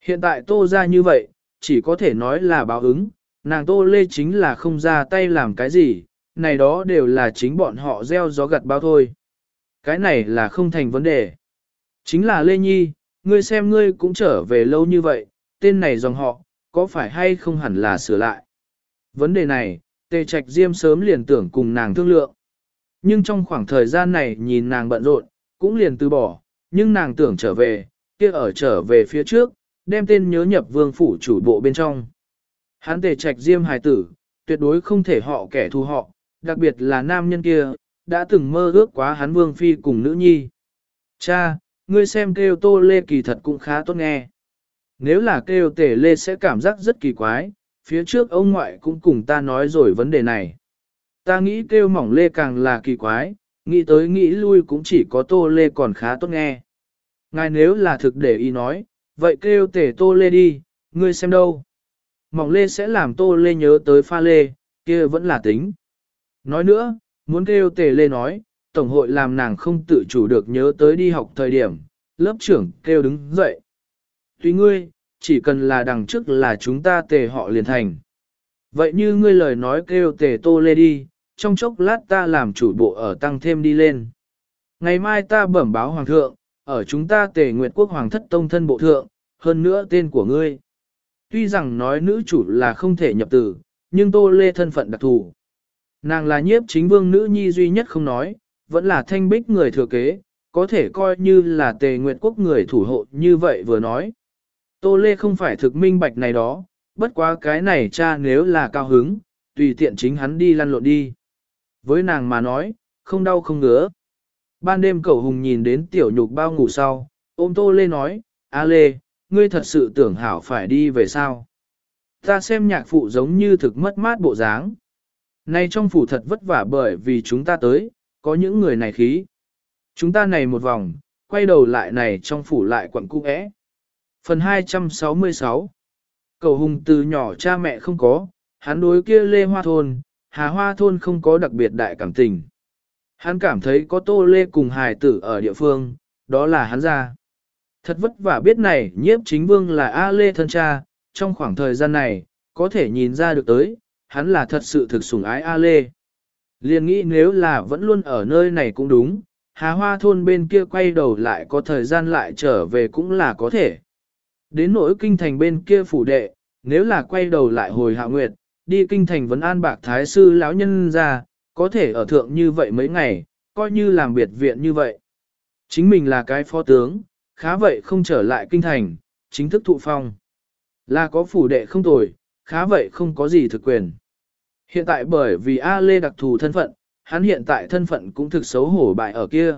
Hiện tại Tô ra như vậy, chỉ có thể nói là báo ứng, nàng Tô Lê chính là không ra tay làm cái gì, này đó đều là chính bọn họ gieo gió gặt bao thôi. Cái này là không thành vấn đề. Chính là Lê Nhi, ngươi xem ngươi cũng trở về lâu như vậy, tên này dòng họ, có phải hay không hẳn là sửa lại. Vấn đề này, Tề Trạch Diêm sớm liền tưởng cùng nàng thương lượng. Nhưng trong khoảng thời gian này nhìn nàng bận rộn, cũng liền từ bỏ, nhưng nàng tưởng trở về, kia ở trở về phía trước, đem tên nhớ nhập vương phủ chủ bộ bên trong. Hắn Tề Trạch Diêm hài tử, tuyệt đối không thể họ kẻ thù họ, đặc biệt là nam nhân kia, đã từng mơ ước quá hắn vương phi cùng nữ nhi. Cha, ngươi xem kêu tô lê kỳ thật cũng khá tốt nghe. Nếu là kêu tể lê sẽ cảm giác rất kỳ quái, phía trước ông ngoại cũng cùng ta nói rồi vấn đề này. Ta nghĩ kêu mỏng lê càng là kỳ quái, nghĩ tới nghĩ lui cũng chỉ có tô lê còn khá tốt nghe. Ngài nếu là thực để ý nói, vậy kêu tể tô lê đi, ngươi xem đâu. Mỏng lê sẽ làm tô lê nhớ tới pha lê, kia vẫn là tính. Nói nữa, muốn kêu tề lê nói, tổng hội làm nàng không tự chủ được nhớ tới đi học thời điểm, lớp trưởng kêu đứng dậy. Tuy ngươi, chỉ cần là đằng trước là chúng ta tề họ liền thành. Vậy như ngươi lời nói kêu tề tô lê đi, trong chốc lát ta làm chủ bộ ở tăng thêm đi lên. Ngày mai ta bẩm báo hoàng thượng, ở chúng ta tề nguyệt quốc hoàng thất tông thân bộ thượng, hơn nữa tên của ngươi. Tuy rằng nói nữ chủ là không thể nhập tử, nhưng tô lê thân phận đặc thù. Nàng là nhiếp chính vương nữ nhi duy nhất không nói, vẫn là thanh bích người thừa kế, có thể coi như là tề nguyệt quốc người thủ hộ như vậy vừa nói. Tô Lê không phải thực minh bạch này đó, bất quá cái này cha nếu là cao hứng, tùy tiện chính hắn đi lăn lộn đi. Với nàng mà nói, không đau không ngứa. Ban đêm cậu hùng nhìn đến tiểu nhục bao ngủ sau, ôm Tô Lê nói, A Lê, ngươi thật sự tưởng hảo phải đi về sao? Ta xem nhạc phụ giống như thực mất mát bộ dáng. Nay trong phủ thật vất vả bởi vì chúng ta tới, có những người này khí. Chúng ta này một vòng, quay đầu lại này trong phủ lại quận cung ẽ. Phần 266 Cầu hùng từ nhỏ cha mẹ không có, hắn đối kia Lê Hoa Thôn, Hà Hoa Thôn không có đặc biệt đại cảm tình. Hắn cảm thấy có Tô Lê cùng hài tử ở địa phương, đó là hắn ra. Thật vất vả biết này, nhiếp chính vương là A Lê thân cha, trong khoảng thời gian này, có thể nhìn ra được tới, hắn là thật sự thực sủng ái A Lê. Liền nghĩ nếu là vẫn luôn ở nơi này cũng đúng, Hà Hoa thôn bên kia quay đầu lại có thời gian lại trở về cũng là có thể. Đến nỗi kinh thành bên kia phủ đệ, nếu là quay đầu lại hồi hạ nguyệt, đi kinh thành vấn an bạc thái sư lão nhân ra, có thể ở thượng như vậy mấy ngày, coi như làm biệt viện như vậy. Chính mình là cái phó tướng, khá vậy không trở lại kinh thành, chính thức thụ phong. Là có phủ đệ không tồi, khá vậy không có gì thực quyền. Hiện tại bởi vì A Lê đặc thù thân phận, hắn hiện tại thân phận cũng thực xấu hổ bại ở kia.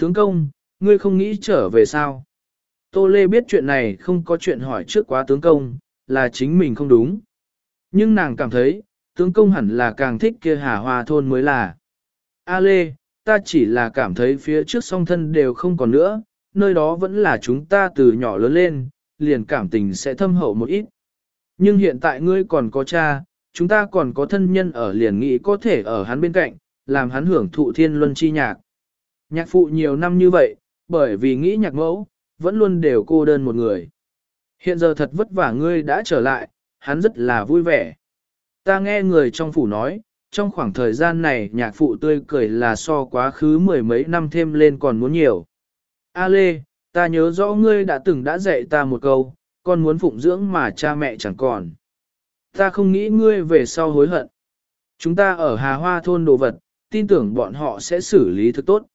Tướng công, ngươi không nghĩ trở về sao? Tô Lê biết chuyện này không có chuyện hỏi trước quá tướng công, là chính mình không đúng. Nhưng nàng cảm thấy, tướng công hẳn là càng thích kia hà hoa thôn mới là. A Lê, ta chỉ là cảm thấy phía trước song thân đều không còn nữa, nơi đó vẫn là chúng ta từ nhỏ lớn lên, liền cảm tình sẽ thâm hậu một ít. Nhưng hiện tại ngươi còn có cha, chúng ta còn có thân nhân ở liền nghĩ có thể ở hắn bên cạnh, làm hắn hưởng thụ thiên luân chi nhạc. Nhạc phụ nhiều năm như vậy, bởi vì nghĩ nhạc mẫu, vẫn luôn đều cô đơn một người. Hiện giờ thật vất vả ngươi đã trở lại, hắn rất là vui vẻ. Ta nghe người trong phủ nói, trong khoảng thời gian này nhạc phụ tươi cười là so quá khứ mười mấy năm thêm lên còn muốn nhiều. A Lê, ta nhớ rõ ngươi đã từng đã dạy ta một câu, con muốn phụng dưỡng mà cha mẹ chẳng còn. Ta không nghĩ ngươi về sau hối hận. Chúng ta ở Hà Hoa thôn đồ vật, tin tưởng bọn họ sẽ xử lý thật tốt.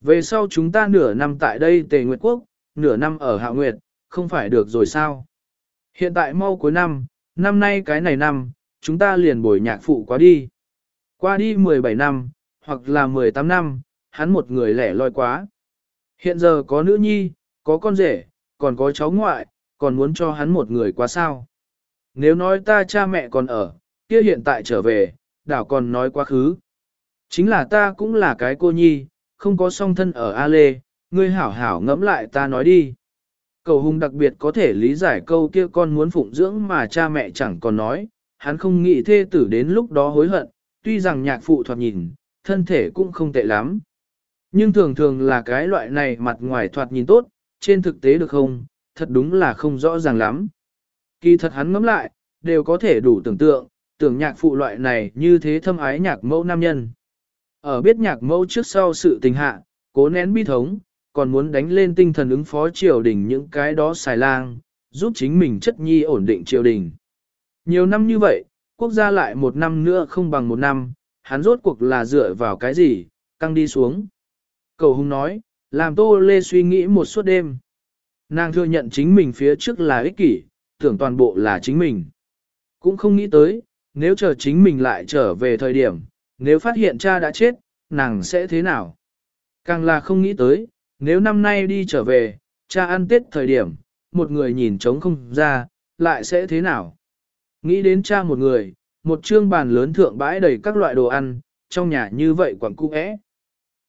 Về sau chúng ta nửa năm tại đây Tề Nguyệt Quốc, nửa năm ở Hạ Nguyệt, không phải được rồi sao? Hiện tại mau cuối năm, năm nay cái này năm, chúng ta liền bồi nhạc phụ quá đi. Qua đi 17 năm, hoặc là 18 năm, hắn một người lẻ loi quá. Hiện giờ có nữ nhi, có con rể, còn có cháu ngoại, còn muốn cho hắn một người quá sao. Nếu nói ta cha mẹ còn ở, kia hiện tại trở về, đảo còn nói quá khứ. Chính là ta cũng là cái cô nhi, không có song thân ở A Lê, ngươi hảo hảo ngẫm lại ta nói đi. Cầu hùng đặc biệt có thể lý giải câu kia con muốn phụng dưỡng mà cha mẹ chẳng còn nói, hắn không nghĩ thê tử đến lúc đó hối hận, tuy rằng nhạc phụ thoạt nhìn, thân thể cũng không tệ lắm. Nhưng thường thường là cái loại này mặt ngoài thoạt nhìn tốt, trên thực tế được không, thật đúng là không rõ ràng lắm. Kỳ thật hắn ngẫm lại, đều có thể đủ tưởng tượng, tưởng nhạc phụ loại này như thế thâm ái nhạc mẫu nam nhân. Ở biết nhạc mẫu trước sau sự tình hạ, cố nén bi thống, còn muốn đánh lên tinh thần ứng phó triều đình những cái đó xài lang, giúp chính mình chất nhi ổn định triều đình. Nhiều năm như vậy, quốc gia lại một năm nữa không bằng một năm, hắn rốt cuộc là dựa vào cái gì, căng đi xuống. Cầu hùng nói, làm tô lê suy nghĩ một suốt đêm. Nàng thừa nhận chính mình phía trước là ích kỷ, tưởng toàn bộ là chính mình. Cũng không nghĩ tới, nếu chờ chính mình lại trở về thời điểm, nếu phát hiện cha đã chết, nàng sẽ thế nào? Càng là không nghĩ tới, nếu năm nay đi trở về, cha ăn tết thời điểm, một người nhìn trống không ra, lại sẽ thế nào? Nghĩ đến cha một người, một trương bàn lớn thượng bãi đầy các loại đồ ăn, trong nhà như vậy quẳng cung ẽ.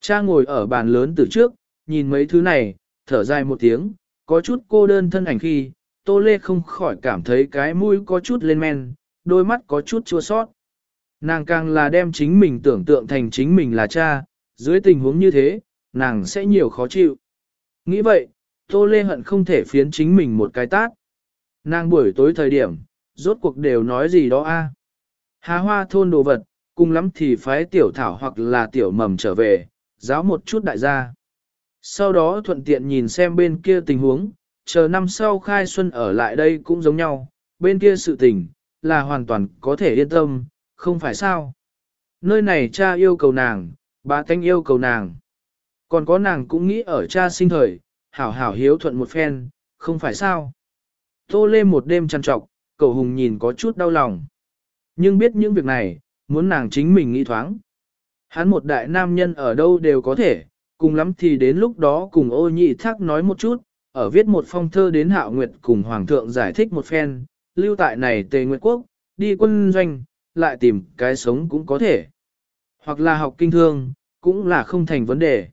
Cha ngồi ở bàn lớn từ trước, nhìn mấy thứ này, thở dài một tiếng, có chút cô đơn thân ảnh khi, Tô Lê không khỏi cảm thấy cái mũi có chút lên men, đôi mắt có chút chua sót. Nàng càng là đem chính mình tưởng tượng thành chính mình là cha, dưới tình huống như thế, nàng sẽ nhiều khó chịu. Nghĩ vậy, Tô Lê hận không thể phiến chính mình một cái tát. Nàng buổi tối thời điểm, rốt cuộc đều nói gì đó a? À? Hà hoa thôn đồ vật, cùng lắm thì phái tiểu thảo hoặc là tiểu mầm trở về, giáo một chút đại gia. Sau đó thuận tiện nhìn xem bên kia tình huống, chờ năm sau khai xuân ở lại đây cũng giống nhau, bên kia sự tình, là hoàn toàn có thể yên tâm, không phải sao. Nơi này cha yêu cầu nàng, bà thanh yêu cầu nàng. Còn có nàng cũng nghĩ ở cha sinh thời, hảo hảo hiếu thuận một phen, không phải sao. Tô lê một đêm trăn trọc, cậu hùng nhìn có chút đau lòng. Nhưng biết những việc này, muốn nàng chính mình nghĩ thoáng. Hắn một đại nam nhân ở đâu đều có thể, cùng lắm thì đến lúc đó cùng ô nhị thác nói một chút, ở viết một phong thơ đến hạo nguyệt cùng hoàng thượng giải thích một phen, lưu tại này tề nguyệt quốc, đi quân doanh, lại tìm cái sống cũng có thể. Hoặc là học kinh thương, cũng là không thành vấn đề.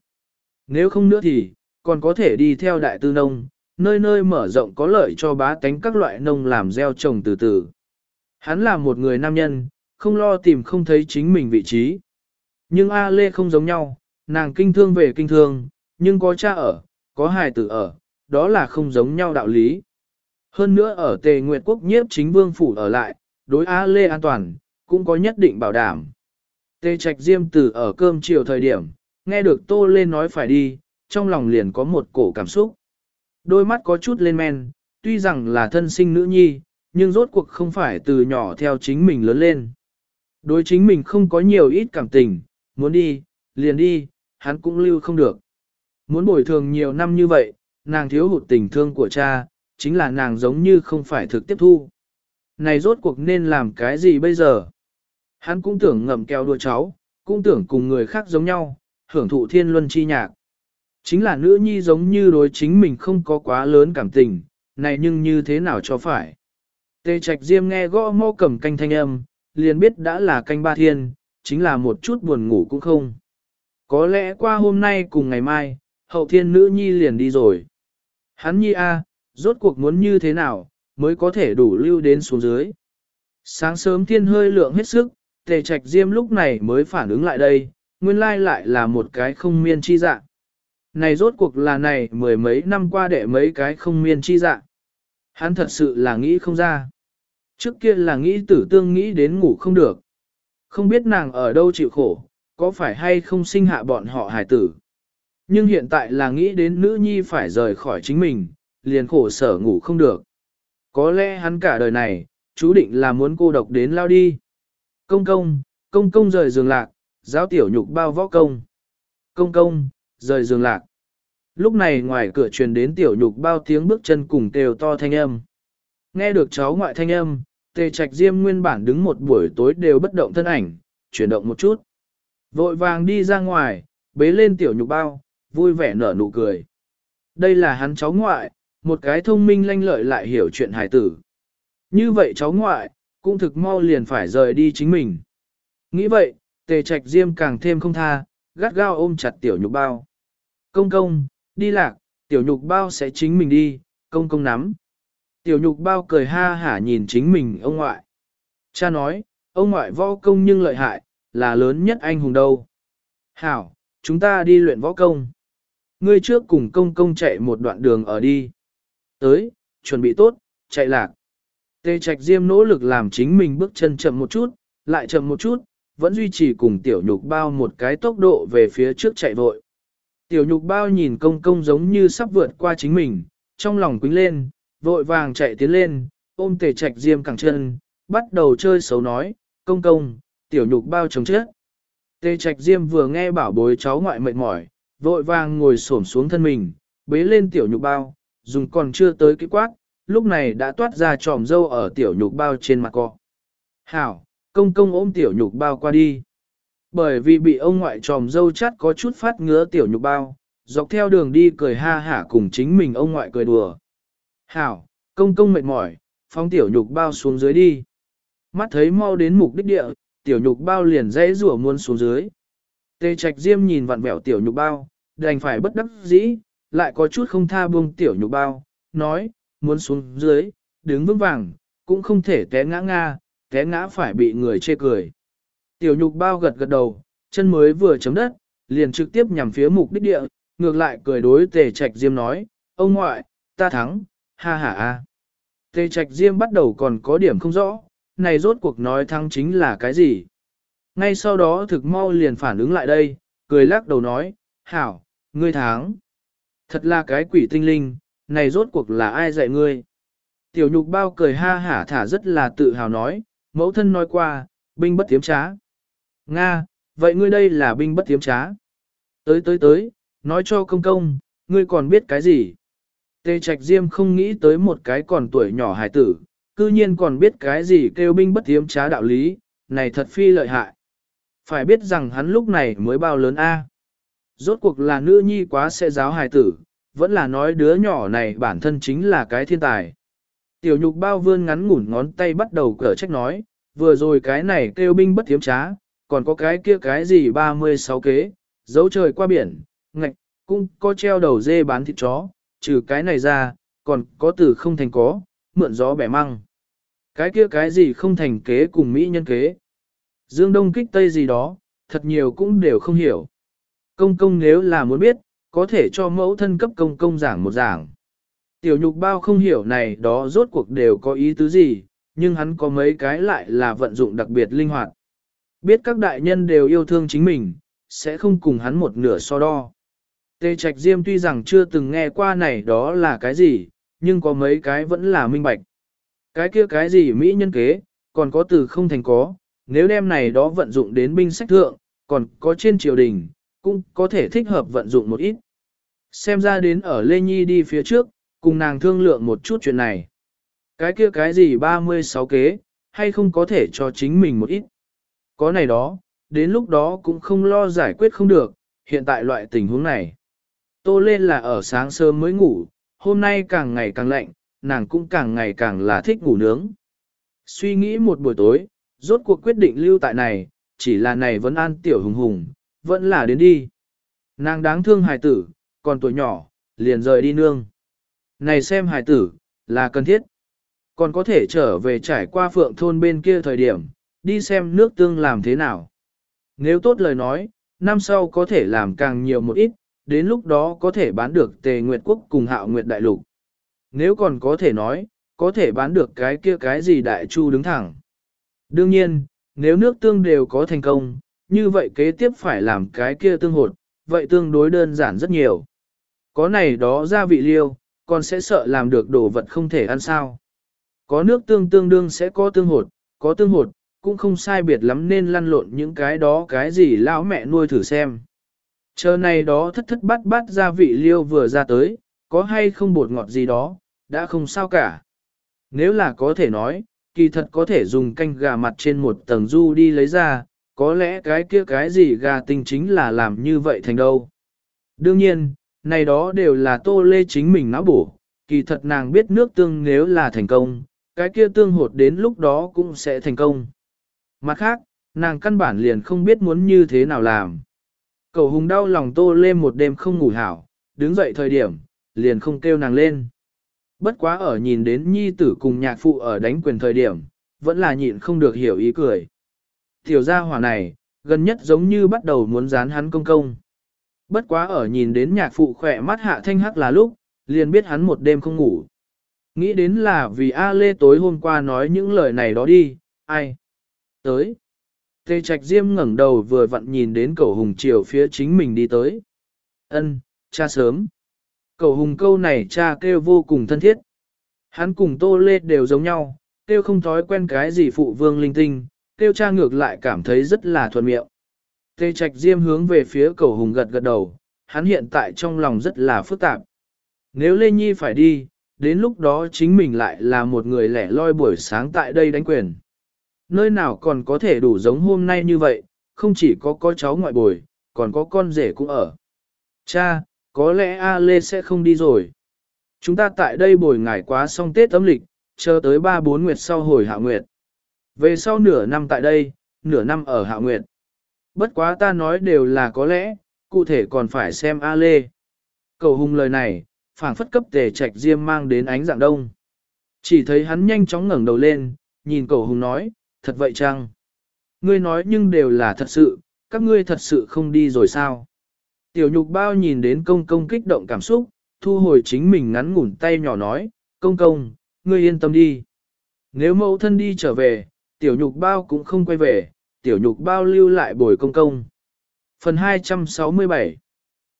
Nếu không nữa thì, còn có thể đi theo đại tư nông, nơi nơi mở rộng có lợi cho bá tánh các loại nông làm gieo trồng từ từ. Hắn là một người nam nhân, không lo tìm không thấy chính mình vị trí. Nhưng A Lê không giống nhau, nàng kinh thương về kinh thương, nhưng có cha ở, có hài tử ở, đó là không giống nhau đạo lý. Hơn nữa ở Tề Nguyệt Quốc nhiếp chính vương phủ ở lại, đối A Lê an toàn, cũng có nhất định bảo đảm. Tề Trạch Diêm Tử ở cơm chiều thời điểm, nghe được Tô Lê nói phải đi, trong lòng liền có một cổ cảm xúc. Đôi mắt có chút lên men, tuy rằng là thân sinh nữ nhi, nhưng rốt cuộc không phải từ nhỏ theo chính mình lớn lên. Đối chính mình không có nhiều ít cảm tình, muốn đi, liền đi, hắn cũng lưu không được. Muốn bồi thường nhiều năm như vậy, nàng thiếu hụt tình thương của cha, chính là nàng giống như không phải thực tiếp thu. Này rốt cuộc nên làm cái gì bây giờ? Hắn cũng tưởng ngậm keo đua cháu, cũng tưởng cùng người khác giống nhau, hưởng thụ thiên luân chi nhạc. Chính là nữ nhi giống như đối chính mình không có quá lớn cảm tình, này nhưng như thế nào cho phải. Tê Trạch Diêm nghe gõ mô cầm canh thanh âm, liền biết đã là canh ba thiên, chính là một chút buồn ngủ cũng không. Có lẽ qua hôm nay cùng ngày mai, hậu thiên nữ nhi liền đi rồi. Hắn nhi a, rốt cuộc muốn như thế nào, mới có thể đủ lưu đến xuống dưới. Sáng sớm thiên hơi lượng hết sức, tề trạch diêm lúc này mới phản ứng lại đây, nguyên lai lại là một cái không miên chi dạng. Này rốt cuộc là này mười mấy năm qua để mấy cái không miên chi dạng. Hắn thật sự là nghĩ không ra. Trước kia là nghĩ tử tương nghĩ đến ngủ không được. Không biết nàng ở đâu chịu khổ, có phải hay không sinh hạ bọn họ hài tử. Nhưng hiện tại là nghĩ đến nữ nhi phải rời khỏi chính mình, liền khổ sở ngủ không được. Có lẽ hắn cả đời này, chú định là muốn cô độc đến lao đi. Công công, công công rời giường lạc, giáo tiểu nhục bao võ công. Công công, rời giường lạc. Lúc này ngoài cửa truyền đến tiểu nhục bao tiếng bước chân cùng kêu to thanh âm. Nghe được cháu ngoại thanh âm, tề trạch diêm nguyên bản đứng một buổi tối đều bất động thân ảnh, chuyển động một chút. Vội vàng đi ra ngoài, bế lên tiểu nhục bao, vui vẻ nở nụ cười. Đây là hắn cháu ngoại, một cái thông minh lanh lợi lại hiểu chuyện hải tử. Như vậy cháu ngoại, cũng thực mau liền phải rời đi chính mình. Nghĩ vậy, tề trạch diêm càng thêm không tha, gắt gao ôm chặt tiểu nhục bao. Công công, đi lạc, tiểu nhục bao sẽ chính mình đi, công công nắm. Tiểu nhục bao cười ha hả nhìn chính mình ông ngoại. Cha nói, ông ngoại võ công nhưng lợi hại, là lớn nhất anh hùng đâu. Hảo, chúng ta đi luyện võ công. Ngươi trước cùng công công chạy một đoạn đường ở đi. Tới, chuẩn bị tốt, chạy lạc. Tê Trạch Diêm nỗ lực làm chính mình bước chân chậm một chút, lại chậm một chút, vẫn duy trì cùng tiểu nhục bao một cái tốc độ về phía trước chạy vội. Tiểu nhục bao nhìn công công giống như sắp vượt qua chính mình, trong lòng quính lên, vội vàng chạy tiến lên, ôm tề trạch diêm cẳng chân, bắt đầu chơi xấu nói, công công, tiểu nhục bao chống chết. Tề trạch diêm vừa nghe bảo bối cháu ngoại mệt mỏi, vội vàng ngồi xổm xuống thân mình, bế lên tiểu nhục bao, dùng còn chưa tới cái quát, lúc này đã toát ra tròm dâu ở tiểu nhục bao trên mặt cọ. Hảo, công công ôm tiểu nhục bao qua đi. Bởi vì bị ông ngoại tròm dâu chắt có chút phát ngứa tiểu nhục bao, dọc theo đường đi cười ha hả cùng chính mình ông ngoại cười đùa. Hảo, công công mệt mỏi, phóng tiểu nhục bao xuống dưới đi. Mắt thấy mau đến mục đích địa, tiểu nhục bao liền dãy rủa muôn xuống dưới. Tê trạch diêm nhìn vặn vẹo tiểu nhục bao, đành phải bất đắc dĩ, lại có chút không tha buông tiểu nhục bao, nói, muốn xuống dưới, đứng vững vàng, cũng không thể té ngã nga, té ngã phải bị người chê cười. Tiểu nhục bao gật gật đầu, chân mới vừa chấm đất, liền trực tiếp nhằm phía mục đích địa, ngược lại cười đối tề trạch diêm nói, ông ngoại, ta thắng, ha ha a. Tề trạch diêm bắt đầu còn có điểm không rõ, này rốt cuộc nói thắng chính là cái gì. Ngay sau đó thực mau liền phản ứng lại đây, cười lắc đầu nói, hảo, ngươi thắng. Thật là cái quỷ tinh linh, này rốt cuộc là ai dạy ngươi. Tiểu nhục bao cười ha hả thả rất là tự hào nói, mẫu thân nói qua, binh bất tiếm trá. Nga, vậy ngươi đây là binh bất tiếm trá. Tới tới tới, nói cho công công, ngươi còn biết cái gì? Tê Trạch Diêm không nghĩ tới một cái còn tuổi nhỏ hài tử, cư nhiên còn biết cái gì kêu binh bất tiếm trá đạo lý, này thật phi lợi hại. Phải biết rằng hắn lúc này mới bao lớn A. Rốt cuộc là nữ nhi quá sẽ giáo hài tử, vẫn là nói đứa nhỏ này bản thân chính là cái thiên tài. Tiểu nhục bao vươn ngắn ngủn ngón tay bắt đầu cở trách nói, vừa rồi cái này kêu binh bất tiếm trá, còn có cái kia cái gì 36 kế, dấu trời qua biển, ngạch, cũng có treo đầu dê bán thịt chó, trừ cái này ra, còn có từ không thành có, mượn gió bẻ măng. Cái kia cái gì không thành kế cùng Mỹ nhân kế. Dương Đông kích Tây gì đó, thật nhiều cũng đều không hiểu. Công công nếu là muốn biết, có thể cho mẫu thân cấp công công giảng một giảng. Tiểu nhục bao không hiểu này đó rốt cuộc đều có ý tứ gì, nhưng hắn có mấy cái lại là vận dụng đặc biệt linh hoạt. Biết các đại nhân đều yêu thương chính mình, sẽ không cùng hắn một nửa so đo. Tê Trạch Diêm tuy rằng chưa từng nghe qua này đó là cái gì, nhưng có mấy cái vẫn là minh bạch. Cái kia cái gì Mỹ nhân kế, còn có từ không thành có, nếu đem này đó vận dụng đến binh sách thượng, còn có trên triều đình, cũng có thể thích hợp vận dụng một ít. Xem ra đến ở Lê Nhi đi phía trước, cùng nàng thương lượng một chút chuyện này. Cái kia cái gì 36 kế, hay không có thể cho chính mình một ít. Có này đó, đến lúc đó cũng không lo giải quyết không được, hiện tại loại tình huống này. Tô lên là ở sáng sớm mới ngủ, hôm nay càng ngày càng lạnh, nàng cũng càng ngày càng là thích ngủ nướng. Suy nghĩ một buổi tối, rốt cuộc quyết định lưu tại này, chỉ là này vẫn an tiểu hùng hùng, vẫn là đến đi. Nàng đáng thương hài tử, còn tuổi nhỏ, liền rời đi nương. Này xem hài tử, là cần thiết. Còn có thể trở về trải qua phượng thôn bên kia thời điểm, đi xem nước tương làm thế nào. Nếu tốt lời nói, năm sau có thể làm càng nhiều một ít, đến lúc đó có thể bán được tề nguyệt quốc cùng hạo nguyệt đại lục. Nếu còn có thể nói, có thể bán được cái kia cái gì đại chu đứng thẳng. Đương nhiên, nếu nước tương đều có thành công, như vậy kế tiếp phải làm cái kia tương hột, vậy tương đối đơn giản rất nhiều. Có này đó gia vị liêu, còn sẽ sợ làm được đồ vật không thể ăn sao. Có nước tương tương đương sẽ có tương hột, có tương hột, cũng không sai biệt lắm nên lăn lộn những cái đó cái gì lão mẹ nuôi thử xem. Chờ này đó thất thất bát bát gia vị liêu vừa ra tới, có hay không bột ngọt gì đó, đã không sao cả. Nếu là có thể nói, kỳ thật có thể dùng canh gà mặt trên một tầng du đi lấy ra, có lẽ cái kia cái gì gà tinh chính là làm như vậy thành đâu. Đương nhiên, này đó đều là tô lê chính mình não bổ, kỳ thật nàng biết nước tương nếu là thành công, cái kia tương hột đến lúc đó cũng sẽ thành công. Mặt khác, nàng căn bản liền không biết muốn như thế nào làm. Cầu hùng đau lòng tô lê một đêm không ngủ hảo, đứng dậy thời điểm, liền không kêu nàng lên. Bất quá ở nhìn đến nhi tử cùng nhạc phụ ở đánh quyền thời điểm, vẫn là nhịn không được hiểu ý cười. Tiểu gia hỏa này, gần nhất giống như bắt đầu muốn dán hắn công công. Bất quá ở nhìn đến nhạc phụ khỏe mắt hạ thanh hắc là lúc, liền biết hắn một đêm không ngủ. Nghĩ đến là vì A Lê tối hôm qua nói những lời này đó đi, ai? Tới. Tê Trạch Diêm ngẩng đầu vừa vặn nhìn đến cậu hùng chiều phía chính mình đi tới. Ân, cha sớm. Cậu hùng câu này cha kêu vô cùng thân thiết. Hắn cùng Tô Lê đều giống nhau, kêu không thói quen cái gì phụ vương linh tinh, kêu cha ngược lại cảm thấy rất là thuận miệng. Tê Trạch Diêm hướng về phía cầu hùng gật gật đầu, hắn hiện tại trong lòng rất là phức tạp. Nếu Lê Nhi phải đi, đến lúc đó chính mình lại là một người lẻ loi buổi sáng tại đây đánh quyền. Nơi nào còn có thể đủ giống hôm nay như vậy, không chỉ có có cháu ngoại bồi, còn có con rể cũng ở. Cha, có lẽ A Lê sẽ không đi rồi. Chúng ta tại đây bồi ngải quá xong Tết âm lịch, chờ tới 3-4 nguyệt sau hồi hạ nguyệt. Về sau nửa năm tại đây, nửa năm ở hạ nguyệt. Bất quá ta nói đều là có lẽ, cụ thể còn phải xem A Lê. Cầu hùng lời này, phảng phất cấp tề trạch diêm mang đến ánh dạng đông. Chỉ thấy hắn nhanh chóng ngẩng đầu lên, nhìn cầu hùng nói, thật vậy chăng? Ngươi nói nhưng đều là thật sự, các ngươi thật sự không đi rồi sao? Tiểu nhục bao nhìn đến công công kích động cảm xúc, thu hồi chính mình ngắn ngủn tay nhỏ nói, công công, ngươi yên tâm đi. Nếu mẫu thân đi trở về, tiểu nhục bao cũng không quay về, tiểu nhục bao lưu lại bồi công công. Phần 267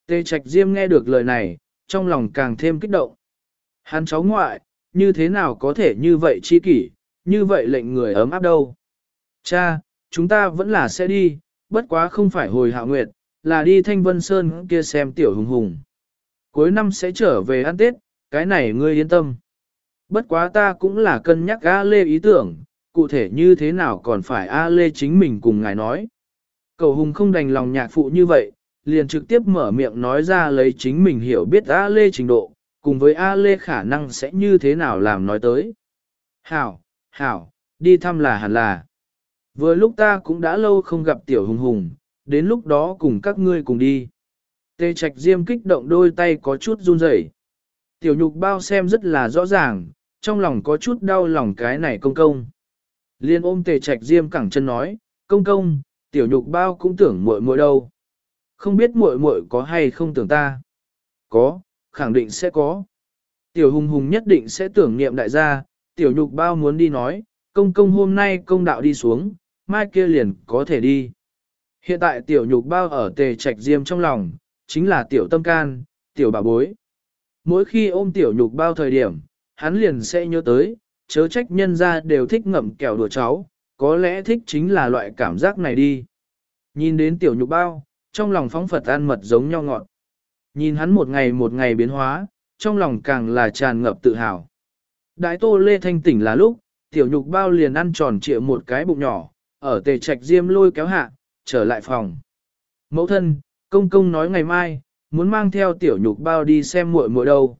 Tê Trạch Diêm nghe được lời này, trong lòng càng thêm kích động. Hắn cháu ngoại, như thế nào có thể như vậy chi kỷ, như vậy lệnh người ấm áp đâu. Cha, chúng ta vẫn là sẽ đi, bất quá không phải hồi hạ nguyệt, là đi Thanh Vân Sơn kia xem tiểu hùng hùng. Cuối năm sẽ trở về ăn Tết, cái này ngươi yên tâm. Bất quá ta cũng là cân nhắc gã Lê ý tưởng, cụ thể như thế nào còn phải A Lê chính mình cùng ngài nói. Cầu hùng không đành lòng nhạc phụ như vậy, liền trực tiếp mở miệng nói ra lấy chính mình hiểu biết A Lê trình độ, cùng với A Lê khả năng sẽ như thế nào làm nói tới. Hảo, hảo, đi thăm là hẳn là. Vừa lúc ta cũng đã lâu không gặp tiểu hùng hùng, đến lúc đó cùng các ngươi cùng đi. Tê Trạch Diêm kích động đôi tay có chút run rẩy. Tiểu nhục bao xem rất là rõ ràng, trong lòng có chút đau lòng cái này công công. Liên ôm Tề Trạch Diêm cẳng chân nói, công công, tiểu nhục bao cũng tưởng muội muội đâu. Không biết muội muội có hay không tưởng ta? Có, khẳng định sẽ có. Tiểu hùng hùng nhất định sẽ tưởng niệm đại gia, tiểu nhục bao muốn đi nói, công công hôm nay công đạo đi xuống, mai kia liền có thể đi. Hiện tại tiểu nhục bao ở tề trạch diêm trong lòng, chính là tiểu tâm can, tiểu bà bối. Mỗi khi ôm tiểu nhục bao thời điểm, hắn liền sẽ nhớ tới, chớ trách nhân ra đều thích ngậm kẹo đùa cháu, có lẽ thích chính là loại cảm giác này đi. Nhìn đến tiểu nhục bao, trong lòng phóng Phật ăn mật giống nhau ngọt. Nhìn hắn một ngày một ngày biến hóa, trong lòng càng là tràn ngập tự hào. Đại tô lê thanh tỉnh là lúc, tiểu nhục bao liền ăn tròn trịa một cái bụng nhỏ, ở tề trạch diêm lôi kéo hạ, trở lại phòng. Mẫu thân, công công nói ngày mai, muốn mang theo tiểu nhục bao đi xem muội muội đâu.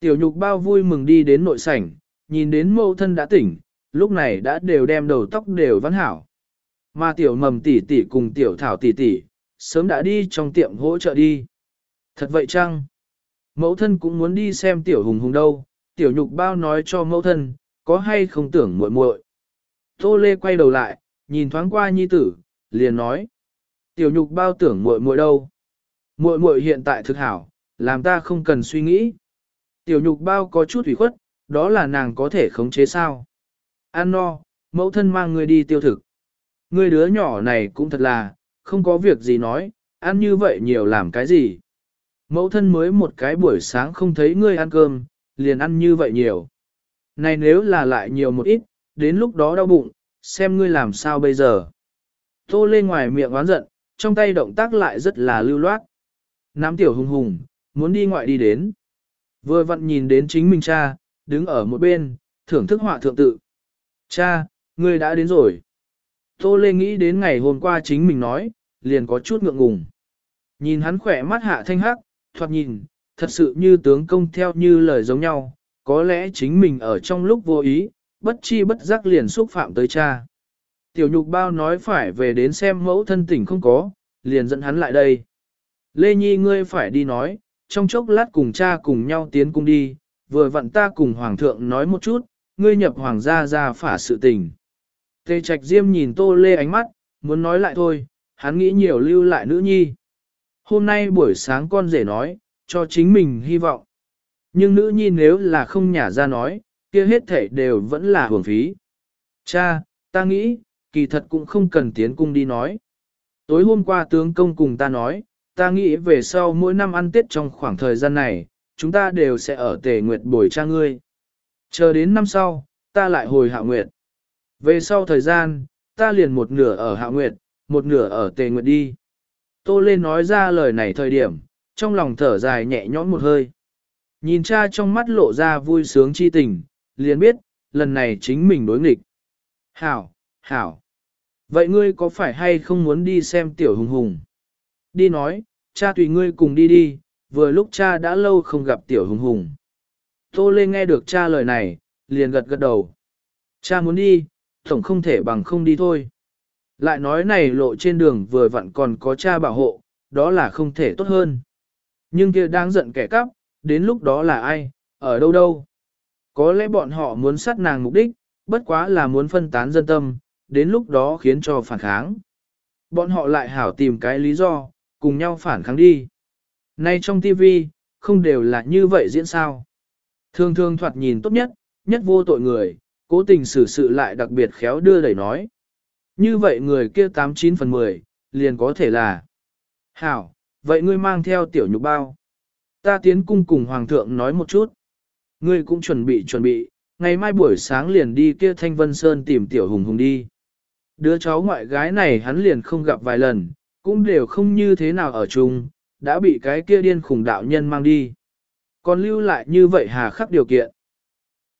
Tiểu nhục bao vui mừng đi đến nội sảnh, nhìn đến mẫu thân đã tỉnh, lúc này đã đều đem đầu tóc đều văn hảo. Mà tiểu mầm tỷ tỷ cùng tiểu thảo tỷ tỷ, sớm đã đi trong tiệm hỗ trợ đi. Thật vậy chăng? Mẫu thân cũng muốn đi xem tiểu hùng hùng đâu, tiểu nhục bao nói cho mẫu thân, có hay không tưởng muội muội. Tô Lê quay đầu lại, nhìn thoáng qua nhi tử, liền nói. Tiểu nhục bao tưởng muội muội đâu. Muội muội hiện tại thực hảo, làm ta không cần suy nghĩ. Tiểu nhục bao có chút ủy khuất, đó là nàng có thể khống chế sao. An no, mẫu thân mang người đi tiêu thực. Người đứa nhỏ này cũng thật là, không có việc gì nói, ăn như vậy nhiều làm cái gì. Mẫu thân mới một cái buổi sáng không thấy ngươi ăn cơm, liền ăn như vậy nhiều. Này nếu là lại nhiều một ít, đến lúc đó đau bụng, xem ngươi làm sao bây giờ. Tô lên ngoài miệng oán giận, trong tay động tác lại rất là lưu loát. Nam tiểu hùng hùng, muốn đi ngoại đi đến. Vừa vặn nhìn đến chính mình cha, đứng ở một bên, thưởng thức họa thượng tự. Cha, ngươi đã đến rồi. Tô Lê nghĩ đến ngày hôm qua chính mình nói, liền có chút ngượng ngùng. Nhìn hắn khỏe mắt hạ thanh hắc, thoạt nhìn, thật sự như tướng công theo như lời giống nhau, có lẽ chính mình ở trong lúc vô ý, bất chi bất giác liền xúc phạm tới cha. Tiểu nhục bao nói phải về đến xem mẫu thân tỉnh không có, liền dẫn hắn lại đây. Lê Nhi ngươi phải đi nói, trong chốc lát cùng cha cùng nhau tiến cung đi, vừa vặn ta cùng hoàng thượng nói một chút, ngươi nhập hoàng gia ra phả sự tình. Tề trạch diêm nhìn tô lê ánh mắt, muốn nói lại thôi, hắn nghĩ nhiều lưu lại nữ nhi. Hôm nay buổi sáng con rể nói, cho chính mình hy vọng. Nhưng nữ nhi nếu là không nhả ra nói, kia hết thể đều vẫn là hưởng phí. Cha, ta nghĩ, kỳ thật cũng không cần tiến cung đi nói. Tối hôm qua tướng công cùng ta nói, ta nghĩ về sau mỗi năm ăn Tết trong khoảng thời gian này, chúng ta đều sẽ ở tề nguyệt bồi cha ngươi. Chờ đến năm sau, ta lại hồi hạ nguyệt. Về sau thời gian, ta liền một nửa ở hạ nguyệt, một nửa ở tề nguyệt đi. Tô lên nói ra lời này thời điểm, trong lòng thở dài nhẹ nhõm một hơi. Nhìn cha trong mắt lộ ra vui sướng chi tình, liền biết, lần này chính mình đối nghịch. Hảo, hảo. Vậy ngươi có phải hay không muốn đi xem tiểu hùng hùng? Đi nói, cha tùy ngươi cùng đi đi, vừa lúc cha đã lâu không gặp tiểu hùng hùng. Tô Lê nghe được cha lời này, liền gật gật đầu. Cha muốn đi, tổng không thể bằng không đi thôi. Lại nói này lộ trên đường vừa vặn còn có cha bảo hộ, đó là không thể tốt hơn. Nhưng kia đang giận kẻ cắp, đến lúc đó là ai, ở đâu đâu. Có lẽ bọn họ muốn sát nàng mục đích, bất quá là muốn phân tán dân tâm, đến lúc đó khiến cho phản kháng. Bọn họ lại hảo tìm cái lý do, cùng nhau phản kháng đi. Nay trong TV, không đều là như vậy diễn sao. Thường thường thoạt nhìn tốt nhất, nhất vô tội người, cố tình xử sự lại đặc biệt khéo đưa đẩy nói. Như vậy người kia 89 phần 10, liền có thể là. Hảo, vậy ngươi mang theo tiểu nhục bao. Ta tiến cung cùng hoàng thượng nói một chút. Ngươi cũng chuẩn bị chuẩn bị, ngày mai buổi sáng liền đi kia Thanh Vân Sơn tìm tiểu hùng hùng đi. Đứa cháu ngoại gái này hắn liền không gặp vài lần, cũng đều không như thế nào ở chung, đã bị cái kia điên khủng đạo nhân mang đi. Còn lưu lại như vậy hà khắc điều kiện.